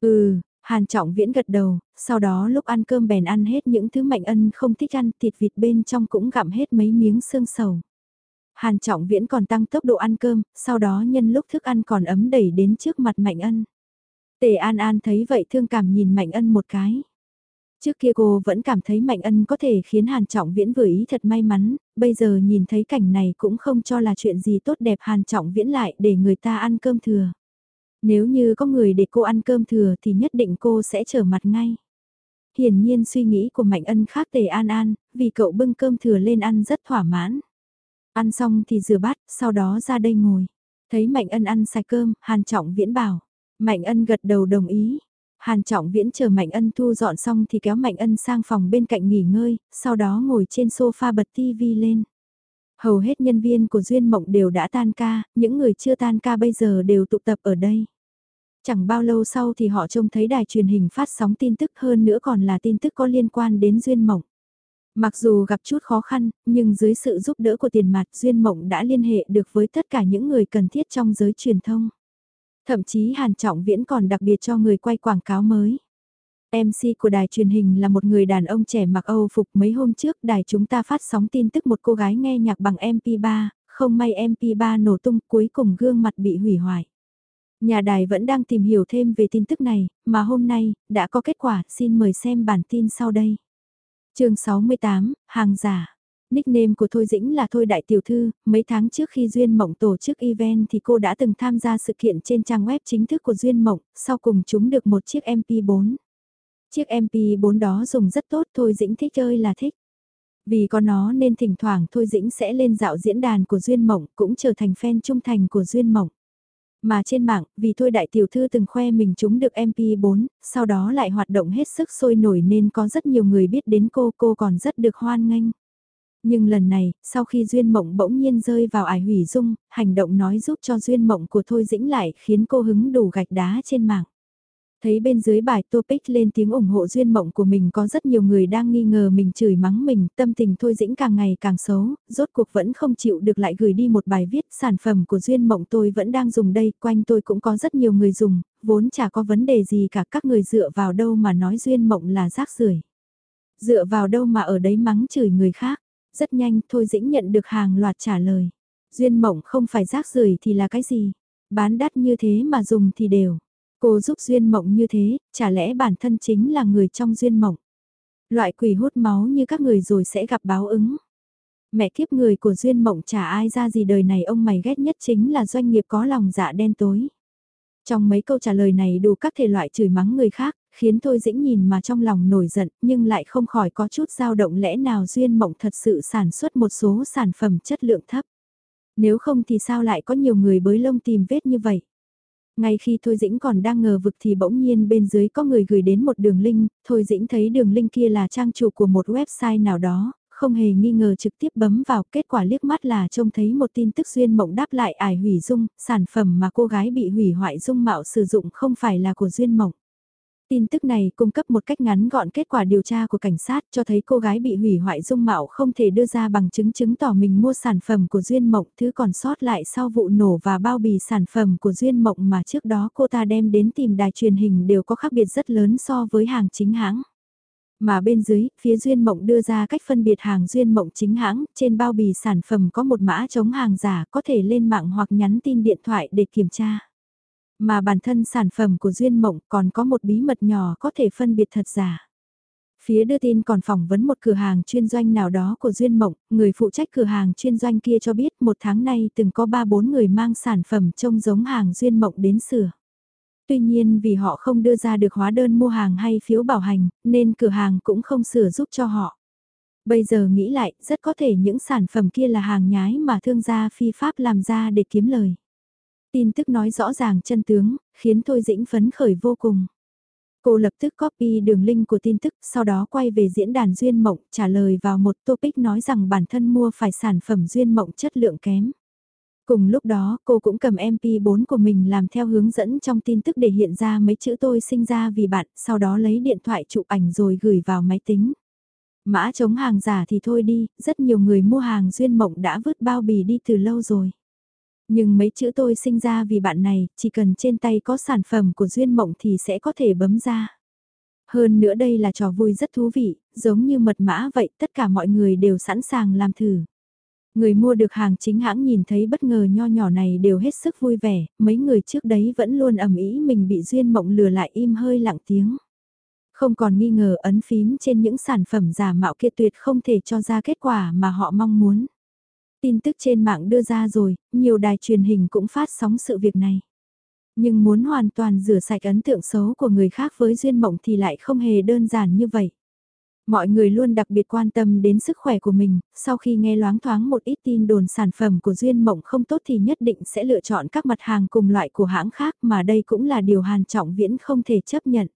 Ừ, Hàn Trọng Viễn gật đầu, sau đó lúc ăn cơm bèn ăn hết những thứ Mạnh Ân không thích ăn, thịt vịt bên trong cũng gặm hết mấy miếng xương sầu. Hàn Trọng Viễn còn tăng tốc độ ăn cơm, sau đó nhân lúc thức ăn còn ấm đẩy đến trước mặt Mạnh Ân. Tề An An thấy vậy thương cảm nhìn Mạnh Ân một cái. Trước kia cô vẫn cảm thấy Mạnh Ân có thể khiến Hàn Trọng Viễn vừa ý thật may mắn, bây giờ nhìn thấy cảnh này cũng không cho là chuyện gì tốt đẹp Hàn Trọng Viễn lại để người ta ăn cơm thừa. Nếu như có người để cô ăn cơm thừa thì nhất định cô sẽ trở mặt ngay. Hiển nhiên suy nghĩ của Mạnh Ân khác Tề An An, vì cậu bưng cơm thừa lên ăn rất thỏa mãn. Ăn xong thì rửa bát, sau đó ra đây ngồi. Thấy Mạnh Ân ăn sạch cơm, Hàn Trọng Viễn bảo. Mạnh Ân gật đầu đồng ý. Hàn Trọng Viễn chờ Mạnh Ân thu dọn xong thì kéo Mạnh Ân sang phòng bên cạnh nghỉ ngơi, sau đó ngồi trên sofa bật tivi lên. Hầu hết nhân viên của Duyên Mộng đều đã tan ca, những người chưa tan ca bây giờ đều tụ tập ở đây. Chẳng bao lâu sau thì họ trông thấy đài truyền hình phát sóng tin tức hơn nữa còn là tin tức có liên quan đến Duyên Mộng. Mặc dù gặp chút khó khăn, nhưng dưới sự giúp đỡ của tiền mặt Duyên Mộng đã liên hệ được với tất cả những người cần thiết trong giới truyền thông. Thậm chí Hàn Trọng Viễn còn đặc biệt cho người quay quảng cáo mới. MC của đài truyền hình là một người đàn ông trẻ mặc Âu phục mấy hôm trước đài chúng ta phát sóng tin tức một cô gái nghe nhạc bằng MP3, không may MP3 nổ tung cuối cùng gương mặt bị hủy hoại. Nhà đài vẫn đang tìm hiểu thêm về tin tức này, mà hôm nay, đã có kết quả, xin mời xem bản tin sau đây. chương 68, hàng giả. Nickname của Thôi Dĩnh là Thôi Đại Tiểu Thư, mấy tháng trước khi Duyên Mộng tổ chức event thì cô đã từng tham gia sự kiện trên trang web chính thức của Duyên Mộng, sau cùng chúng được một chiếc MP4. Chiếc MP4 đó dùng rất tốt Thôi Dĩnh thích chơi là thích. Vì có nó nên thỉnh thoảng Thôi Dĩnh sẽ lên dạo diễn đàn của Duyên Mộng cũng trở thành fan trung thành của Duyên Mộng. Mà trên mạng, vì thôi đại tiểu thư từng khoe mình chúng được MP4, sau đó lại hoạt động hết sức sôi nổi nên có rất nhiều người biết đến cô, cô còn rất được hoan nghênh. Nhưng lần này, sau khi Duyên Mộng bỗng nhiên rơi vào ải hủy dung, hành động nói giúp cho Duyên Mộng của Thôi Dĩnh lại khiến cô hứng đủ gạch đá trên mạng. Thấy bên dưới bài topic lên tiếng ủng hộ duyên mộng của mình có rất nhiều người đang nghi ngờ mình chửi mắng mình, tâm tình thôi dĩnh càng ngày càng xấu, rốt cuộc vẫn không chịu được lại gửi đi một bài viết sản phẩm của duyên mộng tôi vẫn đang dùng đây, quanh tôi cũng có rất nhiều người dùng, vốn chả có vấn đề gì cả các người dựa vào đâu mà nói duyên mộng là rác rưởi Dựa vào đâu mà ở đấy mắng chửi người khác, rất nhanh thôi dĩnh nhận được hàng loạt trả lời. Duyên mộng không phải rác rưởi thì là cái gì? Bán đắt như thế mà dùng thì đều. Cô giúp duyên mộng như thế, chả lẽ bản thân chính là người trong duyên mộng. Loại quỷ hút máu như các người rồi sẽ gặp báo ứng. Mẹ kiếp người của duyên mộng chả ai ra gì đời này ông mày ghét nhất chính là doanh nghiệp có lòng dạ đen tối. Trong mấy câu trả lời này đủ các thể loại chửi mắng người khác, khiến Thôi Dĩnh nhìn mà trong lòng nổi giận nhưng lại không khỏi có chút dao động lẽ nào duyên mộng thật sự sản xuất một số sản phẩm chất lượng thấp. Nếu không thì sao lại có nhiều người bới lông tìm vết như vậy? Ngay khi Thôi Dĩnh còn đang ngờ vực thì bỗng nhiên bên dưới có người gửi đến một đường link, Thôi Dĩnh thấy đường link kia là trang chủ của một website nào đó, không hề nghi ngờ trực tiếp bấm vào kết quả liếc mắt là trông thấy một tin tức duyên mộng đáp lại ải hủy dung, sản phẩm mà cô gái bị hủy hoại dung mạo sử dụng không phải là của duyên mộng. Tin tức này cung cấp một cách ngắn gọn kết quả điều tra của cảnh sát cho thấy cô gái bị hủy hoại dung mạo không thể đưa ra bằng chứng chứng tỏ mình mua sản phẩm của Duyên Mộng thứ còn sót lại sau vụ nổ và bao bì sản phẩm của Duyên Mộng mà trước đó cô ta đem đến tìm đài truyền hình đều có khác biệt rất lớn so với hàng chính hãng. Mà bên dưới, phía Duyên Mộng đưa ra cách phân biệt hàng Duyên Mộng chính hãng, trên bao bì sản phẩm có một mã chống hàng giả có thể lên mạng hoặc nhắn tin điện thoại để kiểm tra. Mà bản thân sản phẩm của Duyên Mộng còn có một bí mật nhỏ có thể phân biệt thật giả. Phía đưa tin còn phỏng vấn một cửa hàng chuyên doanh nào đó của Duyên Mộng, người phụ trách cửa hàng chuyên doanh kia cho biết một tháng nay từng có 3-4 người mang sản phẩm trông giống hàng Duyên Mộng đến sửa. Tuy nhiên vì họ không đưa ra được hóa đơn mua hàng hay phiếu bảo hành, nên cửa hàng cũng không sửa giúp cho họ. Bây giờ nghĩ lại, rất có thể những sản phẩm kia là hàng nhái mà thương gia phi pháp làm ra để kiếm lời. Tin tức nói rõ ràng chân tướng, khiến Thôi Dĩnh phấn khởi vô cùng. Cô lập tức copy đường link của tin tức, sau đó quay về diễn đàn Duyên Mộng, trả lời vào một topic nói rằng bản thân mua phải sản phẩm Duyên Mộng chất lượng kém. Cùng lúc đó, cô cũng cầm MP4 của mình làm theo hướng dẫn trong tin tức để hiện ra mấy chữ tôi sinh ra vì bạn, sau đó lấy điện thoại chụp ảnh rồi gửi vào máy tính. Mã chống hàng giả thì thôi đi, rất nhiều người mua hàng duyên mộng đã vứt bao bì đi từ lâu rồi. Nhưng mấy chữ tôi sinh ra vì bạn này, chỉ cần trên tay có sản phẩm của duyên mộng thì sẽ có thể bấm ra. Hơn nữa đây là trò vui rất thú vị, giống như mật mã vậy, tất cả mọi người đều sẵn sàng làm thử. Người mua được hàng chính hãng nhìn thấy bất ngờ nho nhỏ này đều hết sức vui vẻ, mấy người trước đấy vẫn luôn ẩm ý mình bị duyên mộng lừa lại im hơi lặng tiếng. Không còn nghi ngờ ấn phím trên những sản phẩm giả mạo kia tuyệt không thể cho ra kết quả mà họ mong muốn. Tin tức trên mạng đưa ra rồi, nhiều đài truyền hình cũng phát sóng sự việc này. Nhưng muốn hoàn toàn rửa sạch ấn tượng xấu của người khác với duyên mộng thì lại không hề đơn giản như vậy. Mọi người luôn đặc biệt quan tâm đến sức khỏe của mình, sau khi nghe loáng thoáng một ít tin đồn sản phẩm của Duyên Mộng không tốt thì nhất định sẽ lựa chọn các mặt hàng cùng loại của hãng khác mà đây cũng là điều Hàn Trọng Viễn không thể chấp nhận.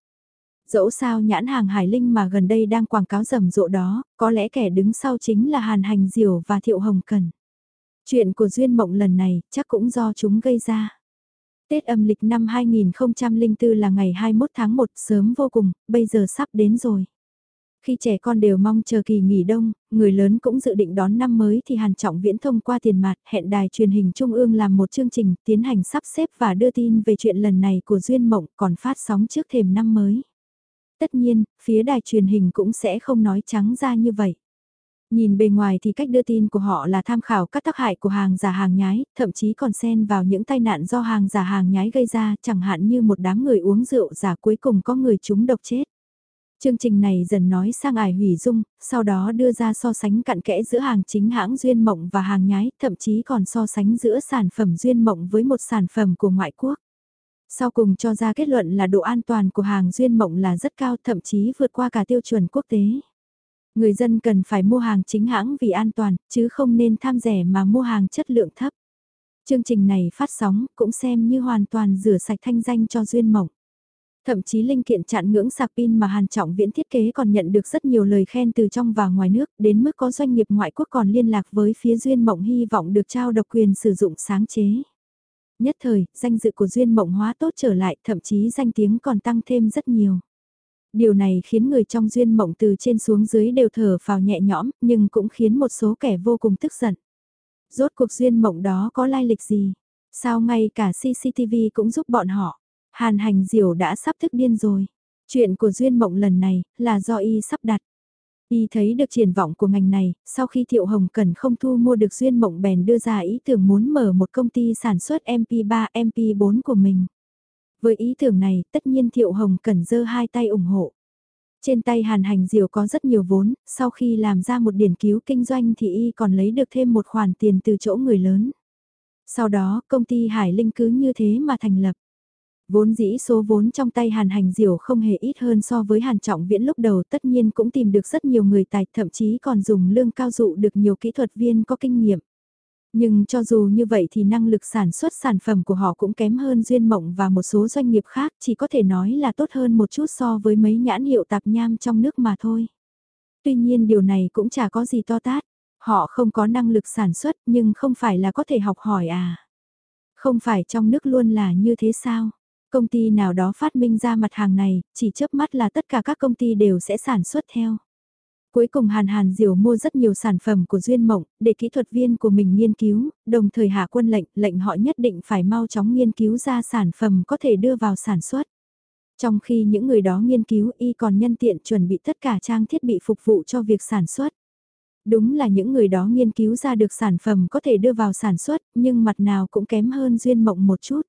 Dẫu sao nhãn hàng Hải Linh mà gần đây đang quảng cáo rầm rộ đó, có lẽ kẻ đứng sau chính là Hàn Hành Diều và Thiệu Hồng Cần. Chuyện của Duyên Mộng lần này chắc cũng do chúng gây ra. Tết âm lịch năm 2004 là ngày 21 tháng 1 sớm vô cùng, bây giờ sắp đến rồi. Khi trẻ con đều mong chờ kỳ nghỉ đông, người lớn cũng dự định đón năm mới thì Hàn Trọng Viễn thông qua tiền mặt hẹn đài truyền hình Trung ương làm một chương trình tiến hành sắp xếp và đưa tin về chuyện lần này của Duyên Mộng còn phát sóng trước thềm năm mới. Tất nhiên, phía đài truyền hình cũng sẽ không nói trắng ra như vậy. Nhìn bề ngoài thì cách đưa tin của họ là tham khảo các tác hại của hàng giả hàng nhái, thậm chí còn xen vào những tai nạn do hàng giả hàng nhái gây ra, chẳng hạn như một đám người uống rượu giả cuối cùng có người chúng độc chết. Chương trình này dần nói sang ải hủy dung, sau đó đưa ra so sánh cặn kẽ giữa hàng chính hãng duyên mộng và hàng nhái, thậm chí còn so sánh giữa sản phẩm duyên mộng với một sản phẩm của ngoại quốc. Sau cùng cho ra kết luận là độ an toàn của hàng duyên mộng là rất cao thậm chí vượt qua cả tiêu chuẩn quốc tế. Người dân cần phải mua hàng chính hãng vì an toàn, chứ không nên tham rẻ mà mua hàng chất lượng thấp. Chương trình này phát sóng cũng xem như hoàn toàn rửa sạch thanh danh cho duyên mộng. Thậm chí linh kiện chặn ngưỡng sạc pin mà Hàn Trọng Viễn thiết kế còn nhận được rất nhiều lời khen từ trong và ngoài nước, đến mức có doanh nghiệp ngoại quốc còn liên lạc với phía Duyên Mộng hy vọng được trao độc quyền sử dụng sáng chế. Nhất thời, danh dự của Duyên Mộng hóa tốt trở lại, thậm chí danh tiếng còn tăng thêm rất nhiều. Điều này khiến người trong Duyên Mộng từ trên xuống dưới đều thở phào nhẹ nhõm, nhưng cũng khiến một số kẻ vô cùng tức giận. Rốt cuộc Duyên Mộng đó có lai lịch gì? Sao ngay cả CCTV cũng giúp bọn họ? Hàn hành diều đã sắp thức điên rồi. Chuyện của Duyên Mộng lần này là do y sắp đặt. Y thấy được triển vọng của ngành này, sau khi Thiệu Hồng Cần không thu mua được Duyên Mộng bèn đưa ra ý tưởng muốn mở một công ty sản xuất MP3, MP4 của mình. Với ý tưởng này, tất nhiên Thiệu Hồng Cần giơ hai tay ủng hộ. Trên tay Hàn Hành Diều có rất nhiều vốn, sau khi làm ra một điển cứu kinh doanh thì y còn lấy được thêm một khoản tiền từ chỗ người lớn. Sau đó, công ty Hải Linh cứ như thế mà thành lập. Vốn dĩ số vốn trong tay Hàn Hành Diểu không hề ít hơn so với Hàn Trọng Viễn lúc đầu tất nhiên cũng tìm được rất nhiều người tài thậm chí còn dùng lương cao dụ được nhiều kỹ thuật viên có kinh nghiệm. Nhưng cho dù như vậy thì năng lực sản xuất sản phẩm của họ cũng kém hơn Duyên Mộng và một số doanh nghiệp khác chỉ có thể nói là tốt hơn một chút so với mấy nhãn hiệu tạp nham trong nước mà thôi. Tuy nhiên điều này cũng chả có gì to tát, họ không có năng lực sản xuất nhưng không phải là có thể học hỏi à. Không phải trong nước luôn là như thế sao? Công ty nào đó phát minh ra mặt hàng này, chỉ chớp mắt là tất cả các công ty đều sẽ sản xuất theo. Cuối cùng Hàn Hàn Diều mua rất nhiều sản phẩm của Duyên Mộng, để kỹ thuật viên của mình nghiên cứu, đồng thời hạ quân lệnh, lệnh họ nhất định phải mau chóng nghiên cứu ra sản phẩm có thể đưa vào sản xuất. Trong khi những người đó nghiên cứu y còn nhân tiện chuẩn bị tất cả trang thiết bị phục vụ cho việc sản xuất. Đúng là những người đó nghiên cứu ra được sản phẩm có thể đưa vào sản xuất, nhưng mặt nào cũng kém hơn Duyên Mộng một chút.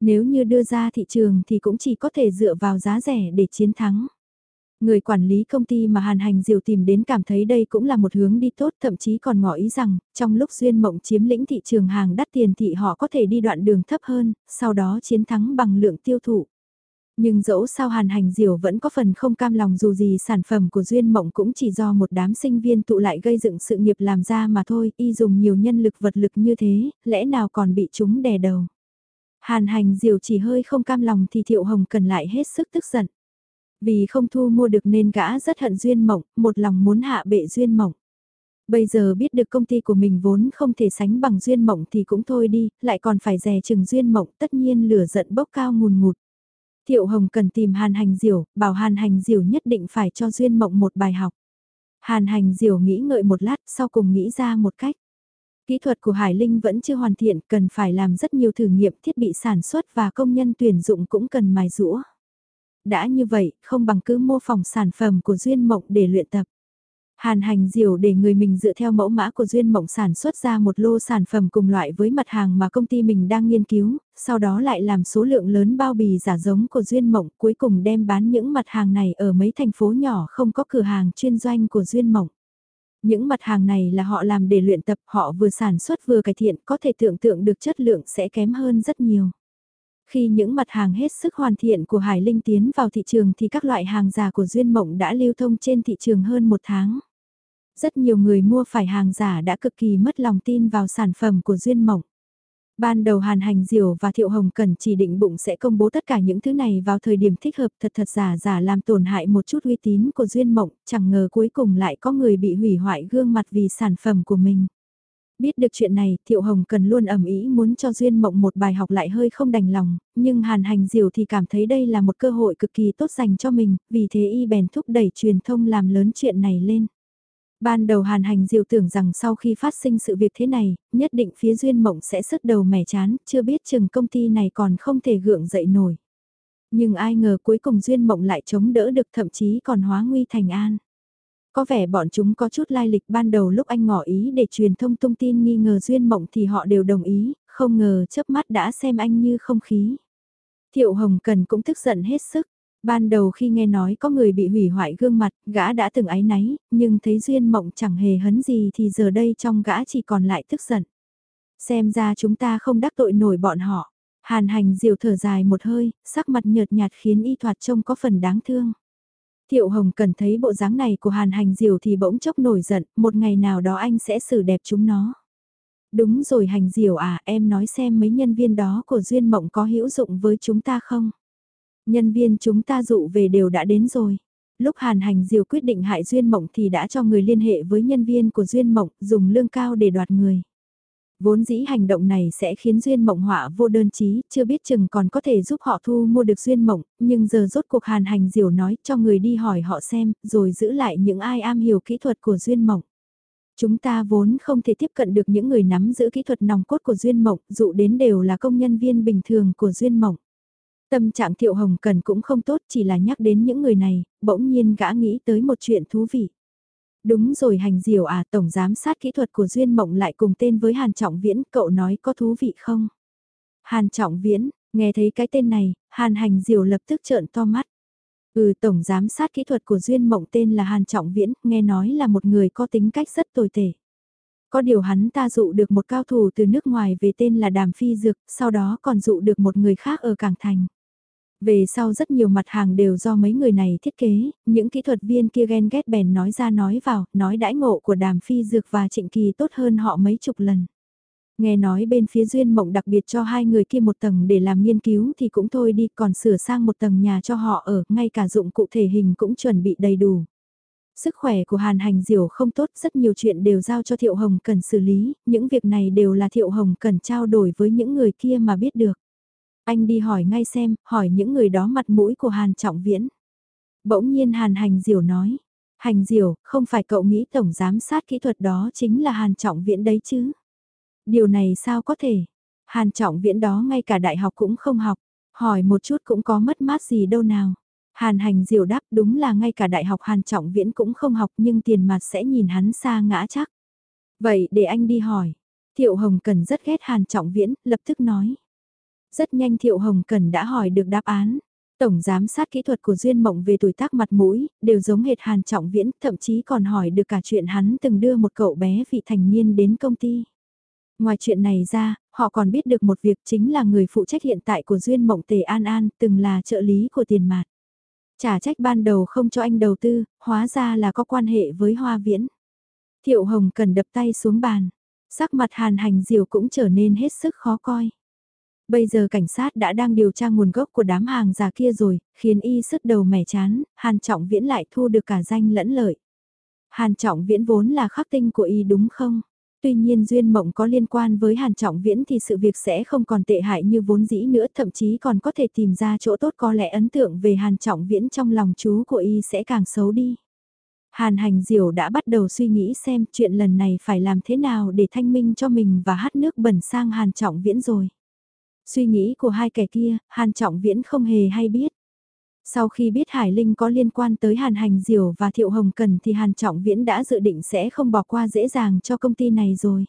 Nếu như đưa ra thị trường thì cũng chỉ có thể dựa vào giá rẻ để chiến thắng. Người quản lý công ty mà Hàn Hành Diều tìm đến cảm thấy đây cũng là một hướng đi tốt thậm chí còn ngỏ ý rằng, trong lúc Duyên Mộng chiếm lĩnh thị trường hàng đắt tiền thì họ có thể đi đoạn đường thấp hơn, sau đó chiến thắng bằng lượng tiêu thụ. Nhưng dẫu sao Hàn Hành Diều vẫn có phần không cam lòng dù gì sản phẩm của Duyên Mộng cũng chỉ do một đám sinh viên tụ lại gây dựng sự nghiệp làm ra mà thôi, y dùng nhiều nhân lực vật lực như thế, lẽ nào còn bị chúng đè đầu. Hàn hành diều chỉ hơi không cam lòng thì Thiệu Hồng cần lại hết sức tức giận. Vì không thu mua được nên gã rất hận Duyên Mộng, một lòng muốn hạ bệ Duyên Mộng. Bây giờ biết được công ty của mình vốn không thể sánh bằng Duyên Mộng thì cũng thôi đi, lại còn phải dè chừng Duyên Mộng tất nhiên lửa giận bốc cao ngùn ngụt. Thiệu Hồng cần tìm Hàn Hành Diểu, bảo Hàn Hành Diểu nhất định phải cho Duyên Mộng một bài học. Hàn hành diều nghĩ ngợi một lát sau cùng nghĩ ra một cách. Kỹ thuật của Hải Linh vẫn chưa hoàn thiện, cần phải làm rất nhiều thử nghiệm thiết bị sản xuất và công nhân tuyển dụng cũng cần mài rũa. Đã như vậy, không bằng cứ mô phỏng sản phẩm của Duyên Mộng để luyện tập. Hàn hành diều để người mình dựa theo mẫu mã của Duyên Mộng sản xuất ra một lô sản phẩm cùng loại với mặt hàng mà công ty mình đang nghiên cứu, sau đó lại làm số lượng lớn bao bì giả giống của Duyên Mộng cuối cùng đem bán những mặt hàng này ở mấy thành phố nhỏ không có cửa hàng chuyên doanh của Duyên Mộng. Những mặt hàng này là họ làm để luyện tập, họ vừa sản xuất vừa cải thiện, có thể tưởng tượng được chất lượng sẽ kém hơn rất nhiều. Khi những mặt hàng hết sức hoàn thiện của Hải Linh tiến vào thị trường thì các loại hàng giả của Duyên Mộng đã lưu thông trên thị trường hơn một tháng. Rất nhiều người mua phải hàng giả đã cực kỳ mất lòng tin vào sản phẩm của Duyên Mộng. Ban đầu Hàn Hành Diều và Thiệu Hồng Cần chỉ định bụng sẽ công bố tất cả những thứ này vào thời điểm thích hợp thật thật giả giả làm tổn hại một chút uy tín của Duyên Mộng, chẳng ngờ cuối cùng lại có người bị hủy hoại gương mặt vì sản phẩm của mình. Biết được chuyện này, Thiệu Hồng Cần luôn ẩm ý muốn cho Duyên Mộng một bài học lại hơi không đành lòng, nhưng Hàn Hành Diều thì cảm thấy đây là một cơ hội cực kỳ tốt dành cho mình, vì thế y bèn thúc đẩy truyền thông làm lớn chuyện này lên. Ban đầu Hàn Hành Diệu tưởng rằng sau khi phát sinh sự việc thế này, nhất định phía Duyên Mộng sẽ sứt đầu mẻ chán, chưa biết chừng công ty này còn không thể gượng dậy nổi. Nhưng ai ngờ cuối cùng Duyên Mộng lại chống đỡ được thậm chí còn hóa nguy thành an. Có vẻ bọn chúng có chút lai lịch ban đầu lúc anh ngỏ ý để truyền thông thông tin nghi ngờ Duyên Mộng thì họ đều đồng ý, không ngờ chớp mắt đã xem anh như không khí. Thiệu Hồng Cần cũng tức giận hết sức, Ban đầu khi nghe nói có người bị hủy hoại gương mặt, gã đã từng áy náy, nhưng thấy duyên mộng chẳng hề hấn gì thì giờ đây trong gã chỉ còn lại tức giận. Xem ra chúng ta không đắc tội nổi bọn họ. Hàn hành diều thở dài một hơi, sắc mặt nhợt nhạt khiến y thoạt trông có phần đáng thương. Thiệu Hồng cần thấy bộ dáng này của Hàn Hành Diều thì bỗng chốc nổi giận, một ngày nào đó anh sẽ xử đẹp chúng nó. Đúng rồi Hành Diều à, em nói xem mấy nhân viên đó của Duyên Mộng có hữu dụng với chúng ta không? Nhân viên chúng ta dụ về đều đã đến rồi. Lúc Hàn Hành Diều quyết định hại Duyên Mộng thì đã cho người liên hệ với nhân viên của Duyên Mộng dùng lương cao để đoạt người. Vốn dĩ hành động này sẽ khiến Duyên Mộng họa vô đơn chí, chưa biết chừng còn có thể giúp họ thu mua được Duyên Mộng, nhưng giờ rốt cuộc Hàn Hành Diều nói cho người đi hỏi họ xem, rồi giữ lại những ai am hiểu kỹ thuật của Duyên Mộng. Chúng ta vốn không thể tiếp cận được những người nắm giữ kỹ thuật nòng cốt của Duyên Mộng, dụ đến đều là công nhân viên bình thường của Duyên Mộng. Tâm trạng Thiệu Hồng Cần cũng không tốt chỉ là nhắc đến những người này, bỗng nhiên gã nghĩ tới một chuyện thú vị. Đúng rồi hành diều à, tổng giám sát kỹ thuật của Duyên Mộng lại cùng tên với Hàn Trọng Viễn, cậu nói có thú vị không? Hàn Trọng Viễn, nghe thấy cái tên này, Hàn hành diều lập tức trợn to mắt. Ừ, tổng giám sát kỹ thuật của Duyên Mộng tên là Hàn Trọng Viễn, nghe nói là một người có tính cách rất tồi tệ. Có điều hắn ta dụ được một cao thủ từ nước ngoài về tên là Đàm Phi Dược, sau đó còn dụ được một người khác ở Cảng Thành. Về sau rất nhiều mặt hàng đều do mấy người này thiết kế, những kỹ thuật viên kia ghen ghét bèn nói ra nói vào, nói đãi ngộ của đàm phi dược và trịnh kỳ tốt hơn họ mấy chục lần. Nghe nói bên phía duyên mộng đặc biệt cho hai người kia một tầng để làm nghiên cứu thì cũng thôi đi còn sửa sang một tầng nhà cho họ ở, ngay cả dụng cụ thể hình cũng chuẩn bị đầy đủ. Sức khỏe của Hàn Hành Diểu không tốt, rất nhiều chuyện đều giao cho Thiệu Hồng cần xử lý, những việc này đều là Thiệu Hồng cần trao đổi với những người kia mà biết được. Anh đi hỏi ngay xem, hỏi những người đó mặt mũi của Hàn Trọng Viễn. Bỗng nhiên Hàn Hành Diểu nói, Hành Diểu, không phải cậu nghĩ tổng giám sát kỹ thuật đó chính là Hàn Trọng Viễn đấy chứ? Điều này sao có thể? Hàn Trọng Viễn đó ngay cả đại học cũng không học, hỏi một chút cũng có mất mát gì đâu nào. Hàn Hành Diểu đáp đúng là ngay cả đại học Hàn Trọng Viễn cũng không học nhưng tiền mặt sẽ nhìn hắn xa ngã chắc. Vậy để anh đi hỏi. Thiệu Hồng Cần rất ghét Hàn Trọng Viễn, lập tức nói. Rất nhanh Thiệu Hồng Cần đã hỏi được đáp án. Tổng giám sát kỹ thuật của Duyên Mộng về tuổi tác mặt mũi, đều giống hệt Hàn Trọng Viễn, thậm chí còn hỏi được cả chuyện hắn từng đưa một cậu bé vị thành niên đến công ty. Ngoài chuyện này ra, họ còn biết được một việc chính là người phụ trách hiện tại của Duyên Mộng Tề An An, từng là trợ lý của tiền mạt. Trả trách ban đầu không cho anh đầu tư, hóa ra là có quan hệ với Hoa Viễn. Thiệu Hồng cần đập tay xuống bàn. Sắc mặt Hàn Hành Diều cũng trở nên hết sức khó coi. Bây giờ cảnh sát đã đang điều tra nguồn gốc của đám hàng giả kia rồi, khiến y sức đầu mẻ chán, Hàn Trọng Viễn lại thu được cả danh lẫn lợi. Hàn Trọng Viễn vốn là khắc tinh của y đúng không? Tuy nhiên duyên mộng có liên quan với Hàn Trọng Viễn thì sự việc sẽ không còn tệ hại như vốn dĩ nữa thậm chí còn có thể tìm ra chỗ tốt có lẽ ấn tượng về Hàn Trọng Viễn trong lòng chú của y sẽ càng xấu đi. Hàn hành Diểu đã bắt đầu suy nghĩ xem chuyện lần này phải làm thế nào để thanh minh cho mình và hát nước bẩn sang Hàn Trọng Viễn rồi. Suy nghĩ của hai kẻ kia, Hàn Trọng Viễn không hề hay biết. Sau khi biết Hải Linh có liên quan tới Hàn Hành Diều và Thiệu Hồng Cần thì Hàn Trọng Viễn đã dự định sẽ không bỏ qua dễ dàng cho công ty này rồi.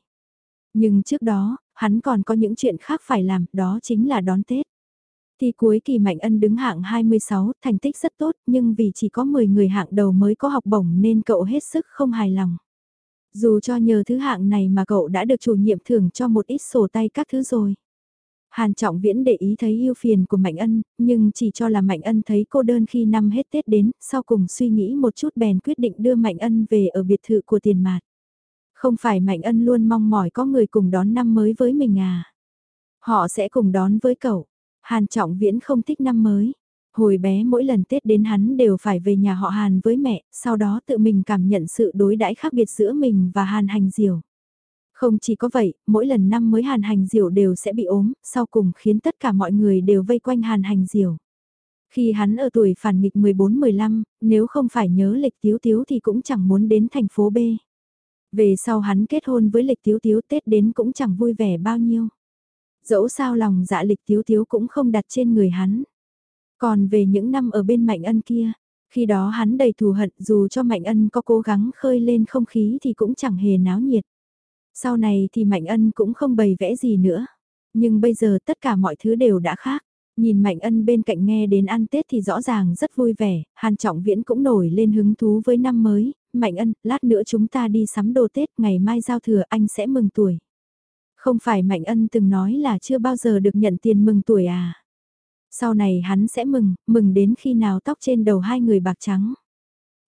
Nhưng trước đó, hắn còn có những chuyện khác phải làm, đó chính là đón Tết. Thì cuối kỳ Mạnh Ân đứng hạng 26, thành tích rất tốt, nhưng vì chỉ có 10 người hạng đầu mới có học bổng nên cậu hết sức không hài lòng. Dù cho nhờ thứ hạng này mà cậu đã được chủ nhiệm thưởng cho một ít sổ tay các thứ rồi. Hàn Trọng Viễn để ý thấy yêu phiền của Mạnh Ân, nhưng chỉ cho là Mạnh Ân thấy cô đơn khi năm hết Tết đến, sau cùng suy nghĩ một chút bèn quyết định đưa Mạnh Ân về ở biệt thự của tiền mạt. Không phải Mạnh Ân luôn mong mỏi có người cùng đón năm mới với mình à? Họ sẽ cùng đón với cậu. Hàn Trọng Viễn không thích năm mới. Hồi bé mỗi lần Tết đến hắn đều phải về nhà họ Hàn với mẹ, sau đó tự mình cảm nhận sự đối đãi khác biệt giữa mình và Hàn Hành Diều. Không chỉ có vậy, mỗi lần năm mới Hàn Hành Diều đều sẽ bị ốm, sau cùng khiến tất cả mọi người đều vây quanh Hàn Hành Diều. Khi hắn ở tuổi phản nghịch 14-15, nếu không phải nhớ lịch tiếu tiếu thì cũng chẳng muốn đến thành phố B. Về sau hắn kết hôn với lịch tiếu tiếu Tết đến cũng chẳng vui vẻ bao nhiêu. Dẫu sao lòng dạ lịch tiếu tiếu cũng không đặt trên người hắn. Còn về những năm ở bên Mạnh Ân kia, khi đó hắn đầy thù hận dù cho Mạnh Ân có cố gắng khơi lên không khí thì cũng chẳng hề náo nhiệt. Sau này thì Mạnh Ân cũng không bày vẽ gì nữa. Nhưng bây giờ tất cả mọi thứ đều đã khác. Nhìn Mạnh Ân bên cạnh nghe đến ăn Tết thì rõ ràng rất vui vẻ, Hàn Trọng Viễn cũng nổi lên hứng thú với năm mới, Mạnh Ân, lát nữa chúng ta đi sắm đồ Tết, ngày mai giao thừa anh sẽ mừng tuổi. Không phải Mạnh Ân từng nói là chưa bao giờ được nhận tiền mừng tuổi à? Sau này hắn sẽ mừng, mừng đến khi nào tóc trên đầu hai người bạc trắng.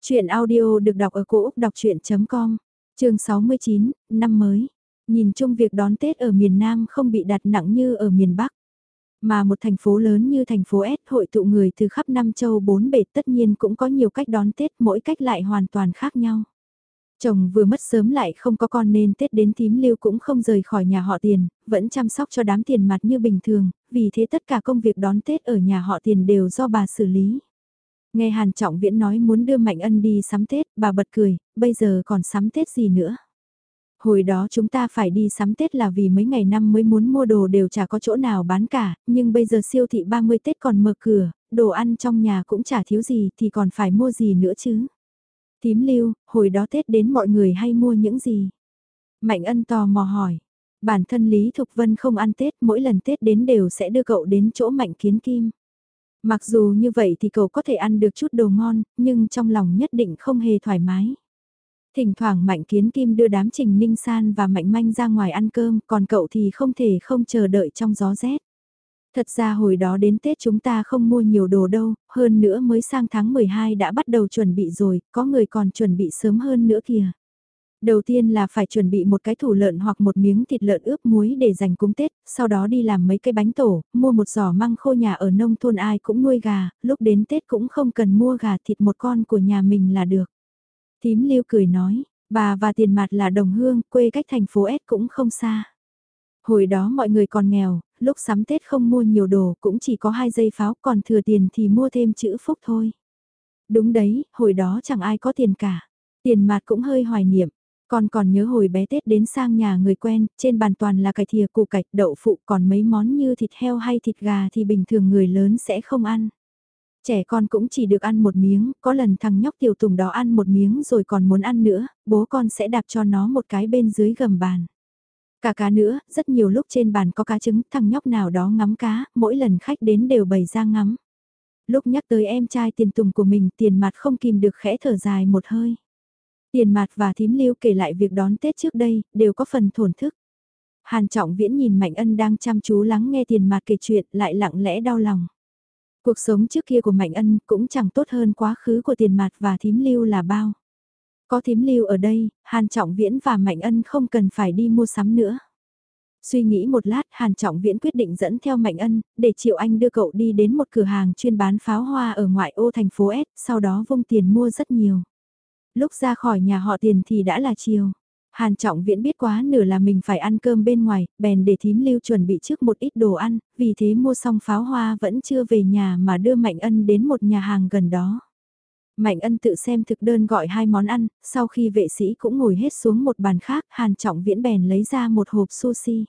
Chuyện audio được đọc ở cổ Úc đọc chuyện.com, trường 69, năm mới. Nhìn chung việc đón Tết ở miền Nam không bị đặt nặng như ở miền Bắc. Mà một thành phố lớn như thành phố S hội tụ người từ khắp năm châu bốn bể tất nhiên cũng có nhiều cách đón Tết mỗi cách lại hoàn toàn khác nhau. Chồng vừa mất sớm lại không có con nên Tết đến tím lưu cũng không rời khỏi nhà họ tiền, vẫn chăm sóc cho đám tiền mặt như bình thường, vì thế tất cả công việc đón Tết ở nhà họ tiền đều do bà xử lý. Nghe Hàn Trọng Viễn nói muốn đưa Mạnh Ân đi sắm Tết, bà bật cười, bây giờ còn sắm Tết gì nữa. Hồi đó chúng ta phải đi sắm Tết là vì mấy ngày năm mới muốn mua đồ đều chả có chỗ nào bán cả, nhưng bây giờ siêu thị 30 Tết còn mở cửa, đồ ăn trong nhà cũng chả thiếu gì thì còn phải mua gì nữa chứ. Tím lưu, hồi đó Tết đến mọi người hay mua những gì? Mạnh ân tò mò hỏi. Bản thân Lý Thục Vân không ăn Tết, mỗi lần Tết đến đều sẽ đưa cậu đến chỗ Mạnh Kiến Kim. Mặc dù như vậy thì cậu có thể ăn được chút đồ ngon, nhưng trong lòng nhất định không hề thoải mái. Thỉnh thoảng Mạnh Kiến Kim đưa đám Trình Ninh San và Mạnh Manh ra ngoài ăn cơm, còn cậu thì không thể không chờ đợi trong gió rét. Thật ra hồi đó đến Tết chúng ta không mua nhiều đồ đâu, hơn nữa mới sang tháng 12 đã bắt đầu chuẩn bị rồi, có người còn chuẩn bị sớm hơn nữa kìa. Đầu tiên là phải chuẩn bị một cái thủ lợn hoặc một miếng thịt lợn ướp muối để dành cúng Tết, sau đó đi làm mấy cái bánh tổ, mua một giỏ măng khô nhà ở nông thôn ai cũng nuôi gà, lúc đến Tết cũng không cần mua gà thịt một con của nhà mình là được. Tím Lưu cười nói, bà và tiền mặt là đồng hương, quê cách thành phố S cũng không xa. Hồi đó mọi người còn nghèo, lúc sắm Tết không mua nhiều đồ cũng chỉ có hai dây pháo còn thừa tiền thì mua thêm chữ phúc thôi. Đúng đấy, hồi đó chẳng ai có tiền cả. Tiền mặt cũng hơi hoài niệm con còn nhớ hồi bé Tết đến sang nhà người quen, trên bàn toàn là cải thìa củ cải đậu phụ còn mấy món như thịt heo hay thịt gà thì bình thường người lớn sẽ không ăn. Trẻ con cũng chỉ được ăn một miếng, có lần thằng nhóc tiểu tùng đó ăn một miếng rồi còn muốn ăn nữa, bố con sẽ đạp cho nó một cái bên dưới gầm bàn. Cả cá nữa, rất nhiều lúc trên bàn có cá trứng, thằng nhóc nào đó ngắm cá, mỗi lần khách đến đều bày ra ngắm. Lúc nhắc tới em trai tiền tùng của mình, tiền mặt không kìm được khẽ thở dài một hơi. Tiền mặt và thím lưu kể lại việc đón Tết trước đây, đều có phần thổn thức. Hàn Trọng Viễn nhìn Mạnh Ân đang chăm chú lắng nghe tiền mặt kể chuyện, lại lặng lẽ đau lòng. Cuộc sống trước kia của Mạnh Ân cũng chẳng tốt hơn quá khứ của tiền mặt và thím lưu là bao. Có thím lưu ở đây, Hàn Trọng Viễn và Mạnh Ân không cần phải đi mua sắm nữa. Suy nghĩ một lát, Hàn Trọng Viễn quyết định dẫn theo Mạnh Ân, để Triệu Anh đưa cậu đi đến một cửa hàng chuyên bán pháo hoa ở ngoại ô thành phố S, sau đó vung tiền mua rất nhiều. Lúc ra khỏi nhà họ tiền thì đã là chiều. Hàn Trọng Viễn biết quá nửa là mình phải ăn cơm bên ngoài, bèn để thím lưu chuẩn bị trước một ít đồ ăn, vì thế mua xong pháo hoa vẫn chưa về nhà mà đưa Mạnh Ân đến một nhà hàng gần đó. Mạnh ân tự xem thực đơn gọi hai món ăn, sau khi vệ sĩ cũng ngồi hết xuống một bàn khác, Hàn Trọng Viễn bèn lấy ra một hộp sushi.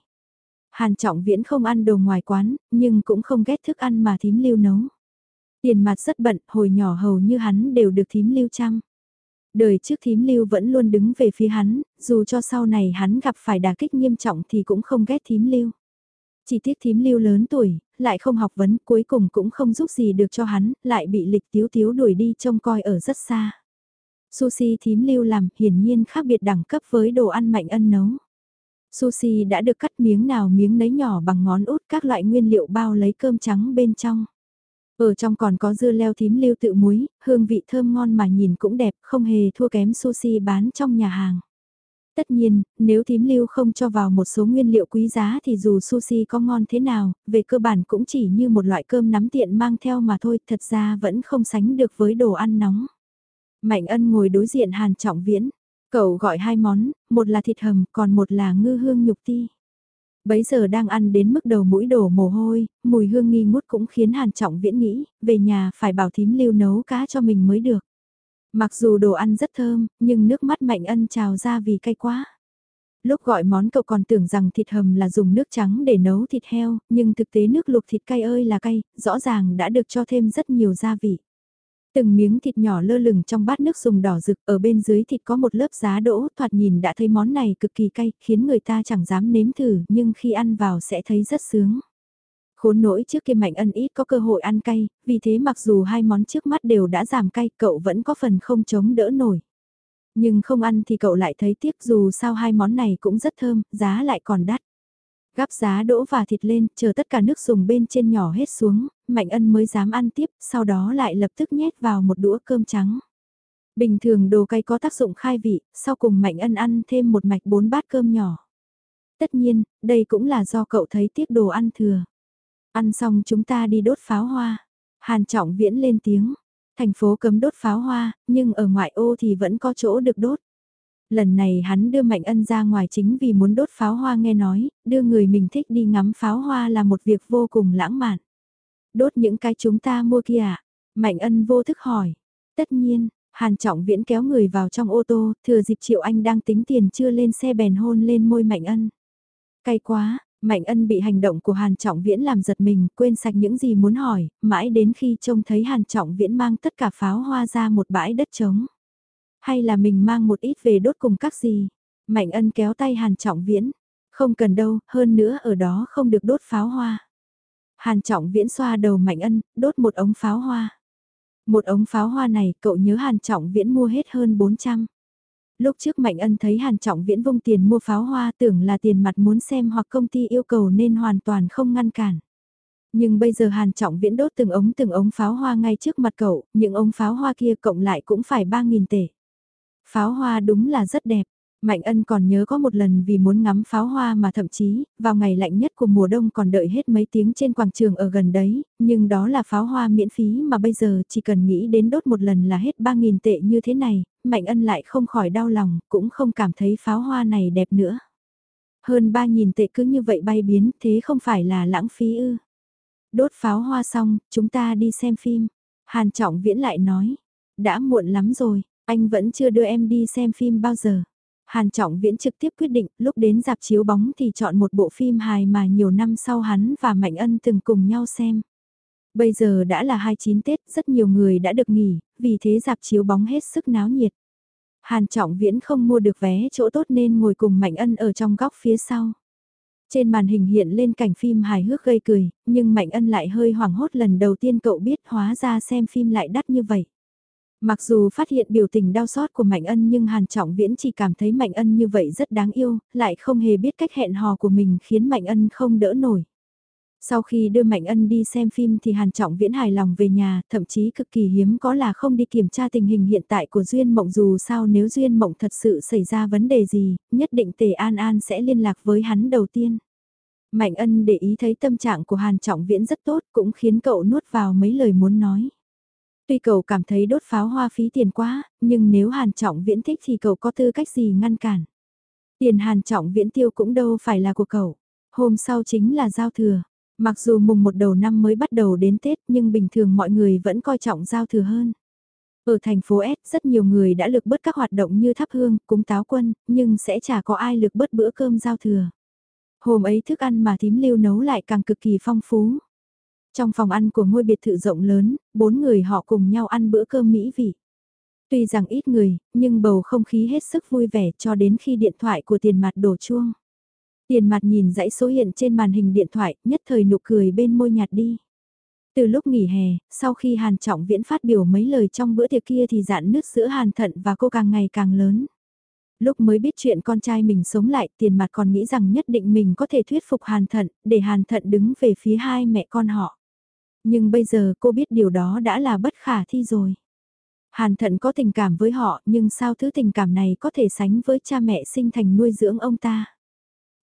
Hàn Trọng Viễn không ăn đồ ngoài quán, nhưng cũng không ghét thức ăn mà thím lưu nấu. Tiền mặt rất bận, hồi nhỏ hầu như hắn đều được thím lưu chăm. Đời trước thím lưu vẫn luôn đứng về phía hắn, dù cho sau này hắn gặp phải đả kích nghiêm trọng thì cũng không ghét thím lưu. Chỉ tiếc thím lưu lớn tuổi, lại không học vấn, cuối cùng cũng không giúp gì được cho hắn, lại bị lịch tiếu tiếu đuổi đi trông coi ở rất xa. Sushi thím lưu làm hiển nhiên khác biệt đẳng cấp với đồ ăn mạnh ân nấu. Sushi đã được cắt miếng nào miếng nấy nhỏ bằng ngón út các loại nguyên liệu bao lấy cơm trắng bên trong. Ở trong còn có dưa leo thím lưu tự muối, hương vị thơm ngon mà nhìn cũng đẹp, không hề thua kém sushi bán trong nhà hàng. Tất nhiên, nếu thím lưu không cho vào một số nguyên liệu quý giá thì dù sushi có ngon thế nào, về cơ bản cũng chỉ như một loại cơm nắm tiện mang theo mà thôi, thật ra vẫn không sánh được với đồ ăn nóng. Mạnh ân ngồi đối diện Hàn Trọng Viễn, cậu gọi hai món, một là thịt hầm, còn một là ngư hương nhục ti. Bấy giờ đang ăn đến mức đầu mũi đổ mồ hôi, mùi hương nghi ngút cũng khiến Hàn Trọng Viễn nghĩ, về nhà phải bảo thím lưu nấu cá cho mình mới được. Mặc dù đồ ăn rất thơm, nhưng nước mắt Mạnh Ân trào ra vì cay quá. Lúc gọi món cậu còn tưởng rằng thịt hầm là dùng nước trắng để nấu thịt heo, nhưng thực tế nước luộc thịt cay ơi là cay, rõ ràng đã được cho thêm rất nhiều gia vị. Từng miếng thịt nhỏ lơ lửng trong bát nước dùng đỏ rực, ở bên dưới thịt có một lớp giá đỗ, thoạt nhìn đã thấy món này cực kỳ cay, khiến người ta chẳng dám nếm thử, nhưng khi ăn vào sẽ thấy rất sướng. Khốn nỗi trước kia Mạnh Ân ít có cơ hội ăn cay, vì thế mặc dù hai món trước mắt đều đã giảm cay, cậu vẫn có phần không chống đỡ nổi. Nhưng không ăn thì cậu lại thấy tiếc dù sao hai món này cũng rất thơm, giá lại còn đắt. Gắp giá đỗ và thịt lên, chờ tất cả nước dùng bên trên nhỏ hết xuống, Mạnh Ân mới dám ăn tiếp, sau đó lại lập tức nhét vào một đũa cơm trắng. Bình thường đồ cay có tác dụng khai vị, sau cùng Mạnh Ân ăn thêm một mạch bốn bát cơm nhỏ. Tất nhiên, đây cũng là do cậu thấy tiếc đồ ăn thừa. Ăn xong chúng ta đi đốt pháo hoa. Hàn Trọng Viễn lên tiếng. Thành phố cấm đốt pháo hoa, nhưng ở ngoại ô thì vẫn có chỗ được đốt. Lần này hắn đưa Mạnh Ân ra ngoài chính vì muốn đốt pháo hoa nghe nói, đưa người mình thích đi ngắm pháo hoa là một việc vô cùng lãng mạn. Đốt những cái chúng ta mua kia à? Mạnh Ân vô thức hỏi. Tất nhiên, Hàn Trọng Viễn kéo người vào trong ô tô, thừa dịp Triệu Anh đang tính tiền chưa lên xe bèn hôn lên môi Mạnh Ân. Cay quá, Mạnh ân bị hành động của Hàn Trọng Viễn làm giật mình, quên sạch những gì muốn hỏi, mãi đến khi trông thấy Hàn Trọng Viễn mang tất cả pháo hoa ra một bãi đất trống. Hay là mình mang một ít về đốt cùng các gì? Mạnh ân kéo tay Hàn Trọng Viễn. Không cần đâu, hơn nữa ở đó không được đốt pháo hoa. Hàn Trọng Viễn xoa đầu Mạnh ân, đốt một ống pháo hoa. Một ống pháo hoa này cậu nhớ Hàn Trọng Viễn mua hết hơn 400. Lúc trước Mạnh Ân thấy Hàn Trọng Viễn vung tiền mua pháo hoa tưởng là tiền mặt muốn xem hoặc công ty yêu cầu nên hoàn toàn không ngăn cản. Nhưng bây giờ Hàn Trọng Viễn đốt từng ống từng ống pháo hoa ngay trước mặt cậu, những ống pháo hoa kia cộng lại cũng phải 3.000 tệ. Pháo hoa đúng là rất đẹp, Mạnh ân còn nhớ có một lần vì muốn ngắm pháo hoa mà thậm chí, vào ngày lạnh nhất của mùa đông còn đợi hết mấy tiếng trên quảng trường ở gần đấy, nhưng đó là pháo hoa miễn phí mà bây giờ chỉ cần nghĩ đến đốt một lần là hết 3.000 tệ như thế này, Mạnh ân lại không khỏi đau lòng, cũng không cảm thấy pháo hoa này đẹp nữa. Hơn 3.000 tệ cứ như vậy bay biến, thế không phải là lãng phí ư. Đốt pháo hoa xong, chúng ta đi xem phim. Hàn Trọng Viễn lại nói, đã muộn lắm rồi, anh vẫn chưa đưa em đi xem phim bao giờ. Hàn Trọng Viễn trực tiếp quyết định lúc đến dạp chiếu bóng thì chọn một bộ phim hài mà nhiều năm sau hắn và Mạnh Ân từng cùng nhau xem. Bây giờ đã là 29 Tết, rất nhiều người đã được nghỉ, vì thế dạp chiếu bóng hết sức náo nhiệt. Hàn Trọng Viễn không mua được vé chỗ tốt nên ngồi cùng Mạnh Ân ở trong góc phía sau. Trên màn hình hiện lên cảnh phim hài hước gây cười, nhưng Mạnh Ân lại hơi hoảng hốt lần đầu tiên cậu biết hóa ra xem phim lại đắt như vậy. Mặc dù phát hiện biểu tình đau xót của Mạnh Ân nhưng Hàn Trọng Viễn chỉ cảm thấy Mạnh Ân như vậy rất đáng yêu, lại không hề biết cách hẹn hò của mình khiến Mạnh Ân không đỡ nổi. Sau khi đưa Mạnh Ân đi xem phim thì Hàn Trọng Viễn hài lòng về nhà, thậm chí cực kỳ hiếm có là không đi kiểm tra tình hình hiện tại của Duyên Mộng dù sao nếu Duyên Mộng thật sự xảy ra vấn đề gì, nhất định Tề An An sẽ liên lạc với hắn đầu tiên. Mạnh Ân để ý thấy tâm trạng của Hàn Trọng Viễn rất tốt cũng khiến cậu nuốt vào mấy lời muốn nói. Tuy cậu cảm thấy đốt pháo hoa phí tiền quá, nhưng nếu Hàn Trọng Viễn thích thì cậu có tư cách gì ngăn cản. Tiền Hàn Trọng Viễn tiêu cũng đâu phải là của cậu. Hôm sau chính là giao thừa. Mặc dù mùng một đầu năm mới bắt đầu đến Tết nhưng bình thường mọi người vẫn coi trọng giao thừa hơn. Ở thành phố S, rất nhiều người đã lực bớt các hoạt động như thắp hương, cúng táo quân, nhưng sẽ chả có ai lực bớt bữa cơm giao thừa. Hôm ấy thức ăn mà thím lưu nấu lại càng cực kỳ phong phú. Trong phòng ăn của ngôi biệt thự rộng lớn, bốn người họ cùng nhau ăn bữa cơm mỹ vị. Tuy rằng ít người, nhưng bầu không khí hết sức vui vẻ cho đến khi điện thoại của tiền mặt đổ chuông. Tiền mặt nhìn dãy số hiện trên màn hình điện thoại, nhất thời nụ cười bên môi nhạt đi. Từ lúc nghỉ hè, sau khi Hàn Trọng Viễn phát biểu mấy lời trong bữa tiệc kia thì dạn nứt giữa Hàn Thận và cô càng ngày càng lớn. Lúc mới biết chuyện con trai mình sống lại, tiền mặt còn nghĩ rằng nhất định mình có thể thuyết phục Hàn Thận, để Hàn Thận đứng về phía hai mẹ con họ. Nhưng bây giờ cô biết điều đó đã là bất khả thi rồi. Hàn Thận có tình cảm với họ, nhưng sao thứ tình cảm này có thể sánh với cha mẹ sinh thành nuôi dưỡng ông ta?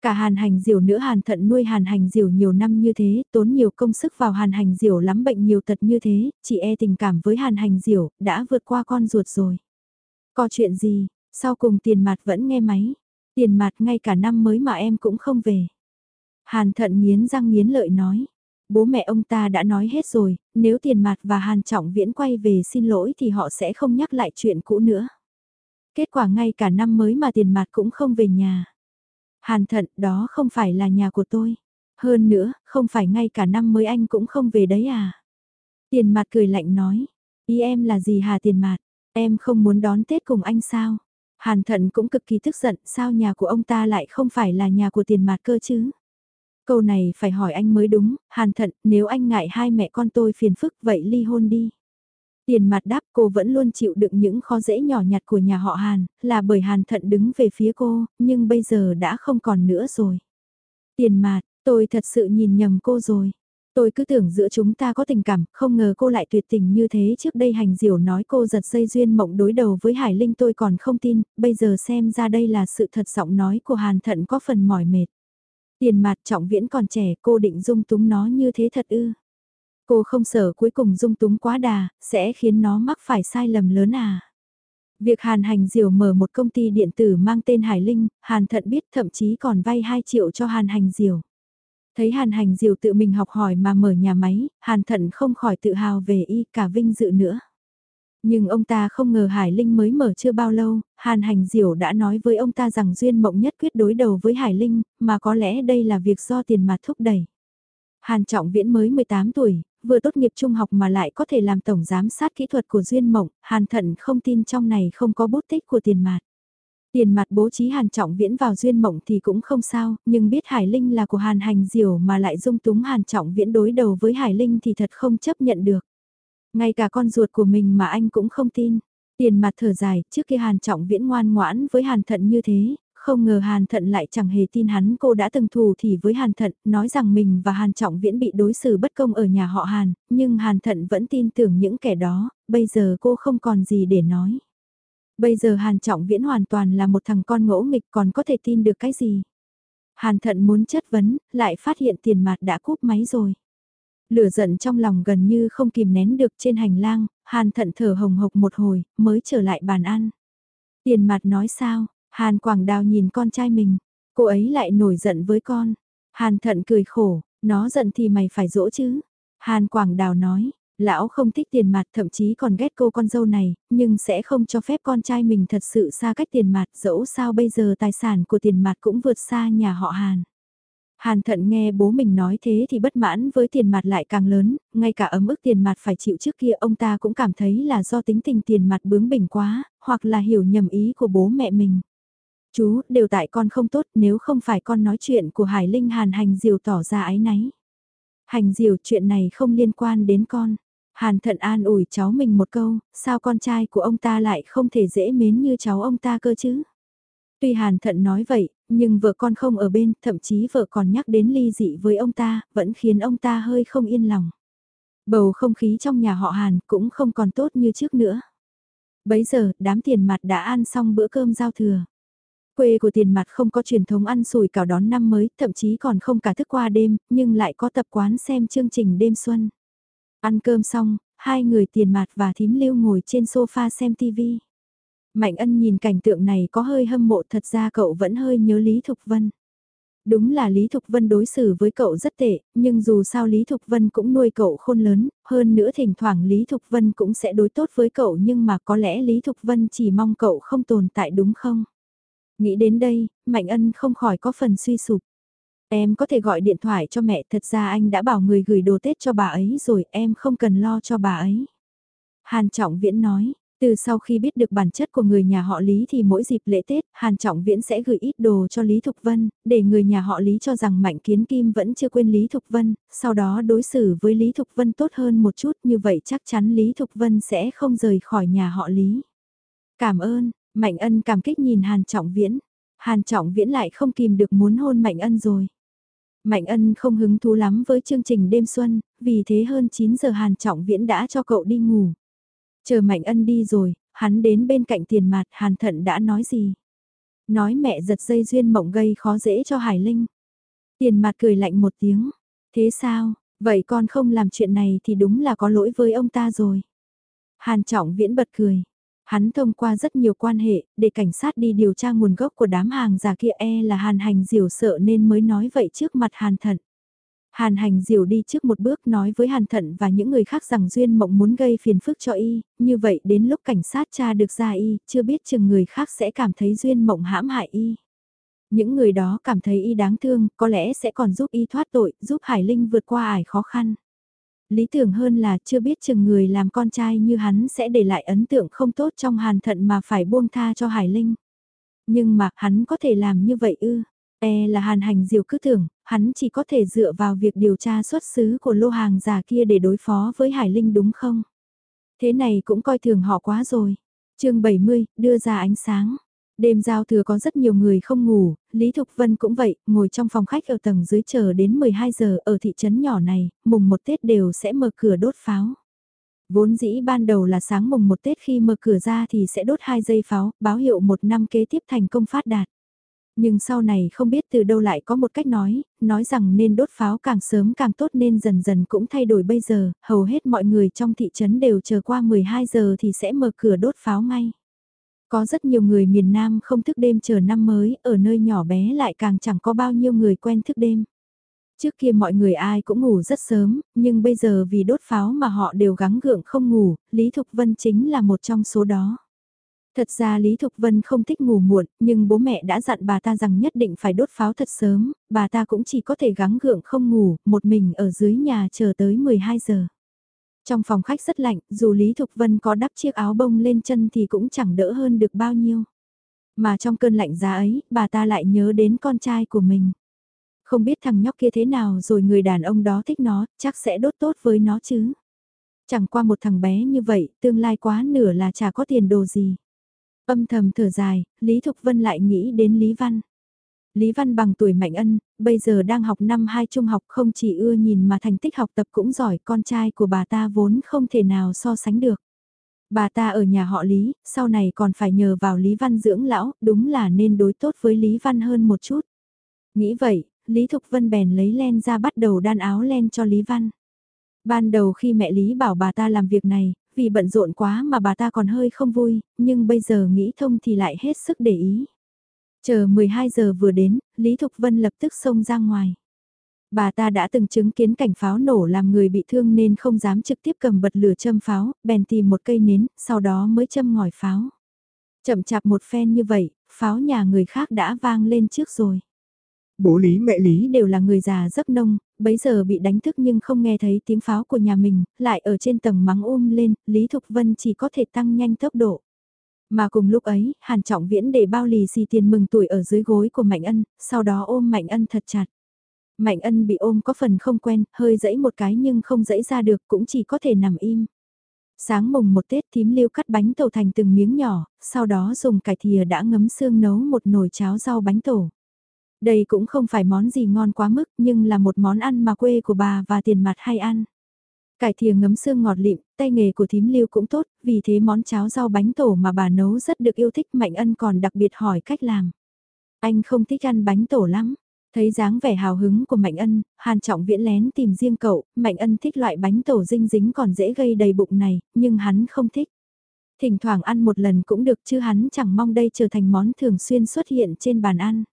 Cả hàn hành diều nữa hàn thận nuôi hàn hành diều nhiều năm như thế, tốn nhiều công sức vào hàn hành diều lắm bệnh nhiều tật như thế, chị e tình cảm với hàn hành diều, đã vượt qua con ruột rồi. Có chuyện gì, sau cùng tiền mặt vẫn nghe máy, tiền mặt ngay cả năm mới mà em cũng không về. Hàn thận nghiến răng nghiến lợi nói, bố mẹ ông ta đã nói hết rồi, nếu tiền mặt và hàn trọng viễn quay về xin lỗi thì họ sẽ không nhắc lại chuyện cũ nữa. Kết quả ngay cả năm mới mà tiền mặt cũng không về nhà. Hàn thận, đó không phải là nhà của tôi. Hơn nữa, không phải ngay cả năm mới anh cũng không về đấy à. Tiền mặt cười lạnh nói. Ý em là gì hà tiền mặt? Em không muốn đón Tết cùng anh sao? Hàn thận cũng cực kỳ tức giận sao nhà của ông ta lại không phải là nhà của tiền mặt cơ chứ? Câu này phải hỏi anh mới đúng, hàn thận, nếu anh ngại hai mẹ con tôi phiền phức vậy ly hôn đi. Tiền mặt đáp cô vẫn luôn chịu đựng những khó dễ nhỏ nhặt của nhà họ Hàn, là bởi Hàn thận đứng về phía cô, nhưng bây giờ đã không còn nữa rồi. Tiền mặt, tôi thật sự nhìn nhầm cô rồi. Tôi cứ tưởng giữa chúng ta có tình cảm, không ngờ cô lại tuyệt tình như thế trước đây hành diểu nói cô giật dây duyên mộng đối đầu với Hải Linh tôi còn không tin, bây giờ xem ra đây là sự thật giọng nói của Hàn thận có phần mỏi mệt. Tiền mặt trọng viễn còn trẻ cô định dung túng nó như thế thật ư. Cô không sợ cuối cùng dung túng quá đà, sẽ khiến nó mắc phải sai lầm lớn à. Việc Hàn Hành Diều mở một công ty điện tử mang tên Hải Linh, Hàn Thận biết thậm chí còn vay 2 triệu cho Hàn Hành Diều. Thấy Hàn Hành Diều tự mình học hỏi mà mở nhà máy, Hàn Thận không khỏi tự hào về y cả vinh dự nữa. Nhưng ông ta không ngờ Hải Linh mới mở chưa bao lâu, Hàn Hành Diểu đã nói với ông ta rằng duyên mộng nhất quyết đối đầu với Hải Linh, mà có lẽ đây là việc do tiền mặt thúc đẩy. Hàn Trọng Viễn mới 18 tuổi, vừa tốt nghiệp trung học mà lại có thể làm tổng giám sát kỹ thuật của Duyên Mộng, Hàn Thận không tin trong này không có bút tích của tiền mặt. Tiền mặt bố trí Hàn Trọng Viễn vào Duyên Mộng thì cũng không sao, nhưng biết Hải Linh là của Hàn Hành Diểu mà lại dung túng Hàn Trọng Viễn đối đầu với Hải Linh thì thật không chấp nhận được. Ngay cả con ruột của mình mà anh cũng không tin. Tiền mặt thở dài, trước kia Hàn Trọng Viễn ngoan ngoãn với Hàn Thận như thế, không ngờ Hàn Thận lại chẳng hề tin hắn cô đã từng thù thì với Hàn Thận, nói rằng mình và Hàn Trọng Viễn bị đối xử bất công ở nhà họ Hàn, nhưng Hàn Thận vẫn tin tưởng những kẻ đó, bây giờ cô không còn gì để nói. Bây giờ Hàn Trọng Viễn hoàn toàn là một thằng con ngỗ nghịch còn có thể tin được cái gì. Hàn Thận muốn chất vấn, lại phát hiện tiền mặt đã cúp máy rồi. Lửa giận trong lòng gần như không kìm nén được trên hành lang, Hàn Thận thở hồng hộc một hồi, mới trở lại bàn ăn. Tiền mặt nói sao, Hàn Quảng Đào nhìn con trai mình, cô ấy lại nổi giận với con. Hàn Thận cười khổ, nó giận thì mày phải dỗ chứ. Hàn Quảng Đào nói, lão không thích tiền mặt thậm chí còn ghét cô con dâu này, nhưng sẽ không cho phép con trai mình thật sự xa cách tiền mặt dẫu sao bây giờ tài sản của tiền mặt cũng vượt xa nhà họ Hàn. Hàn thận nghe bố mình nói thế thì bất mãn với tiền mặt lại càng lớn, ngay cả ấm ức tiền mặt phải chịu trước kia ông ta cũng cảm thấy là do tính tình tiền mặt bướng bỉnh quá, hoặc là hiểu nhầm ý của bố mẹ mình. Chú, đều tại con không tốt nếu không phải con nói chuyện của Hải Linh Hàn Hành Diều tỏ ra ái náy. Hành Diều chuyện này không liên quan đến con. Hàn thận an ủi cháu mình một câu, sao con trai của ông ta lại không thể dễ mến như cháu ông ta cơ chứ? Tuy Hàn thận nói vậy, nhưng vợ con không ở bên, thậm chí vợ còn nhắc đến ly dị với ông ta, vẫn khiến ông ta hơi không yên lòng. Bầu không khí trong nhà họ Hàn cũng không còn tốt như trước nữa. Bấy giờ, đám tiền mặt đã ăn xong bữa cơm giao thừa. Quê của tiền mặt không có truyền thống ăn sủi cảo đón năm mới, thậm chí còn không cả thức qua đêm, nhưng lại có tập quán xem chương trình đêm xuân. Ăn cơm xong, hai người tiền mặt và thím lưu ngồi trên sofa xem TV. Mạnh ân nhìn cảnh tượng này có hơi hâm mộ thật ra cậu vẫn hơi nhớ Lý Thục Vân. Đúng là Lý Thục Vân đối xử với cậu rất tệ, nhưng dù sao Lý Thục Vân cũng nuôi cậu khôn lớn, hơn nữa thỉnh thoảng Lý Thục Vân cũng sẽ đối tốt với cậu nhưng mà có lẽ Lý Thục Vân chỉ mong cậu không tồn tại đúng không? Nghĩ đến đây, Mạnh Ân không khỏi có phần suy sụp. Em có thể gọi điện thoại cho mẹ, thật ra anh đã bảo người gửi đồ Tết cho bà ấy rồi, em không cần lo cho bà ấy. Hàn Trọng Viễn nói, từ sau khi biết được bản chất của người nhà họ Lý thì mỗi dịp lễ Tết, Hàn Trọng Viễn sẽ gửi ít đồ cho Lý Thục Vân, để người nhà họ Lý cho rằng Mạnh Kiến Kim vẫn chưa quên Lý Thục Vân, sau đó đối xử với Lý Thục Vân tốt hơn một chút như vậy chắc chắn Lý Thục Vân sẽ không rời khỏi nhà họ Lý. Cảm ơn, Mạnh Ân cảm kích nhìn Hàn Trọng Viễn. Hàn Trọng Viễn lại không kìm được muốn hôn Mạnh Ân rồi. Mạnh Ân không hứng thú lắm với chương trình đêm xuân, vì thế hơn 9 giờ Hàn Trọng Viễn đã cho cậu đi ngủ. Chờ Mạnh Ân đi rồi, hắn đến bên cạnh tiền mặt Hàn Thận đã nói gì? Nói mẹ giật dây duyên mộng gây khó dễ cho Hải Linh. Tiền mặt cười lạnh một tiếng. Thế sao, vậy con không làm chuyện này thì đúng là có lỗi với ông ta rồi. Hàn Trọng Viễn bật cười. Hắn thông qua rất nhiều quan hệ, để cảnh sát đi điều tra nguồn gốc của đám hàng giả kia e là hàn hành diều sợ nên mới nói vậy trước mặt hàn thận. Hàn hành diều đi trước một bước nói với hàn thận và những người khác rằng Duyên Mộng muốn gây phiền phức cho y, như vậy đến lúc cảnh sát tra được ra y, chưa biết chừng người khác sẽ cảm thấy Duyên Mộng hãm hại y. Những người đó cảm thấy y đáng thương, có lẽ sẽ còn giúp y thoát tội, giúp Hải Linh vượt qua ải khó khăn. Lý tưởng hơn là chưa biết chừng người làm con trai như hắn sẽ để lại ấn tượng không tốt trong hàn thận mà phải buông tha cho Hải Linh. Nhưng mà hắn có thể làm như vậy ư? E là hàn hành diều cứ tưởng, hắn chỉ có thể dựa vào việc điều tra xuất xứ của lô hàng giả kia để đối phó với Hải Linh đúng không? Thế này cũng coi thường họ quá rồi. chương 70, đưa ra ánh sáng. Đêm giao thừa có rất nhiều người không ngủ, Lý Thục Vân cũng vậy, ngồi trong phòng khách ở tầng dưới chờ đến 12 giờ ở thị trấn nhỏ này, mùng một Tết đều sẽ mở cửa đốt pháo. Vốn dĩ ban đầu là sáng mùng một Tết khi mở cửa ra thì sẽ đốt hai dây pháo, báo hiệu một năm kế tiếp thành công phát đạt. Nhưng sau này không biết từ đâu lại có một cách nói, nói rằng nên đốt pháo càng sớm càng tốt nên dần dần cũng thay đổi bây giờ, hầu hết mọi người trong thị trấn đều chờ qua 12 giờ thì sẽ mở cửa đốt pháo ngay. Có rất nhiều người miền Nam không thức đêm chờ năm mới, ở nơi nhỏ bé lại càng chẳng có bao nhiêu người quen thức đêm. Trước kia mọi người ai cũng ngủ rất sớm, nhưng bây giờ vì đốt pháo mà họ đều gắng gượng không ngủ, Lý Thục Vân chính là một trong số đó. Thật ra Lý Thục Vân không thích ngủ muộn, nhưng bố mẹ đã dặn bà ta rằng nhất định phải đốt pháo thật sớm, bà ta cũng chỉ có thể gắng gượng không ngủ, một mình ở dưới nhà chờ tới 12 giờ. Trong phòng khách rất lạnh, dù Lý Thục Vân có đắp chiếc áo bông lên chân thì cũng chẳng đỡ hơn được bao nhiêu. Mà trong cơn lạnh giá ấy, bà ta lại nhớ đến con trai của mình. Không biết thằng nhóc kia thế nào rồi người đàn ông đó thích nó, chắc sẽ đốt tốt với nó chứ. Chẳng qua một thằng bé như vậy, tương lai quá nửa là chả có tiền đồ gì. Âm thầm thở dài, Lý Thục Vân lại nghĩ đến Lý Văn. Lý Văn bằng tuổi Mạnh Ân, bây giờ đang học năm 2 trung học không chỉ ưa nhìn mà thành tích học tập cũng giỏi, con trai của bà ta vốn không thể nào so sánh được. Bà ta ở nhà họ Lý, sau này còn phải nhờ vào Lý Văn dưỡng lão, đúng là nên đối tốt với Lý Văn hơn một chút. Nghĩ vậy, Lý Thục Vân bèn lấy len ra bắt đầu đan áo len cho Lý Văn. Ban đầu khi mẹ Lý bảo bà ta làm việc này, vì bận rộn quá mà bà ta còn hơi không vui, nhưng bây giờ nghĩ thông thì lại hết sức để ý. Chờ 12 giờ vừa đến, Lý Thục Vân lập tức xông ra ngoài. Bà ta đã từng chứng kiến cảnh pháo nổ làm người bị thương nên không dám trực tiếp cầm bật lửa châm pháo, bèn tìm một cây nến, sau đó mới châm ngòi pháo. Chậm chạp một phen như vậy, pháo nhà người khác đã vang lên trước rồi. Bố Lý mẹ Lý đều là người già giấc nông, bấy giờ bị đánh thức nhưng không nghe thấy tiếng pháo của nhà mình, lại ở trên tầng mắng ôm lên, Lý Thục Vân chỉ có thể tăng nhanh tốc độ. Mà cùng lúc ấy, Hàn Trọng Viễn để bao lì xì tiền mừng tuổi ở dưới gối của Mạnh Ân, sau đó ôm Mạnh Ân thật chặt. Mạnh Ân bị ôm có phần không quen, hơi dẫy một cái nhưng không dẫy ra được cũng chỉ có thể nằm im. Sáng mùng một Tết thím liêu cắt bánh tàu thành từng miếng nhỏ, sau đó dùng cải thìa đã ngấm xương nấu một nồi cháo rau bánh tổ. Đây cũng không phải món gì ngon quá mức nhưng là một món ăn mà quê của bà và tiền mặt hay ăn. Cải thìa ngấm xương ngọt lịm, tay nghề của thím lưu cũng tốt, vì thế món cháo rau bánh tổ mà bà nấu rất được yêu thích Mạnh Ân còn đặc biệt hỏi cách làm. Anh không thích ăn bánh tổ lắm. Thấy dáng vẻ hào hứng của Mạnh Ân, Hàn Trọng Viễn lén tìm riêng cậu, Mạnh Ân thích loại bánh tổ dinh dính còn dễ gây đầy bụng này, nhưng hắn không thích. Thỉnh thoảng ăn một lần cũng được chứ hắn chẳng mong đây trở thành món thường xuyên xuất hiện trên bàn ăn.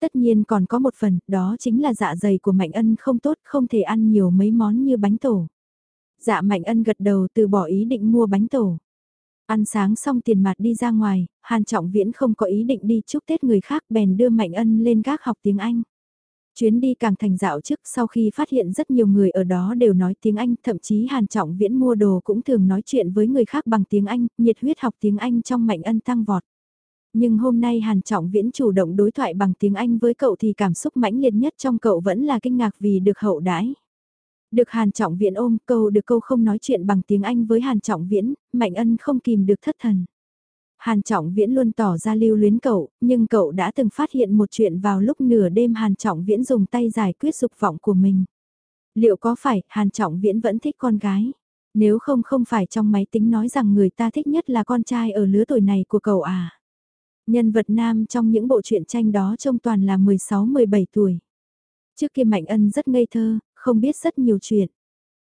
Tất nhiên còn có một phần, đó chính là dạ dày của Mạnh Ân không tốt, không thể ăn nhiều mấy món như bánh tổ. Dạ Mạnh Ân gật đầu từ bỏ ý định mua bánh tổ. Ăn sáng xong tiền mặt đi ra ngoài, Hàn Trọng Viễn không có ý định đi chúc Tết người khác bèn đưa Mạnh Ân lên gác học tiếng Anh. Chuyến đi càng thành dạo trước sau khi phát hiện rất nhiều người ở đó đều nói tiếng Anh, thậm chí Hàn Trọng Viễn mua đồ cũng thường nói chuyện với người khác bằng tiếng Anh, nhiệt huyết học tiếng Anh trong Mạnh Ân tăng vọt. Nhưng hôm nay Hàn Trọng Viễn chủ động đối thoại bằng tiếng Anh với cậu thì cảm xúc mãnh liệt nhất trong cậu vẫn là kinh ngạc vì được hậu đãi. Được Hàn Trọng Viễn ôm câu được câu không nói chuyện bằng tiếng Anh với Hàn Trọng Viễn, Mạnh Ân không kìm được thất thần. Hàn Trọng Viễn luôn tỏ ra lưu luyến cậu, nhưng cậu đã từng phát hiện một chuyện vào lúc nửa đêm Hàn Trọng Viễn dùng tay giải quyết dục vọng của mình. Liệu có phải Hàn Trọng Viễn vẫn thích con gái? Nếu không không phải trong máy tính nói rằng người ta thích nhất là con trai ở lứa tuổi này của cậu à? Nhân vật nam trong những bộ truyện tranh đó trông toàn là 16-17 tuổi. Trước kia Mạnh Ân rất ngây thơ, không biết rất nhiều chuyện.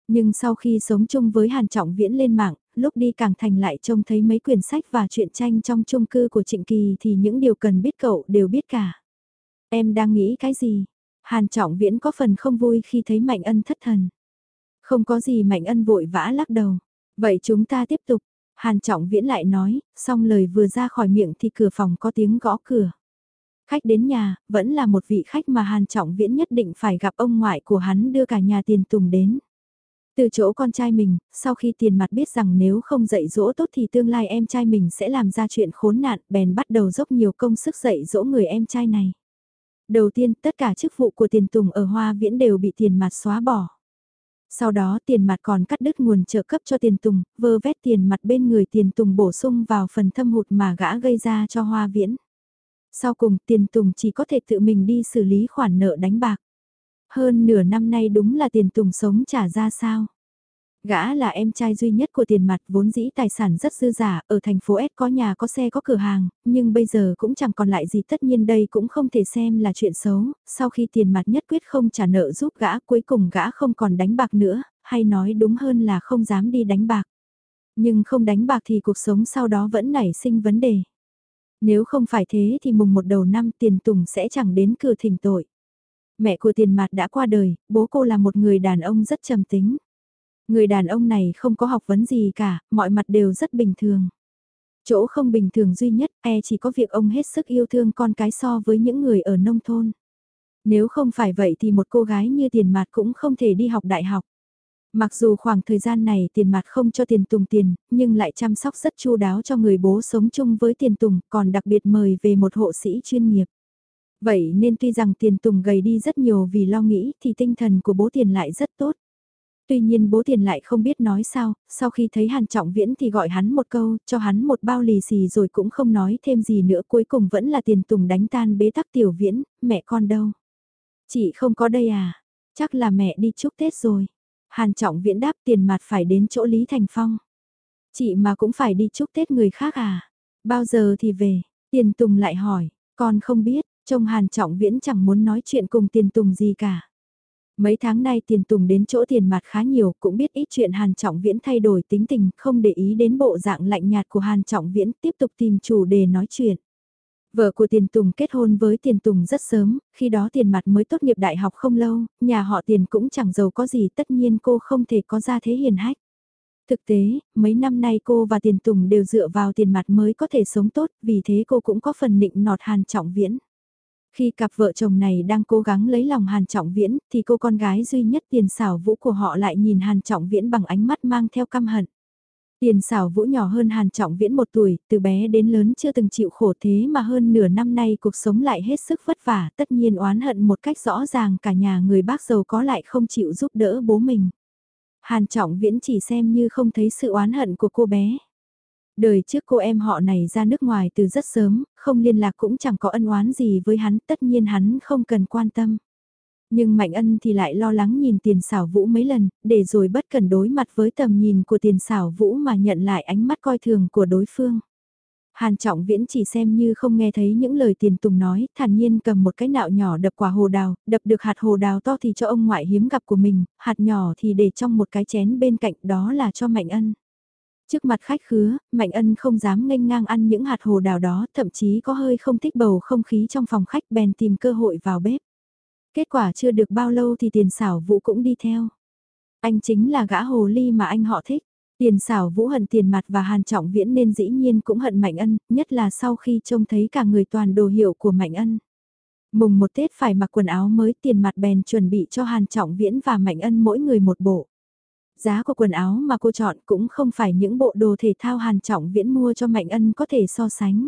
Nhưng sau khi sống chung với Hàn Trọng Viễn lên mạng, lúc đi càng thành lại trông thấy mấy quyển sách và truyện tranh trong chung cư của Trịnh Kỳ thì những điều cần biết cậu đều biết cả. Em đang nghĩ cái gì? Hàn Trọng Viễn có phần không vui khi thấy Mạnh Ân thất thần. Không có gì Mạnh Ân vội vã lắc đầu. Vậy chúng ta tiếp tục. Hàn Trọng Viễn lại nói, xong lời vừa ra khỏi miệng thì cửa phòng có tiếng gõ cửa. Khách đến nhà, vẫn là một vị khách mà Hàn Trọng Viễn nhất định phải gặp ông ngoại của hắn đưa cả nhà tiền tùng đến. Từ chỗ con trai mình, sau khi tiền mặt biết rằng nếu không dạy dỗ tốt thì tương lai em trai mình sẽ làm ra chuyện khốn nạn, bèn bắt đầu dốc nhiều công sức dạy dỗ người em trai này. Đầu tiên, tất cả chức vụ của tiền tùng ở Hoa Viễn đều bị tiền mặt xóa bỏ. Sau đó tiền mặt còn cắt đứt nguồn trợ cấp cho tiền tùng, vơ vét tiền mặt bên người tiền tùng bổ sung vào phần thâm hụt mà gã gây ra cho Hoa Viễn. Sau cùng tiền tùng chỉ có thể tự mình đi xử lý khoản nợ đánh bạc. Hơn nửa năm nay đúng là tiền tùng sống trả ra sao. Gã là em trai duy nhất của tiền mặt vốn dĩ tài sản rất dư giả, ở thành phố S có nhà có xe có cửa hàng, nhưng bây giờ cũng chẳng còn lại gì tất nhiên đây cũng không thể xem là chuyện xấu, sau khi tiền mặt nhất quyết không trả nợ giúp gã cuối cùng gã không còn đánh bạc nữa, hay nói đúng hơn là không dám đi đánh bạc. Nhưng không đánh bạc thì cuộc sống sau đó vẫn nảy sinh vấn đề. Nếu không phải thế thì mùng một đầu năm tiền tùng sẽ chẳng đến cửa thỉnh tội. Mẹ của tiền mặt đã qua đời, bố cô là một người đàn ông rất trầm tính. Người đàn ông này không có học vấn gì cả, mọi mặt đều rất bình thường. Chỗ không bình thường duy nhất e chỉ có việc ông hết sức yêu thương con cái so với những người ở nông thôn. Nếu không phải vậy thì một cô gái như tiền mặt cũng không thể đi học đại học. Mặc dù khoảng thời gian này tiền mặt không cho tiền tùng tiền, nhưng lại chăm sóc rất chu đáo cho người bố sống chung với tiền tùng, còn đặc biệt mời về một hộ sĩ chuyên nghiệp. Vậy nên tuy rằng tiền tùng gầy đi rất nhiều vì lo nghĩ thì tinh thần của bố tiền lại rất tốt. Tuy nhiên bố tiền lại không biết nói sao, sau khi thấy Hàn Trọng Viễn thì gọi hắn một câu, cho hắn một bao lì xì rồi cũng không nói thêm gì nữa cuối cùng vẫn là tiền tùng đánh tan bế tắc tiểu viễn, mẹ con đâu. Chị không có đây à, chắc là mẹ đi chúc Tết rồi. Hàn Trọng Viễn đáp tiền mặt phải đến chỗ Lý Thành Phong. Chị mà cũng phải đi chúc Tết người khác à? Bao giờ thì về? Tiền Tùng lại hỏi, con không biết, trông Hàn Trọng Viễn chẳng muốn nói chuyện cùng Tiền Tùng gì cả. Mấy tháng nay tiền tùng đến chỗ tiền mặt khá nhiều, cũng biết ít chuyện Hàn Trọng Viễn thay đổi tính tình, không để ý đến bộ dạng lạnh nhạt của Hàn Trọng Viễn, tiếp tục tìm chủ đề nói chuyện. Vợ của Tiền Tùng kết hôn với Tiền Tùng rất sớm, khi đó Tiền Mặt mới tốt nghiệp đại học không lâu, nhà họ Tiền cũng chẳng giàu có gì tất nhiên cô không thể có ra thế hiền hách. Thực tế, mấy năm nay cô và Tiền Tùng đều dựa vào Tiền Mặt mới có thể sống tốt, vì thế cô cũng có phần nịnh nọt Hàn Trọng Viễn. Khi cặp vợ chồng này đang cố gắng lấy lòng Hàn Trọng Viễn, thì cô con gái duy nhất tiền xảo vũ của họ lại nhìn Hàn Trọng Viễn bằng ánh mắt mang theo căm hận. Tiền xảo vũ nhỏ hơn Hàn Trọng Viễn một tuổi, từ bé đến lớn chưa từng chịu khổ thế mà hơn nửa năm nay cuộc sống lại hết sức vất vả, tất nhiên oán hận một cách rõ ràng cả nhà người bác giàu có lại không chịu giúp đỡ bố mình. Hàn Trọng Viễn chỉ xem như không thấy sự oán hận của cô bé. Đời trước cô em họ này ra nước ngoài từ rất sớm, không liên lạc cũng chẳng có ân oán gì với hắn, tất nhiên hắn không cần quan tâm. Nhưng Mạnh Ân thì lại lo lắng nhìn tiền xảo vũ mấy lần, để rồi bất cần đối mặt với tầm nhìn của tiền xảo vũ mà nhận lại ánh mắt coi thường của đối phương. Hàn Trọng Viễn chỉ xem như không nghe thấy những lời tiền tùng nói, thản nhiên cầm một cái nạo nhỏ đập quả hồ đào, đập được hạt hồ đào to thì cho ông ngoại hiếm gặp của mình, hạt nhỏ thì để trong một cái chén bên cạnh đó là cho Mạnh Ân. Trước mặt khách khứa, Mạnh Ân không dám nghênh ngang ăn những hạt hồ đào đó, thậm chí có hơi không thích bầu không khí trong phòng khách bèn tìm cơ hội vào bếp. Kết quả chưa được bao lâu thì tiền xảo vũ cũng đi theo. Anh chính là gã hồ ly mà anh họ thích. Tiền xảo vũ hận tiền mặt và hàn trọng viễn nên dĩ nhiên cũng hận Mạnh Ân, nhất là sau khi trông thấy cả người toàn đồ hiệu của Mạnh Ân. Mùng một Tết phải mặc quần áo mới tiền mặt bèn chuẩn bị cho hàn trọng viễn và Mạnh Ân mỗi người một bộ. Giá của quần áo mà cô chọn cũng không phải những bộ đồ thể thao hàn trọng viễn mua cho Mạnh Ân có thể so sánh.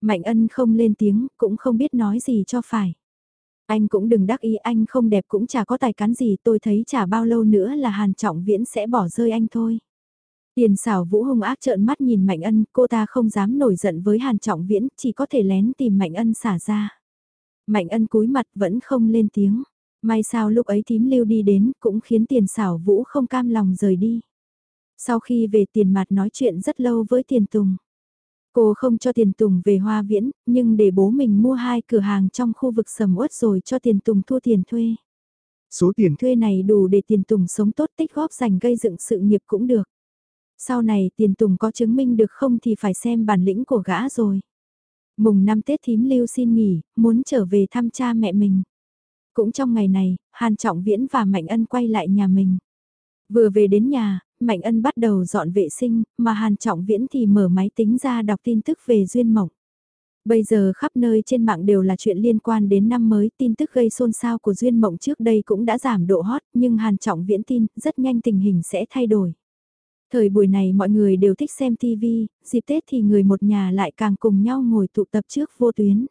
Mạnh Ân không lên tiếng, cũng không biết nói gì cho phải. Anh cũng đừng đắc ý anh không đẹp cũng chả có tài cán gì tôi thấy chả bao lâu nữa là hàn trọng viễn sẽ bỏ rơi anh thôi. Tiền xảo vũ hung ác trợn mắt nhìn Mạnh Ân, cô ta không dám nổi giận với hàn trọng viễn, chỉ có thể lén tìm Mạnh Ân xả ra. Mạnh Ân cúi mặt vẫn không lên tiếng. May sao lúc ấy thím lưu đi đến cũng khiến tiền xảo vũ không cam lòng rời đi. Sau khi về tiền mặt nói chuyện rất lâu với tiền tùng. Cô không cho tiền tùng về hoa viễn, nhưng để bố mình mua hai cửa hàng trong khu vực sầm uất rồi cho tiền tùng thua tiền thuê. Số tiền thuê này đủ để tiền tùng sống tốt tích góp dành gây dựng sự nghiệp cũng được. Sau này tiền tùng có chứng minh được không thì phải xem bản lĩnh của gã rồi. Mùng năm Tết thím lưu xin nghỉ, muốn trở về thăm cha mẹ mình. Cũng trong ngày này, Hàn Trọng Viễn và Mạnh Ân quay lại nhà mình. Vừa về đến nhà, Mạnh Ân bắt đầu dọn vệ sinh, mà Hàn Trọng Viễn thì mở máy tính ra đọc tin tức về Duyên Mộng. Bây giờ khắp nơi trên mạng đều là chuyện liên quan đến năm mới, tin tức gây xôn xao của Duyên Mộng trước đây cũng đã giảm độ hot, nhưng Hàn Trọng Viễn tin, rất nhanh tình hình sẽ thay đổi. Thời buổi này mọi người đều thích xem TV, dịp Tết thì người một nhà lại càng cùng nhau ngồi tụ tập trước vô tuyến.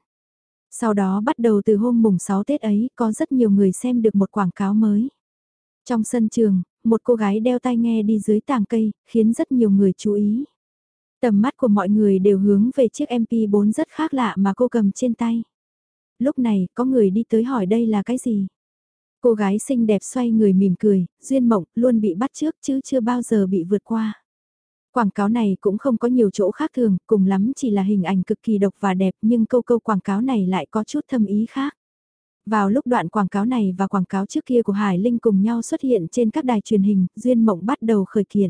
Sau đó bắt đầu từ hôm mùng 6 Tết ấy, có rất nhiều người xem được một quảng cáo mới. Trong sân trường, một cô gái đeo tai nghe đi dưới tàng cây, khiến rất nhiều người chú ý. Tầm mắt của mọi người đều hướng về chiếc MP4 rất khác lạ mà cô cầm trên tay. Lúc này, có người đi tới hỏi đây là cái gì? Cô gái xinh đẹp xoay người mỉm cười, duyên mộng, luôn bị bắt trước chứ chưa bao giờ bị vượt qua. Quảng cáo này cũng không có nhiều chỗ khác thường, cùng lắm chỉ là hình ảnh cực kỳ độc và đẹp nhưng câu câu quảng cáo này lại có chút thâm ý khác. Vào lúc đoạn quảng cáo này và quảng cáo trước kia của Hải Linh cùng nhau xuất hiện trên các đài truyền hình, Duyên Mộng bắt đầu khởi kiện.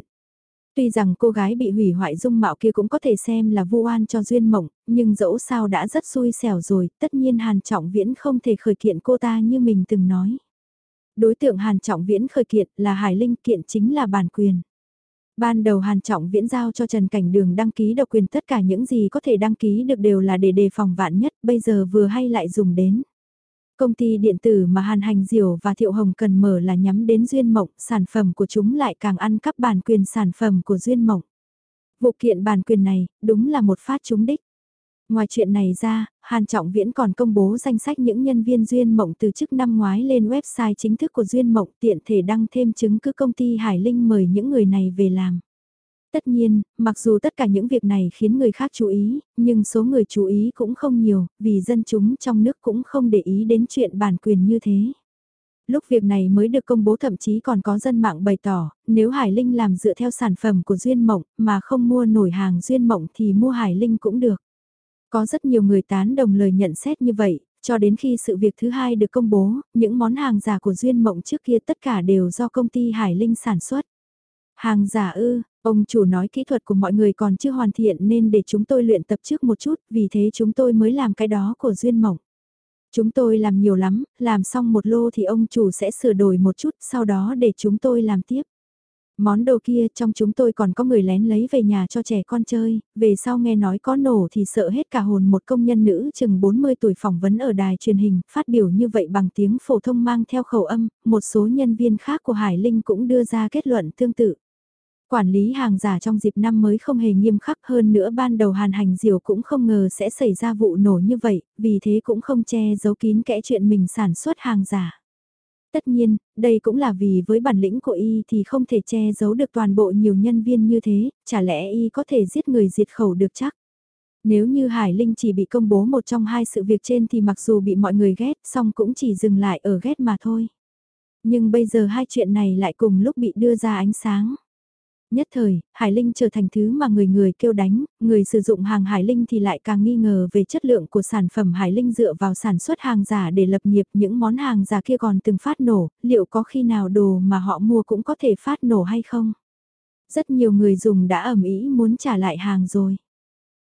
Tuy rằng cô gái bị hủy hoại dung mạo kia cũng có thể xem là vu oan cho Duyên Mộng, nhưng dẫu sao đã rất xui xẻo rồi, tất nhiên Hàn Trọng Viễn không thể khởi kiện cô ta như mình từng nói. Đối tượng Hàn Trọng Viễn khởi kiện là Hải Linh kiện chính là bản quyền. Ban đầu Hàn Trọng Viễn giao cho Trần Cảnh Đường đăng ký độc quyền tất cả những gì có thể đăng ký được đều là để đề phòng vạn nhất, bây giờ vừa hay lại dùng đến. Công ty điện tử mà Hàn Hành Diều và Thiệu Hồng cần mở là nhắm đến Duyên Mộng, sản phẩm của chúng lại càng ăn cắp bản quyền sản phẩm của Duyên Mộng. Vụ kiện bản quyền này, đúng là một phát trúng đích. Ngoài chuyện này ra, Hàn Trọng Viễn còn công bố danh sách những nhân viên Duyên Mộng từ chức năm ngoái lên website chính thức của Duyên Mộng tiện thể đăng thêm chứng cứ công ty Hải Linh mời những người này về làm. Tất nhiên, mặc dù tất cả những việc này khiến người khác chú ý, nhưng số người chú ý cũng không nhiều, vì dân chúng trong nước cũng không để ý đến chuyện bản quyền như thế. Lúc việc này mới được công bố thậm chí còn có dân mạng bày tỏ, nếu Hải Linh làm dựa theo sản phẩm của Duyên Mộng mà không mua nổi hàng Duyên Mộng thì mua Hải Linh cũng được. Có rất nhiều người tán đồng lời nhận xét như vậy, cho đến khi sự việc thứ hai được công bố, những món hàng giả của Duyên Mộng trước kia tất cả đều do công ty Hải Linh sản xuất. Hàng giả ư, ông chủ nói kỹ thuật của mọi người còn chưa hoàn thiện nên để chúng tôi luyện tập trước một chút, vì thế chúng tôi mới làm cái đó của Duyên Mộng. Chúng tôi làm nhiều lắm, làm xong một lô thì ông chủ sẽ sửa đổi một chút, sau đó để chúng tôi làm tiếp. Món đồ kia trong chúng tôi còn có người lén lấy về nhà cho trẻ con chơi, về sau nghe nói có nổ thì sợ hết cả hồn một công nhân nữ chừng 40 tuổi phỏng vấn ở đài truyền hình, phát biểu như vậy bằng tiếng phổ thông mang theo khẩu âm, một số nhân viên khác của Hải Linh cũng đưa ra kết luận tương tự. Quản lý hàng giả trong dịp năm mới không hề nghiêm khắc hơn nữa ban đầu hàn hành diều cũng không ngờ sẽ xảy ra vụ nổ như vậy, vì thế cũng không che giấu kín kẽ chuyện mình sản xuất hàng giả. Tất nhiên, đây cũng là vì với bản lĩnh của y thì không thể che giấu được toàn bộ nhiều nhân viên như thế, chả lẽ y có thể giết người diệt khẩu được chắc. Nếu như Hải Linh chỉ bị công bố một trong hai sự việc trên thì mặc dù bị mọi người ghét, song cũng chỉ dừng lại ở ghét mà thôi. Nhưng bây giờ hai chuyện này lại cùng lúc bị đưa ra ánh sáng. Nhất thời, Hải Linh trở thành thứ mà người người kêu đánh, người sử dụng hàng Hải Linh thì lại càng nghi ngờ về chất lượng của sản phẩm Hải Linh dựa vào sản xuất hàng giả để lập nghiệp những món hàng giả kia còn từng phát nổ, liệu có khi nào đồ mà họ mua cũng có thể phát nổ hay không? Rất nhiều người dùng đã ẩm ý muốn trả lại hàng rồi.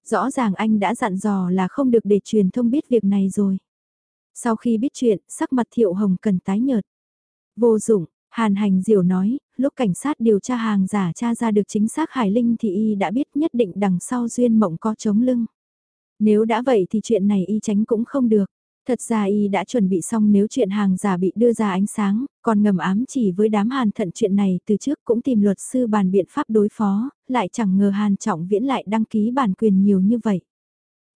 Rõ ràng anh đã dặn dò là không được để truyền thông biết việc này rồi. Sau khi biết chuyện, sắc mặt Thiệu Hồng cần tái nhợt. Vô dụng, Hàn Hành diều nói, lúc cảnh sát điều tra hàng giả tra ra được chính xác Hải Linh thì y đã biết nhất định đằng sau duyên mộng có chống lưng. Nếu đã vậy thì chuyện này y tránh cũng không được. Thật ra y đã chuẩn bị xong nếu chuyện hàng giả bị đưa ra ánh sáng, còn ngầm ám chỉ với đám hàn thận chuyện này từ trước cũng tìm luật sư bàn biện pháp đối phó, lại chẳng ngờ hàn trọng viễn lại đăng ký bản quyền nhiều như vậy.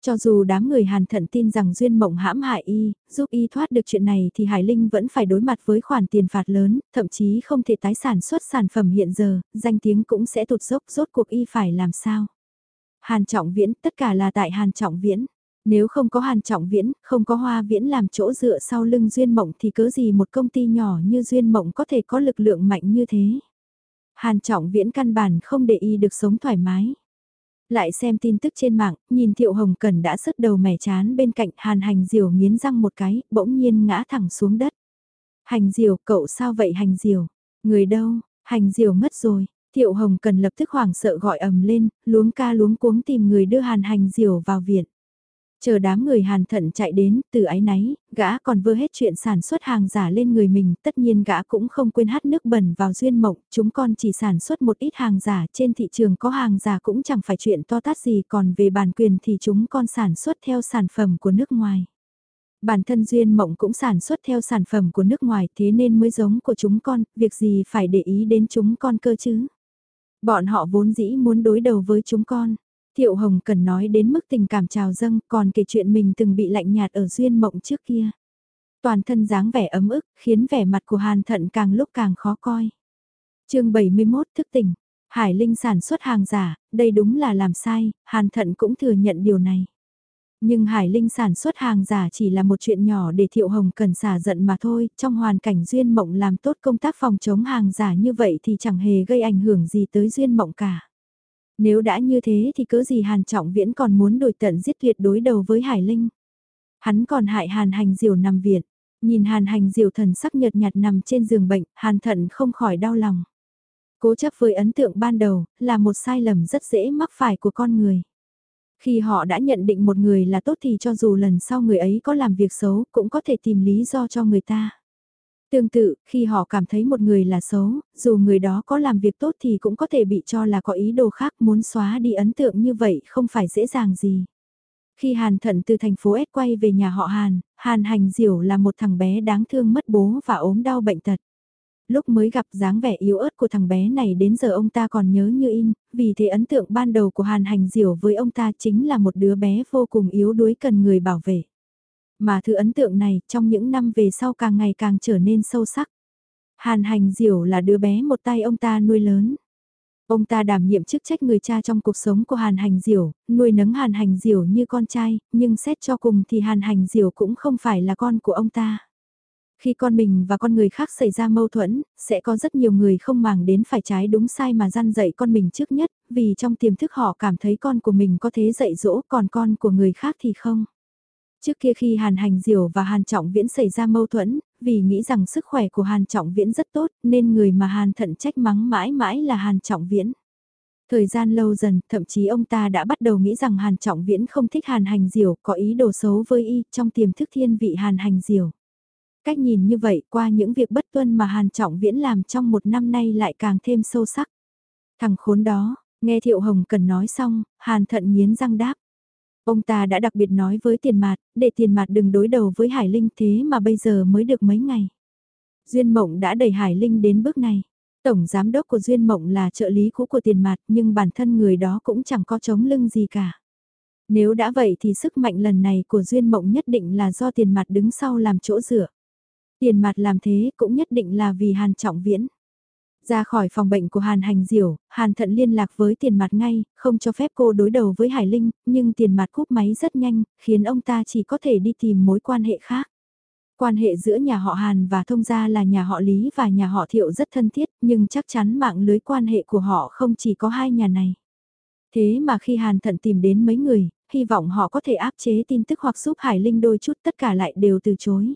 Cho dù đám người hàn thận tin rằng duyên mộng hãm hại y, giúp y thoát được chuyện này thì Hải Linh vẫn phải đối mặt với khoản tiền phạt lớn, thậm chí không thể tái sản xuất sản phẩm hiện giờ, danh tiếng cũng sẽ tụt dốc rốt cuộc y phải làm sao. Hàn Trọng Viễn, tất cả là tại Hàn Trọng Viễn. Nếu không có Hàn Trọng Viễn, không có Hoa Viễn làm chỗ dựa sau lưng Duyên Mộng thì cớ gì một công ty nhỏ như Duyên Mộng có thể có lực lượng mạnh như thế. Hàn Trọng Viễn căn bản không để y được sống thoải mái. Lại xem tin tức trên mạng, nhìn Thiệu Hồng Cần đã sứt đầu mẻ chán bên cạnh Hàn Hành Diều nghiến răng một cái, bỗng nhiên ngã thẳng xuống đất. Hành Diều, cậu sao vậy Hành Diều? Người đâu? Hành Diều mất rồi. Thiệu Hồng Cần lập tức hoảng sợ gọi ầm lên, luống ca luống cuống tìm người đưa Hàn Hành Diều vào viện. Chờ đám người hàn thận chạy đến, từ ái náy, gã còn vơ hết chuyện sản xuất hàng giả lên người mình, tất nhiên gã cũng không quên hát nước bẩn vào duyên mộng, chúng con chỉ sản xuất một ít hàng giả, trên thị trường có hàng giả cũng chẳng phải chuyện to tát gì, còn về bản quyền thì chúng con sản xuất theo sản phẩm của nước ngoài. Bản thân duyên mộng cũng sản xuất theo sản phẩm của nước ngoài thế nên mới giống của chúng con, việc gì phải để ý đến chúng con cơ chứ. Bọn họ vốn dĩ muốn đối đầu với chúng con. Thiệu Hồng cần nói đến mức tình cảm trào dâng còn kể chuyện mình từng bị lạnh nhạt ở duyên mộng trước kia. Toàn thân dáng vẻ ấm ức khiến vẻ mặt của Hàn Thận càng lúc càng khó coi. chương 71 thức tỉnh, Hải Linh sản xuất hàng giả, đây đúng là làm sai, Hàn Thận cũng thừa nhận điều này. Nhưng Hải Linh sản xuất hàng giả chỉ là một chuyện nhỏ để Thiệu Hồng cần xả giận mà thôi, trong hoàn cảnh Duyên Mộng làm tốt công tác phòng chống hàng giả như vậy thì chẳng hề gây ảnh hưởng gì tới Duyên Mộng cả. Nếu đã như thế thì cớ gì Hàn Trọng Viễn còn muốn đổi tận giết tuyệt đối đầu với Hải Linh. Hắn còn hại Hàn Hành Diều nằm viện, nhìn Hàn Hành Diều thần sắc nhợt nhạt nằm trên giường bệnh, Hàn Thận không khỏi đau lòng. Cố chấp với ấn tượng ban đầu, là một sai lầm rất dễ mắc phải của con người. Khi họ đã nhận định một người là tốt thì cho dù lần sau người ấy có làm việc xấu cũng có thể tìm lý do cho người ta. Tương tự, khi họ cảm thấy một người là xấu, dù người đó có làm việc tốt thì cũng có thể bị cho là có ý đồ khác muốn xóa đi ấn tượng như vậy không phải dễ dàng gì. Khi Hàn Thận từ thành phố S quay về nhà họ Hàn, Hàn Hành Diểu là một thằng bé đáng thương mất bố và ốm đau bệnh tật. Lúc mới gặp dáng vẻ yếu ớt của thằng bé này đến giờ ông ta còn nhớ như in, vì thế ấn tượng ban đầu của Hàn Hành Diểu với ông ta chính là một đứa bé vô cùng yếu đuối cần người bảo vệ. Mà thứ ấn tượng này trong những năm về sau càng ngày càng trở nên sâu sắc. Hàn hành diểu là đứa bé một tay ông ta nuôi lớn. Ông ta đảm nhiệm chức trách người cha trong cuộc sống của Hàn Hành Diểu, nuôi nấng Hàn Hành Diểu như con trai, nhưng xét cho cùng thì Hàn Hành Diểu cũng không phải là con của ông ta. Khi con mình và con người khác xảy ra mâu thuẫn, sẽ có rất nhiều người không màng đến phải trái đúng sai mà gian dạy con mình trước nhất, vì trong tiềm thức họ cảm thấy con của mình có thế dạy dỗ còn con của người khác thì không. Trước kia khi Hàn Hành Diều và Hàn Trọng Viễn xảy ra mâu thuẫn, vì nghĩ rằng sức khỏe của Hàn Trọng Viễn rất tốt nên người mà Hàn thận trách mắng mãi mãi là Hàn Trọng Viễn. Thời gian lâu dần, thậm chí ông ta đã bắt đầu nghĩ rằng Hàn Trọng Viễn không thích Hàn Hành Diều, có ý đồ xấu với y trong tiềm thức thiên vị Hàn Hành Diều. Cách nhìn như vậy qua những việc bất tuân mà Hàn Trọng Viễn làm trong một năm nay lại càng thêm sâu sắc. Thằng khốn đó, nghe Thiệu Hồng cần nói xong, Hàn thận nghiến răng đáp. Ông ta đã đặc biệt nói với tiền mạt, để tiền mạt đừng đối đầu với Hải Linh thế mà bây giờ mới được mấy ngày. Duyên Mộng đã đẩy Hải Linh đến bước này. Tổng giám đốc của Duyên Mộng là trợ lý cũ của tiền mạt nhưng bản thân người đó cũng chẳng có chống lưng gì cả. Nếu đã vậy thì sức mạnh lần này của Duyên Mộng nhất định là do tiền mặt đứng sau làm chỗ dựa. Tiền mặt làm thế cũng nhất định là vì Hàn Trọng Viễn. Ra khỏi phòng bệnh của Hàn Hành Diểu, Hàn Thận liên lạc với tiền mặt ngay, không cho phép cô đối đầu với Hải Linh, nhưng tiền mặt cúp máy rất nhanh, khiến ông ta chỉ có thể đi tìm mối quan hệ khác. Quan hệ giữa nhà họ Hàn và thông gia là nhà họ Lý và nhà họ Thiệu rất thân thiết, nhưng chắc chắn mạng lưới quan hệ của họ không chỉ có hai nhà này. Thế mà khi Hàn Thận tìm đến mấy người, hy vọng họ có thể áp chế tin tức hoặc giúp Hải Linh đôi chút tất cả lại đều từ chối.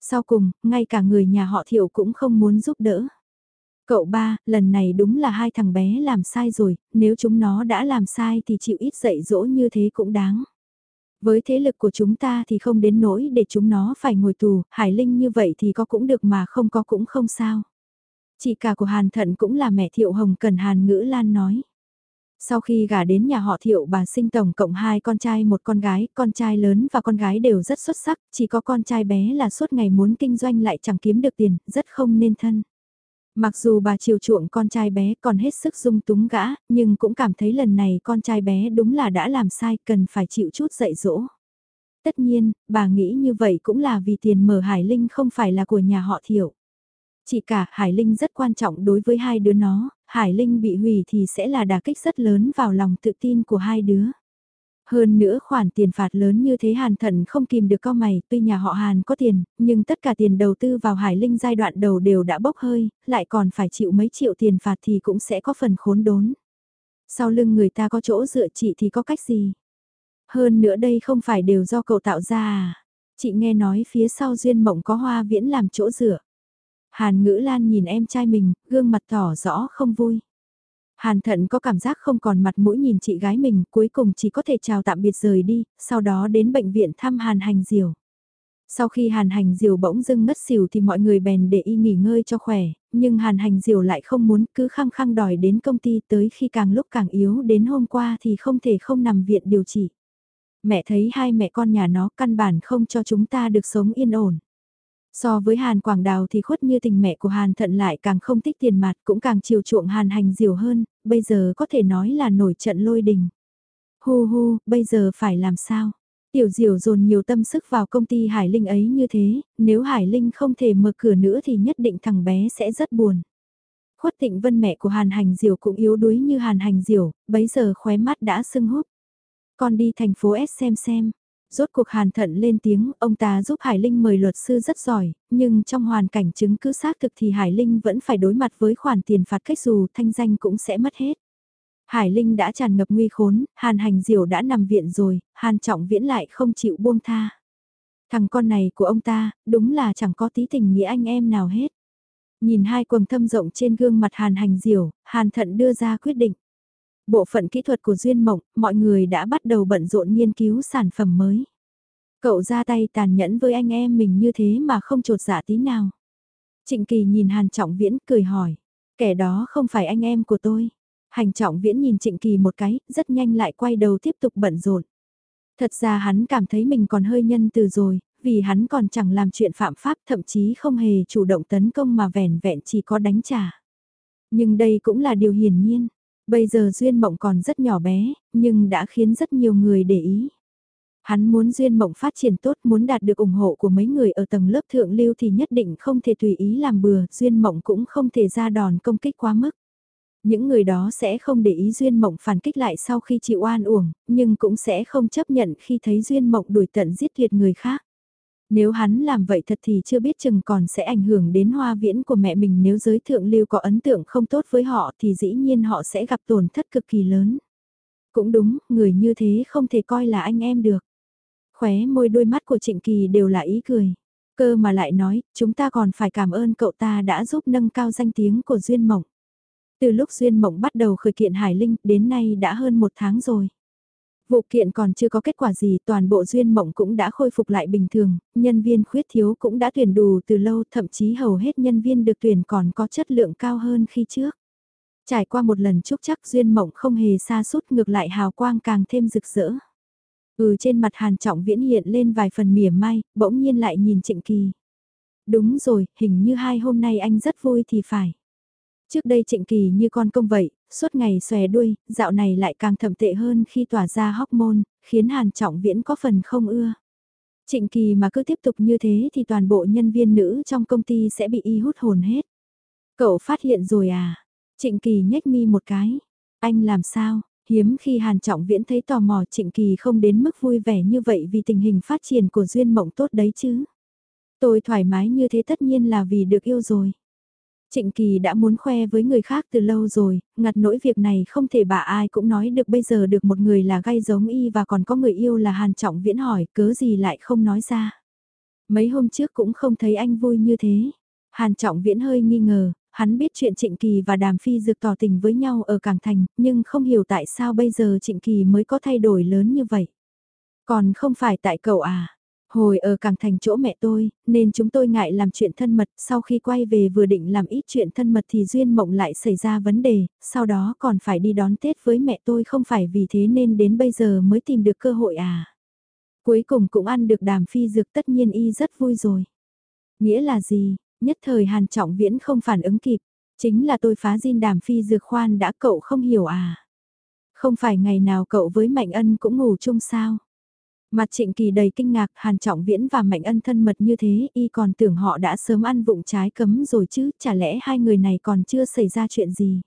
Sau cùng, ngay cả người nhà họ Thiệu cũng không muốn giúp đỡ. Cậu ba, lần này đúng là hai thằng bé làm sai rồi, nếu chúng nó đã làm sai thì chịu ít dạy dỗ như thế cũng đáng. Với thế lực của chúng ta thì không đến nỗi để chúng nó phải ngồi tù, Hải Linh như vậy thì có cũng được mà không có cũng không sao. Chị cả của Hàn Thận cũng là mẹ Thiệu Hồng Cần Hàn Ngữ Lan nói. Sau khi gả đến nhà họ Thiệu bà sinh tổng cộng hai con trai một con gái, con trai lớn và con gái đều rất xuất sắc, chỉ có con trai bé là suốt ngày muốn kinh doanh lại chẳng kiếm được tiền, rất không nên thân. Mặc dù bà chiều chuộng con trai bé còn hết sức dung túng gã, nhưng cũng cảm thấy lần này con trai bé đúng là đã làm sai cần phải chịu chút dạy dỗ. Tất nhiên, bà nghĩ như vậy cũng là vì tiền mở Hải Linh không phải là của nhà họ thiểu, Chỉ cả Hải Linh rất quan trọng đối với hai đứa nó, Hải Linh bị hủy thì sẽ là đả kích rất lớn vào lòng tự tin của hai đứa. Hơn nữa khoản tiền phạt lớn như thế Hàn Thận không kìm được cao mày, tuy nhà họ Hàn có tiền, nhưng tất cả tiền đầu tư vào Hải Linh giai đoạn đầu đều đã bốc hơi, lại còn phải chịu mấy triệu tiền phạt thì cũng sẽ có phần khốn đốn. Sau lưng người ta có chỗ dựa chị thì có cách gì? Hơn nữa đây không phải đều do cậu tạo ra à? Chị nghe nói phía sau duyên mộng có hoa viễn làm chỗ dựa. Hàn ngữ lan nhìn em trai mình, gương mặt tỏ rõ không vui. Hàn thận có cảm giác không còn mặt mũi nhìn chị gái mình, cuối cùng chỉ có thể chào tạm biệt rời đi, sau đó đến bệnh viện thăm Hàn hành diều. Sau khi Hàn hành diều bỗng dưng ngất xỉu thì mọi người bèn để y nghỉ ngơi cho khỏe, nhưng Hàn hành diều lại không muốn cứ khăng khăng đòi đến công ty tới khi càng lúc càng yếu đến hôm qua thì không thể không nằm viện điều trị. Mẹ thấy hai mẹ con nhà nó căn bản không cho chúng ta được sống yên ổn. So với Hàn Quảng Đào thì khuất như tình mẹ của Hàn Thận lại càng không thích tiền mặt cũng càng chiều chuộng Hàn Hành Diều hơn, bây giờ có thể nói là nổi trận lôi đình. Hu hu, bây giờ phải làm sao? Tiểu Diều dồn nhiều tâm sức vào công ty Hải Linh ấy như thế, nếu Hải Linh không thể mở cửa nữa thì nhất định thằng bé sẽ rất buồn. Khuất thịnh Vân mẹ của Hàn Hành Diều cũng yếu đuối như Hàn Hành Diều, bấy giờ khóe mắt đã sưng húp. Con đi thành phố S xem xem, Rốt cuộc hàn thận lên tiếng, ông ta giúp Hải Linh mời luật sư rất giỏi, nhưng trong hoàn cảnh chứng cứ xác thực thì Hải Linh vẫn phải đối mặt với khoản tiền phạt cách dù thanh danh cũng sẽ mất hết. Hải Linh đã tràn ngập nguy khốn, Hàn Hành Diều đã nằm viện rồi, Hàn Trọng Viễn lại không chịu buông tha. Thằng con này của ông ta, đúng là chẳng có tí tình nghĩa anh em nào hết. Nhìn hai quầng thâm rộng trên gương mặt Hàn Hành Diều, Hàn Thận đưa ra quyết định. Bộ phận kỹ thuật của Duyên Mộng, mọi người đã bắt đầu bận rộn nghiên cứu sản phẩm mới. Cậu ra tay tàn nhẫn với anh em mình như thế mà không trột dạ tí nào. Trịnh Kỳ nhìn Hàn Trọng Viễn cười hỏi, kẻ đó không phải anh em của tôi. Hành Trọng Viễn nhìn Trịnh Kỳ một cái, rất nhanh lại quay đầu tiếp tục bận rộn. Thật ra hắn cảm thấy mình còn hơi nhân từ rồi, vì hắn còn chẳng làm chuyện phạm pháp thậm chí không hề chủ động tấn công mà vẻn vẹn chỉ có đánh trả. Nhưng đây cũng là điều hiển nhiên. Bây giờ Duyên Mộng còn rất nhỏ bé, nhưng đã khiến rất nhiều người để ý. Hắn muốn Duyên Mộng phát triển tốt, muốn đạt được ủng hộ của mấy người ở tầng lớp thượng lưu thì nhất định không thể tùy ý làm bừa, Duyên Mộng cũng không thể ra đòn công kích quá mức. Những người đó sẽ không để ý Duyên Mộng phản kích lại sau khi chịu oan uổng, nhưng cũng sẽ không chấp nhận khi thấy Duyên Mộng đuổi tận giết tuyệt người khác. Nếu hắn làm vậy thật thì chưa biết chừng còn sẽ ảnh hưởng đến hoa viễn của mẹ mình nếu giới thượng lưu có ấn tượng không tốt với họ thì dĩ nhiên họ sẽ gặp tổn thất cực kỳ lớn. Cũng đúng, người như thế không thể coi là anh em được. Khóe môi đôi mắt của Trịnh Kỳ đều là ý cười. Cơ mà lại nói, chúng ta còn phải cảm ơn cậu ta đã giúp nâng cao danh tiếng của Duyên Mộng. Từ lúc Duyên Mộng bắt đầu khởi kiện Hải Linh đến nay đã hơn một tháng rồi. Vụ kiện còn chưa có kết quả gì, toàn bộ duyên mộng cũng đã khôi phục lại bình thường, nhân viên khuyết thiếu cũng đã tuyển đủ từ lâu, thậm chí hầu hết nhân viên được tuyển còn có chất lượng cao hơn khi trước. Trải qua một lần chúc chắc duyên mộng không hề xa sút ngược lại hào quang càng thêm rực rỡ. Ừ trên mặt Hàn Trọng Viễn hiện lên vài phần mỉa mai, bỗng nhiên lại nhìn Trịnh Kỳ. Đúng rồi, hình như hai hôm nay anh rất vui thì phải. Trước đây Trịnh Kỳ như con công vậy, suốt ngày xòe đuôi, dạo này lại càng thậm tệ hơn khi tỏa ra hormone, khiến Hàn Trọng Viễn có phần không ưa. Trịnh Kỳ mà cứ tiếp tục như thế thì toàn bộ nhân viên nữ trong công ty sẽ bị y hút hồn hết. Cậu phát hiện rồi à? Trịnh Kỳ nhếch mi một cái. Anh làm sao? Hiếm khi Hàn Trọng Viễn thấy tò mò Trịnh Kỳ không đến mức vui vẻ như vậy vì tình hình phát triển của duyên mộng tốt đấy chứ. Tôi thoải mái như thế tất nhiên là vì được yêu rồi. Trịnh Kỳ đã muốn khoe với người khác từ lâu rồi, ngặt nỗi việc này không thể bà ai cũng nói được bây giờ được một người là gay giống y và còn có người yêu là Hàn Trọng Viễn hỏi cớ gì lại không nói ra. Mấy hôm trước cũng không thấy anh vui như thế. Hàn Trọng Viễn hơi nghi ngờ, hắn biết chuyện Trịnh Kỳ và Đàm Phi Dược tỏ tình với nhau ở Cảng Thành, nhưng không hiểu tại sao bây giờ Trịnh Kỳ mới có thay đổi lớn như vậy. Còn không phải tại cậu à? Hồi ở Cảng Thành chỗ mẹ tôi, nên chúng tôi ngại làm chuyện thân mật, sau khi quay về vừa định làm ít chuyện thân mật thì Duyên Mộng lại xảy ra vấn đề, sau đó còn phải đi đón Tết với mẹ tôi không phải vì thế nên đến bây giờ mới tìm được cơ hội à. Cuối cùng cũng ăn được đàm phi dược tất nhiên y rất vui rồi. Nghĩa là gì, nhất thời Hàn Trọng Viễn không phản ứng kịp, chính là tôi phá diên đàm phi dược khoan đã cậu không hiểu à. Không phải ngày nào cậu với Mạnh Ân cũng ngủ chung sao. Mặt trịnh kỳ đầy kinh ngạc, Hàn Trọng Viễn và Mạnh Ân thân mật như thế, y còn tưởng họ đã sớm ăn vụng trái cấm rồi chứ, chả lẽ hai người này còn chưa xảy ra chuyện gì.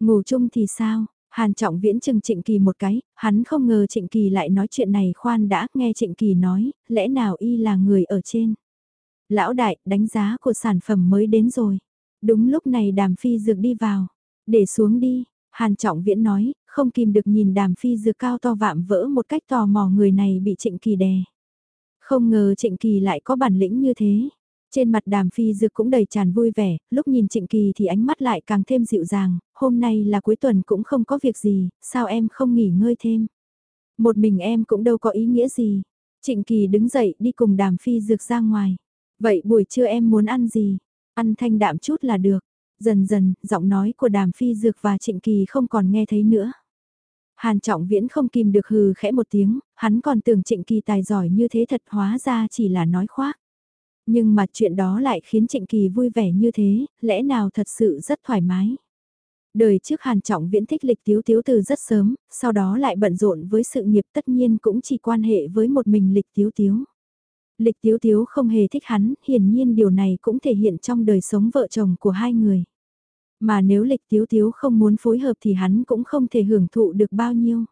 Ngủ chung thì sao? Hàn Trọng Viễn chừng Trịnh Kỳ một cái, hắn không ngờ Trịnh Kỳ lại nói chuyện này khoan đã, nghe Trịnh Kỳ nói, lẽ nào y là người ở trên. Lão đại, đánh giá của sản phẩm mới đến rồi. Đúng lúc này đàm phi dược đi vào. Để xuống đi, Hàn Trọng Viễn nói, không kìm được nhìn đàm phi dược cao to vạm vỡ một cách tò mò người này bị Trịnh Kỳ đè. Không ngờ Trịnh Kỳ lại có bản lĩnh như thế. Trên mặt đàm phi dược cũng đầy tràn vui vẻ, lúc nhìn Trịnh Kỳ thì ánh mắt lại càng thêm dịu dàng, hôm nay là cuối tuần cũng không có việc gì, sao em không nghỉ ngơi thêm. Một mình em cũng đâu có ý nghĩa gì. Trịnh Kỳ đứng dậy đi cùng đàm phi dược ra ngoài. Vậy buổi trưa em muốn ăn gì? Ăn thanh đạm chút là được. Dần dần, giọng nói của đàm phi dược và trịnh kỳ không còn nghe thấy nữa. Hàn trọng viễn không kìm được hừ khẽ một tiếng, hắn còn tưởng trịnh kỳ tài giỏi như thế thật hóa ra chỉ là nói khoác. Nhưng mà chuyện đó lại khiến trịnh kỳ vui vẻ như thế, lẽ nào thật sự rất thoải mái. Đời trước Hàn Trọng Viễn thích lịch tiếu tiếu từ rất sớm, sau đó lại bận rộn với sự nghiệp tất nhiên cũng chỉ quan hệ với một mình lịch tiếu tiếu. Lịch Tiếu Tiếu không hề thích hắn, hiển nhiên điều này cũng thể hiện trong đời sống vợ chồng của hai người. Mà nếu Lịch Tiếu Tiếu không muốn phối hợp thì hắn cũng không thể hưởng thụ được bao nhiêu.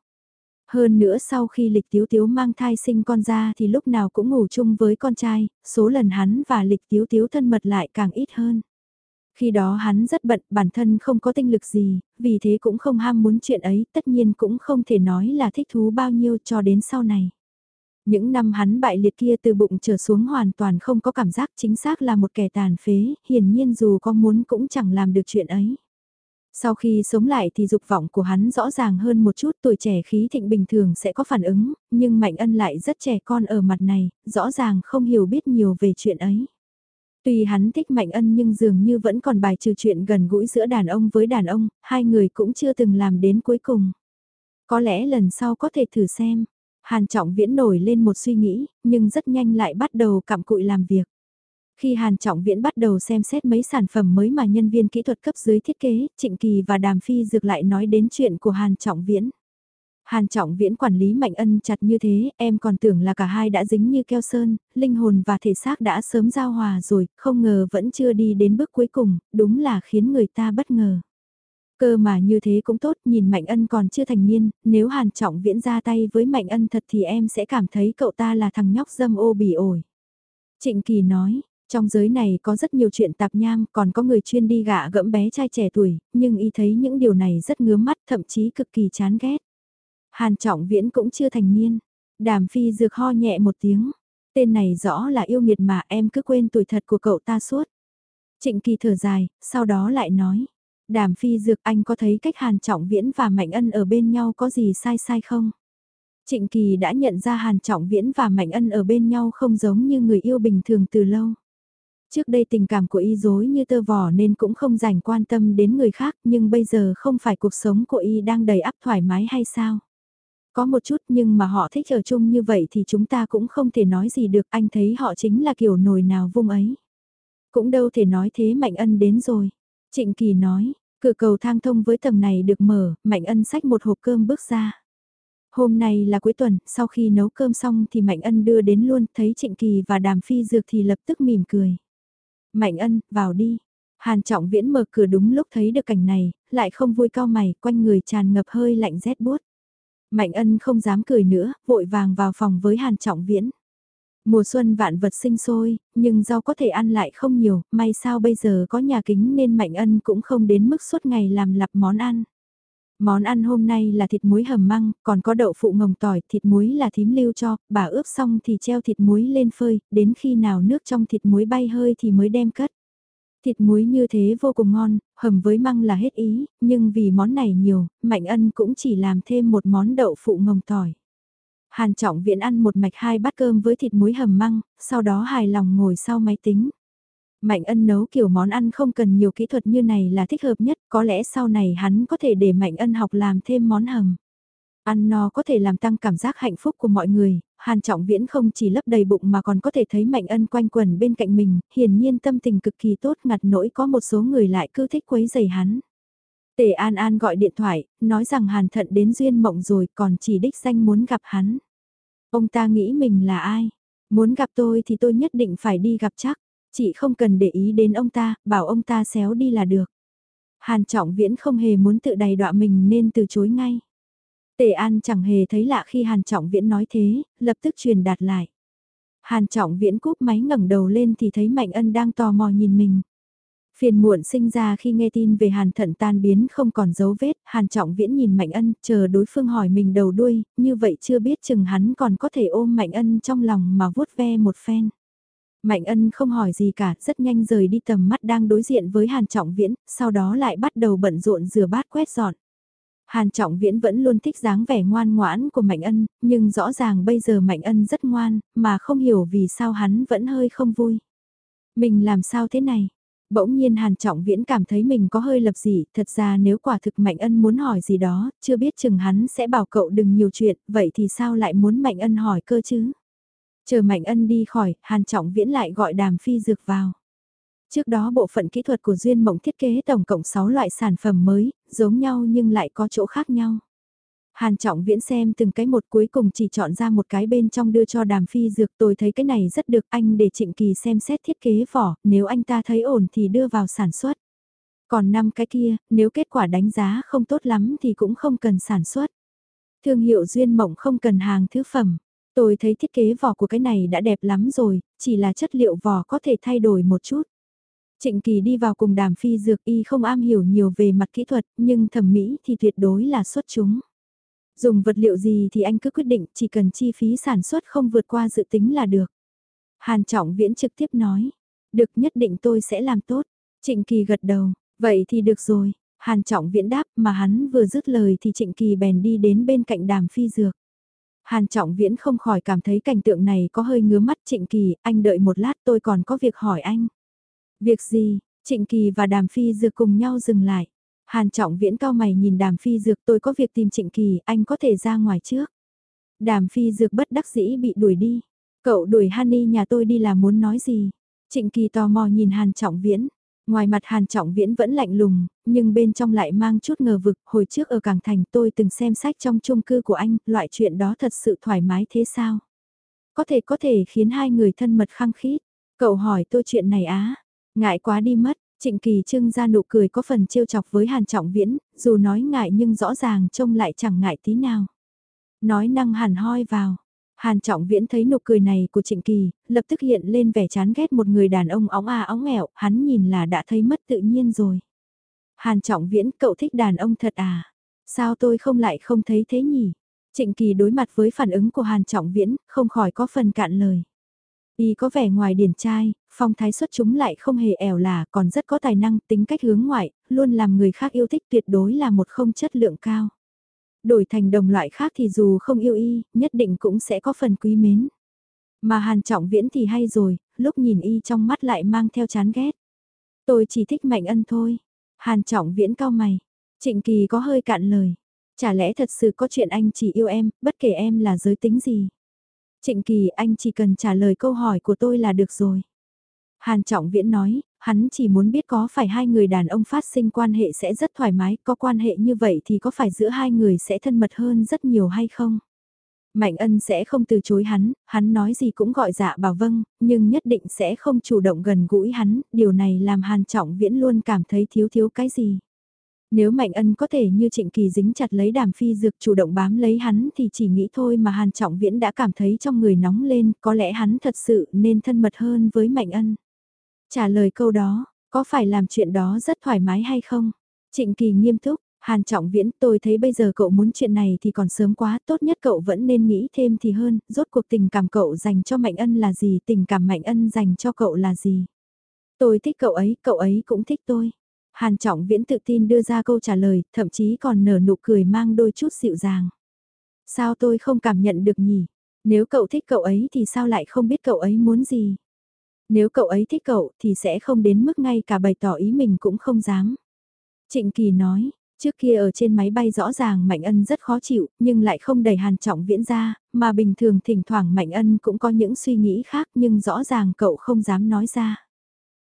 Hơn nữa sau khi Lịch Tiếu Tiếu mang thai sinh con ra thì lúc nào cũng ngủ chung với con trai, số lần hắn và Lịch Tiếu Tiếu thân mật lại càng ít hơn. Khi đó hắn rất bận, bản thân không có tinh lực gì, vì thế cũng không ham muốn chuyện ấy, tất nhiên cũng không thể nói là thích thú bao nhiêu cho đến sau này. Những năm hắn bại liệt kia từ bụng trở xuống hoàn toàn không có cảm giác chính xác là một kẻ tàn phế, hiển nhiên dù có muốn cũng chẳng làm được chuyện ấy. Sau khi sống lại thì dục vọng của hắn rõ ràng hơn một chút tuổi trẻ khí thịnh bình thường sẽ có phản ứng, nhưng Mạnh Ân lại rất trẻ con ở mặt này, rõ ràng không hiểu biết nhiều về chuyện ấy. Tuy hắn thích Mạnh Ân nhưng dường như vẫn còn bài trừ chuyện gần gũi giữa đàn ông với đàn ông, hai người cũng chưa từng làm đến cuối cùng. Có lẽ lần sau có thể thử xem, Hàn Trọng Viễn nổi lên một suy nghĩ, nhưng rất nhanh lại bắt đầu cặm cụi làm việc. Khi Hàn Trọng Viễn bắt đầu xem xét mấy sản phẩm mới mà nhân viên kỹ thuật cấp dưới thiết kế, Trịnh Kỳ và Đàm Phi Dược lại nói đến chuyện của Hàn Trọng Viễn. Hàn Trọng Viễn quản lý Mạnh Ân chặt như thế, em còn tưởng là cả hai đã dính như keo sơn, linh hồn và thể xác đã sớm giao hòa rồi, không ngờ vẫn chưa đi đến bước cuối cùng, đúng là khiến người ta bất ngờ. Cơ mà như thế cũng tốt, nhìn Mạnh Ân còn chưa thành niên, nếu Hàn Trọng Viễn ra tay với Mạnh Ân thật thì em sẽ cảm thấy cậu ta là thằng nhóc dâm ô bỉ ổi. Trịnh Kỳ nói, trong giới này có rất nhiều chuyện tạp nham, còn có người chuyên đi gạ gẫm bé trai trẻ tuổi, nhưng y thấy những điều này rất ngứa mắt, thậm chí cực kỳ chán ghét. Hàn Trọng Viễn cũng chưa thành niên. Đàm Phi dược ho nhẹ một tiếng. Tên này rõ là yêu nghiệt mà em cứ quên tuổi thật của cậu ta suốt. Trịnh Kỳ thở dài, sau đó lại nói. Đàm phi dược, anh có thấy cách Hàn Trọng Viễn và Mạnh Ân ở bên nhau có gì sai sai không? Trịnh Kỳ đã nhận ra Hàn Trọng Viễn và Mạnh Ân ở bên nhau không giống như người yêu bình thường từ lâu. Trước đây tình cảm của y dối như tơ vỏ nên cũng không dành quan tâm đến người khác, nhưng bây giờ không phải cuộc sống của y đang đầy ắp thoải mái hay sao? Có một chút nhưng mà họ thích ở chung như vậy thì chúng ta cũng không thể nói gì được, anh thấy họ chính là kiểu nồi nào vung ấy. Cũng đâu thể nói thế Mạnh Ân đến rồi. Trịnh Kỳ nói, cửa cầu thang thông với tầng này được mở, Mạnh Ân xách một hộp cơm bước ra. Hôm nay là cuối tuần, sau khi nấu cơm xong thì Mạnh Ân đưa đến luôn, thấy Trịnh Kỳ và Đàm Phi Dược thì lập tức mỉm cười. Mạnh Ân, vào đi. Hàn Trọng Viễn mở cửa đúng lúc thấy được cảnh này, lại không vui cao mày, quanh người tràn ngập hơi lạnh rét buốt. Mạnh Ân không dám cười nữa, vội vàng vào phòng với Hàn Trọng Viễn. Mùa xuân vạn vật sinh sôi, nhưng rau có thể ăn lại không nhiều, may sao bây giờ có nhà kính nên Mạnh Ân cũng không đến mức suốt ngày làm lặp món ăn. Món ăn hôm nay là thịt muối hầm măng, còn có đậu phụ ngồng tỏi, thịt muối là thím lưu cho, bà ướp xong thì treo thịt muối lên phơi, đến khi nào nước trong thịt muối bay hơi thì mới đem cất. Thịt muối như thế vô cùng ngon, hầm với măng là hết ý, nhưng vì món này nhiều, Mạnh Ân cũng chỉ làm thêm một món đậu phụ ngồng tỏi. Hàn Trọng Viễn ăn một mạch hai bát cơm với thịt muối hầm măng, sau đó hài lòng ngồi sau máy tính. Mạnh Ân nấu kiểu món ăn không cần nhiều kỹ thuật như này là thích hợp nhất, có lẽ sau này hắn có thể để Mạnh Ân học làm thêm món hầm. Ăn no có thể làm tăng cảm giác hạnh phúc của mọi người, Hàn Trọng Viễn không chỉ lấp đầy bụng mà còn có thể thấy Mạnh Ân quanh quẩn bên cạnh mình, hiển nhiên tâm tình cực kỳ tốt ngặt nỗi có một số người lại cứ thích quấy giày hắn. Tề An An gọi điện thoại, nói rằng Hàn Thận đến Duyên Mộng rồi còn chỉ đích danh muốn gặp hắn. Ông ta nghĩ mình là ai? Muốn gặp tôi thì tôi nhất định phải đi gặp chắc. Chị không cần để ý đến ông ta, bảo ông ta xéo đi là được. Hàn Trọng Viễn không hề muốn tự đầy đọa mình nên từ chối ngay. Tề An chẳng hề thấy lạ khi Hàn Trọng Viễn nói thế, lập tức truyền đạt lại. Hàn Trọng Viễn cúp máy ngẩng đầu lên thì thấy Mạnh Ân đang tò mò nhìn mình. Phiền muộn sinh ra khi nghe tin về Hàn Thận tan biến không còn dấu vết, Hàn Trọng Viễn nhìn Mạnh Ân, chờ đối phương hỏi mình đầu đuôi, như vậy chưa biết chừng hắn còn có thể ôm Mạnh Ân trong lòng mà vuốt ve một phen. Mạnh Ân không hỏi gì cả, rất nhanh rời đi tầm mắt đang đối diện với Hàn Trọng Viễn, sau đó lại bắt đầu bận rộn rửa bát quét dọn. Hàn Trọng Viễn vẫn luôn thích dáng vẻ ngoan ngoãn của Mạnh Ân, nhưng rõ ràng bây giờ Mạnh Ân rất ngoan, mà không hiểu vì sao hắn vẫn hơi không vui. Mình làm sao thế này? Bỗng nhiên Hàn Trọng Viễn cảm thấy mình có hơi lập dị, thật ra nếu quả thực Mạnh Ân muốn hỏi gì đó, chưa biết chừng hắn sẽ bảo cậu đừng nhiều chuyện, vậy thì sao lại muốn Mạnh Ân hỏi cơ chứ? Chờ Mạnh Ân đi khỏi, Hàn Trọng Viễn lại gọi đàm phi dược vào. Trước đó bộ phận kỹ thuật của Duyên Mộng thiết kế tổng cộng 6 loại sản phẩm mới, giống nhau nhưng lại có chỗ khác nhau. Hàn Trọng Viễn xem từng cái một cuối cùng chỉ chọn ra một cái bên trong đưa cho đàm phi dược tôi thấy cái này rất được anh để Trịnh Kỳ xem xét thiết kế vỏ, nếu anh ta thấy ổn thì đưa vào sản xuất. Còn năm cái kia, nếu kết quả đánh giá không tốt lắm thì cũng không cần sản xuất. Thương hiệu Duyên Mộng không cần hàng thứ phẩm. Tôi thấy thiết kế vỏ của cái này đã đẹp lắm rồi, chỉ là chất liệu vỏ có thể thay đổi một chút. Trịnh Kỳ đi vào cùng đàm phi dược y không am hiểu nhiều về mặt kỹ thuật, nhưng thẩm mỹ thì tuyệt đối là xuất chúng. Dùng vật liệu gì thì anh cứ quyết định, chỉ cần chi phí sản xuất không vượt qua dự tính là được. Hàn Trọng Viễn trực tiếp nói, được nhất định tôi sẽ làm tốt. Trịnh Kỳ gật đầu, vậy thì được rồi. Hàn Trọng Viễn đáp mà hắn vừa dứt lời thì Trịnh Kỳ bèn đi đến bên cạnh đàm phi dược. Hàn Trọng Viễn không khỏi cảm thấy cảnh tượng này có hơi ngứa mắt Trịnh Kỳ, anh đợi một lát tôi còn có việc hỏi anh. Việc gì, Trịnh Kỳ và Đàm Phi Dược cùng nhau dừng lại. Hàn Trọng Viễn cao mày nhìn Đàm Phi Dược tôi có việc tìm Trịnh Kỳ, anh có thể ra ngoài trước. Đàm Phi Dược bất đắc dĩ bị đuổi đi. Cậu đuổi Hani nhà tôi đi là muốn nói gì? Trịnh Kỳ tò mò nhìn Hàn Trọng Viễn. Ngoài mặt Hàn Trọng Viễn vẫn lạnh lùng, nhưng bên trong lại mang chút ngờ vực. Hồi trước ở Cảng Thành tôi từng xem sách trong chung cư của anh, loại chuyện đó thật sự thoải mái thế sao? Có thể có thể khiến hai người thân mật khăng khít. Cậu hỏi tôi chuyện này á, Ngại quá đi mất, Trịnh Kỳ trưng ra nụ cười có phần trêu chọc với Hàn Trọng Viễn, dù nói ngại nhưng rõ ràng trông lại chẳng ngại tí nào. Nói năng hàn hoi vào. Hàn Trọng Viễn thấy nụ cười này của Trịnh Kỳ, lập tức hiện lên vẻ chán ghét một người đàn ông óng à óng nghẹo, hắn nhìn là đã thấy mất tự nhiên rồi. Hàn Trọng Viễn, cậu thích đàn ông thật à? Sao tôi không lại không thấy thế nhỉ? Trịnh Kỳ đối mặt với phản ứng của Hàn Trọng Viễn, không khỏi có phần cạn lời. Y có vẻ ngoài điển trai, phong thái xuất chúng lại không hề ẻo là còn rất có tài năng, tính cách hướng ngoại, luôn làm người khác yêu thích tuyệt đối là một không chất lượng cao. Đổi thành đồng loại khác thì dù không yêu y, nhất định cũng sẽ có phần quý mến. Mà Hàn Trọng Viễn thì hay rồi, lúc nhìn y trong mắt lại mang theo chán ghét. Tôi chỉ thích Mạnh Ân thôi. Hàn Trọng Viễn cao mày. Trịnh Kỳ có hơi cạn lời. Chả lẽ thật sự có chuyện anh chỉ yêu em, bất kể em là giới tính gì. Trịnh Kỳ anh chỉ cần trả lời câu hỏi của tôi là được rồi. Hàn Trọng Viễn nói, hắn chỉ muốn biết có phải hai người đàn ông phát sinh quan hệ sẽ rất thoải mái, có quan hệ như vậy thì có phải giữa hai người sẽ thân mật hơn rất nhiều hay không? Mạnh ân sẽ không từ chối hắn, hắn nói gì cũng gọi dạ bảo vâng, nhưng nhất định sẽ không chủ động gần gũi hắn, điều này làm Hàn Trọng Viễn luôn cảm thấy thiếu thiếu cái gì. Nếu Mạnh Ân có thể như Trịnh Kỳ dính chặt lấy đàm phi dược chủ động bám lấy hắn thì chỉ nghĩ thôi mà Hàn Trọng Viễn đã cảm thấy trong người nóng lên, có lẽ hắn thật sự nên thân mật hơn với Mạnh Ân. Trả lời câu đó, có phải làm chuyện đó rất thoải mái hay không? Trịnh Kỳ nghiêm túc, Hàn Trọng Viễn tôi thấy bây giờ cậu muốn chuyện này thì còn sớm quá, tốt nhất cậu vẫn nên nghĩ thêm thì hơn, rốt cuộc tình cảm cậu dành cho Mạnh Ân là gì, tình cảm Mạnh Ân dành cho cậu là gì? Tôi thích cậu ấy, cậu ấy cũng thích tôi. Hàn Trọng Viễn tự tin đưa ra câu trả lời, thậm chí còn nở nụ cười mang đôi chút dịu dàng. Sao tôi không cảm nhận được nhỉ? Nếu cậu thích cậu ấy thì sao lại không biết cậu ấy muốn gì? Nếu cậu ấy thích cậu thì sẽ không đến mức ngay cả bày tỏ ý mình cũng không dám. Trịnh Kỳ nói, trước kia ở trên máy bay rõ ràng Mạnh Ân rất khó chịu, nhưng lại không đẩy Hàn Trọng Viễn ra, mà bình thường thỉnh thoảng Mạnh Ân cũng có những suy nghĩ khác nhưng rõ ràng cậu không dám nói ra.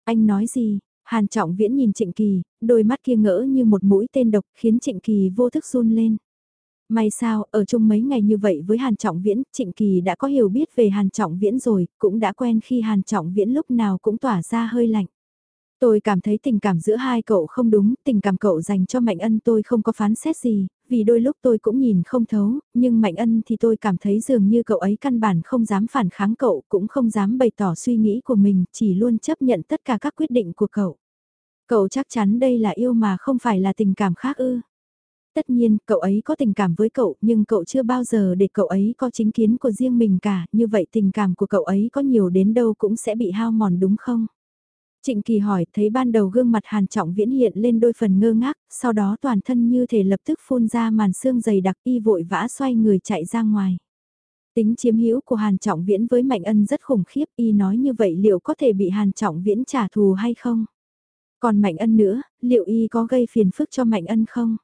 Anh nói gì? Hàn Trọng Viễn nhìn Trịnh Kỳ, đôi mắt kia ngỡ như một mũi tên độc khiến Trịnh Kỳ vô thức run lên. May sao, ở chung mấy ngày như vậy với Hàn Trọng Viễn, Trịnh Kỳ đã có hiểu biết về Hàn Trọng Viễn rồi, cũng đã quen khi Hàn Trọng Viễn lúc nào cũng tỏa ra hơi lạnh. Tôi cảm thấy tình cảm giữa hai cậu không đúng, tình cảm cậu dành cho Mạnh Ân tôi không có phán xét gì, vì đôi lúc tôi cũng nhìn không thấu, nhưng Mạnh Ân thì tôi cảm thấy dường như cậu ấy căn bản không dám phản kháng cậu, cũng không dám bày tỏ suy nghĩ của mình, chỉ luôn chấp nhận tất cả các quyết định của cậu. Cậu chắc chắn đây là yêu mà không phải là tình cảm khác ư. Tất nhiên, cậu ấy có tình cảm với cậu, nhưng cậu chưa bao giờ để cậu ấy có chính kiến của riêng mình cả, như vậy tình cảm của cậu ấy có nhiều đến đâu cũng sẽ bị hao mòn đúng không? Trịnh Kỳ hỏi, thấy ban đầu gương mặt Hàn Trọng Viễn hiện lên đôi phần ngơ ngác, sau đó toàn thân như thể lập tức phun ra màn xương dày đặc y vội vã xoay người chạy ra ngoài. Tính chiếm hữu của Hàn Trọng Viễn với Mạnh Ân rất khủng khiếp, y nói như vậy liệu có thể bị Hàn Trọng Viễn trả thù hay không? Còn Mạnh Ân nữa, liệu y có gây phiền phức cho Mạnh Ân không?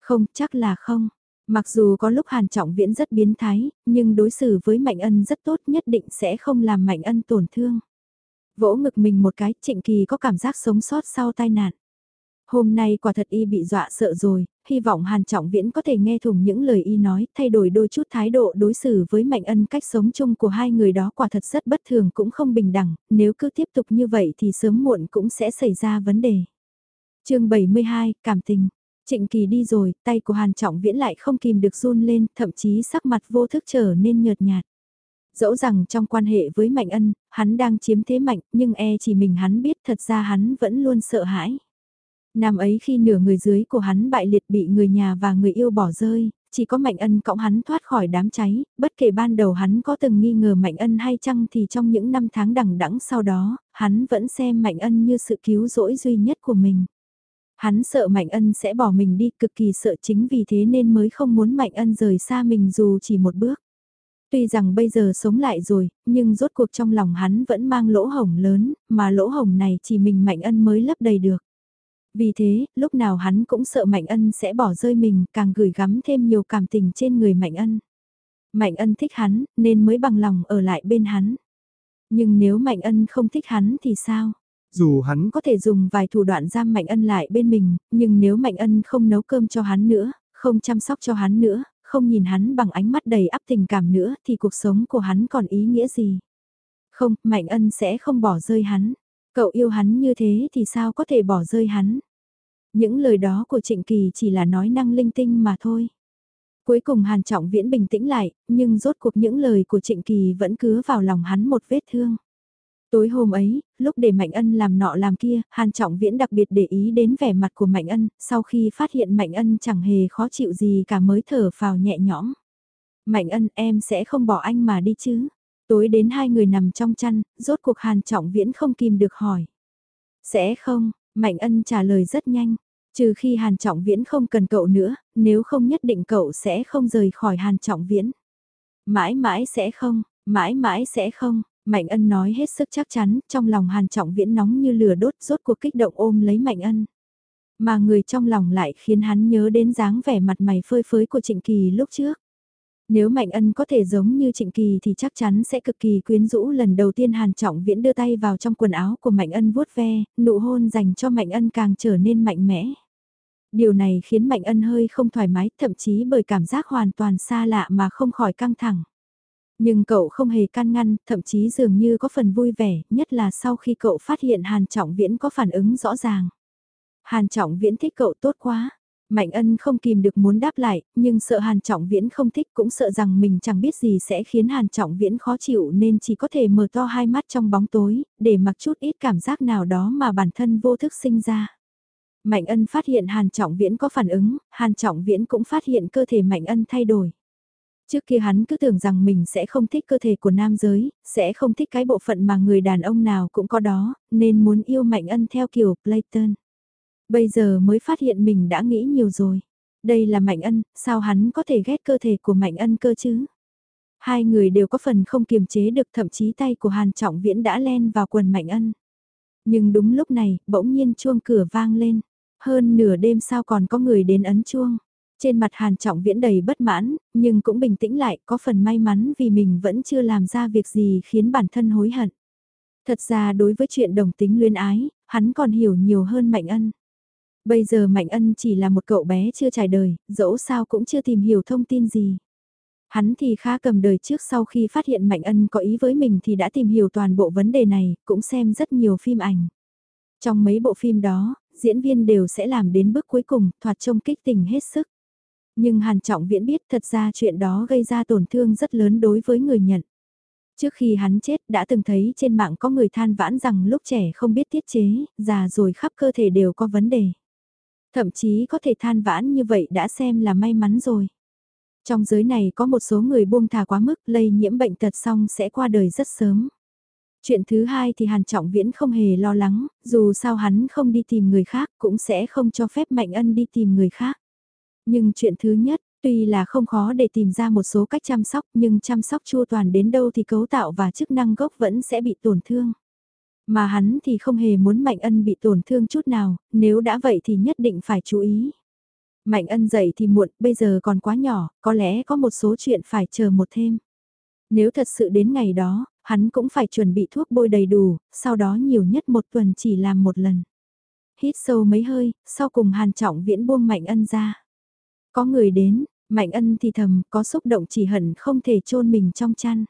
Không, chắc là không. Mặc dù có lúc Hàn Trọng Viễn rất biến thái, nhưng đối xử với Mạnh Ân rất tốt nhất định sẽ không làm Mạnh Ân tổn thương. Vỗ ngực mình một cái, Trịnh Kỳ có cảm giác sống sót sau tai nạn. Hôm nay quả thật y bị dọa sợ rồi, hy vọng Hàn Trọng Viễn có thể nghe thủng những lời y nói, thay đổi đôi chút thái độ đối xử với Mạnh Ân cách sống chung của hai người đó quả thật rất bất thường cũng không bình đẳng, nếu cứ tiếp tục như vậy thì sớm muộn cũng sẽ xảy ra vấn đề. chương 72, Cảm tình Trịnh Kỳ đi rồi, tay của Hàn Trọng Viễn lại không kìm được run lên, thậm chí sắc mặt vô thức trở nên nhợt nhạt. Dẫu rằng trong quan hệ với Mạnh Ân, hắn đang chiếm thế mạnh, nhưng e chỉ mình hắn biết thật ra hắn vẫn luôn sợ hãi. Năm ấy khi nửa người dưới của hắn bại liệt bị người nhà và người yêu bỏ rơi, chỉ có Mạnh Ân cõng hắn thoát khỏi đám cháy, bất kể ban đầu hắn có từng nghi ngờ Mạnh Ân hay chăng thì trong những năm tháng đằng đẵng sau đó, hắn vẫn xem Mạnh Ân như sự cứu rỗi duy nhất của mình. Hắn sợ Mạnh Ân sẽ bỏ mình đi, cực kỳ sợ chính vì thế nên mới không muốn Mạnh Ân rời xa mình dù chỉ một bước. Tuy rằng bây giờ sống lại rồi, nhưng rốt cuộc trong lòng hắn vẫn mang lỗ hổng lớn, mà lỗ hổng này chỉ mình Mạnh Ân mới lấp đầy được. Vì thế, lúc nào hắn cũng sợ Mạnh Ân sẽ bỏ rơi mình, càng gửi gắm thêm nhiều cảm tình trên người Mạnh Ân. Mạnh Ân thích hắn, nên mới bằng lòng ở lại bên hắn. Nhưng nếu Mạnh Ân không thích hắn thì sao? Dù hắn có thể dùng vài thủ đoạn giam Mạnh Ân lại bên mình, nhưng nếu Mạnh Ân không nấu cơm cho hắn nữa, không chăm sóc cho hắn nữa, không nhìn hắn bằng ánh mắt đầy áp tình cảm nữa thì cuộc sống của hắn còn ý nghĩa gì? Không, Mạnh Ân sẽ không bỏ rơi hắn. Cậu yêu hắn như thế thì sao có thể bỏ rơi hắn? Những lời đó của Trịnh Kỳ chỉ là nói năng linh tinh mà thôi. Cuối cùng Hàn Trọng Viễn bình tĩnh lại, nhưng rốt cuộc những lời của Trịnh Kỳ vẫn cứ vào lòng hắn một vết thương. Tối hôm ấy, lúc để Mạnh Ân làm nọ làm kia, Hàn Trọng Viễn đặc biệt để ý đến vẻ mặt của Mạnh Ân, sau khi phát hiện Mạnh Ân chẳng hề khó chịu gì cả mới thở phào nhẹ nhõm. Mạnh Ân em sẽ không bỏ anh mà đi chứ. Tối đến hai người nằm trong chăn, rốt cuộc Hàn Trọng Viễn không kìm được hỏi. Sẽ không, Mạnh Ân trả lời rất nhanh. Trừ khi Hàn Trọng Viễn không cần cậu nữa, nếu không nhất định cậu sẽ không rời khỏi Hàn Trọng Viễn. Mãi mãi sẽ không, mãi mãi sẽ không, Mạnh ân nói hết sức chắc chắn, trong lòng hàn trọng viễn nóng như lửa đốt rốt cuộc kích động ôm lấy mạnh ân. Mà người trong lòng lại khiến hắn nhớ đến dáng vẻ mặt mày phơi phới của Trịnh Kỳ lúc trước. Nếu Mạnh Ân có thể giống như Trịnh Kỳ thì chắc chắn sẽ cực kỳ quyến rũ lần đầu tiên Hàn Trọng Viễn đưa tay vào trong quần áo của Mạnh Ân vuốt ve, nụ hôn dành cho Mạnh Ân càng trở nên mạnh mẽ. Điều này khiến Mạnh Ân hơi không thoải mái, thậm chí bởi cảm giác hoàn toàn xa lạ mà không khỏi căng thẳng. Nhưng cậu không hề can ngăn, thậm chí dường như có phần vui vẻ, nhất là sau khi cậu phát hiện Hàn Trọng Viễn có phản ứng rõ ràng. Hàn Trọng Viễn thích cậu tốt quá. Mạnh ân không kìm được muốn đáp lại, nhưng sợ Hàn Trọng Viễn không thích cũng sợ rằng mình chẳng biết gì sẽ khiến Hàn Trọng Viễn khó chịu nên chỉ có thể mở to hai mắt trong bóng tối, để mặc chút ít cảm giác nào đó mà bản thân vô thức sinh ra. Mạnh ân phát hiện Hàn Trọng Viễn có phản ứng, Hàn Trọng Viễn cũng phát hiện cơ thể Mạnh ân thay đổi. Trước kia hắn cứ tưởng rằng mình sẽ không thích cơ thể của nam giới, sẽ không thích cái bộ phận mà người đàn ông nào cũng có đó, nên muốn yêu Mạnh Ân theo kiểu Playton. Bây giờ mới phát hiện mình đã nghĩ nhiều rồi. Đây là Mạnh Ân, sao hắn có thể ghét cơ thể của Mạnh Ân cơ chứ? Hai người đều có phần không kiềm chế được thậm chí tay của Hàn Trọng Viễn đã len vào quần Mạnh Ân. Nhưng đúng lúc này, bỗng nhiên chuông cửa vang lên. Hơn nửa đêm sao còn có người đến ấn chuông. Trên mặt Hàn Trọng Viễn đầy bất mãn, nhưng cũng bình tĩnh lại, có phần may mắn vì mình vẫn chưa làm ra việc gì khiến bản thân hối hận. Thật ra đối với chuyện đồng tính luyến ái, hắn còn hiểu nhiều hơn Mạnh Ân. Bây giờ Mạnh Ân chỉ là một cậu bé chưa trải đời, dẫu sao cũng chưa tìm hiểu thông tin gì. Hắn thì khá cầm đời trước sau khi phát hiện Mạnh Ân có ý với mình thì đã tìm hiểu toàn bộ vấn đề này, cũng xem rất nhiều phim ảnh. Trong mấy bộ phim đó, diễn viên đều sẽ làm đến bước cuối cùng, thoạt trông kích tình hết sức. Nhưng Hàn Trọng Viễn biết thật ra chuyện đó gây ra tổn thương rất lớn đối với người nhận. Trước khi hắn chết đã từng thấy trên mạng có người than vãn rằng lúc trẻ không biết tiết chế, già rồi khắp cơ thể đều có vấn đề. Thậm chí có thể than vãn như vậy đã xem là may mắn rồi. Trong giới này có một số người buông thả quá mức lây nhiễm bệnh tật xong sẽ qua đời rất sớm. Chuyện thứ hai thì Hàn Trọng Viễn không hề lo lắng, dù sao hắn không đi tìm người khác cũng sẽ không cho phép Mạnh Ân đi tìm người khác. Nhưng chuyện thứ nhất, tuy là không khó để tìm ra một số cách chăm sóc nhưng chăm sóc chua toàn đến đâu thì cấu tạo và chức năng gốc vẫn sẽ bị tổn thương. Mà hắn thì không hề muốn Mạnh Ân bị tổn thương chút nào, nếu đã vậy thì nhất định phải chú ý. Mạnh Ân dậy thì muộn, bây giờ còn quá nhỏ, có lẽ có một số chuyện phải chờ một thêm. Nếu thật sự đến ngày đó, hắn cũng phải chuẩn bị thuốc bôi đầy đủ, sau đó nhiều nhất một tuần chỉ làm một lần. Hít sâu mấy hơi, sau cùng Hàn Trọng Viễn buông Mạnh Ân ra. Có người đến, Mạnh Ân thì thầm, có xúc động chỉ hận không thể chôn mình trong chăn.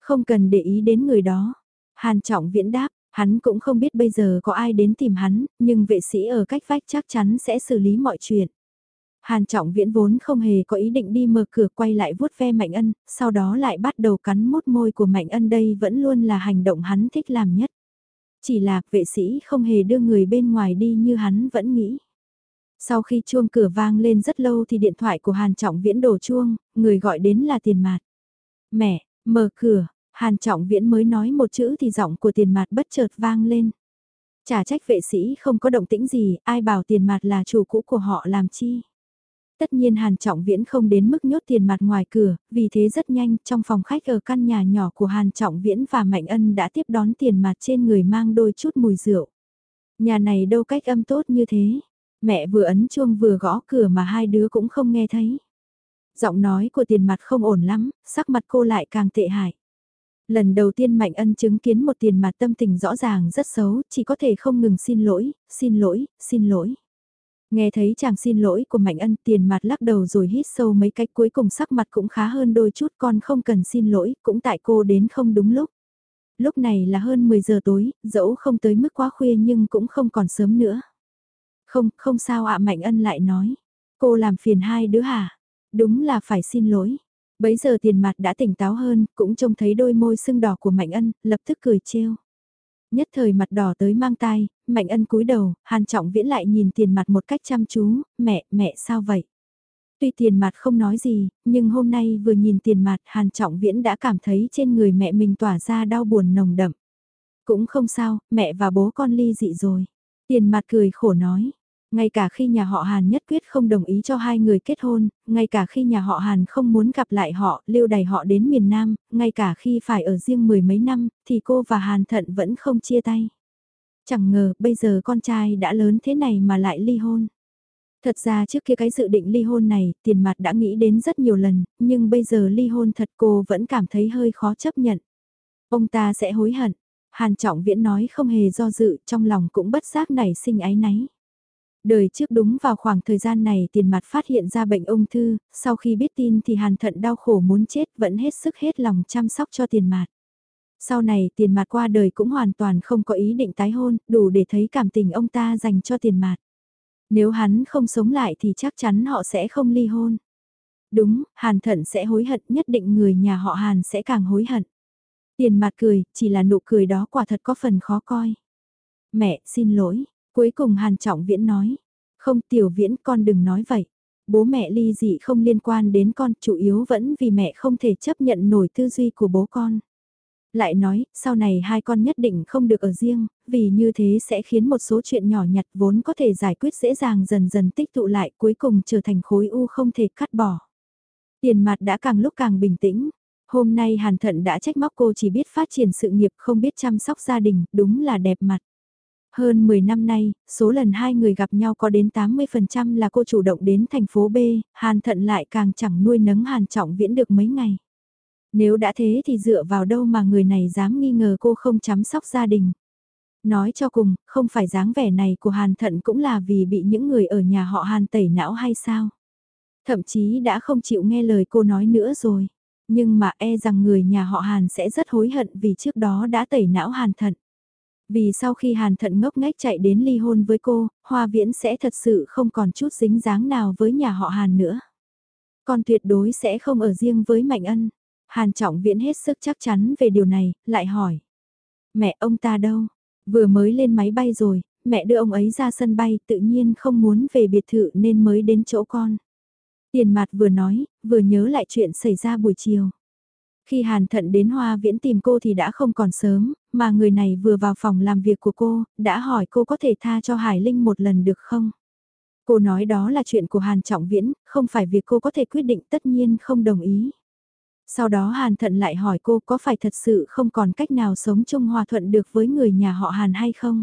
Không cần để ý đến người đó. Hàn Trọng Viễn đáp, hắn cũng không biết bây giờ có ai đến tìm hắn, nhưng vệ sĩ ở cách vách chắc chắn sẽ xử lý mọi chuyện. Hàn Trọng Viễn vốn không hề có ý định đi mở cửa quay lại vuốt ve Mạnh Ân, sau đó lại bắt đầu cắn mốt môi của Mạnh Ân đây vẫn luôn là hành động hắn thích làm nhất. Chỉ là vệ sĩ không hề đưa người bên ngoài đi như hắn vẫn nghĩ. Sau khi chuông cửa vang lên rất lâu thì điện thoại của Hàn Trọng Viễn đổ chuông, người gọi đến là tiền mạt. Mẹ, mở cửa, Hàn Trọng Viễn mới nói một chữ thì giọng của tiền mạt bất chợt vang lên. Chả trách vệ sĩ không có động tĩnh gì, ai bảo tiền mạt là chủ cũ của họ làm chi. Tất nhiên Hàn Trọng Viễn không đến mức nhốt tiền mặt ngoài cửa, vì thế rất nhanh trong phòng khách ở căn nhà nhỏ của Hàn Trọng Viễn và Mạnh Ân đã tiếp đón tiền mặt trên người mang đôi chút mùi rượu. Nhà này đâu cách âm tốt như thế, mẹ vừa ấn chuông vừa gõ cửa mà hai đứa cũng không nghe thấy. Giọng nói của tiền mặt không ổn lắm, sắc mặt cô lại càng tệ hại. Lần đầu tiên Mạnh Ân chứng kiến một tiền mặt tâm tình rõ ràng rất xấu, chỉ có thể không ngừng xin lỗi, xin lỗi, xin lỗi. Nghe thấy chàng xin lỗi của Mạnh Ân tiền mặt lắc đầu rồi hít sâu mấy cách cuối cùng sắc mặt cũng khá hơn đôi chút con không cần xin lỗi, cũng tại cô đến không đúng lúc. Lúc này là hơn 10 giờ tối, dẫu không tới mức quá khuya nhưng cũng không còn sớm nữa. Không, không sao ạ Mạnh Ân lại nói. Cô làm phiền hai đứa hả? Đúng là phải xin lỗi. Bấy giờ tiền mặt đã tỉnh táo hơn, cũng trông thấy đôi môi sưng đỏ của Mạnh Ân, lập tức cười trêu. Nhất thời mặt đỏ tới mang tai, Mạnh Ân cúi đầu, Hàn Trọng Viễn lại nhìn tiền mặt một cách chăm chú, mẹ, mẹ sao vậy? Tuy tiền mặt không nói gì, nhưng hôm nay vừa nhìn tiền mặt Hàn Trọng Viễn đã cảm thấy trên người mẹ mình tỏa ra đau buồn nồng đậm. Cũng không sao, mẹ và bố con ly dị rồi. Tiền mặt cười khổ nói, ngay cả khi nhà họ Hàn nhất quyết không đồng ý cho hai người kết hôn, ngay cả khi nhà họ Hàn không muốn gặp lại họ, lưu đày họ đến miền Nam, ngay cả khi phải ở riêng mười mấy năm, thì cô và Hàn thận vẫn không chia tay. Chẳng ngờ bây giờ con trai đã lớn thế này mà lại ly hôn. Thật ra trước kia cái dự định ly hôn này, tiền mặt đã nghĩ đến rất nhiều lần, nhưng bây giờ ly hôn thật cô vẫn cảm thấy hơi khó chấp nhận. Ông ta sẽ hối hận. Hàn Trọng Viễn nói không hề do dự, trong lòng cũng bất giác nảy sinh ái náy. Đời trước đúng vào khoảng thời gian này tiền mặt phát hiện ra bệnh ung thư, sau khi biết tin thì hàn thận đau khổ muốn chết vẫn hết sức hết lòng chăm sóc cho tiền mặt. Sau này tiền mặt qua đời cũng hoàn toàn không có ý định tái hôn, đủ để thấy cảm tình ông ta dành cho tiền mặt. Nếu hắn không sống lại thì chắc chắn họ sẽ không ly hôn. Đúng, hàn thận sẽ hối hận nhất định người nhà họ hàn sẽ càng hối hận. Tiền mặt cười, chỉ là nụ cười đó quả thật có phần khó coi. Mẹ, xin lỗi, Cuối cùng Hàn Trọng Viễn nói, không tiểu viễn con đừng nói vậy. Bố mẹ ly dị không liên quan đến con, chủ yếu vẫn vì mẹ không thể chấp nhận nổi tư duy của bố con. Lại nói, sau này hai con nhất định không được ở riêng, vì như thế sẽ khiến một số chuyện nhỏ nhặt vốn có thể giải quyết dễ dàng dần dần tích tụ lại cuối cùng trở thành khối u không thể cắt bỏ. Tiền mặt đã càng lúc càng bình tĩnh, Hôm nay Hàn Thận đã trách móc cô chỉ biết phát triển sự nghiệp không biết chăm sóc gia đình, đúng là đẹp mặt. Hơn 10 năm nay, số lần hai người gặp nhau có đến 80% là cô chủ động đến thành phố B, Hàn Thận lại càng chẳng nuôi nấng Hàn Trọng Viễn được mấy ngày. Nếu đã thế thì dựa vào đâu mà người này dám nghi ngờ cô không chăm sóc gia đình. Nói cho cùng, không phải dáng vẻ này của Hàn Thận cũng là vì bị những người ở nhà họ Hàn tẩy não hay sao? Thậm chí đã không chịu nghe lời cô nói nữa rồi. Nhưng mà e rằng người nhà họ Hàn sẽ rất hối hận vì trước đó đã tẩy não Hàn Thận. Vì sau khi Hàn Thận ngốc nghếch chạy đến ly hôn với cô, Hoa Viễn sẽ thật sự không còn chút dính dáng nào với nhà họ Hàn nữa. Còn tuyệt đối sẽ không ở riêng với Mạnh Ân. Hàn Trọng Viễn hết sức chắc chắn về điều này, lại hỏi. Mẹ ông ta đâu? Vừa mới lên máy bay rồi, mẹ đưa ông ấy ra sân bay tự nhiên không muốn về biệt thự nên mới đến chỗ con. Tiền mặt vừa nói, vừa nhớ lại chuyện xảy ra buổi chiều. Khi Hàn Thận đến Hoa Viễn tìm cô thì đã không còn sớm, mà người này vừa vào phòng làm việc của cô, đã hỏi cô có thể tha cho Hải Linh một lần được không? Cô nói đó là chuyện của Hàn Trọng Viễn, không phải việc cô có thể quyết định tất nhiên không đồng ý. Sau đó Hàn Thận lại hỏi cô có phải thật sự không còn cách nào sống chung hòa thuận được với người nhà họ Hàn hay không?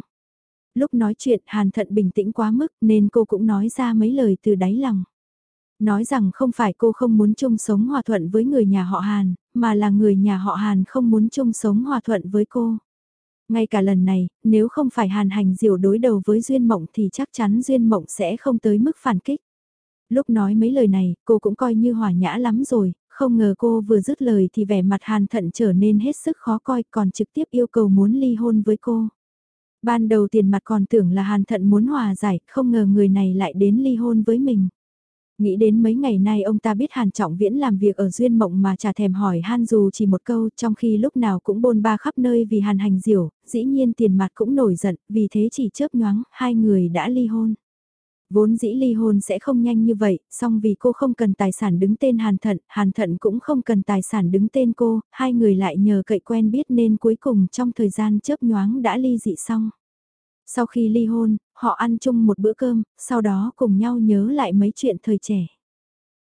Lúc nói chuyện Hàn Thận bình tĩnh quá mức nên cô cũng nói ra mấy lời từ đáy lòng. Nói rằng không phải cô không muốn chung sống hòa thuận với người nhà họ Hàn, mà là người nhà họ Hàn không muốn chung sống hòa thuận với cô. Ngay cả lần này, nếu không phải Hàn hành Diệu đối đầu với Duyên Mộng thì chắc chắn Duyên Mộng sẽ không tới mức phản kích. Lúc nói mấy lời này, cô cũng coi như hòa nhã lắm rồi, không ngờ cô vừa dứt lời thì vẻ mặt Hàn thận trở nên hết sức khó coi còn trực tiếp yêu cầu muốn ly hôn với cô. Ban đầu tiền mặt còn tưởng là Hàn thận muốn hòa giải, không ngờ người này lại đến ly hôn với mình. Nghĩ đến mấy ngày nay ông ta biết Hàn Trọng Viễn làm việc ở Duyên Mộng mà chả thèm hỏi Han dù chỉ một câu trong khi lúc nào cũng bôn ba khắp nơi vì Hàn hành diểu, dĩ nhiên tiền mặt cũng nổi giận, vì thế chỉ chớp nhoáng, hai người đã ly hôn. Vốn dĩ ly hôn sẽ không nhanh như vậy, song vì cô không cần tài sản đứng tên Hàn Thận, Hàn Thận cũng không cần tài sản đứng tên cô, hai người lại nhờ cậy quen biết nên cuối cùng trong thời gian chớp nhoáng đã ly dị xong. Sau khi ly hôn, họ ăn chung một bữa cơm, sau đó cùng nhau nhớ lại mấy chuyện thời trẻ.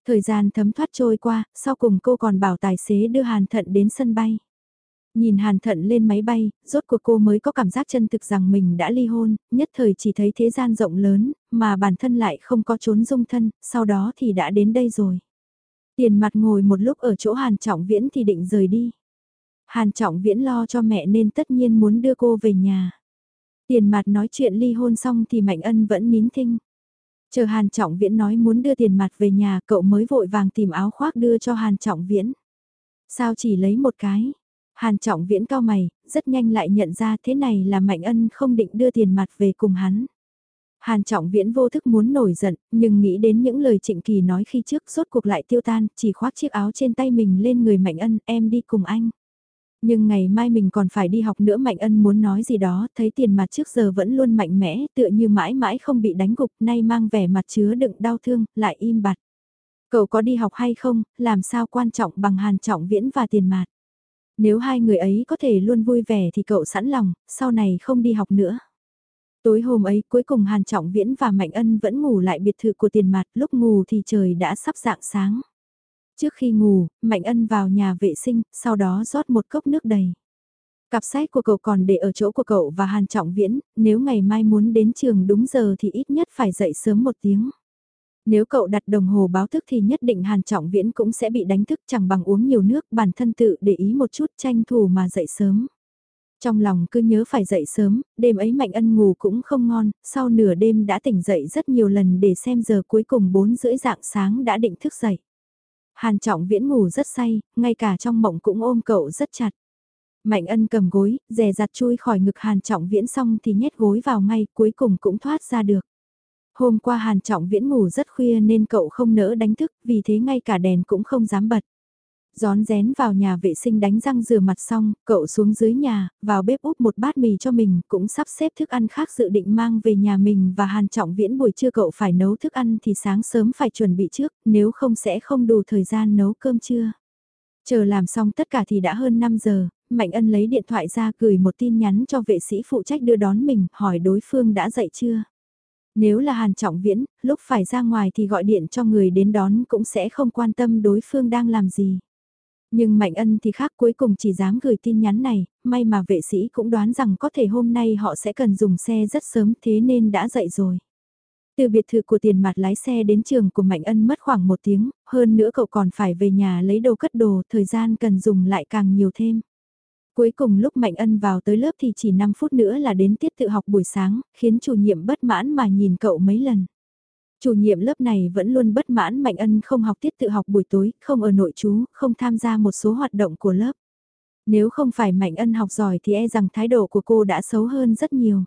Thời gian thấm thoát trôi qua, sau cùng cô còn bảo tài xế đưa Hàn Thận đến sân bay. Nhìn Hàn Thận lên máy bay, rốt cuộc cô mới có cảm giác chân thực rằng mình đã ly hôn, nhất thời chỉ thấy thế gian rộng lớn, mà bản thân lại không có trốn dung thân, sau đó thì đã đến đây rồi. Tiền mặt ngồi một lúc ở chỗ Hàn Trọng Viễn thì định rời đi. Hàn Trọng Viễn lo cho mẹ nên tất nhiên muốn đưa cô về nhà. Tiền mặt nói chuyện ly hôn xong thì Mạnh Ân vẫn nín thinh. Chờ Hàn Trọng Viễn nói muốn đưa tiền mặt về nhà cậu mới vội vàng tìm áo khoác đưa cho Hàn Trọng Viễn. Sao chỉ lấy một cái? Hàn Trọng Viễn cao mày, rất nhanh lại nhận ra thế này là Mạnh Ân không định đưa tiền mặt về cùng hắn. Hàn Trọng Viễn vô thức muốn nổi giận, nhưng nghĩ đến những lời Trịnh Kỳ nói khi trước rốt cuộc lại tiêu tan, chỉ khoác chiếc áo trên tay mình lên người Mạnh Ân, em đi cùng anh. Nhưng ngày mai mình còn phải đi học nữa Mạnh Ân muốn nói gì đó, thấy tiền mặt trước giờ vẫn luôn mạnh mẽ, tựa như mãi mãi không bị đánh gục, nay mang vẻ mặt chứa đựng đau thương, lại im bặt. Cậu có đi học hay không, làm sao quan trọng bằng hàn trọng viễn và tiền mặt. Nếu hai người ấy có thể luôn vui vẻ thì cậu sẵn lòng, sau này không đi học nữa. Tối hôm ấy cuối cùng Hàn Trọng Viễn và Mạnh Ân vẫn ngủ lại biệt thự của tiền mặt, lúc ngủ thì trời đã sắp dạng sáng. Trước khi ngủ, Mạnh Ân vào nhà vệ sinh, sau đó rót một cốc nước đầy. Cặp sách của cậu còn để ở chỗ của cậu và Hàn Trọng Viễn, nếu ngày mai muốn đến trường đúng giờ thì ít nhất phải dậy sớm một tiếng. Nếu cậu đặt đồng hồ báo thức thì nhất định Hàn Trọng Viễn cũng sẽ bị đánh thức chẳng bằng uống nhiều nước bản thân tự để ý một chút tranh thủ mà dậy sớm. Trong lòng cứ nhớ phải dậy sớm, đêm ấy Mạnh Ân ngủ cũng không ngon, sau nửa đêm đã tỉnh dậy rất nhiều lần để xem giờ cuối cùng 4 rưỡi dạng sáng đã định thức dậy. Hàn Trọng Viễn ngủ rất say, ngay cả trong mộng cũng ôm cậu rất chặt. Mạnh ân cầm gối, dè dặt chui khỏi ngực Hàn Trọng Viễn xong thì nhét gối vào ngay, cuối cùng cũng thoát ra được. Hôm qua Hàn Trọng Viễn ngủ rất khuya nên cậu không nỡ đánh thức, vì thế ngay cả đèn cũng không dám bật. Gión rén vào nhà vệ sinh đánh răng rửa mặt xong, cậu xuống dưới nhà, vào bếp úp một bát mì cho mình, cũng sắp xếp thức ăn khác dự định mang về nhà mình và Hàn Trọng Viễn buổi trưa cậu phải nấu thức ăn thì sáng sớm phải chuẩn bị trước, nếu không sẽ không đủ thời gian nấu cơm trưa. Chờ làm xong tất cả thì đã hơn 5 giờ, Mạnh Ân lấy điện thoại ra gửi một tin nhắn cho vệ sĩ phụ trách đưa đón mình, hỏi đối phương đã dậy chưa. Nếu là Hàn Trọng Viễn, lúc phải ra ngoài thì gọi điện cho người đến đón cũng sẽ không quan tâm đối phương đang làm gì. Nhưng Mạnh Ân thì khác cuối cùng chỉ dám gửi tin nhắn này, may mà vệ sĩ cũng đoán rằng có thể hôm nay họ sẽ cần dùng xe rất sớm thế nên đã dậy rồi. Từ biệt thự của tiền mặt lái xe đến trường của Mạnh Ân mất khoảng một tiếng, hơn nữa cậu còn phải về nhà lấy đồ cất đồ, thời gian cần dùng lại càng nhiều thêm. Cuối cùng lúc Mạnh Ân vào tới lớp thì chỉ 5 phút nữa là đến tiết tự học buổi sáng, khiến chủ nhiệm bất mãn mà nhìn cậu mấy lần. Chủ nhiệm lớp này vẫn luôn bất mãn Mạnh Ân không học tiết tự học buổi tối, không ở nội chú, không tham gia một số hoạt động của lớp. Nếu không phải Mạnh Ân học giỏi thì e rằng thái độ của cô đã xấu hơn rất nhiều.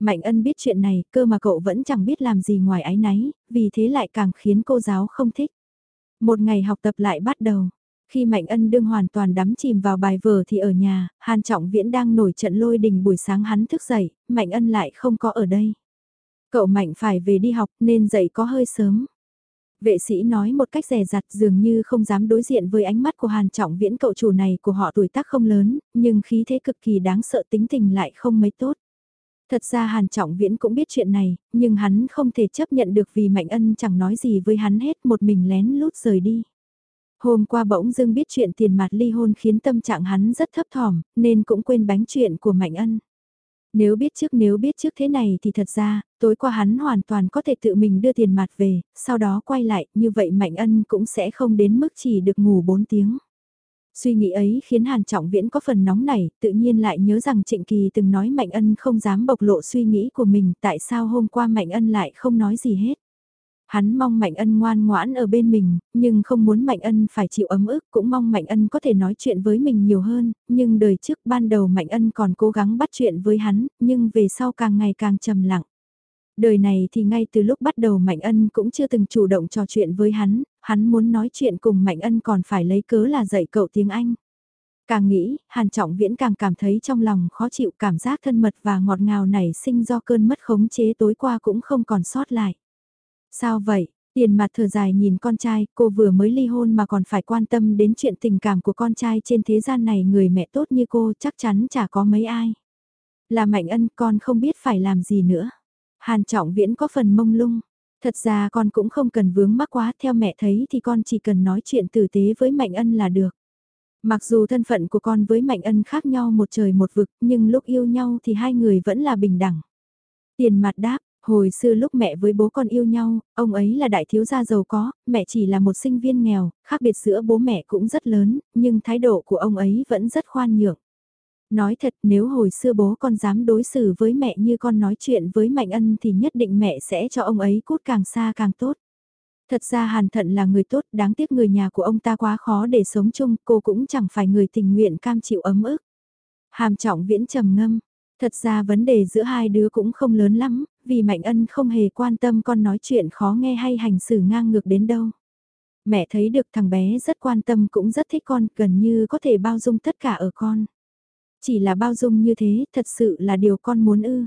Mạnh Ân biết chuyện này, cơ mà cậu vẫn chẳng biết làm gì ngoài ái náy, vì thế lại càng khiến cô giáo không thích. Một ngày học tập lại bắt đầu. Khi Mạnh Ân đương hoàn toàn đắm chìm vào bài vở thì ở nhà, Hàn Trọng Viễn đang nổi trận lôi đình buổi sáng hắn thức dậy, Mạnh Ân lại không có ở đây. Cậu Mạnh phải về đi học nên dậy có hơi sớm. Vệ sĩ nói một cách rè rặt dường như không dám đối diện với ánh mắt của Hàn Trọng Viễn cậu chủ này của họ tuổi tác không lớn, nhưng khí thế cực kỳ đáng sợ tính tình lại không mấy tốt. Thật ra Hàn Trọng Viễn cũng biết chuyện này, nhưng hắn không thể chấp nhận được vì Mạnh Ân chẳng nói gì với hắn hết một mình lén lút rời đi. Hôm qua bỗng dưng biết chuyện tiền mặt ly hôn khiến tâm trạng hắn rất thấp thỏm, nên cũng quên bánh chuyện của Mạnh Ân. Nếu biết trước nếu biết trước thế này thì thật ra, tối qua hắn hoàn toàn có thể tự mình đưa tiền mặt về, sau đó quay lại, như vậy Mạnh Ân cũng sẽ không đến mức chỉ được ngủ 4 tiếng. Suy nghĩ ấy khiến Hàn Trọng Viễn có phần nóng nảy, tự nhiên lại nhớ rằng Trịnh Kỳ từng nói Mạnh Ân không dám bộc lộ suy nghĩ của mình, tại sao hôm qua Mạnh Ân lại không nói gì hết. Hắn mong Mạnh Ân ngoan ngoãn ở bên mình, nhưng không muốn Mạnh Ân phải chịu ấm ức, cũng mong Mạnh Ân có thể nói chuyện với mình nhiều hơn, nhưng đời trước ban đầu Mạnh Ân còn cố gắng bắt chuyện với hắn, nhưng về sau càng ngày càng trầm lặng. Đời này thì ngay từ lúc bắt đầu Mạnh Ân cũng chưa từng chủ động trò chuyện với hắn, hắn muốn nói chuyện cùng Mạnh Ân còn phải lấy cớ là dạy cậu tiếng Anh. Càng nghĩ, Hàn Trọng Viễn càng cảm thấy trong lòng khó chịu cảm giác thân mật và ngọt ngào này sinh do cơn mất khống chế tối qua cũng không còn sót lại. Sao vậy? Tiền mặt thở dài nhìn con trai, cô vừa mới ly hôn mà còn phải quan tâm đến chuyện tình cảm của con trai trên thế gian này người mẹ tốt như cô chắc chắn chả có mấy ai. Là Mạnh Ân con không biết phải làm gì nữa. Hàn Trọng Viễn có phần mông lung. Thật ra con cũng không cần vướng mắc quá theo mẹ thấy thì con chỉ cần nói chuyện tử tế với Mạnh Ân là được. Mặc dù thân phận của con với Mạnh Ân khác nhau một trời một vực nhưng lúc yêu nhau thì hai người vẫn là bình đẳng. Tiền mặt đáp, Hồi xưa lúc mẹ với bố con yêu nhau, ông ấy là đại thiếu gia giàu có, mẹ chỉ là một sinh viên nghèo, khác biệt giữa bố mẹ cũng rất lớn, nhưng thái độ của ông ấy vẫn rất khoan nhượng. Nói thật nếu hồi xưa bố con dám đối xử với mẹ như con nói chuyện với Mạnh Ân thì nhất định mẹ sẽ cho ông ấy cút càng xa càng tốt. Thật ra Hàn Thận là người tốt, đáng tiếc người nhà của ông ta quá khó để sống chung, cô cũng chẳng phải người tình nguyện cam chịu ấm ức. Hàm trọng viễn trầm ngâm, thật ra vấn đề giữa hai đứa cũng không lớn lắm, vì Mạnh Ân không hề quan tâm con nói chuyện khó nghe hay hành xử ngang ngược đến đâu. Mẹ thấy được thằng bé rất quan tâm cũng rất thích con, gần như có thể bao dung tất cả ở con. Chỉ là bao dung như thế, thật sự là điều con muốn ư.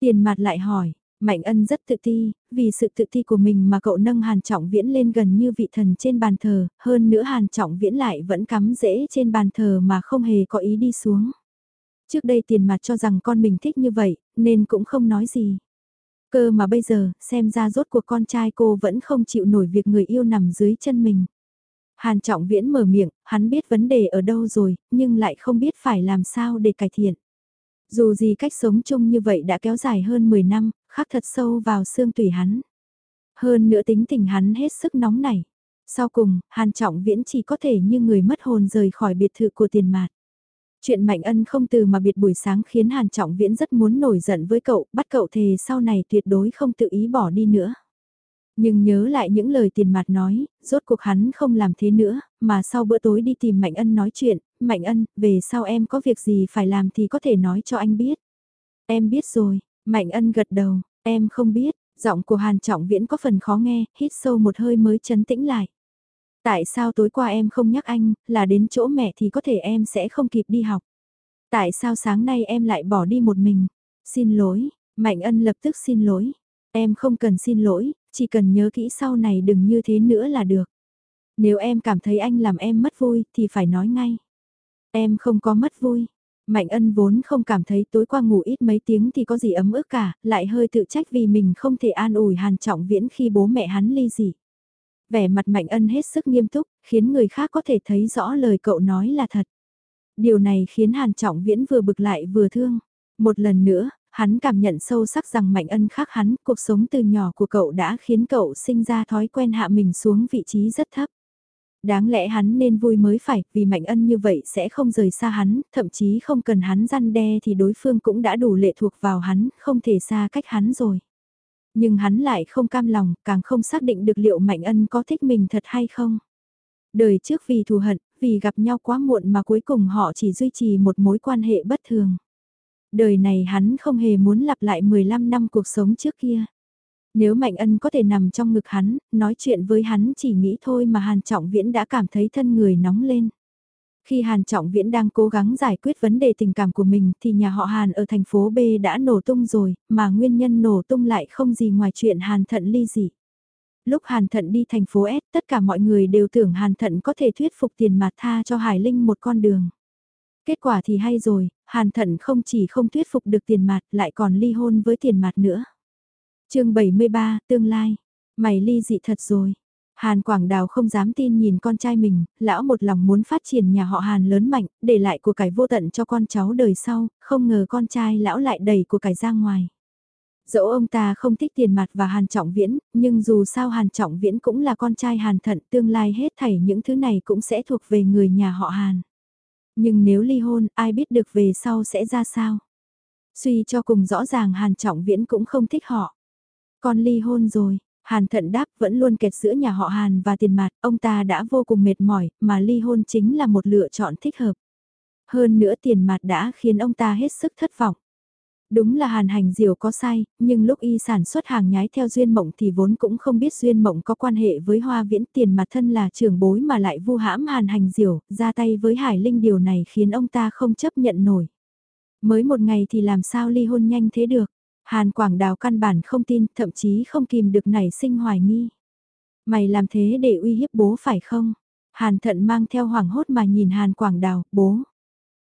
Tiền mặt lại hỏi, Mạnh Ân rất tự ti, vì sự tự ti của mình mà cậu nâng Hàn Trọng Viễn lên gần như vị thần trên bàn thờ, hơn nữa Hàn Trọng Viễn lại vẫn cắm rễ trên bàn thờ mà không hề có ý đi xuống. Trước đây tiền mặt cho rằng con mình thích như vậy, nên cũng không nói gì. Cơ mà bây giờ, xem ra rốt cuộc con trai cô vẫn không chịu nổi việc người yêu nằm dưới chân mình. Hàn Trọng Viễn mở miệng, hắn biết vấn đề ở đâu rồi, nhưng lại không biết phải làm sao để cải thiện. Dù gì cách sống chung như vậy đã kéo dài hơn 10 năm, khắc thật sâu vào xương tủy hắn. Hơn nữa tính tình hắn hết sức nóng nảy. Sau cùng, Hàn Trọng Viễn chỉ có thể như người mất hồn rời khỏi biệt thự của tiền mạt. Chuyện Mạnh Ân không từ mà biệt buổi sáng khiến Hàn Trọng Viễn rất muốn nổi giận với cậu, bắt cậu thề sau này tuyệt đối không tự ý bỏ đi nữa. Nhưng nhớ lại những lời tiền mặt nói, rốt cuộc hắn không làm thế nữa, mà sau bữa tối đi tìm Mạnh Ân nói chuyện, Mạnh Ân, về sau em có việc gì phải làm thì có thể nói cho anh biết. Em biết rồi, Mạnh Ân gật đầu, em không biết, giọng của Hàn Trọng Viễn có phần khó nghe, hít sâu một hơi mới chấn tĩnh lại. Tại sao tối qua em không nhắc anh, là đến chỗ mẹ thì có thể em sẽ không kịp đi học. Tại sao sáng nay em lại bỏ đi một mình? Xin lỗi, Mạnh Ân lập tức xin lỗi. Em không cần xin lỗi, chỉ cần nhớ kỹ sau này đừng như thế nữa là được. Nếu em cảm thấy anh làm em mất vui thì phải nói ngay. Em không có mất vui. Mạnh ân vốn không cảm thấy tối qua ngủ ít mấy tiếng thì có gì ấm ức cả, lại hơi tự trách vì mình không thể an ủi hàn trọng viễn khi bố mẹ hắn ly dị. Vẻ mặt mạnh ân hết sức nghiêm túc, khiến người khác có thể thấy rõ lời cậu nói là thật. Điều này khiến hàn trọng viễn vừa bực lại vừa thương. Một lần nữa, hắn cảm nhận sâu sắc rằng mạnh ân khác hắn, cuộc sống từ nhỏ của cậu đã khiến cậu sinh ra thói quen hạ mình xuống vị trí rất thấp. Đáng lẽ hắn nên vui mới phải, vì Mạnh Ân như vậy sẽ không rời xa hắn, thậm chí không cần hắn răn đe thì đối phương cũng đã đủ lệ thuộc vào hắn, không thể xa cách hắn rồi. Nhưng hắn lại không cam lòng, càng không xác định được liệu Mạnh Ân có thích mình thật hay không. Đời trước vì thù hận, vì gặp nhau quá muộn mà cuối cùng họ chỉ duy trì một mối quan hệ bất thường. Đời này hắn không hề muốn lặp lại 15 năm cuộc sống trước kia. Nếu Mạnh Ân có thể nằm trong ngực hắn, nói chuyện với hắn chỉ nghĩ thôi mà Hàn Trọng Viễn đã cảm thấy thân người nóng lên. Khi Hàn Trọng Viễn đang cố gắng giải quyết vấn đề tình cảm của mình thì nhà họ Hàn ở thành phố B đã nổ tung rồi, mà nguyên nhân nổ tung lại không gì ngoài chuyện Hàn Thận ly dị. Lúc Hàn Thận đi thành phố S, tất cả mọi người đều tưởng Hàn Thận có thể thuyết phục tiền mặt tha cho Hải Linh một con đường. Kết quả thì hay rồi, Hàn Thận không chỉ không thuyết phục được tiền mặt lại còn ly hôn với tiền mặt nữa chương 73, tương lai. Mày ly dị thật rồi. Hàn Quảng Đào không dám tin nhìn con trai mình, lão một lòng muốn phát triển nhà họ Hàn lớn mạnh, để lại của cải vô tận cho con cháu đời sau, không ngờ con trai lão lại đẩy của cải ra ngoài. Dẫu ông ta không thích tiền mặt và Hàn Trọng Viễn, nhưng dù sao Hàn Trọng Viễn cũng là con trai Hàn Thận, tương lai hết thảy những thứ này cũng sẽ thuộc về người nhà họ Hàn. Nhưng nếu ly hôn, ai biết được về sau sẽ ra sao? Suy cho cùng rõ ràng Hàn Trọng Viễn cũng không thích họ. Con ly hôn rồi, Hàn thận đáp vẫn luôn kẹt giữa nhà họ Hàn và tiền mặt, ông ta đã vô cùng mệt mỏi, mà ly hôn chính là một lựa chọn thích hợp. Hơn nữa tiền mặt đã khiến ông ta hết sức thất vọng. Đúng là Hàn Hành Diều có sai, nhưng lúc y sản xuất hàng nhái theo Duyên Mộng thì vốn cũng không biết Duyên Mộng có quan hệ với Hoa Viễn tiền mặt thân là trưởng bối mà lại vu hãm Hàn Hành Diều, ra tay với Hải Linh điều này khiến ông ta không chấp nhận nổi. Mới một ngày thì làm sao ly hôn nhanh thế được, Hàn Quảng Đào căn bản không tin, thậm chí không kìm được nảy sinh hoài nghi. Mày làm thế để uy hiếp bố phải không? Hàn Thận mang theo hoảng hốt mà nhìn Hàn Quảng Đào, bố.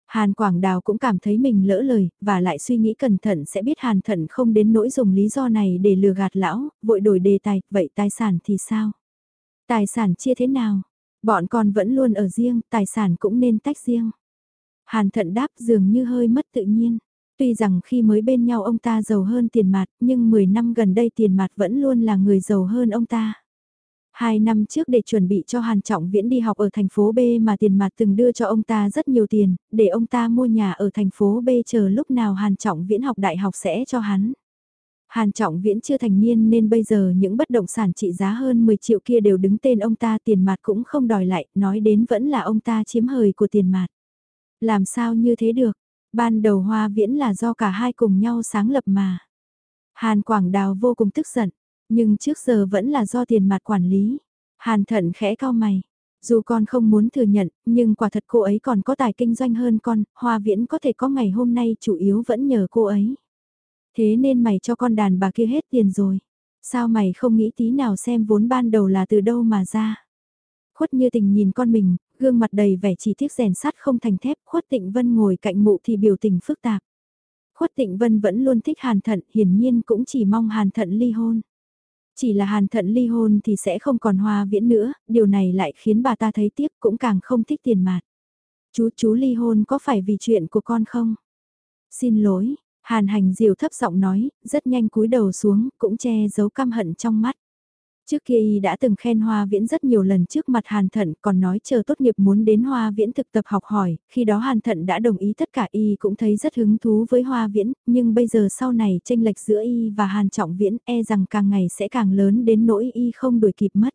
Hàn Quảng Đào cũng cảm thấy mình lỡ lời, và lại suy nghĩ cẩn thận sẽ biết Hàn Thận không đến nỗi dùng lý do này để lừa gạt lão, vội đổi đề tài, vậy tài sản thì sao? Tài sản chia thế nào? Bọn con vẫn luôn ở riêng, tài sản cũng nên tách riêng. Hàn Thận đáp dường như hơi mất tự nhiên. Tuy rằng khi mới bên nhau ông ta giàu hơn tiền mặt, nhưng 10 năm gần đây tiền mặt vẫn luôn là người giàu hơn ông ta. Hai năm trước để chuẩn bị cho Hàn Trọng Viễn đi học ở thành phố B mà tiền mặt từng đưa cho ông ta rất nhiều tiền, để ông ta mua nhà ở thành phố B chờ lúc nào Hàn Trọng Viễn học đại học sẽ cho hắn. Hàn Trọng Viễn chưa thành niên nên bây giờ những bất động sản trị giá hơn 10 triệu kia đều đứng tên ông ta tiền mặt cũng không đòi lại, nói đến vẫn là ông ta chiếm hời của tiền mặt. Làm sao như thế được, Ban đầu hoa viễn là do cả hai cùng nhau sáng lập mà. Hàn Quảng Đào vô cùng tức giận, nhưng trước giờ vẫn là do tiền mặt quản lý. Hàn thận khẽ cao mày. Dù con không muốn thừa nhận, nhưng quả thật cô ấy còn có tài kinh doanh hơn con, hoa viễn có thể có ngày hôm nay chủ yếu vẫn nhờ cô ấy. Thế nên mày cho con đàn bà kia hết tiền rồi. Sao mày không nghĩ tí nào xem vốn ban đầu là từ đâu mà ra? Khuất như tình nhìn con mình, gương mặt đầy vẻ chỉ tiếc rèn sắt không thành thép, khuất tịnh vân ngồi cạnh mụ thì biểu tình phức tạp. Khuất tịnh vân vẫn luôn thích hàn thận, hiển nhiên cũng chỉ mong hàn thận ly hôn. Chỉ là hàn thận ly hôn thì sẽ không còn hoa viễn nữa, điều này lại khiến bà ta thấy tiếc cũng càng không thích tiền mạt. Chú chú ly hôn có phải vì chuyện của con không? Xin lỗi, hàn hành diều thấp giọng nói, rất nhanh cúi đầu xuống, cũng che giấu căm hận trong mắt. Trước kia y đã từng khen Hoa Viễn rất nhiều lần trước mặt Hàn Thận còn nói chờ tốt nghiệp muốn đến Hoa Viễn thực tập học hỏi, khi đó Hàn Thận đã đồng ý tất cả y cũng thấy rất hứng thú với Hoa Viễn, nhưng bây giờ sau này tranh lệch giữa y và Hàn Trọng Viễn e rằng càng ngày sẽ càng lớn đến nỗi y không đuổi kịp mất.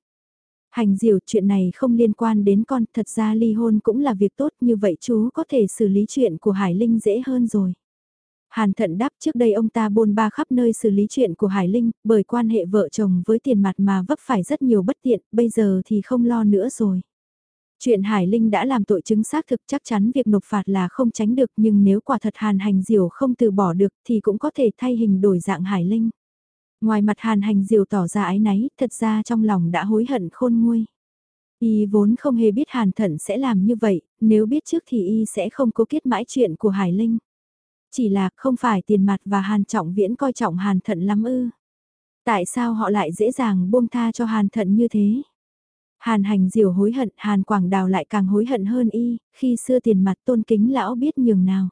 Hành diều chuyện này không liên quan đến con, thật ra ly hôn cũng là việc tốt như vậy chú có thể xử lý chuyện của Hải Linh dễ hơn rồi. Hàn thận đáp trước đây ông ta bôn ba khắp nơi xử lý chuyện của Hải Linh, bởi quan hệ vợ chồng với tiền mặt mà vấp phải rất nhiều bất tiện, bây giờ thì không lo nữa rồi. Chuyện Hải Linh đã làm tội chứng xác thực chắc chắn việc nộp phạt là không tránh được nhưng nếu quả thật Hàn Hành Diều không từ bỏ được thì cũng có thể thay hình đổi dạng Hải Linh. Ngoài mặt Hàn Hành Diều tỏ ra ái náy, thật ra trong lòng đã hối hận khôn nguôi. Y vốn không hề biết Hàn Thận sẽ làm như vậy, nếu biết trước thì Y sẽ không cố kết mãi chuyện của Hải Linh. Chỉ là không phải tiền mặt và Hàn Trọng Viễn coi trọng Hàn Thận lắm ư. Tại sao họ lại dễ dàng buông tha cho Hàn Thận như thế? Hàn hành diều hối hận, Hàn Quảng Đào lại càng hối hận hơn y, khi xưa tiền mặt tôn kính lão biết nhường nào.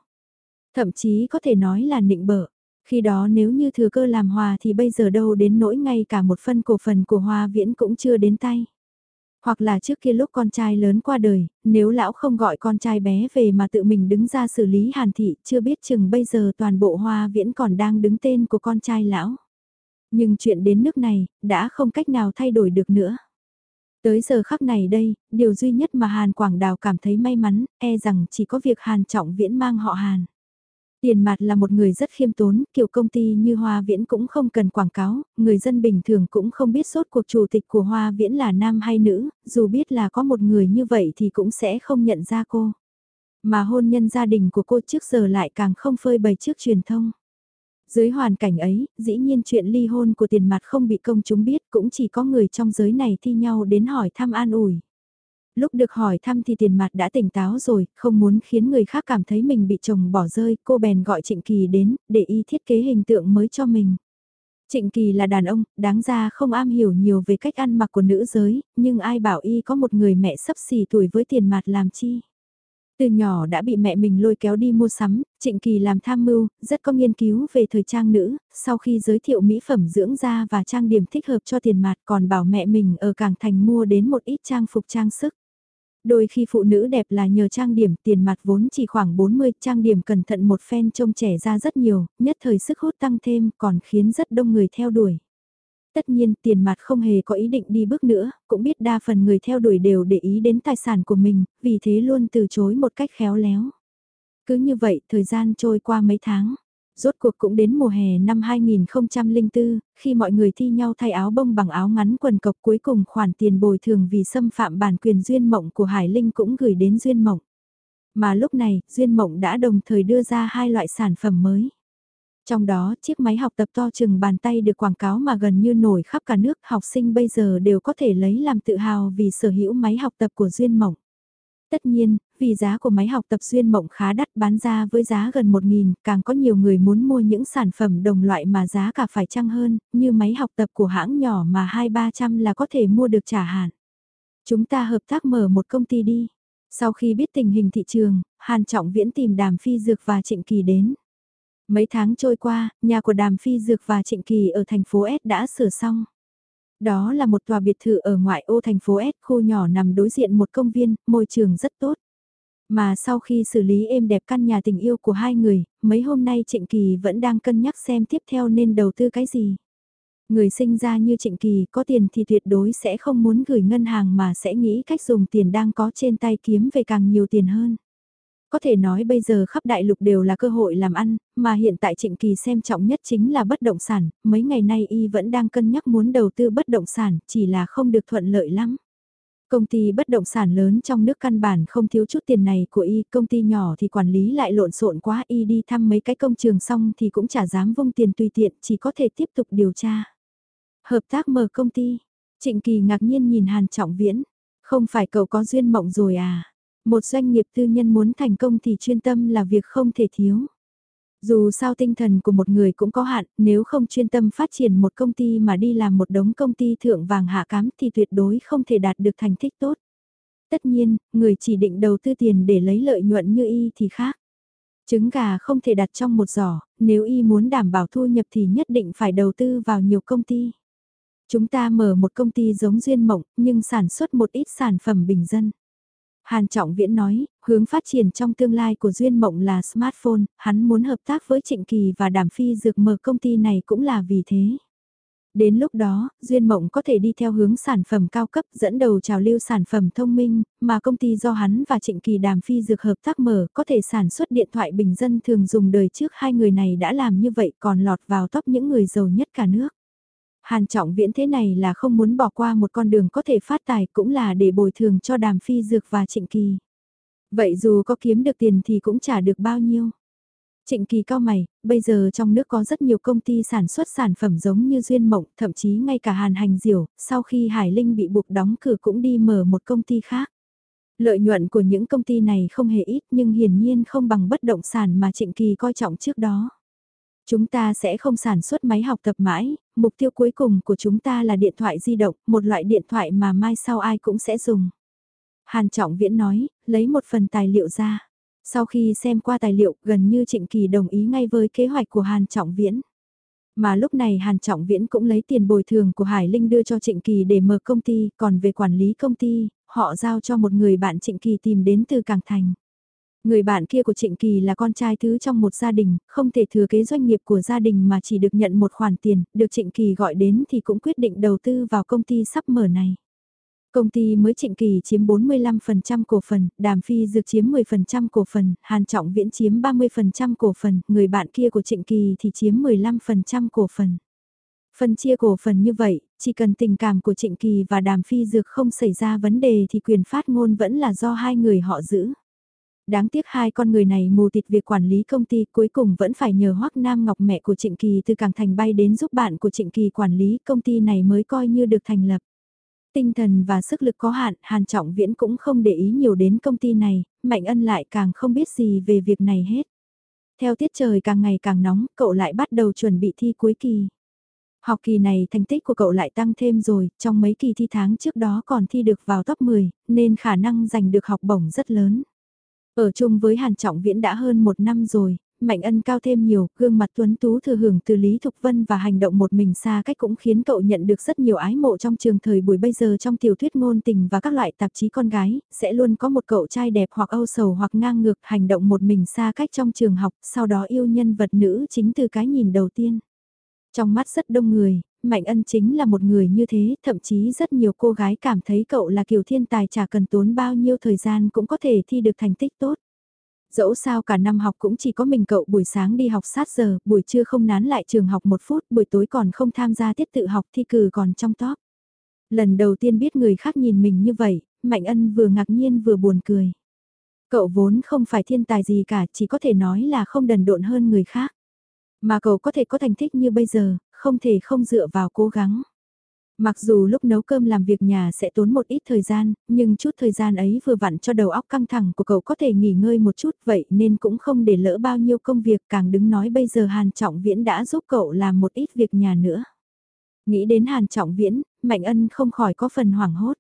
Thậm chí có thể nói là nịnh bợ. Khi đó nếu như thừa cơ làm hòa thì bây giờ đâu đến nỗi ngay cả một phân cổ phần của Hoa Viễn cũng chưa đến tay. Hoặc là trước kia lúc con trai lớn qua đời, nếu lão không gọi con trai bé về mà tự mình đứng ra xử lý hàn thị, chưa biết chừng bây giờ toàn bộ Hoa Viễn còn đang đứng tên của con trai lão. Nhưng chuyện đến nước này, đã không cách nào thay đổi được nữa. Tới giờ khắc này đây, điều duy nhất mà Hàn Quảng Đào cảm thấy may mắn, e rằng chỉ có việc Hàn Trọng Viễn mang họ Hàn. Tiền mặt là một người rất khiêm tốn, kiểu công ty như Hoa Viễn cũng không cần quảng cáo, người dân bình thường cũng không biết sốt cuộc chủ tịch của Hoa Viễn là nam hay nữ, dù biết là có một người như vậy thì cũng sẽ không nhận ra cô. Mà hôn nhân gia đình của cô trước giờ lại càng không phơi bày trước truyền thông. Dưới hoàn cảnh ấy, dĩ nhiên chuyện ly hôn của tiền mặt không bị công chúng biết cũng chỉ có người trong giới này thi nhau đến hỏi thăm an ủi. Lúc được hỏi thăm thì tiền mặt đã tỉnh táo rồi, không muốn khiến người khác cảm thấy mình bị chồng bỏ rơi, cô bèn gọi Trịnh Kỳ đến, để y thiết kế hình tượng mới cho mình. Trịnh Kỳ là đàn ông, đáng ra không am hiểu nhiều về cách ăn mặc của nữ giới, nhưng ai bảo y có một người mẹ sắp xỉ tuổi với tiền mặt làm chi. Từ nhỏ đã bị mẹ mình lôi kéo đi mua sắm, Trịnh Kỳ làm tham mưu, rất có nghiên cứu về thời trang nữ, sau khi giới thiệu mỹ phẩm dưỡng da và trang điểm thích hợp cho tiền mặt còn bảo mẹ mình ở Cảng Thành mua đến một ít trang phục trang sức. Đôi khi phụ nữ đẹp là nhờ trang điểm tiền mặt vốn chỉ khoảng 40, trang điểm cẩn thận một phen trông trẻ ra rất nhiều, nhất thời sức hút tăng thêm còn khiến rất đông người theo đuổi. Tất nhiên tiền mặt không hề có ý định đi bước nữa, cũng biết đa phần người theo đuổi đều để ý đến tài sản của mình, vì thế luôn từ chối một cách khéo léo. Cứ như vậy thời gian trôi qua mấy tháng. Rốt cuộc cũng đến mùa hè năm 2004, khi mọi người thi nhau thay áo bông bằng áo ngắn quần cộc cuối cùng khoản tiền bồi thường vì xâm phạm bản quyền Duyên Mộng của Hải Linh cũng gửi đến Duyên Mộng. Mà lúc này, Duyên Mộng đã đồng thời đưa ra hai loại sản phẩm mới. Trong đó, chiếc máy học tập to chừng bàn tay được quảng cáo mà gần như nổi khắp cả nước, học sinh bây giờ đều có thể lấy làm tự hào vì sở hữu máy học tập của Duyên Mộng. Tất nhiên, vì giá của máy học tập Duyên Mộng khá đắt bán ra với giá gần 1.000, càng có nhiều người muốn mua những sản phẩm đồng loại mà giá cả phải chăng hơn, như máy học tập của hãng nhỏ mà 2-300 là có thể mua được trả hạn. Chúng ta hợp tác mở một công ty đi. Sau khi biết tình hình thị trường, Hàn Trọng Viễn tìm Đàm Phi Dược và Trịnh Kỳ đến. Mấy tháng trôi qua, nhà của Đàm Phi Dược và Trịnh Kỳ ở thành phố S đã sửa xong. Đó là một tòa biệt thự ở ngoại ô thành phố S, khu nhỏ nằm đối diện một công viên, môi trường rất tốt. Mà sau khi xử lý êm đẹp căn nhà tình yêu của hai người, mấy hôm nay Trịnh Kỳ vẫn đang cân nhắc xem tiếp theo nên đầu tư cái gì. Người sinh ra như Trịnh Kỳ có tiền thì tuyệt đối sẽ không muốn gửi ngân hàng mà sẽ nghĩ cách dùng tiền đang có trên tay kiếm về càng nhiều tiền hơn. Có thể nói bây giờ khắp đại lục đều là cơ hội làm ăn, mà hiện tại Trịnh Kỳ xem trọng nhất chính là bất động sản, mấy ngày nay y vẫn đang cân nhắc muốn đầu tư bất động sản, chỉ là không được thuận lợi lắm. Công ty bất động sản lớn trong nước căn bản không thiếu chút tiền này của y, công ty nhỏ thì quản lý lại lộn xộn quá y đi thăm mấy cái công trường xong thì cũng chả dám vung tiền tùy tiện, chỉ có thể tiếp tục điều tra. Hợp tác mở công ty, Trịnh Kỳ ngạc nhiên nhìn Hàn Trọng Viễn, không phải cậu có duyên mộng rồi à? Một doanh nghiệp tư nhân muốn thành công thì chuyên tâm là việc không thể thiếu. Dù sao tinh thần của một người cũng có hạn, nếu không chuyên tâm phát triển một công ty mà đi làm một đống công ty thượng vàng hạ cám thì tuyệt đối không thể đạt được thành tích tốt. Tất nhiên, người chỉ định đầu tư tiền để lấy lợi nhuận như y thì khác. Trứng gà không thể đặt trong một giỏ, nếu y muốn đảm bảo thu nhập thì nhất định phải đầu tư vào nhiều công ty. Chúng ta mở một công ty giống duyên mộng, nhưng sản xuất một ít sản phẩm bình dân. Hàn Trọng Viễn nói, hướng phát triển trong tương lai của Duyên Mộng là smartphone, hắn muốn hợp tác với Trịnh Kỳ và Đàm Phi Dược mở công ty này cũng là vì thế. Đến lúc đó, Duyên Mộng có thể đi theo hướng sản phẩm cao cấp dẫn đầu trào lưu sản phẩm thông minh, mà công ty do hắn và Trịnh Kỳ Đàm Phi dược hợp tác mở có thể sản xuất điện thoại bình dân thường dùng đời trước hai người này đã làm như vậy còn lọt vào top những người giàu nhất cả nước. Hàn Trọng Viễn thế này là không muốn bỏ qua một con đường có thể phát tài cũng là để bồi thường cho Đàm Phi Dược và Trịnh Kỳ. Vậy dù có kiếm được tiền thì cũng trả được bao nhiêu. Trịnh Kỳ cao mày, bây giờ trong nước có rất nhiều công ty sản xuất sản phẩm giống như Duyên Mộng, thậm chí ngay cả Hàn Hành Diểu, sau khi Hải Linh bị buộc đóng cửa cũng đi mở một công ty khác. Lợi nhuận của những công ty này không hề ít nhưng hiển nhiên không bằng bất động sản mà Trịnh Kỳ coi trọng trước đó. Chúng ta sẽ không sản xuất máy học tập mãi, mục tiêu cuối cùng của chúng ta là điện thoại di động, một loại điện thoại mà mai sau ai cũng sẽ dùng. Hàn Trọng Viễn nói, lấy một phần tài liệu ra. Sau khi xem qua tài liệu, gần như Trịnh Kỳ đồng ý ngay với kế hoạch của Hàn Trọng Viễn. Mà lúc này Hàn Trọng Viễn cũng lấy tiền bồi thường của Hải Linh đưa cho Trịnh Kỳ để mở công ty, còn về quản lý công ty, họ giao cho một người bạn Trịnh Kỳ tìm đến từ Cảng Thành. Người bạn kia của Trịnh Kỳ là con trai thứ trong một gia đình, không thể thừa kế doanh nghiệp của gia đình mà chỉ được nhận một khoản tiền, được Trịnh Kỳ gọi đến thì cũng quyết định đầu tư vào công ty sắp mở này. Công ty mới Trịnh Kỳ chiếm 45% cổ phần, Đàm Phi Dược chiếm 10% cổ phần, Hàn Trọng Viễn chiếm 30% cổ phần, người bạn kia của Trịnh Kỳ thì chiếm 15% cổ phần. Phân chia cổ phần như vậy, chỉ cần tình cảm của Trịnh Kỳ và Đàm Phi Dược không xảy ra vấn đề thì quyền phát ngôn vẫn là do hai người họ giữ. Đáng tiếc hai con người này mù tịt việc quản lý công ty cuối cùng vẫn phải nhờ Hoắc Nam Ngọc mẹ của Trịnh Kỳ từ Cảng Thành bay đến giúp bạn của Trịnh Kỳ quản lý công ty này mới coi như được thành lập. Tinh thần và sức lực có hạn, Hàn Trọng Viễn cũng không để ý nhiều đến công ty này, Mạnh Ân lại càng không biết gì về việc này hết. Theo tiết trời càng ngày càng nóng, cậu lại bắt đầu chuẩn bị thi cuối kỳ. Học kỳ này thành tích của cậu lại tăng thêm rồi, trong mấy kỳ thi tháng trước đó còn thi được vào top 10, nên khả năng giành được học bổng rất lớn. Ở chung với Hàn Trọng Viễn đã hơn một năm rồi, Mạnh Ân cao thêm nhiều, gương mặt tuấn tú thừa hưởng từ Lý Thục Vân và hành động một mình xa cách cũng khiến cậu nhận được rất nhiều ái mộ trong trường thời buổi bây giờ trong tiểu thuyết ngôn tình và các loại tạp chí con gái, sẽ luôn có một cậu trai đẹp hoặc âu sầu hoặc ngang ngược hành động một mình xa cách trong trường học, sau đó yêu nhân vật nữ chính từ cái nhìn đầu tiên. Trong mắt rất đông người, Mạnh Ân chính là một người như thế, thậm chí rất nhiều cô gái cảm thấy cậu là kiểu thiên tài chả cần tốn bao nhiêu thời gian cũng có thể thi được thành tích tốt. Dẫu sao cả năm học cũng chỉ có mình cậu buổi sáng đi học sát giờ, buổi trưa không nán lại trường học một phút, buổi tối còn không tham gia tiết tự học thi cử còn trong top. Lần đầu tiên biết người khác nhìn mình như vậy, Mạnh Ân vừa ngạc nhiên vừa buồn cười. Cậu vốn không phải thiên tài gì cả, chỉ có thể nói là không đần độn hơn người khác. Mà cậu có thể có thành tích như bây giờ, không thể không dựa vào cố gắng. Mặc dù lúc nấu cơm làm việc nhà sẽ tốn một ít thời gian, nhưng chút thời gian ấy vừa vặn cho đầu óc căng thẳng của cậu có thể nghỉ ngơi một chút vậy nên cũng không để lỡ bao nhiêu công việc càng đứng nói bây giờ Hàn Trọng Viễn đã giúp cậu làm một ít việc nhà nữa. Nghĩ đến Hàn Trọng Viễn, Mạnh Ân không khỏi có phần hoảng hốt.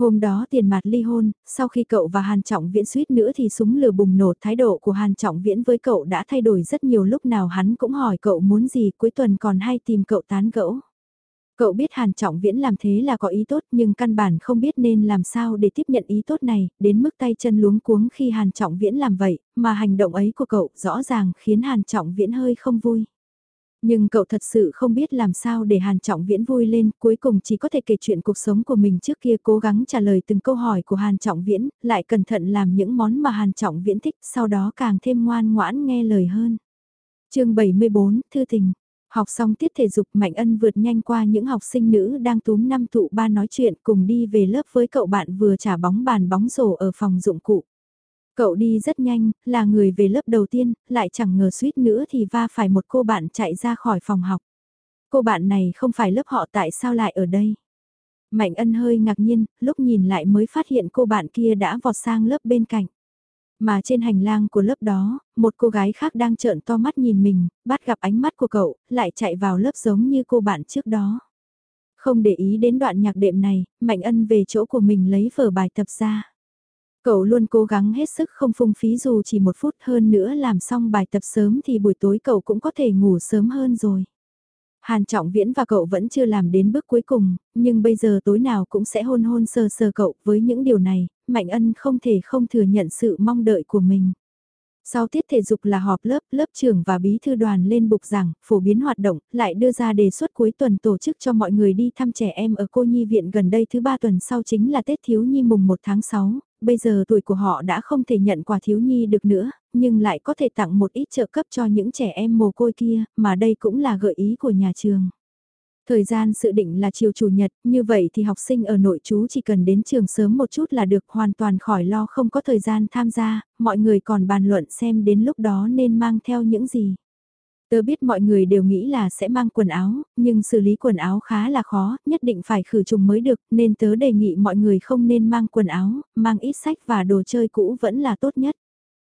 Hôm đó tiền mặt ly hôn, sau khi cậu và Hàn Trọng Viễn suýt nữa thì súng lửa bùng nổ thái độ của Hàn Trọng Viễn với cậu đã thay đổi rất nhiều lúc nào hắn cũng hỏi cậu muốn gì cuối tuần còn hay tìm cậu tán gẫu. Cậu biết Hàn Trọng Viễn làm thế là có ý tốt nhưng căn bản không biết nên làm sao để tiếp nhận ý tốt này, đến mức tay chân luống cuống khi Hàn Trọng Viễn làm vậy, mà hành động ấy của cậu rõ ràng khiến Hàn Trọng Viễn hơi không vui. Nhưng cậu thật sự không biết làm sao để Hàn Trọng Viễn vui lên, cuối cùng chỉ có thể kể chuyện cuộc sống của mình trước kia cố gắng trả lời từng câu hỏi của Hàn Trọng Viễn, lại cẩn thận làm những món mà Hàn Trọng Viễn thích, sau đó càng thêm ngoan ngoãn nghe lời hơn. chương 74, Thư Tình Học xong tiết thể dục Mạnh Ân vượt nhanh qua những học sinh nữ đang túm năm tụ ba nói chuyện cùng đi về lớp với cậu bạn vừa trả bóng bàn bóng rổ ở phòng dụng cụ. Cậu đi rất nhanh, là người về lớp đầu tiên, lại chẳng ngờ suýt nữa thì va phải một cô bạn chạy ra khỏi phòng học. Cô bạn này không phải lớp họ tại sao lại ở đây? Mạnh ân hơi ngạc nhiên, lúc nhìn lại mới phát hiện cô bạn kia đã vọt sang lớp bên cạnh. Mà trên hành lang của lớp đó, một cô gái khác đang trợn to mắt nhìn mình, bắt gặp ánh mắt của cậu, lại chạy vào lớp giống như cô bạn trước đó. Không để ý đến đoạn nhạc đệm này, Mạnh Ân về chỗ của mình lấy vở bài tập ra. Cậu luôn cố gắng hết sức không phung phí dù chỉ một phút hơn nữa làm xong bài tập sớm thì buổi tối cậu cũng có thể ngủ sớm hơn rồi. Hàn Trọng Viễn và cậu vẫn chưa làm đến bước cuối cùng, nhưng bây giờ tối nào cũng sẽ hôn hôn sờ sờ cậu với những điều này, Mạnh Ân không thể không thừa nhận sự mong đợi của mình. Sau tiết thể dục là họp lớp, lớp trưởng và bí thư đoàn lên bục giảng, phổ biến hoạt động, lại đưa ra đề xuất cuối tuần tổ chức cho mọi người đi thăm trẻ em ở cô nhi viện gần đây thứ ba tuần sau chính là Tết Thiếu Nhi mùng 1 tháng 6, bây giờ tuổi của họ đã không thể nhận quà Thiếu Nhi được nữa, nhưng lại có thể tặng một ít trợ cấp cho những trẻ em mồ côi kia, mà đây cũng là gợi ý của nhà trường. Thời gian sự định là chiều chủ nhật, như vậy thì học sinh ở nội chú chỉ cần đến trường sớm một chút là được hoàn toàn khỏi lo không có thời gian tham gia, mọi người còn bàn luận xem đến lúc đó nên mang theo những gì. Tớ biết mọi người đều nghĩ là sẽ mang quần áo, nhưng xử lý quần áo khá là khó, nhất định phải khử trùng mới được, nên tớ đề nghị mọi người không nên mang quần áo, mang ít sách và đồ chơi cũ vẫn là tốt nhất.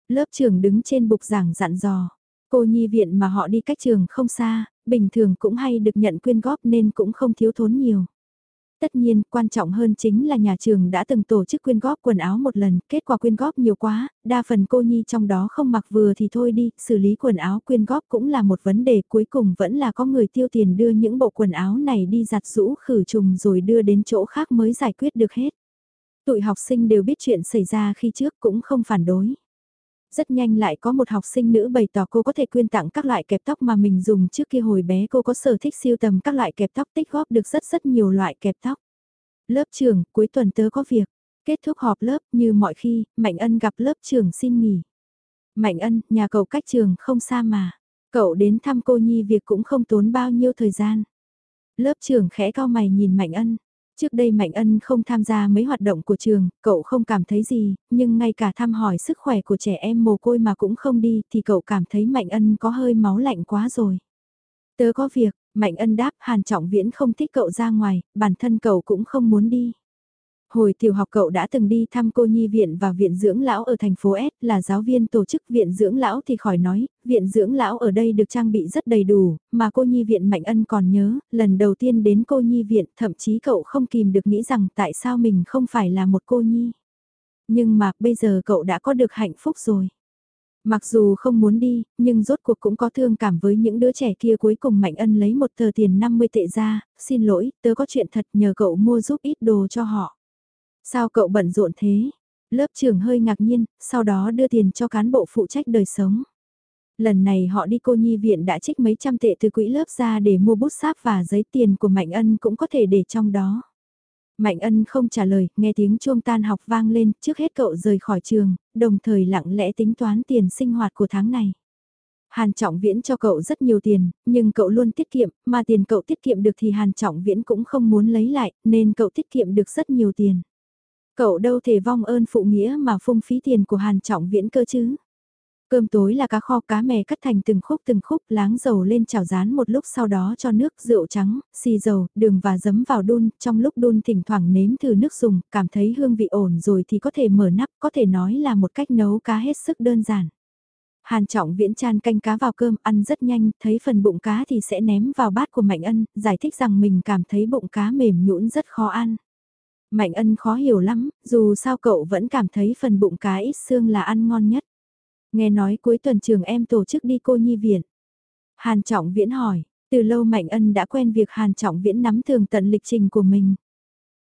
Lớp trưởng đứng trên bục giảng dặn dò. Cô nhi viện mà họ đi cách trường không xa, bình thường cũng hay được nhận quyên góp nên cũng không thiếu thốn nhiều. Tất nhiên, quan trọng hơn chính là nhà trường đã từng tổ chức quyên góp quần áo một lần, kết quả quyên góp nhiều quá, đa phần cô nhi trong đó không mặc vừa thì thôi đi, xử lý quần áo quyên góp cũng là một vấn đề cuối cùng vẫn là có người tiêu tiền đưa những bộ quần áo này đi giặt rũ khử trùng rồi đưa đến chỗ khác mới giải quyết được hết. Tụi học sinh đều biết chuyện xảy ra khi trước cũng không phản đối. Rất nhanh lại có một học sinh nữ bày tỏ cô có thể quyên tặng các loại kẹp tóc mà mình dùng trước kia hồi bé cô có sở thích siêu tầm các loại kẹp tóc tích góp được rất rất nhiều loại kẹp tóc. Lớp trường, cuối tuần tớ có việc. Kết thúc họp lớp như mọi khi, Mạnh Ân gặp lớp trường xin nghỉ. Mạnh Ân, nhà cậu cách trường không xa mà. Cậu đến thăm cô Nhi việc cũng không tốn bao nhiêu thời gian. Lớp trưởng khẽ cao mày nhìn Mạnh Ân. Trước đây Mạnh Ân không tham gia mấy hoạt động của trường, cậu không cảm thấy gì, nhưng ngay cả thăm hỏi sức khỏe của trẻ em mồ côi mà cũng không đi thì cậu cảm thấy Mạnh Ân có hơi máu lạnh quá rồi. Tớ có việc, Mạnh Ân đáp Hàn Trọng Viễn không thích cậu ra ngoài, bản thân cậu cũng không muốn đi. Hồi tiểu học cậu đã từng đi thăm cô nhi viện và viện dưỡng lão ở thành phố S là giáo viên tổ chức viện dưỡng lão thì khỏi nói, viện dưỡng lão ở đây được trang bị rất đầy đủ, mà cô nhi viện Mạnh Ân còn nhớ, lần đầu tiên đến cô nhi viện thậm chí cậu không kìm được nghĩ rằng tại sao mình không phải là một cô nhi. Nhưng mà bây giờ cậu đã có được hạnh phúc rồi. Mặc dù không muốn đi, nhưng rốt cuộc cũng có thương cảm với những đứa trẻ kia cuối cùng Mạnh Ân lấy một tờ tiền 50 tệ ra, xin lỗi, tớ có chuyện thật nhờ cậu mua giúp ít đồ cho họ. Sao cậu bận rộn thế? Lớp trưởng hơi ngạc nhiên, sau đó đưa tiền cho cán bộ phụ trách đời sống. Lần này họ đi cô nhi viện đã trích mấy trăm tệ từ quỹ lớp ra để mua bút sáp và giấy tiền của Mạnh Ân cũng có thể để trong đó. Mạnh Ân không trả lời, nghe tiếng chuông tan học vang lên, trước hết cậu rời khỏi trường, đồng thời lặng lẽ tính toán tiền sinh hoạt của tháng này. Hàn Trọng Viễn cho cậu rất nhiều tiền, nhưng cậu luôn tiết kiệm, mà tiền cậu tiết kiệm được thì Hàn Trọng Viễn cũng không muốn lấy lại, nên cậu tiết kiệm được rất nhiều tiền. Cậu đâu thể vong ơn phụ nghĩa mà phung phí tiền của Hàn Trọng Viễn cơ chứ. Cơm tối là cá kho cá mè cắt thành từng khúc từng khúc láng dầu lên chảo rán một lúc sau đó cho nước rượu trắng, xì dầu, đường và giấm vào đun, trong lúc đun thỉnh thoảng nếm thử nước dùng, cảm thấy hương vị ổn rồi thì có thể mở nắp, có thể nói là một cách nấu cá hết sức đơn giản. Hàn trọng viễn chan canh cá vào cơm ăn rất nhanh, thấy phần bụng cá thì sẽ ném vào bát của Mạnh Ân, giải thích rằng mình cảm thấy bụng cá mềm nhũn rất khó ăn. Mạnh ân khó hiểu lắm, dù sao cậu vẫn cảm thấy phần bụng cá ít xương là ăn ngon nhất. Nghe nói cuối tuần trường em tổ chức đi cô nhi viện. Hàn Trọng Viễn hỏi, từ lâu Mạnh ân đã quen việc Hàn Trọng Viễn nắm thường tận lịch trình của mình.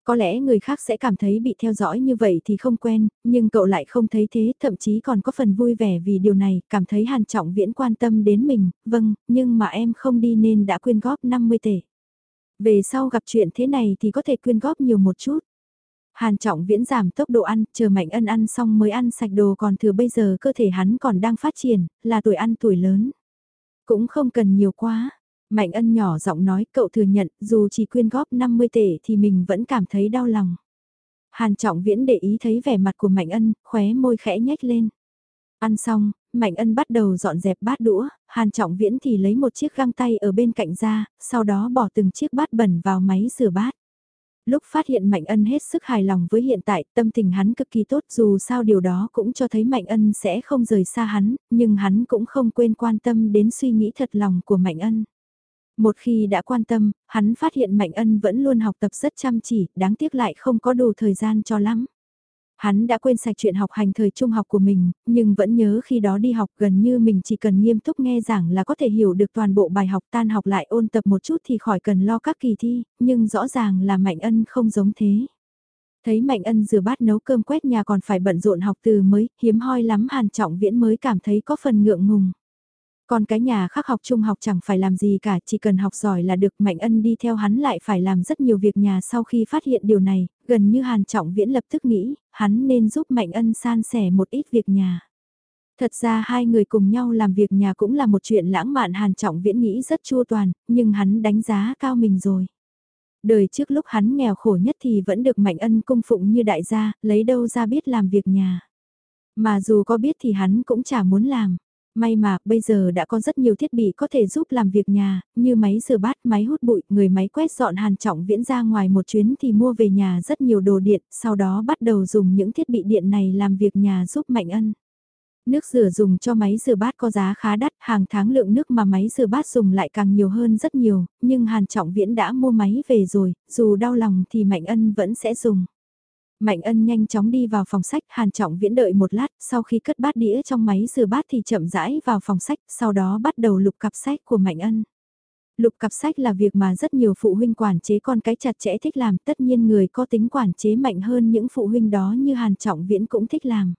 Có lẽ người khác sẽ cảm thấy bị theo dõi như vậy thì không quen, nhưng cậu lại không thấy thế, thậm chí còn có phần vui vẻ vì điều này, cảm thấy Hàn Trọng Viễn quan tâm đến mình, vâng, nhưng mà em không đi nên đã quyên góp 50 tệ. Về sau gặp chuyện thế này thì có thể quyên góp nhiều một chút. Hàn trọng viễn giảm tốc độ ăn, chờ mạnh ân ăn xong mới ăn sạch đồ còn thừa bây giờ cơ thể hắn còn đang phát triển, là tuổi ăn tuổi lớn. Cũng không cần nhiều quá. Mạnh ân nhỏ giọng nói cậu thừa nhận dù chỉ quyên góp 50 tệ thì mình vẫn cảm thấy đau lòng. Hàn trọng viễn để ý thấy vẻ mặt của Mạnh ân, khóe môi khẽ nhếch lên. Ăn xong, Mạnh ân bắt đầu dọn dẹp bát đũa, Hàn trọng viễn thì lấy một chiếc găng tay ở bên cạnh ra, sau đó bỏ từng chiếc bát bẩn vào máy rửa bát. Lúc phát hiện Mạnh Ân hết sức hài lòng với hiện tại, tâm tình hắn cực kỳ tốt dù sao điều đó cũng cho thấy Mạnh Ân sẽ không rời xa hắn, nhưng hắn cũng không quên quan tâm đến suy nghĩ thật lòng của Mạnh Ân. Một khi đã quan tâm, hắn phát hiện Mạnh Ân vẫn luôn học tập rất chăm chỉ, đáng tiếc lại không có đủ thời gian cho lắm. Hắn đã quên sạch chuyện học hành thời trung học của mình, nhưng vẫn nhớ khi đó đi học gần như mình chỉ cần nghiêm túc nghe giảng là có thể hiểu được toàn bộ bài học tan học lại ôn tập một chút thì khỏi cần lo các kỳ thi, nhưng rõ ràng là Mạnh Ân không giống thế. Thấy Mạnh Ân rửa bát nấu cơm quét nhà còn phải bận rộn học từ mới, hiếm hoi lắm Hàn Trọng Viễn mới cảm thấy có phần ngượng ngùng. Còn cái nhà khác học trung học chẳng phải làm gì cả, chỉ cần học giỏi là được Mạnh Ân đi theo hắn lại phải làm rất nhiều việc nhà sau khi phát hiện điều này, gần như Hàn Trọng Viễn lập tức nghĩ, hắn nên giúp Mạnh Ân san sẻ một ít việc nhà. Thật ra hai người cùng nhau làm việc nhà cũng là một chuyện lãng mạn Hàn Trọng Viễn nghĩ rất chua toàn, nhưng hắn đánh giá cao mình rồi. Đời trước lúc hắn nghèo khổ nhất thì vẫn được Mạnh Ân cung phụng như đại gia, lấy đâu ra biết làm việc nhà. Mà dù có biết thì hắn cũng chả muốn làm. May mà, bây giờ đã có rất nhiều thiết bị có thể giúp làm việc nhà, như máy rửa bát, máy hút bụi, người máy quét dọn hàn trọng viễn ra ngoài một chuyến thì mua về nhà rất nhiều đồ điện, sau đó bắt đầu dùng những thiết bị điện này làm việc nhà giúp Mạnh Ân. Nước rửa dùng cho máy rửa bát có giá khá đắt, hàng tháng lượng nước mà máy rửa bát dùng lại càng nhiều hơn rất nhiều, nhưng Hàn Trọng Viễn đã mua máy về rồi, dù đau lòng thì Mạnh Ân vẫn sẽ dùng. Mạnh ân nhanh chóng đi vào phòng sách, Hàn Trọng Viễn đợi một lát, sau khi cất bát đĩa trong máy rửa bát thì chậm rãi vào phòng sách, sau đó bắt đầu lục cặp sách của Mạnh ân. Lục cặp sách là việc mà rất nhiều phụ huynh quản chế con cái chặt chẽ thích làm, tất nhiên người có tính quản chế mạnh hơn những phụ huynh đó như Hàn Trọng Viễn cũng thích làm.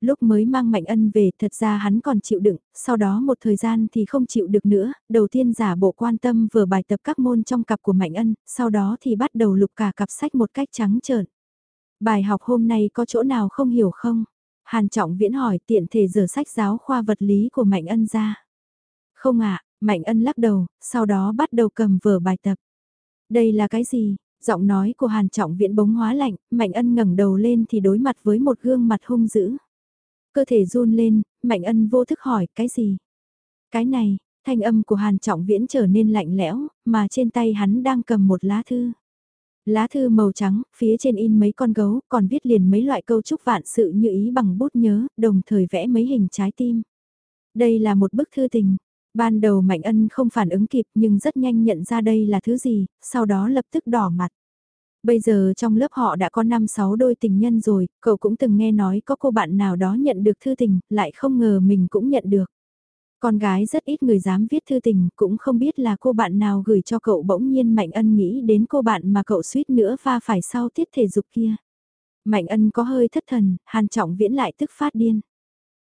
Lúc mới mang Mạnh Ân về thật ra hắn còn chịu đựng, sau đó một thời gian thì không chịu được nữa, đầu tiên giả bộ quan tâm vừa bài tập các môn trong cặp của Mạnh Ân, sau đó thì bắt đầu lục cả cặp sách một cách trắng trợn. Bài học hôm nay có chỗ nào không hiểu không? Hàn Trọng Viễn hỏi tiện thể giờ sách giáo khoa vật lý của Mạnh Ân ra. Không ạ, Mạnh Ân lắc đầu, sau đó bắt đầu cầm vở bài tập. Đây là cái gì? Giọng nói của Hàn Trọng Viễn bóng hóa lạnh, Mạnh Ân ngẩng đầu lên thì đối mặt với một gương mặt hung dữ. Cơ thể run lên, Mạnh Ân vô thức hỏi cái gì? Cái này, thanh âm của Hàn Trọng Viễn trở nên lạnh lẽo, mà trên tay hắn đang cầm một lá thư. Lá thư màu trắng, phía trên in mấy con gấu, còn viết liền mấy loại câu chúc vạn sự như ý bằng bút nhớ, đồng thời vẽ mấy hình trái tim. Đây là một bức thư tình. Ban đầu Mạnh Ân không phản ứng kịp nhưng rất nhanh nhận ra đây là thứ gì, sau đó lập tức đỏ mặt. Bây giờ trong lớp họ đã có 5-6 đôi tình nhân rồi, cậu cũng từng nghe nói có cô bạn nào đó nhận được thư tình, lại không ngờ mình cũng nhận được. Con gái rất ít người dám viết thư tình, cũng không biết là cô bạn nào gửi cho cậu bỗng nhiên Mạnh Ân nghĩ đến cô bạn mà cậu suýt nữa pha phải sau tiết thể dục kia. Mạnh Ân có hơi thất thần, Hàn Trọng Viễn lại tức phát điên.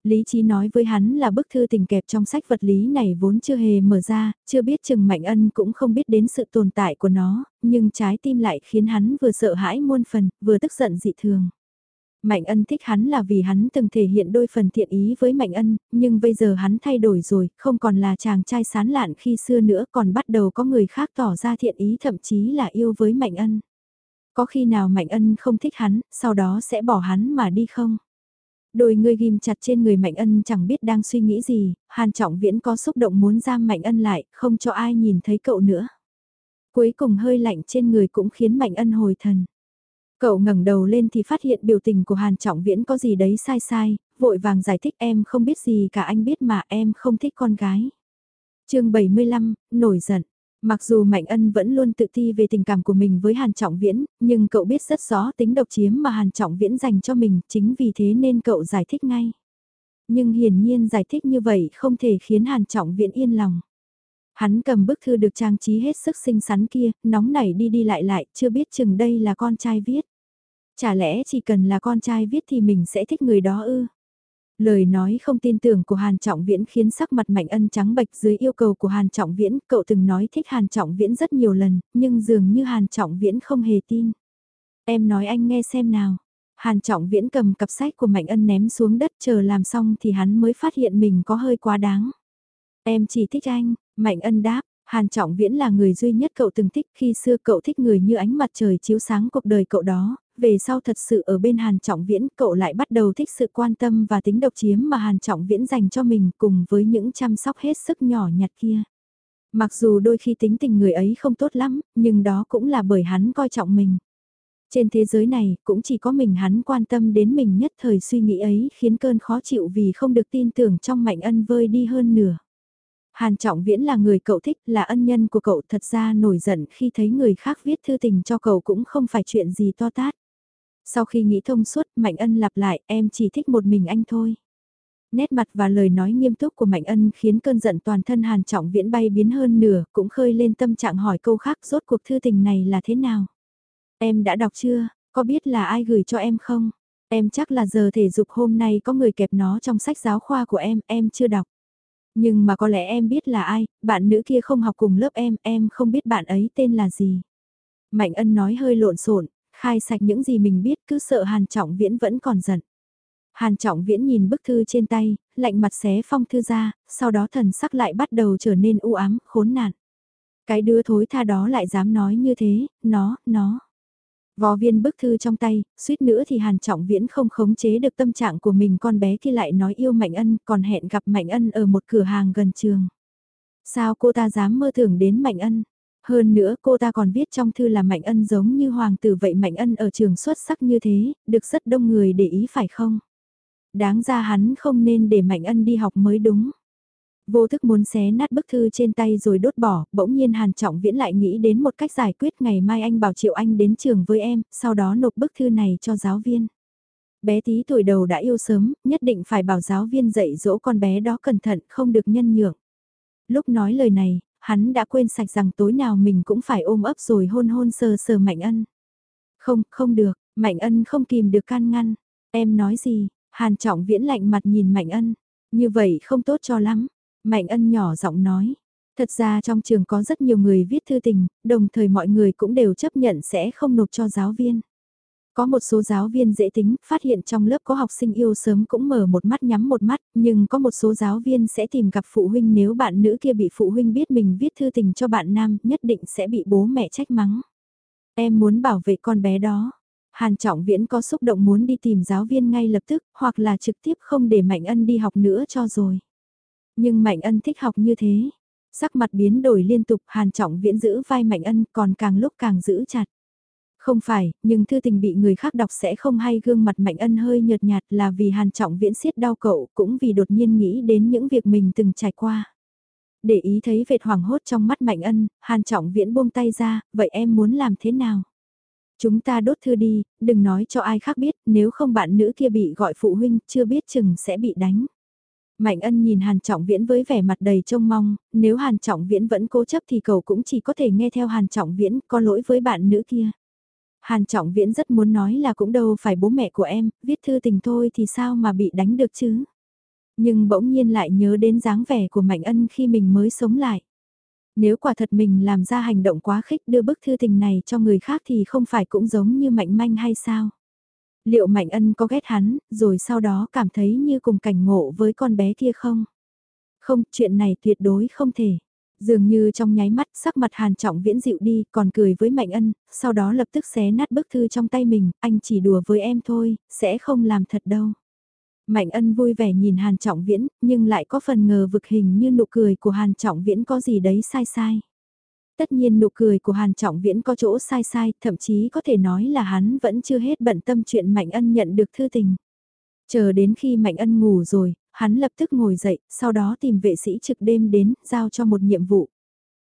Lý trí nói với hắn là bức thư tình kẹp trong sách vật lý này vốn chưa hề mở ra, chưa biết chừng Mạnh Ân cũng không biết đến sự tồn tại của nó, nhưng trái tim lại khiến hắn vừa sợ hãi muôn phần, vừa tức giận dị thường. Mạnh ân thích hắn là vì hắn từng thể hiện đôi phần thiện ý với Mạnh ân, nhưng bây giờ hắn thay đổi rồi, không còn là chàng trai sán lạn khi xưa nữa còn bắt đầu có người khác tỏ ra thiện ý thậm chí là yêu với Mạnh ân. Có khi nào Mạnh ân không thích hắn, sau đó sẽ bỏ hắn mà đi không? Đôi người ghim chặt trên người Mạnh ân chẳng biết đang suy nghĩ gì, Hàn Trọng Viễn có xúc động muốn giam Mạnh ân lại, không cho ai nhìn thấy cậu nữa. Cuối cùng hơi lạnh trên người cũng khiến Mạnh ân hồi thần. Cậu ngẩng đầu lên thì phát hiện biểu tình của Hàn Trọng Viễn có gì đấy sai sai, vội vàng giải thích em không biết gì cả anh biết mà em không thích con gái. chương 75, nổi giận. Mặc dù Mạnh Ân vẫn luôn tự ti về tình cảm của mình với Hàn Trọng Viễn, nhưng cậu biết rất rõ tính độc chiếm mà Hàn Trọng Viễn dành cho mình, chính vì thế nên cậu giải thích ngay. Nhưng hiển nhiên giải thích như vậy không thể khiến Hàn Trọng Viễn yên lòng. Hắn cầm bức thư được trang trí hết sức xinh xắn kia, nóng nảy đi đi lại lại, chưa biết chừng đây là con trai viết. Chả lẽ chỉ cần là con trai viết thì mình sẽ thích người đó ư? Lời nói không tin tưởng của Hàn Trọng Viễn khiến sắc mặt Mạnh Ân trắng bệch dưới yêu cầu của Hàn Trọng Viễn, cậu từng nói thích Hàn Trọng Viễn rất nhiều lần, nhưng dường như Hàn Trọng Viễn không hề tin. Em nói anh nghe xem nào. Hàn Trọng Viễn cầm cặp sách của Mạnh Ân ném xuống đất chờ làm xong thì hắn mới phát hiện mình có hơi quá đáng. Em chỉ thích anh, Mạnh Ân đáp, Hàn Trọng Viễn là người duy nhất cậu từng thích khi xưa cậu thích người như ánh mặt trời chiếu sáng cuộc đời cậu đó, về sau thật sự ở bên Hàn Trọng Viễn cậu lại bắt đầu thích sự quan tâm và tính độc chiếm mà Hàn Trọng Viễn dành cho mình cùng với những chăm sóc hết sức nhỏ nhặt kia. Mặc dù đôi khi tính tình người ấy không tốt lắm, nhưng đó cũng là bởi hắn coi trọng mình. Trên thế giới này, cũng chỉ có mình hắn quan tâm đến mình nhất thời suy nghĩ ấy khiến cơn khó chịu vì không được tin tưởng trong mạnh ân vơi đi hơn nửa. Hàn Trọng Viễn là người cậu thích, là ân nhân của cậu thật ra nổi giận khi thấy người khác viết thư tình cho cậu cũng không phải chuyện gì to tát. Sau khi nghĩ thông suốt, Mạnh Ân lặp lại, em chỉ thích một mình anh thôi. Nét mặt và lời nói nghiêm túc của Mạnh Ân khiến cơn giận toàn thân Hàn Trọng Viễn bay biến hơn nửa, cũng khơi lên tâm trạng hỏi câu khác rốt cuộc thư tình này là thế nào. Em đã đọc chưa? Có biết là ai gửi cho em không? Em chắc là giờ thể dục hôm nay có người kẹp nó trong sách giáo khoa của em, em chưa đọc. Nhưng mà có lẽ em biết là ai, bạn nữ kia không học cùng lớp em, em không biết bạn ấy tên là gì. Mạnh ân nói hơi lộn xộn, khai sạch những gì mình biết cứ sợ Hàn Trọng Viễn vẫn còn giận. Hàn Trọng Viễn nhìn bức thư trên tay, lạnh mặt xé phong thư ra, sau đó thần sắc lại bắt đầu trở nên u ám, khốn nạn. Cái đứa thối tha đó lại dám nói như thế, nó, nó. Vò viên bức thư trong tay, suýt nữa thì Hàn Trọng Viễn không khống chế được tâm trạng của mình con bé kia lại nói yêu Mạnh Ân còn hẹn gặp Mạnh Ân ở một cửa hàng gần trường. Sao cô ta dám mơ tưởng đến Mạnh Ân? Hơn nữa cô ta còn viết trong thư là Mạnh Ân giống như hoàng tử vậy Mạnh Ân ở trường xuất sắc như thế, được rất đông người để ý phải không? Đáng ra hắn không nên để Mạnh Ân đi học mới đúng. Vô thức muốn xé nát bức thư trên tay rồi đốt bỏ, bỗng nhiên Hàn Trọng Viễn lại nghĩ đến một cách giải quyết ngày mai anh bảo Triệu Anh đến trường với em, sau đó nộp bức thư này cho giáo viên. Bé tí tuổi đầu đã yêu sớm, nhất định phải bảo giáo viên dạy dỗ con bé đó cẩn thận, không được nhân nhượng. Lúc nói lời này, hắn đã quên sạch rằng tối nào mình cũng phải ôm ấp rồi hôn hôn sờ sờ Mạnh Ân. Không, không được, Mạnh Ân không kìm được can ngăn. Em nói gì? Hàn Trọng Viễn lạnh mặt nhìn Mạnh Ân. Như vậy không tốt cho lắm. Mạnh ân nhỏ giọng nói. Thật ra trong trường có rất nhiều người viết thư tình, đồng thời mọi người cũng đều chấp nhận sẽ không nộp cho giáo viên. Có một số giáo viên dễ tính, phát hiện trong lớp có học sinh yêu sớm cũng mở một mắt nhắm một mắt, nhưng có một số giáo viên sẽ tìm gặp phụ huynh nếu bạn nữ kia bị phụ huynh biết mình viết thư tình cho bạn nam, nhất định sẽ bị bố mẹ trách mắng. Em muốn bảo vệ con bé đó. Hàn Trọng Viễn có xúc động muốn đi tìm giáo viên ngay lập tức, hoặc là trực tiếp không để Mạnh Ân đi học nữa cho rồi. Nhưng Mạnh Ân thích học như thế. Sắc mặt biến đổi liên tục Hàn Trọng Viễn giữ vai Mạnh Ân còn càng lúc càng giữ chặt. Không phải, nhưng thư tình bị người khác đọc sẽ không hay gương mặt Mạnh Ân hơi nhợt nhạt là vì Hàn Trọng Viễn siết đau cậu cũng vì đột nhiên nghĩ đến những việc mình từng trải qua. Để ý thấy vệt hoảng hốt trong mắt Mạnh Ân, Hàn Trọng Viễn buông tay ra, vậy em muốn làm thế nào? Chúng ta đốt thư đi, đừng nói cho ai khác biết, nếu không bạn nữ kia bị gọi phụ huynh, chưa biết chừng sẽ bị đánh. Mạnh ân nhìn Hàn Trọng Viễn với vẻ mặt đầy trông mong, nếu Hàn Trọng Viễn vẫn cố chấp thì cậu cũng chỉ có thể nghe theo Hàn Trọng Viễn, có lỗi với bạn nữ kia. Hàn Trọng Viễn rất muốn nói là cũng đâu phải bố mẹ của em, viết thư tình thôi thì sao mà bị đánh được chứ. Nhưng bỗng nhiên lại nhớ đến dáng vẻ của Mạnh Ân khi mình mới sống lại. Nếu quả thật mình làm ra hành động quá khích đưa bức thư tình này cho người khác thì không phải cũng giống như Mạnh Manh hay sao? Liệu Mạnh Ân có ghét hắn, rồi sau đó cảm thấy như cùng cảnh ngộ với con bé kia không? Không, chuyện này tuyệt đối không thể. Dường như trong nháy mắt sắc mặt hàn trọng viễn dịu đi còn cười với Mạnh Ân, sau đó lập tức xé nát bức thư trong tay mình, anh chỉ đùa với em thôi, sẽ không làm thật đâu. Mạnh Ân vui vẻ nhìn hàn trọng viễn, nhưng lại có phần ngờ vực hình như nụ cười của hàn trọng viễn có gì đấy sai sai. Tất nhiên nụ cười của Hàn Trọng Viễn có chỗ sai sai, thậm chí có thể nói là hắn vẫn chưa hết bận tâm chuyện Mạnh Ân nhận được thư tình. Chờ đến khi Mạnh Ân ngủ rồi, hắn lập tức ngồi dậy, sau đó tìm vệ sĩ trực đêm đến, giao cho một nhiệm vụ.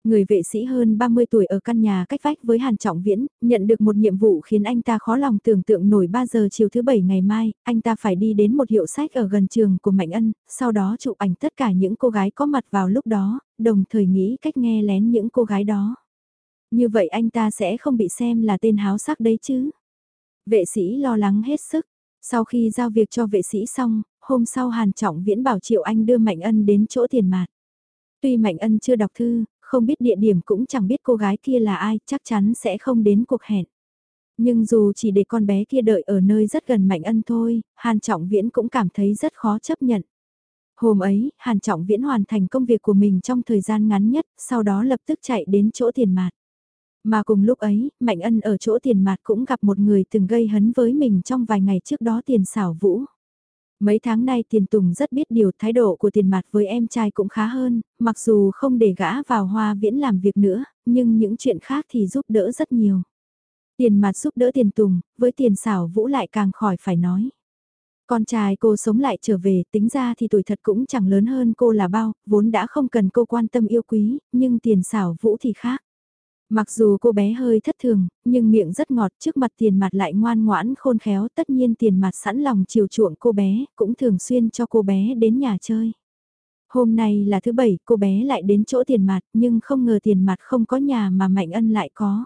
Người vệ sĩ hơn 30 tuổi ở căn nhà cách vách với Hàn Trọng Viễn, nhận được một nhiệm vụ khiến anh ta khó lòng tưởng tượng nổi 3 giờ chiều thứ bảy ngày mai, anh ta phải đi đến một hiệu sách ở gần trường của Mạnh Ân, sau đó chụp ảnh tất cả những cô gái có mặt vào lúc đó, đồng thời nghĩ cách nghe lén những cô gái đó. Như vậy anh ta sẽ không bị xem là tên háo sắc đấy chứ. Vệ sĩ lo lắng hết sức. Sau khi giao việc cho vệ sĩ xong, hôm sau Hàn Trọng Viễn bảo Triệu Anh đưa Mạnh Ân đến chỗ tiền mạt. Tuy Mạnh Ân chưa đọc thư, không biết địa điểm cũng chẳng biết cô gái kia là ai, chắc chắn sẽ không đến cuộc hẹn. Nhưng dù chỉ để con bé kia đợi ở nơi rất gần Mạnh Ân thôi, Hàn Trọng Viễn cũng cảm thấy rất khó chấp nhận. Hôm ấy, Hàn Trọng Viễn hoàn thành công việc của mình trong thời gian ngắn nhất, sau đó lập tức chạy đến chỗ tiền mạt. Mà cùng lúc ấy, Mạnh Ân ở chỗ tiền mạt cũng gặp một người từng gây hấn với mình trong vài ngày trước đó tiền xảo vũ. Mấy tháng nay tiền tùng rất biết điều thái độ của tiền mặt với em trai cũng khá hơn, mặc dù không để gã vào hoa viễn làm việc nữa, nhưng những chuyện khác thì giúp đỡ rất nhiều. Tiền mặt giúp đỡ tiền tùng, với tiền xảo vũ lại càng khỏi phải nói. Con trai cô sống lại trở về, tính ra thì tuổi thật cũng chẳng lớn hơn cô là bao, vốn đã không cần cô quan tâm yêu quý, nhưng tiền xảo vũ thì khác. Mặc dù cô bé hơi thất thường, nhưng miệng rất ngọt trước mặt tiền mặt lại ngoan ngoãn khôn khéo tất nhiên tiền mặt sẵn lòng chiều chuộng cô bé, cũng thường xuyên cho cô bé đến nhà chơi. Hôm nay là thứ bảy, cô bé lại đến chỗ tiền mặt nhưng không ngờ tiền mặt không có nhà mà Mạnh Ân lại có.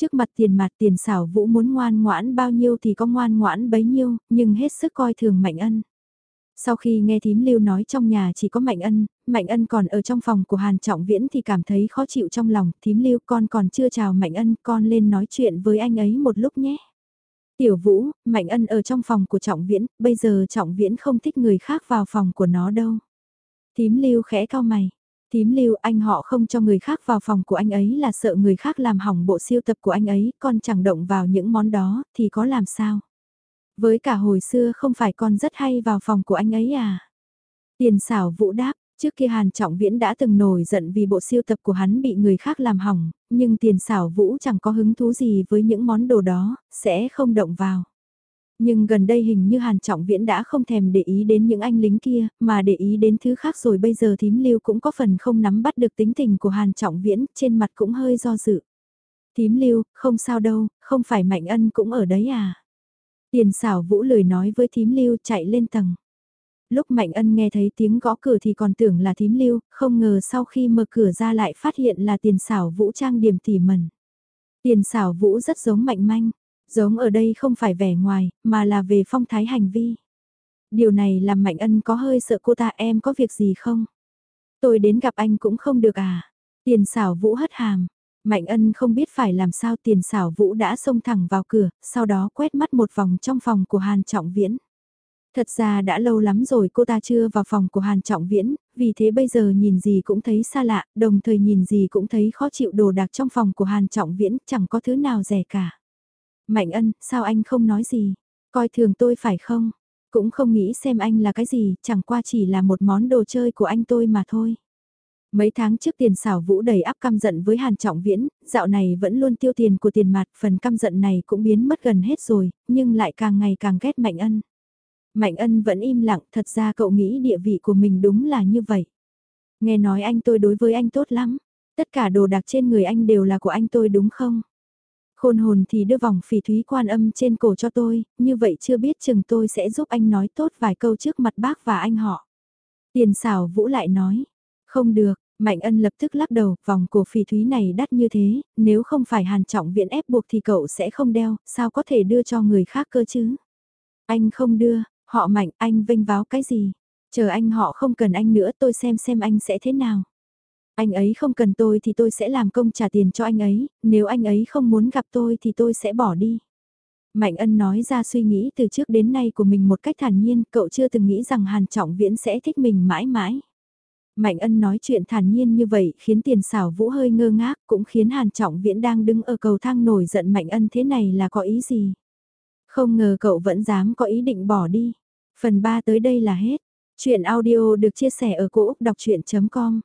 Trước mặt tiền mặt tiền xảo vũ muốn ngoan ngoãn bao nhiêu thì có ngoan ngoãn bấy nhiêu, nhưng hết sức coi thường Mạnh Ân. Sau khi nghe thím lưu nói trong nhà chỉ có Mạnh Ân, Mạnh Ân còn ở trong phòng của Hàn Trọng Viễn thì cảm thấy khó chịu trong lòng, thím lưu con còn chưa chào Mạnh Ân, con lên nói chuyện với anh ấy một lúc nhé. Tiểu Vũ, Mạnh Ân ở trong phòng của Trọng Viễn, bây giờ Trọng Viễn không thích người khác vào phòng của nó đâu. Thím lưu khẽ cao mày. Thím lưu anh họ không cho người khác vào phòng của anh ấy là sợ người khác làm hỏng bộ siêu tập của anh ấy, con chẳng động vào những món đó, thì có làm sao? Với cả hồi xưa không phải con rất hay vào phòng của anh ấy à? Tiền xảo vũ đáp, Trước kia Hàn Trọng Viễn đã từng nổi giận vì bộ siêu tập của hắn bị người khác làm hỏng, nhưng tiền xảo vũ chẳng có hứng thú gì với những món đồ đó, sẽ không động vào. Nhưng gần đây hình như Hàn Trọng Viễn đã không thèm để ý đến những anh lính kia, mà để ý đến thứ khác rồi bây giờ thím lưu cũng có phần không nắm bắt được tính tình của Hàn Trọng Viễn, trên mặt cũng hơi do dự. Thím lưu, không sao đâu, không phải Mạnh Ân cũng ở đấy à. Tiền xảo vũ lười nói với thím lưu chạy lên tầng. Lúc Mạnh Ân nghe thấy tiếng gõ cửa thì còn tưởng là thím lưu, không ngờ sau khi mở cửa ra lại phát hiện là tiền xảo vũ trang điểm tỉ mẩn. Tiền xảo vũ rất giống Mạnh Manh, giống ở đây không phải vẻ ngoài, mà là về phong thái hành vi. Điều này làm Mạnh Ân có hơi sợ cô ta em có việc gì không? Tôi đến gặp anh cũng không được à? Tiền xảo vũ hất hàm. Mạnh ân không biết phải làm sao tiền xảo vũ đã xông thẳng vào cửa, sau đó quét mắt một vòng trong phòng của Hàn Trọng Viễn. Thật ra đã lâu lắm rồi cô ta chưa vào phòng của Hàn Trọng Viễn, vì thế bây giờ nhìn gì cũng thấy xa lạ, đồng thời nhìn gì cũng thấy khó chịu đồ đạc trong phòng của Hàn Trọng Viễn, chẳng có thứ nào rẻ cả. Mạnh ân, sao anh không nói gì? Coi thường tôi phải không? Cũng không nghĩ xem anh là cái gì, chẳng qua chỉ là một món đồ chơi của anh tôi mà thôi. Mấy tháng trước tiền xảo vũ đầy áp căm giận với Hàn Trọng Viễn, dạo này vẫn luôn tiêu tiền của tiền mặt, phần căm giận này cũng biến mất gần hết rồi, nhưng lại càng ngày càng ghét Mạnh Ân. Mạnh ân vẫn im lặng, thật ra cậu nghĩ địa vị của mình đúng là như vậy. Nghe nói anh tôi đối với anh tốt lắm, tất cả đồ đạc trên người anh đều là của anh tôi đúng không? Khôn hồn thì đưa vòng phỉ thúy quan âm trên cổ cho tôi, như vậy chưa biết chừng tôi sẽ giúp anh nói tốt vài câu trước mặt bác và anh họ. Tiền xảo vũ lại nói, không được, Mạnh ân lập tức lắc đầu, vòng cổ phỉ thúy này đắt như thế, nếu không phải hàn trọng viện ép buộc thì cậu sẽ không đeo, sao có thể đưa cho người khác cơ chứ? Anh không đưa, Họ mạnh anh vênh váo cái gì? Chờ anh họ không cần anh nữa tôi xem xem anh sẽ thế nào. Anh ấy không cần tôi thì tôi sẽ làm công trả tiền cho anh ấy, nếu anh ấy không muốn gặp tôi thì tôi sẽ bỏ đi. Mạnh ân nói ra suy nghĩ từ trước đến nay của mình một cách thản nhiên, cậu chưa từng nghĩ rằng Hàn Trọng Viễn sẽ thích mình mãi mãi. Mạnh ân nói chuyện thản nhiên như vậy khiến tiền xảo vũ hơi ngơ ngác, cũng khiến Hàn Trọng Viễn đang đứng ở cầu thang nổi giận Mạnh ân thế này là có ý gì. Không ngờ cậu vẫn dám có ý định bỏ đi. Phần 3 tới đây là hết. Chuyện audio được chia sẻ ở cỗ đọc chuyện.com